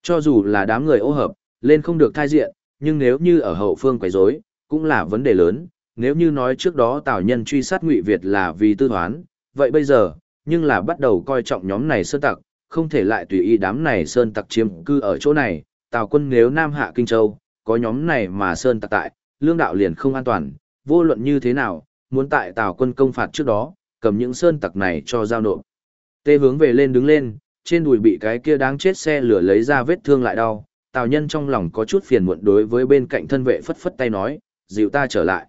Cho dù là đám người ô hợp, lên không được thai diện, nhưng nếu như ở hậu phương quấy rối, cũng là vấn đề lớn, nếu như nói trước đó Tào Nhân truy sát Ngụy Việt là vì tư toán, vậy bây giờ, nhưng là bắt đầu coi trọng nhóm này sơn tặc, không thể lại tùy ý đám này sơn tặc chiếm cư ở chỗ này, Tào quân nếu Nam Hạ Kinh Châu, có nhóm này mà sơn tặc tại, lương đạo liền không an toàn, vô luận như thế nào, muốn tại Tào quân công phạt trước đó, cầm những sơn tặc này cho giao nộp. Tê hướng về lên đứng lên, trên đùi bị cái kia đáng chết xe lửa lấy ra vết thương lại đau, Tào nhân trong lòng có chút phiền muộn đối với bên cạnh thân vệ phất phất tay nói, dịu ta trở lại.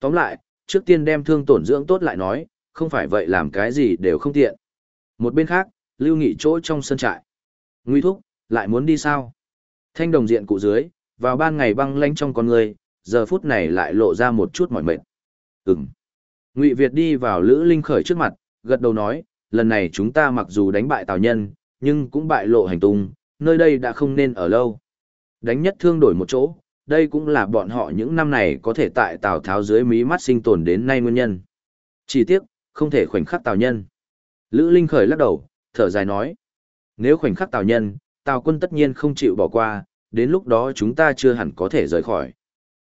Tóm lại, trước tiên đem thương tổn dưỡng tốt lại nói, không phải vậy làm cái gì đều không tiện. Một bên khác, lưu nghị chỗ trong sân trại. Nguy thúc, lại muốn đi sao? Thanh đồng diện cụ dưới, vào ban ngày băng lanh trong con người, giờ phút này lại lộ ra một chút mỏi mệt. Ừm. Ngụy Việt đi vào Lữ Linh Khởi trước mặt, gật đầu nói, lần này chúng ta mặc dù đánh bại Tào Nhân, nhưng cũng bại lộ hành tung, nơi đây đã không nên ở lâu. Đánh nhất thương đổi một chỗ, đây cũng là bọn họ những năm này có thể tại Tào Tháo dưới mí mắt sinh tồn đến nay nguyên nhân. Chỉ tiếc, không thể khoảnh khắc Tào Nhân. Lữ Linh Khởi lắc đầu, thở dài nói, nếu khoảnh khắc Tào Nhân, Tào quân tất nhiên không chịu bỏ qua, đến lúc đó chúng ta chưa hẳn có thể rời khỏi.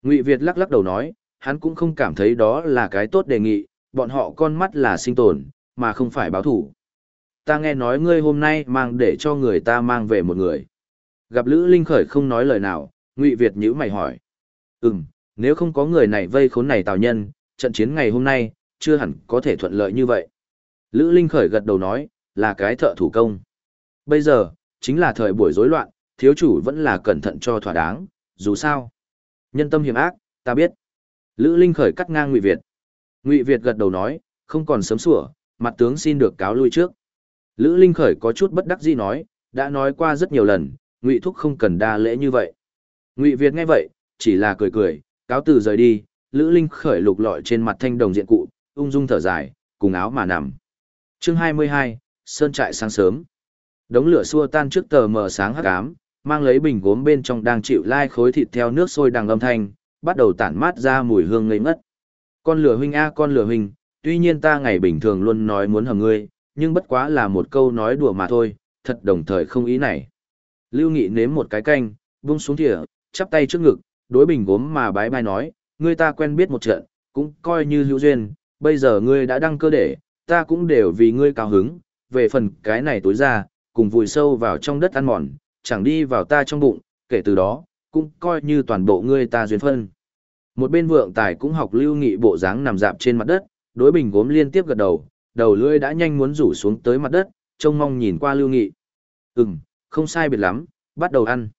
Ngụy Việt lắc lắc đầu nói, hắn cũng không cảm thấy đó là cái tốt đề nghị, bọn họ con mắt là sinh tồn, mà không phải báo thủ. Ta nghe nói ngươi hôm nay mang để cho người ta mang về một người. Gặp Lữ Linh Khởi không nói lời nào, Ngụy Việt nhữ mày hỏi. Ừm, nếu không có người này vây khốn này tào nhân, trận chiến ngày hôm nay, chưa hẳn có thể thuận lợi như vậy. Lữ Linh Khởi gật đầu nói, là cái thợ thủ công. Bây giờ, chính là thời buổi rối loạn, thiếu chủ vẫn là cẩn thận cho thỏa đáng, dù sao. Nhân tâm hiểm ác, ta biết. Lữ Linh khởi cắt ngang Ngụy Việt. Ngụy Việt gật đầu nói, không còn sớm sủa, mặt tướng xin được cáo lui trước. Lữ Linh khởi có chút bất đắc dĩ nói, đã nói qua rất nhiều lần, Ngụy thúc không cần đa lễ như vậy. Ngụy Việt nghe vậy, chỉ là cười cười, cáo từ rời đi, Lữ Linh khởi lục lọi trên mặt thanh đồng diện cụ, ung dung thở dài, cùng áo mà nằm. Chương 22, Sơn trại sáng sớm. Đống lửa xua tan trước tờ mờ sáng hắc ám, mang lấy bình gốm bên trong đang chịu lai khối thịt theo nước sôi đằng âm thanh, bắt đầu tản mát ra mùi hương ngây ngất. Con lửa huynh a con lửa huynh, tuy nhiên ta ngày bình thường luôn nói muốn hầm ngươi, nhưng bất quá là một câu nói đùa mà thôi, thật đồng thời không ý này. Lưu Nghị nếm một cái canh, buông xuống thìa, chắp tay trước ngực, đối bình gốm mà bái bai nói, ngươi ta quen biết một trận, cũng coi như hữu duyên, bây giờ ngươi đã đăng cơ để, ta cũng đều vì ngươi cao hứng, về phần cái này tối ra, cùng vùi sâu vào trong đất ăn mòn, chẳng đi vào ta trong bụng, kể từ đó, cũng coi như toàn bộ ngươi ta duyên phân. Một bên vượng tài cũng học lưu nghị bộ dáng nằm dạp trên mặt đất, đối bình gốm liên tiếp gật đầu, đầu lưỡi đã nhanh muốn rủ xuống tới mặt đất, trông mong nhìn qua lưu nghị. Ừm, không sai biệt lắm, bắt đầu ăn.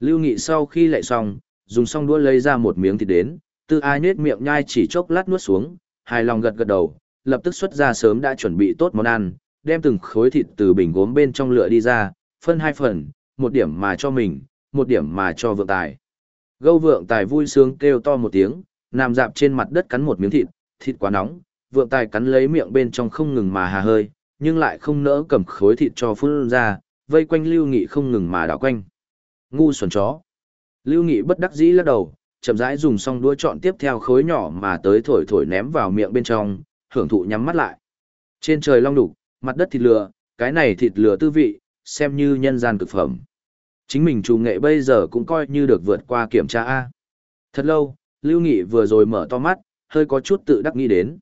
Lưu nghị sau khi lại xong, dùng xong đũa lấy ra một miếng thịt đến, tư ai nết miệng nhai chỉ chốc lát nuốt xuống, hài lòng gật gật đầu, lập tức xuất ra sớm đã chuẩn bị tốt món ăn, đem từng khối thịt từ bình gốm bên trong lựa đi ra, phân hai phần, một điểm mà cho mình, một điểm mà cho vượng tài. Gâu vượng tài vui sướng kêu to một tiếng, nằm dạp trên mặt đất cắn một miếng thịt, thịt quá nóng, vượng tài cắn lấy miệng bên trong không ngừng mà hà hơi, nhưng lại không nỡ cầm khối thịt cho phun ra, vây quanh Lưu Nghị không ngừng mà đảo quanh. Ngu xuẩn chó. Lưu Nghị bất đắc dĩ lắc đầu, chậm rãi dùng xong đũa chọn tiếp theo khối nhỏ mà tới thổi thổi ném vào miệng bên trong, hưởng thụ nhắm mắt lại. Trên trời long đục, mặt đất thịt lừa, cái này thịt lừa tư vị, xem như nhân gian cực phẩm. Chính mình chủ nghệ bây giờ cũng coi như được vượt qua kiểm tra A. Thật lâu, Lưu Nghị vừa rồi mở to mắt, hơi có chút tự đắc nghĩ đến.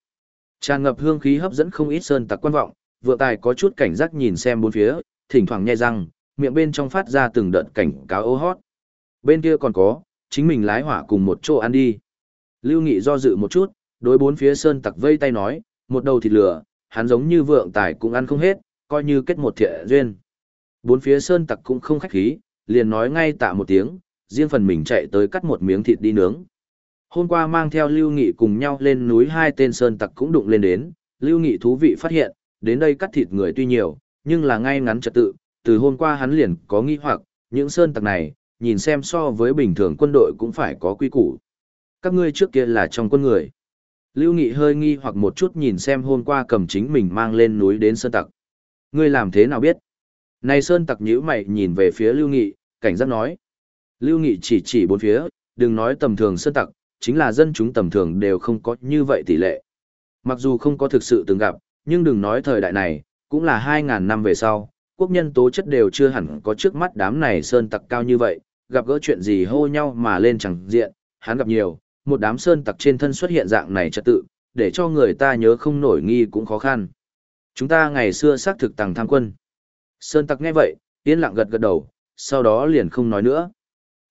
Tràn ngập hương khí hấp dẫn không ít sơn tặc quan vọng, vượng tài có chút cảnh giác nhìn xem bốn phía, thỉnh thoảng nhai răng, miệng bên trong phát ra từng đợt cảnh cáo ô hót. Bên kia còn có, chính mình lái hỏa cùng một chỗ ăn đi. Lưu Nghị do dự một chút, đối bốn phía sơn tặc vây tay nói, một đầu thịt lửa, hắn giống như vượng tài cũng ăn không hết, coi như kết một thiện duyên. Bốn phía sơn tặc cũng không khách khí, liền nói ngay tạ một tiếng, riêng phần mình chạy tới cắt một miếng thịt đi nướng. Hôm qua mang theo Lưu Nghị cùng nhau lên núi hai tên sơn tặc cũng đụng lên đến, Lưu Nghị thú vị phát hiện, đến đây cắt thịt người tuy nhiều, nhưng là ngay ngắn trật tự, từ hôm qua hắn liền có nghi hoặc, những sơn tặc này, nhìn xem so với bình thường quân đội cũng phải có quy củ. Các ngươi trước kia là trong quân người. Lưu Nghị hơi nghi hoặc một chút nhìn xem hôm qua cầm chính mình mang lên núi đến sơn tặc. Ngươi làm thế nào biết? Này sơn tặc nhíu mày nhìn về phía Lưu Nghị, cảnh giác nói. Lưu Nghị chỉ chỉ bốn phía, đừng nói tầm thường sơn tặc, chính là dân chúng tầm thường đều không có như vậy tỷ lệ. Mặc dù không có thực sự từng gặp, nhưng đừng nói thời đại này, cũng là 2.000 năm về sau, quốc nhân tố chất đều chưa hẳn có trước mắt đám này sơn tặc cao như vậy, gặp gỡ chuyện gì hô nhau mà lên chẳng diện, hắn gặp nhiều, một đám sơn tặc trên thân xuất hiện dạng này trật tự, để cho người ta nhớ không nổi nghi cũng khó khăn. Chúng ta ngày xưa xác thực tàng tham quân. Sơn tặc nghe vậy, yên lặng gật gật đầu, sau đó liền không nói nữa.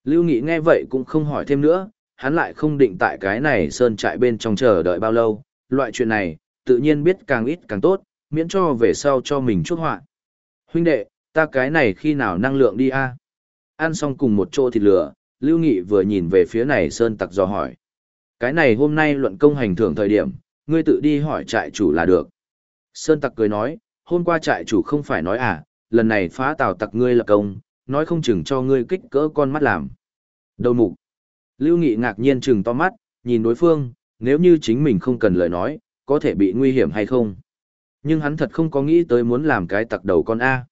Lưu Nghị nghe vậy cũng không hỏi thêm nữa, hắn lại không định tại cái này sơn trại bên trong chờ đợi bao lâu, loại chuyện này, tự nhiên biết càng ít càng tốt, miễn cho về sau cho mình chút họa. Huynh đệ, ta cái này khi nào năng lượng đi a? Ăn xong cùng một chỗ thịt lửa, Lưu Nghị vừa nhìn về phía này sơn tặc dò hỏi. Cái này hôm nay luận công hành thưởng thời điểm, ngươi tự đi hỏi trại chủ là được. Sơn tặc cười nói, hôm qua trại chủ không phải nói à, lần này phá tào tặc ngươi là công, nói không chừng cho ngươi kích cỡ con mắt làm. Đầu mục. Lưu Nghị ngạc nhiên chừng to mắt, nhìn đối phương, nếu như chính mình không cần lời nói, có thể bị nguy hiểm hay không. Nhưng hắn thật không có nghĩ tới muốn làm cái tặc đầu con A.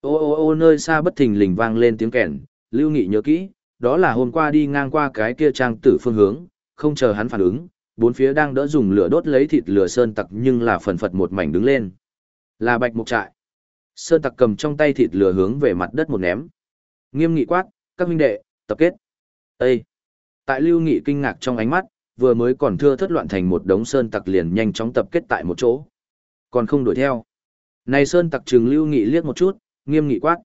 Ô ô ô nơi xa bất thình lình vang lên tiếng kèn, Lưu Nghị nhớ kỹ, đó là hôm qua đi ngang qua cái kia trang tử phương hướng, không chờ hắn phản ứng, bốn phía đang đỡ dùng lửa đốt lấy thịt lửa sơn tặc nhưng là phần phật một mảnh đứng lên. Là bạch mục trại. Sơn tặc cầm trong tay thịt lửa hướng về mặt đất một ném. Nghiêm nghị quát, các huynh đệ, tập kết. Ê! Tại Lưu Nghị kinh ngạc trong ánh mắt, vừa mới còn thưa thất loạn thành một đống sơn tặc liền nhanh chóng tập kết tại một chỗ. Còn không đuổi theo. Này sơn tặc trừng Lưu Nghị liếc một chút, nghiêm nghị quát.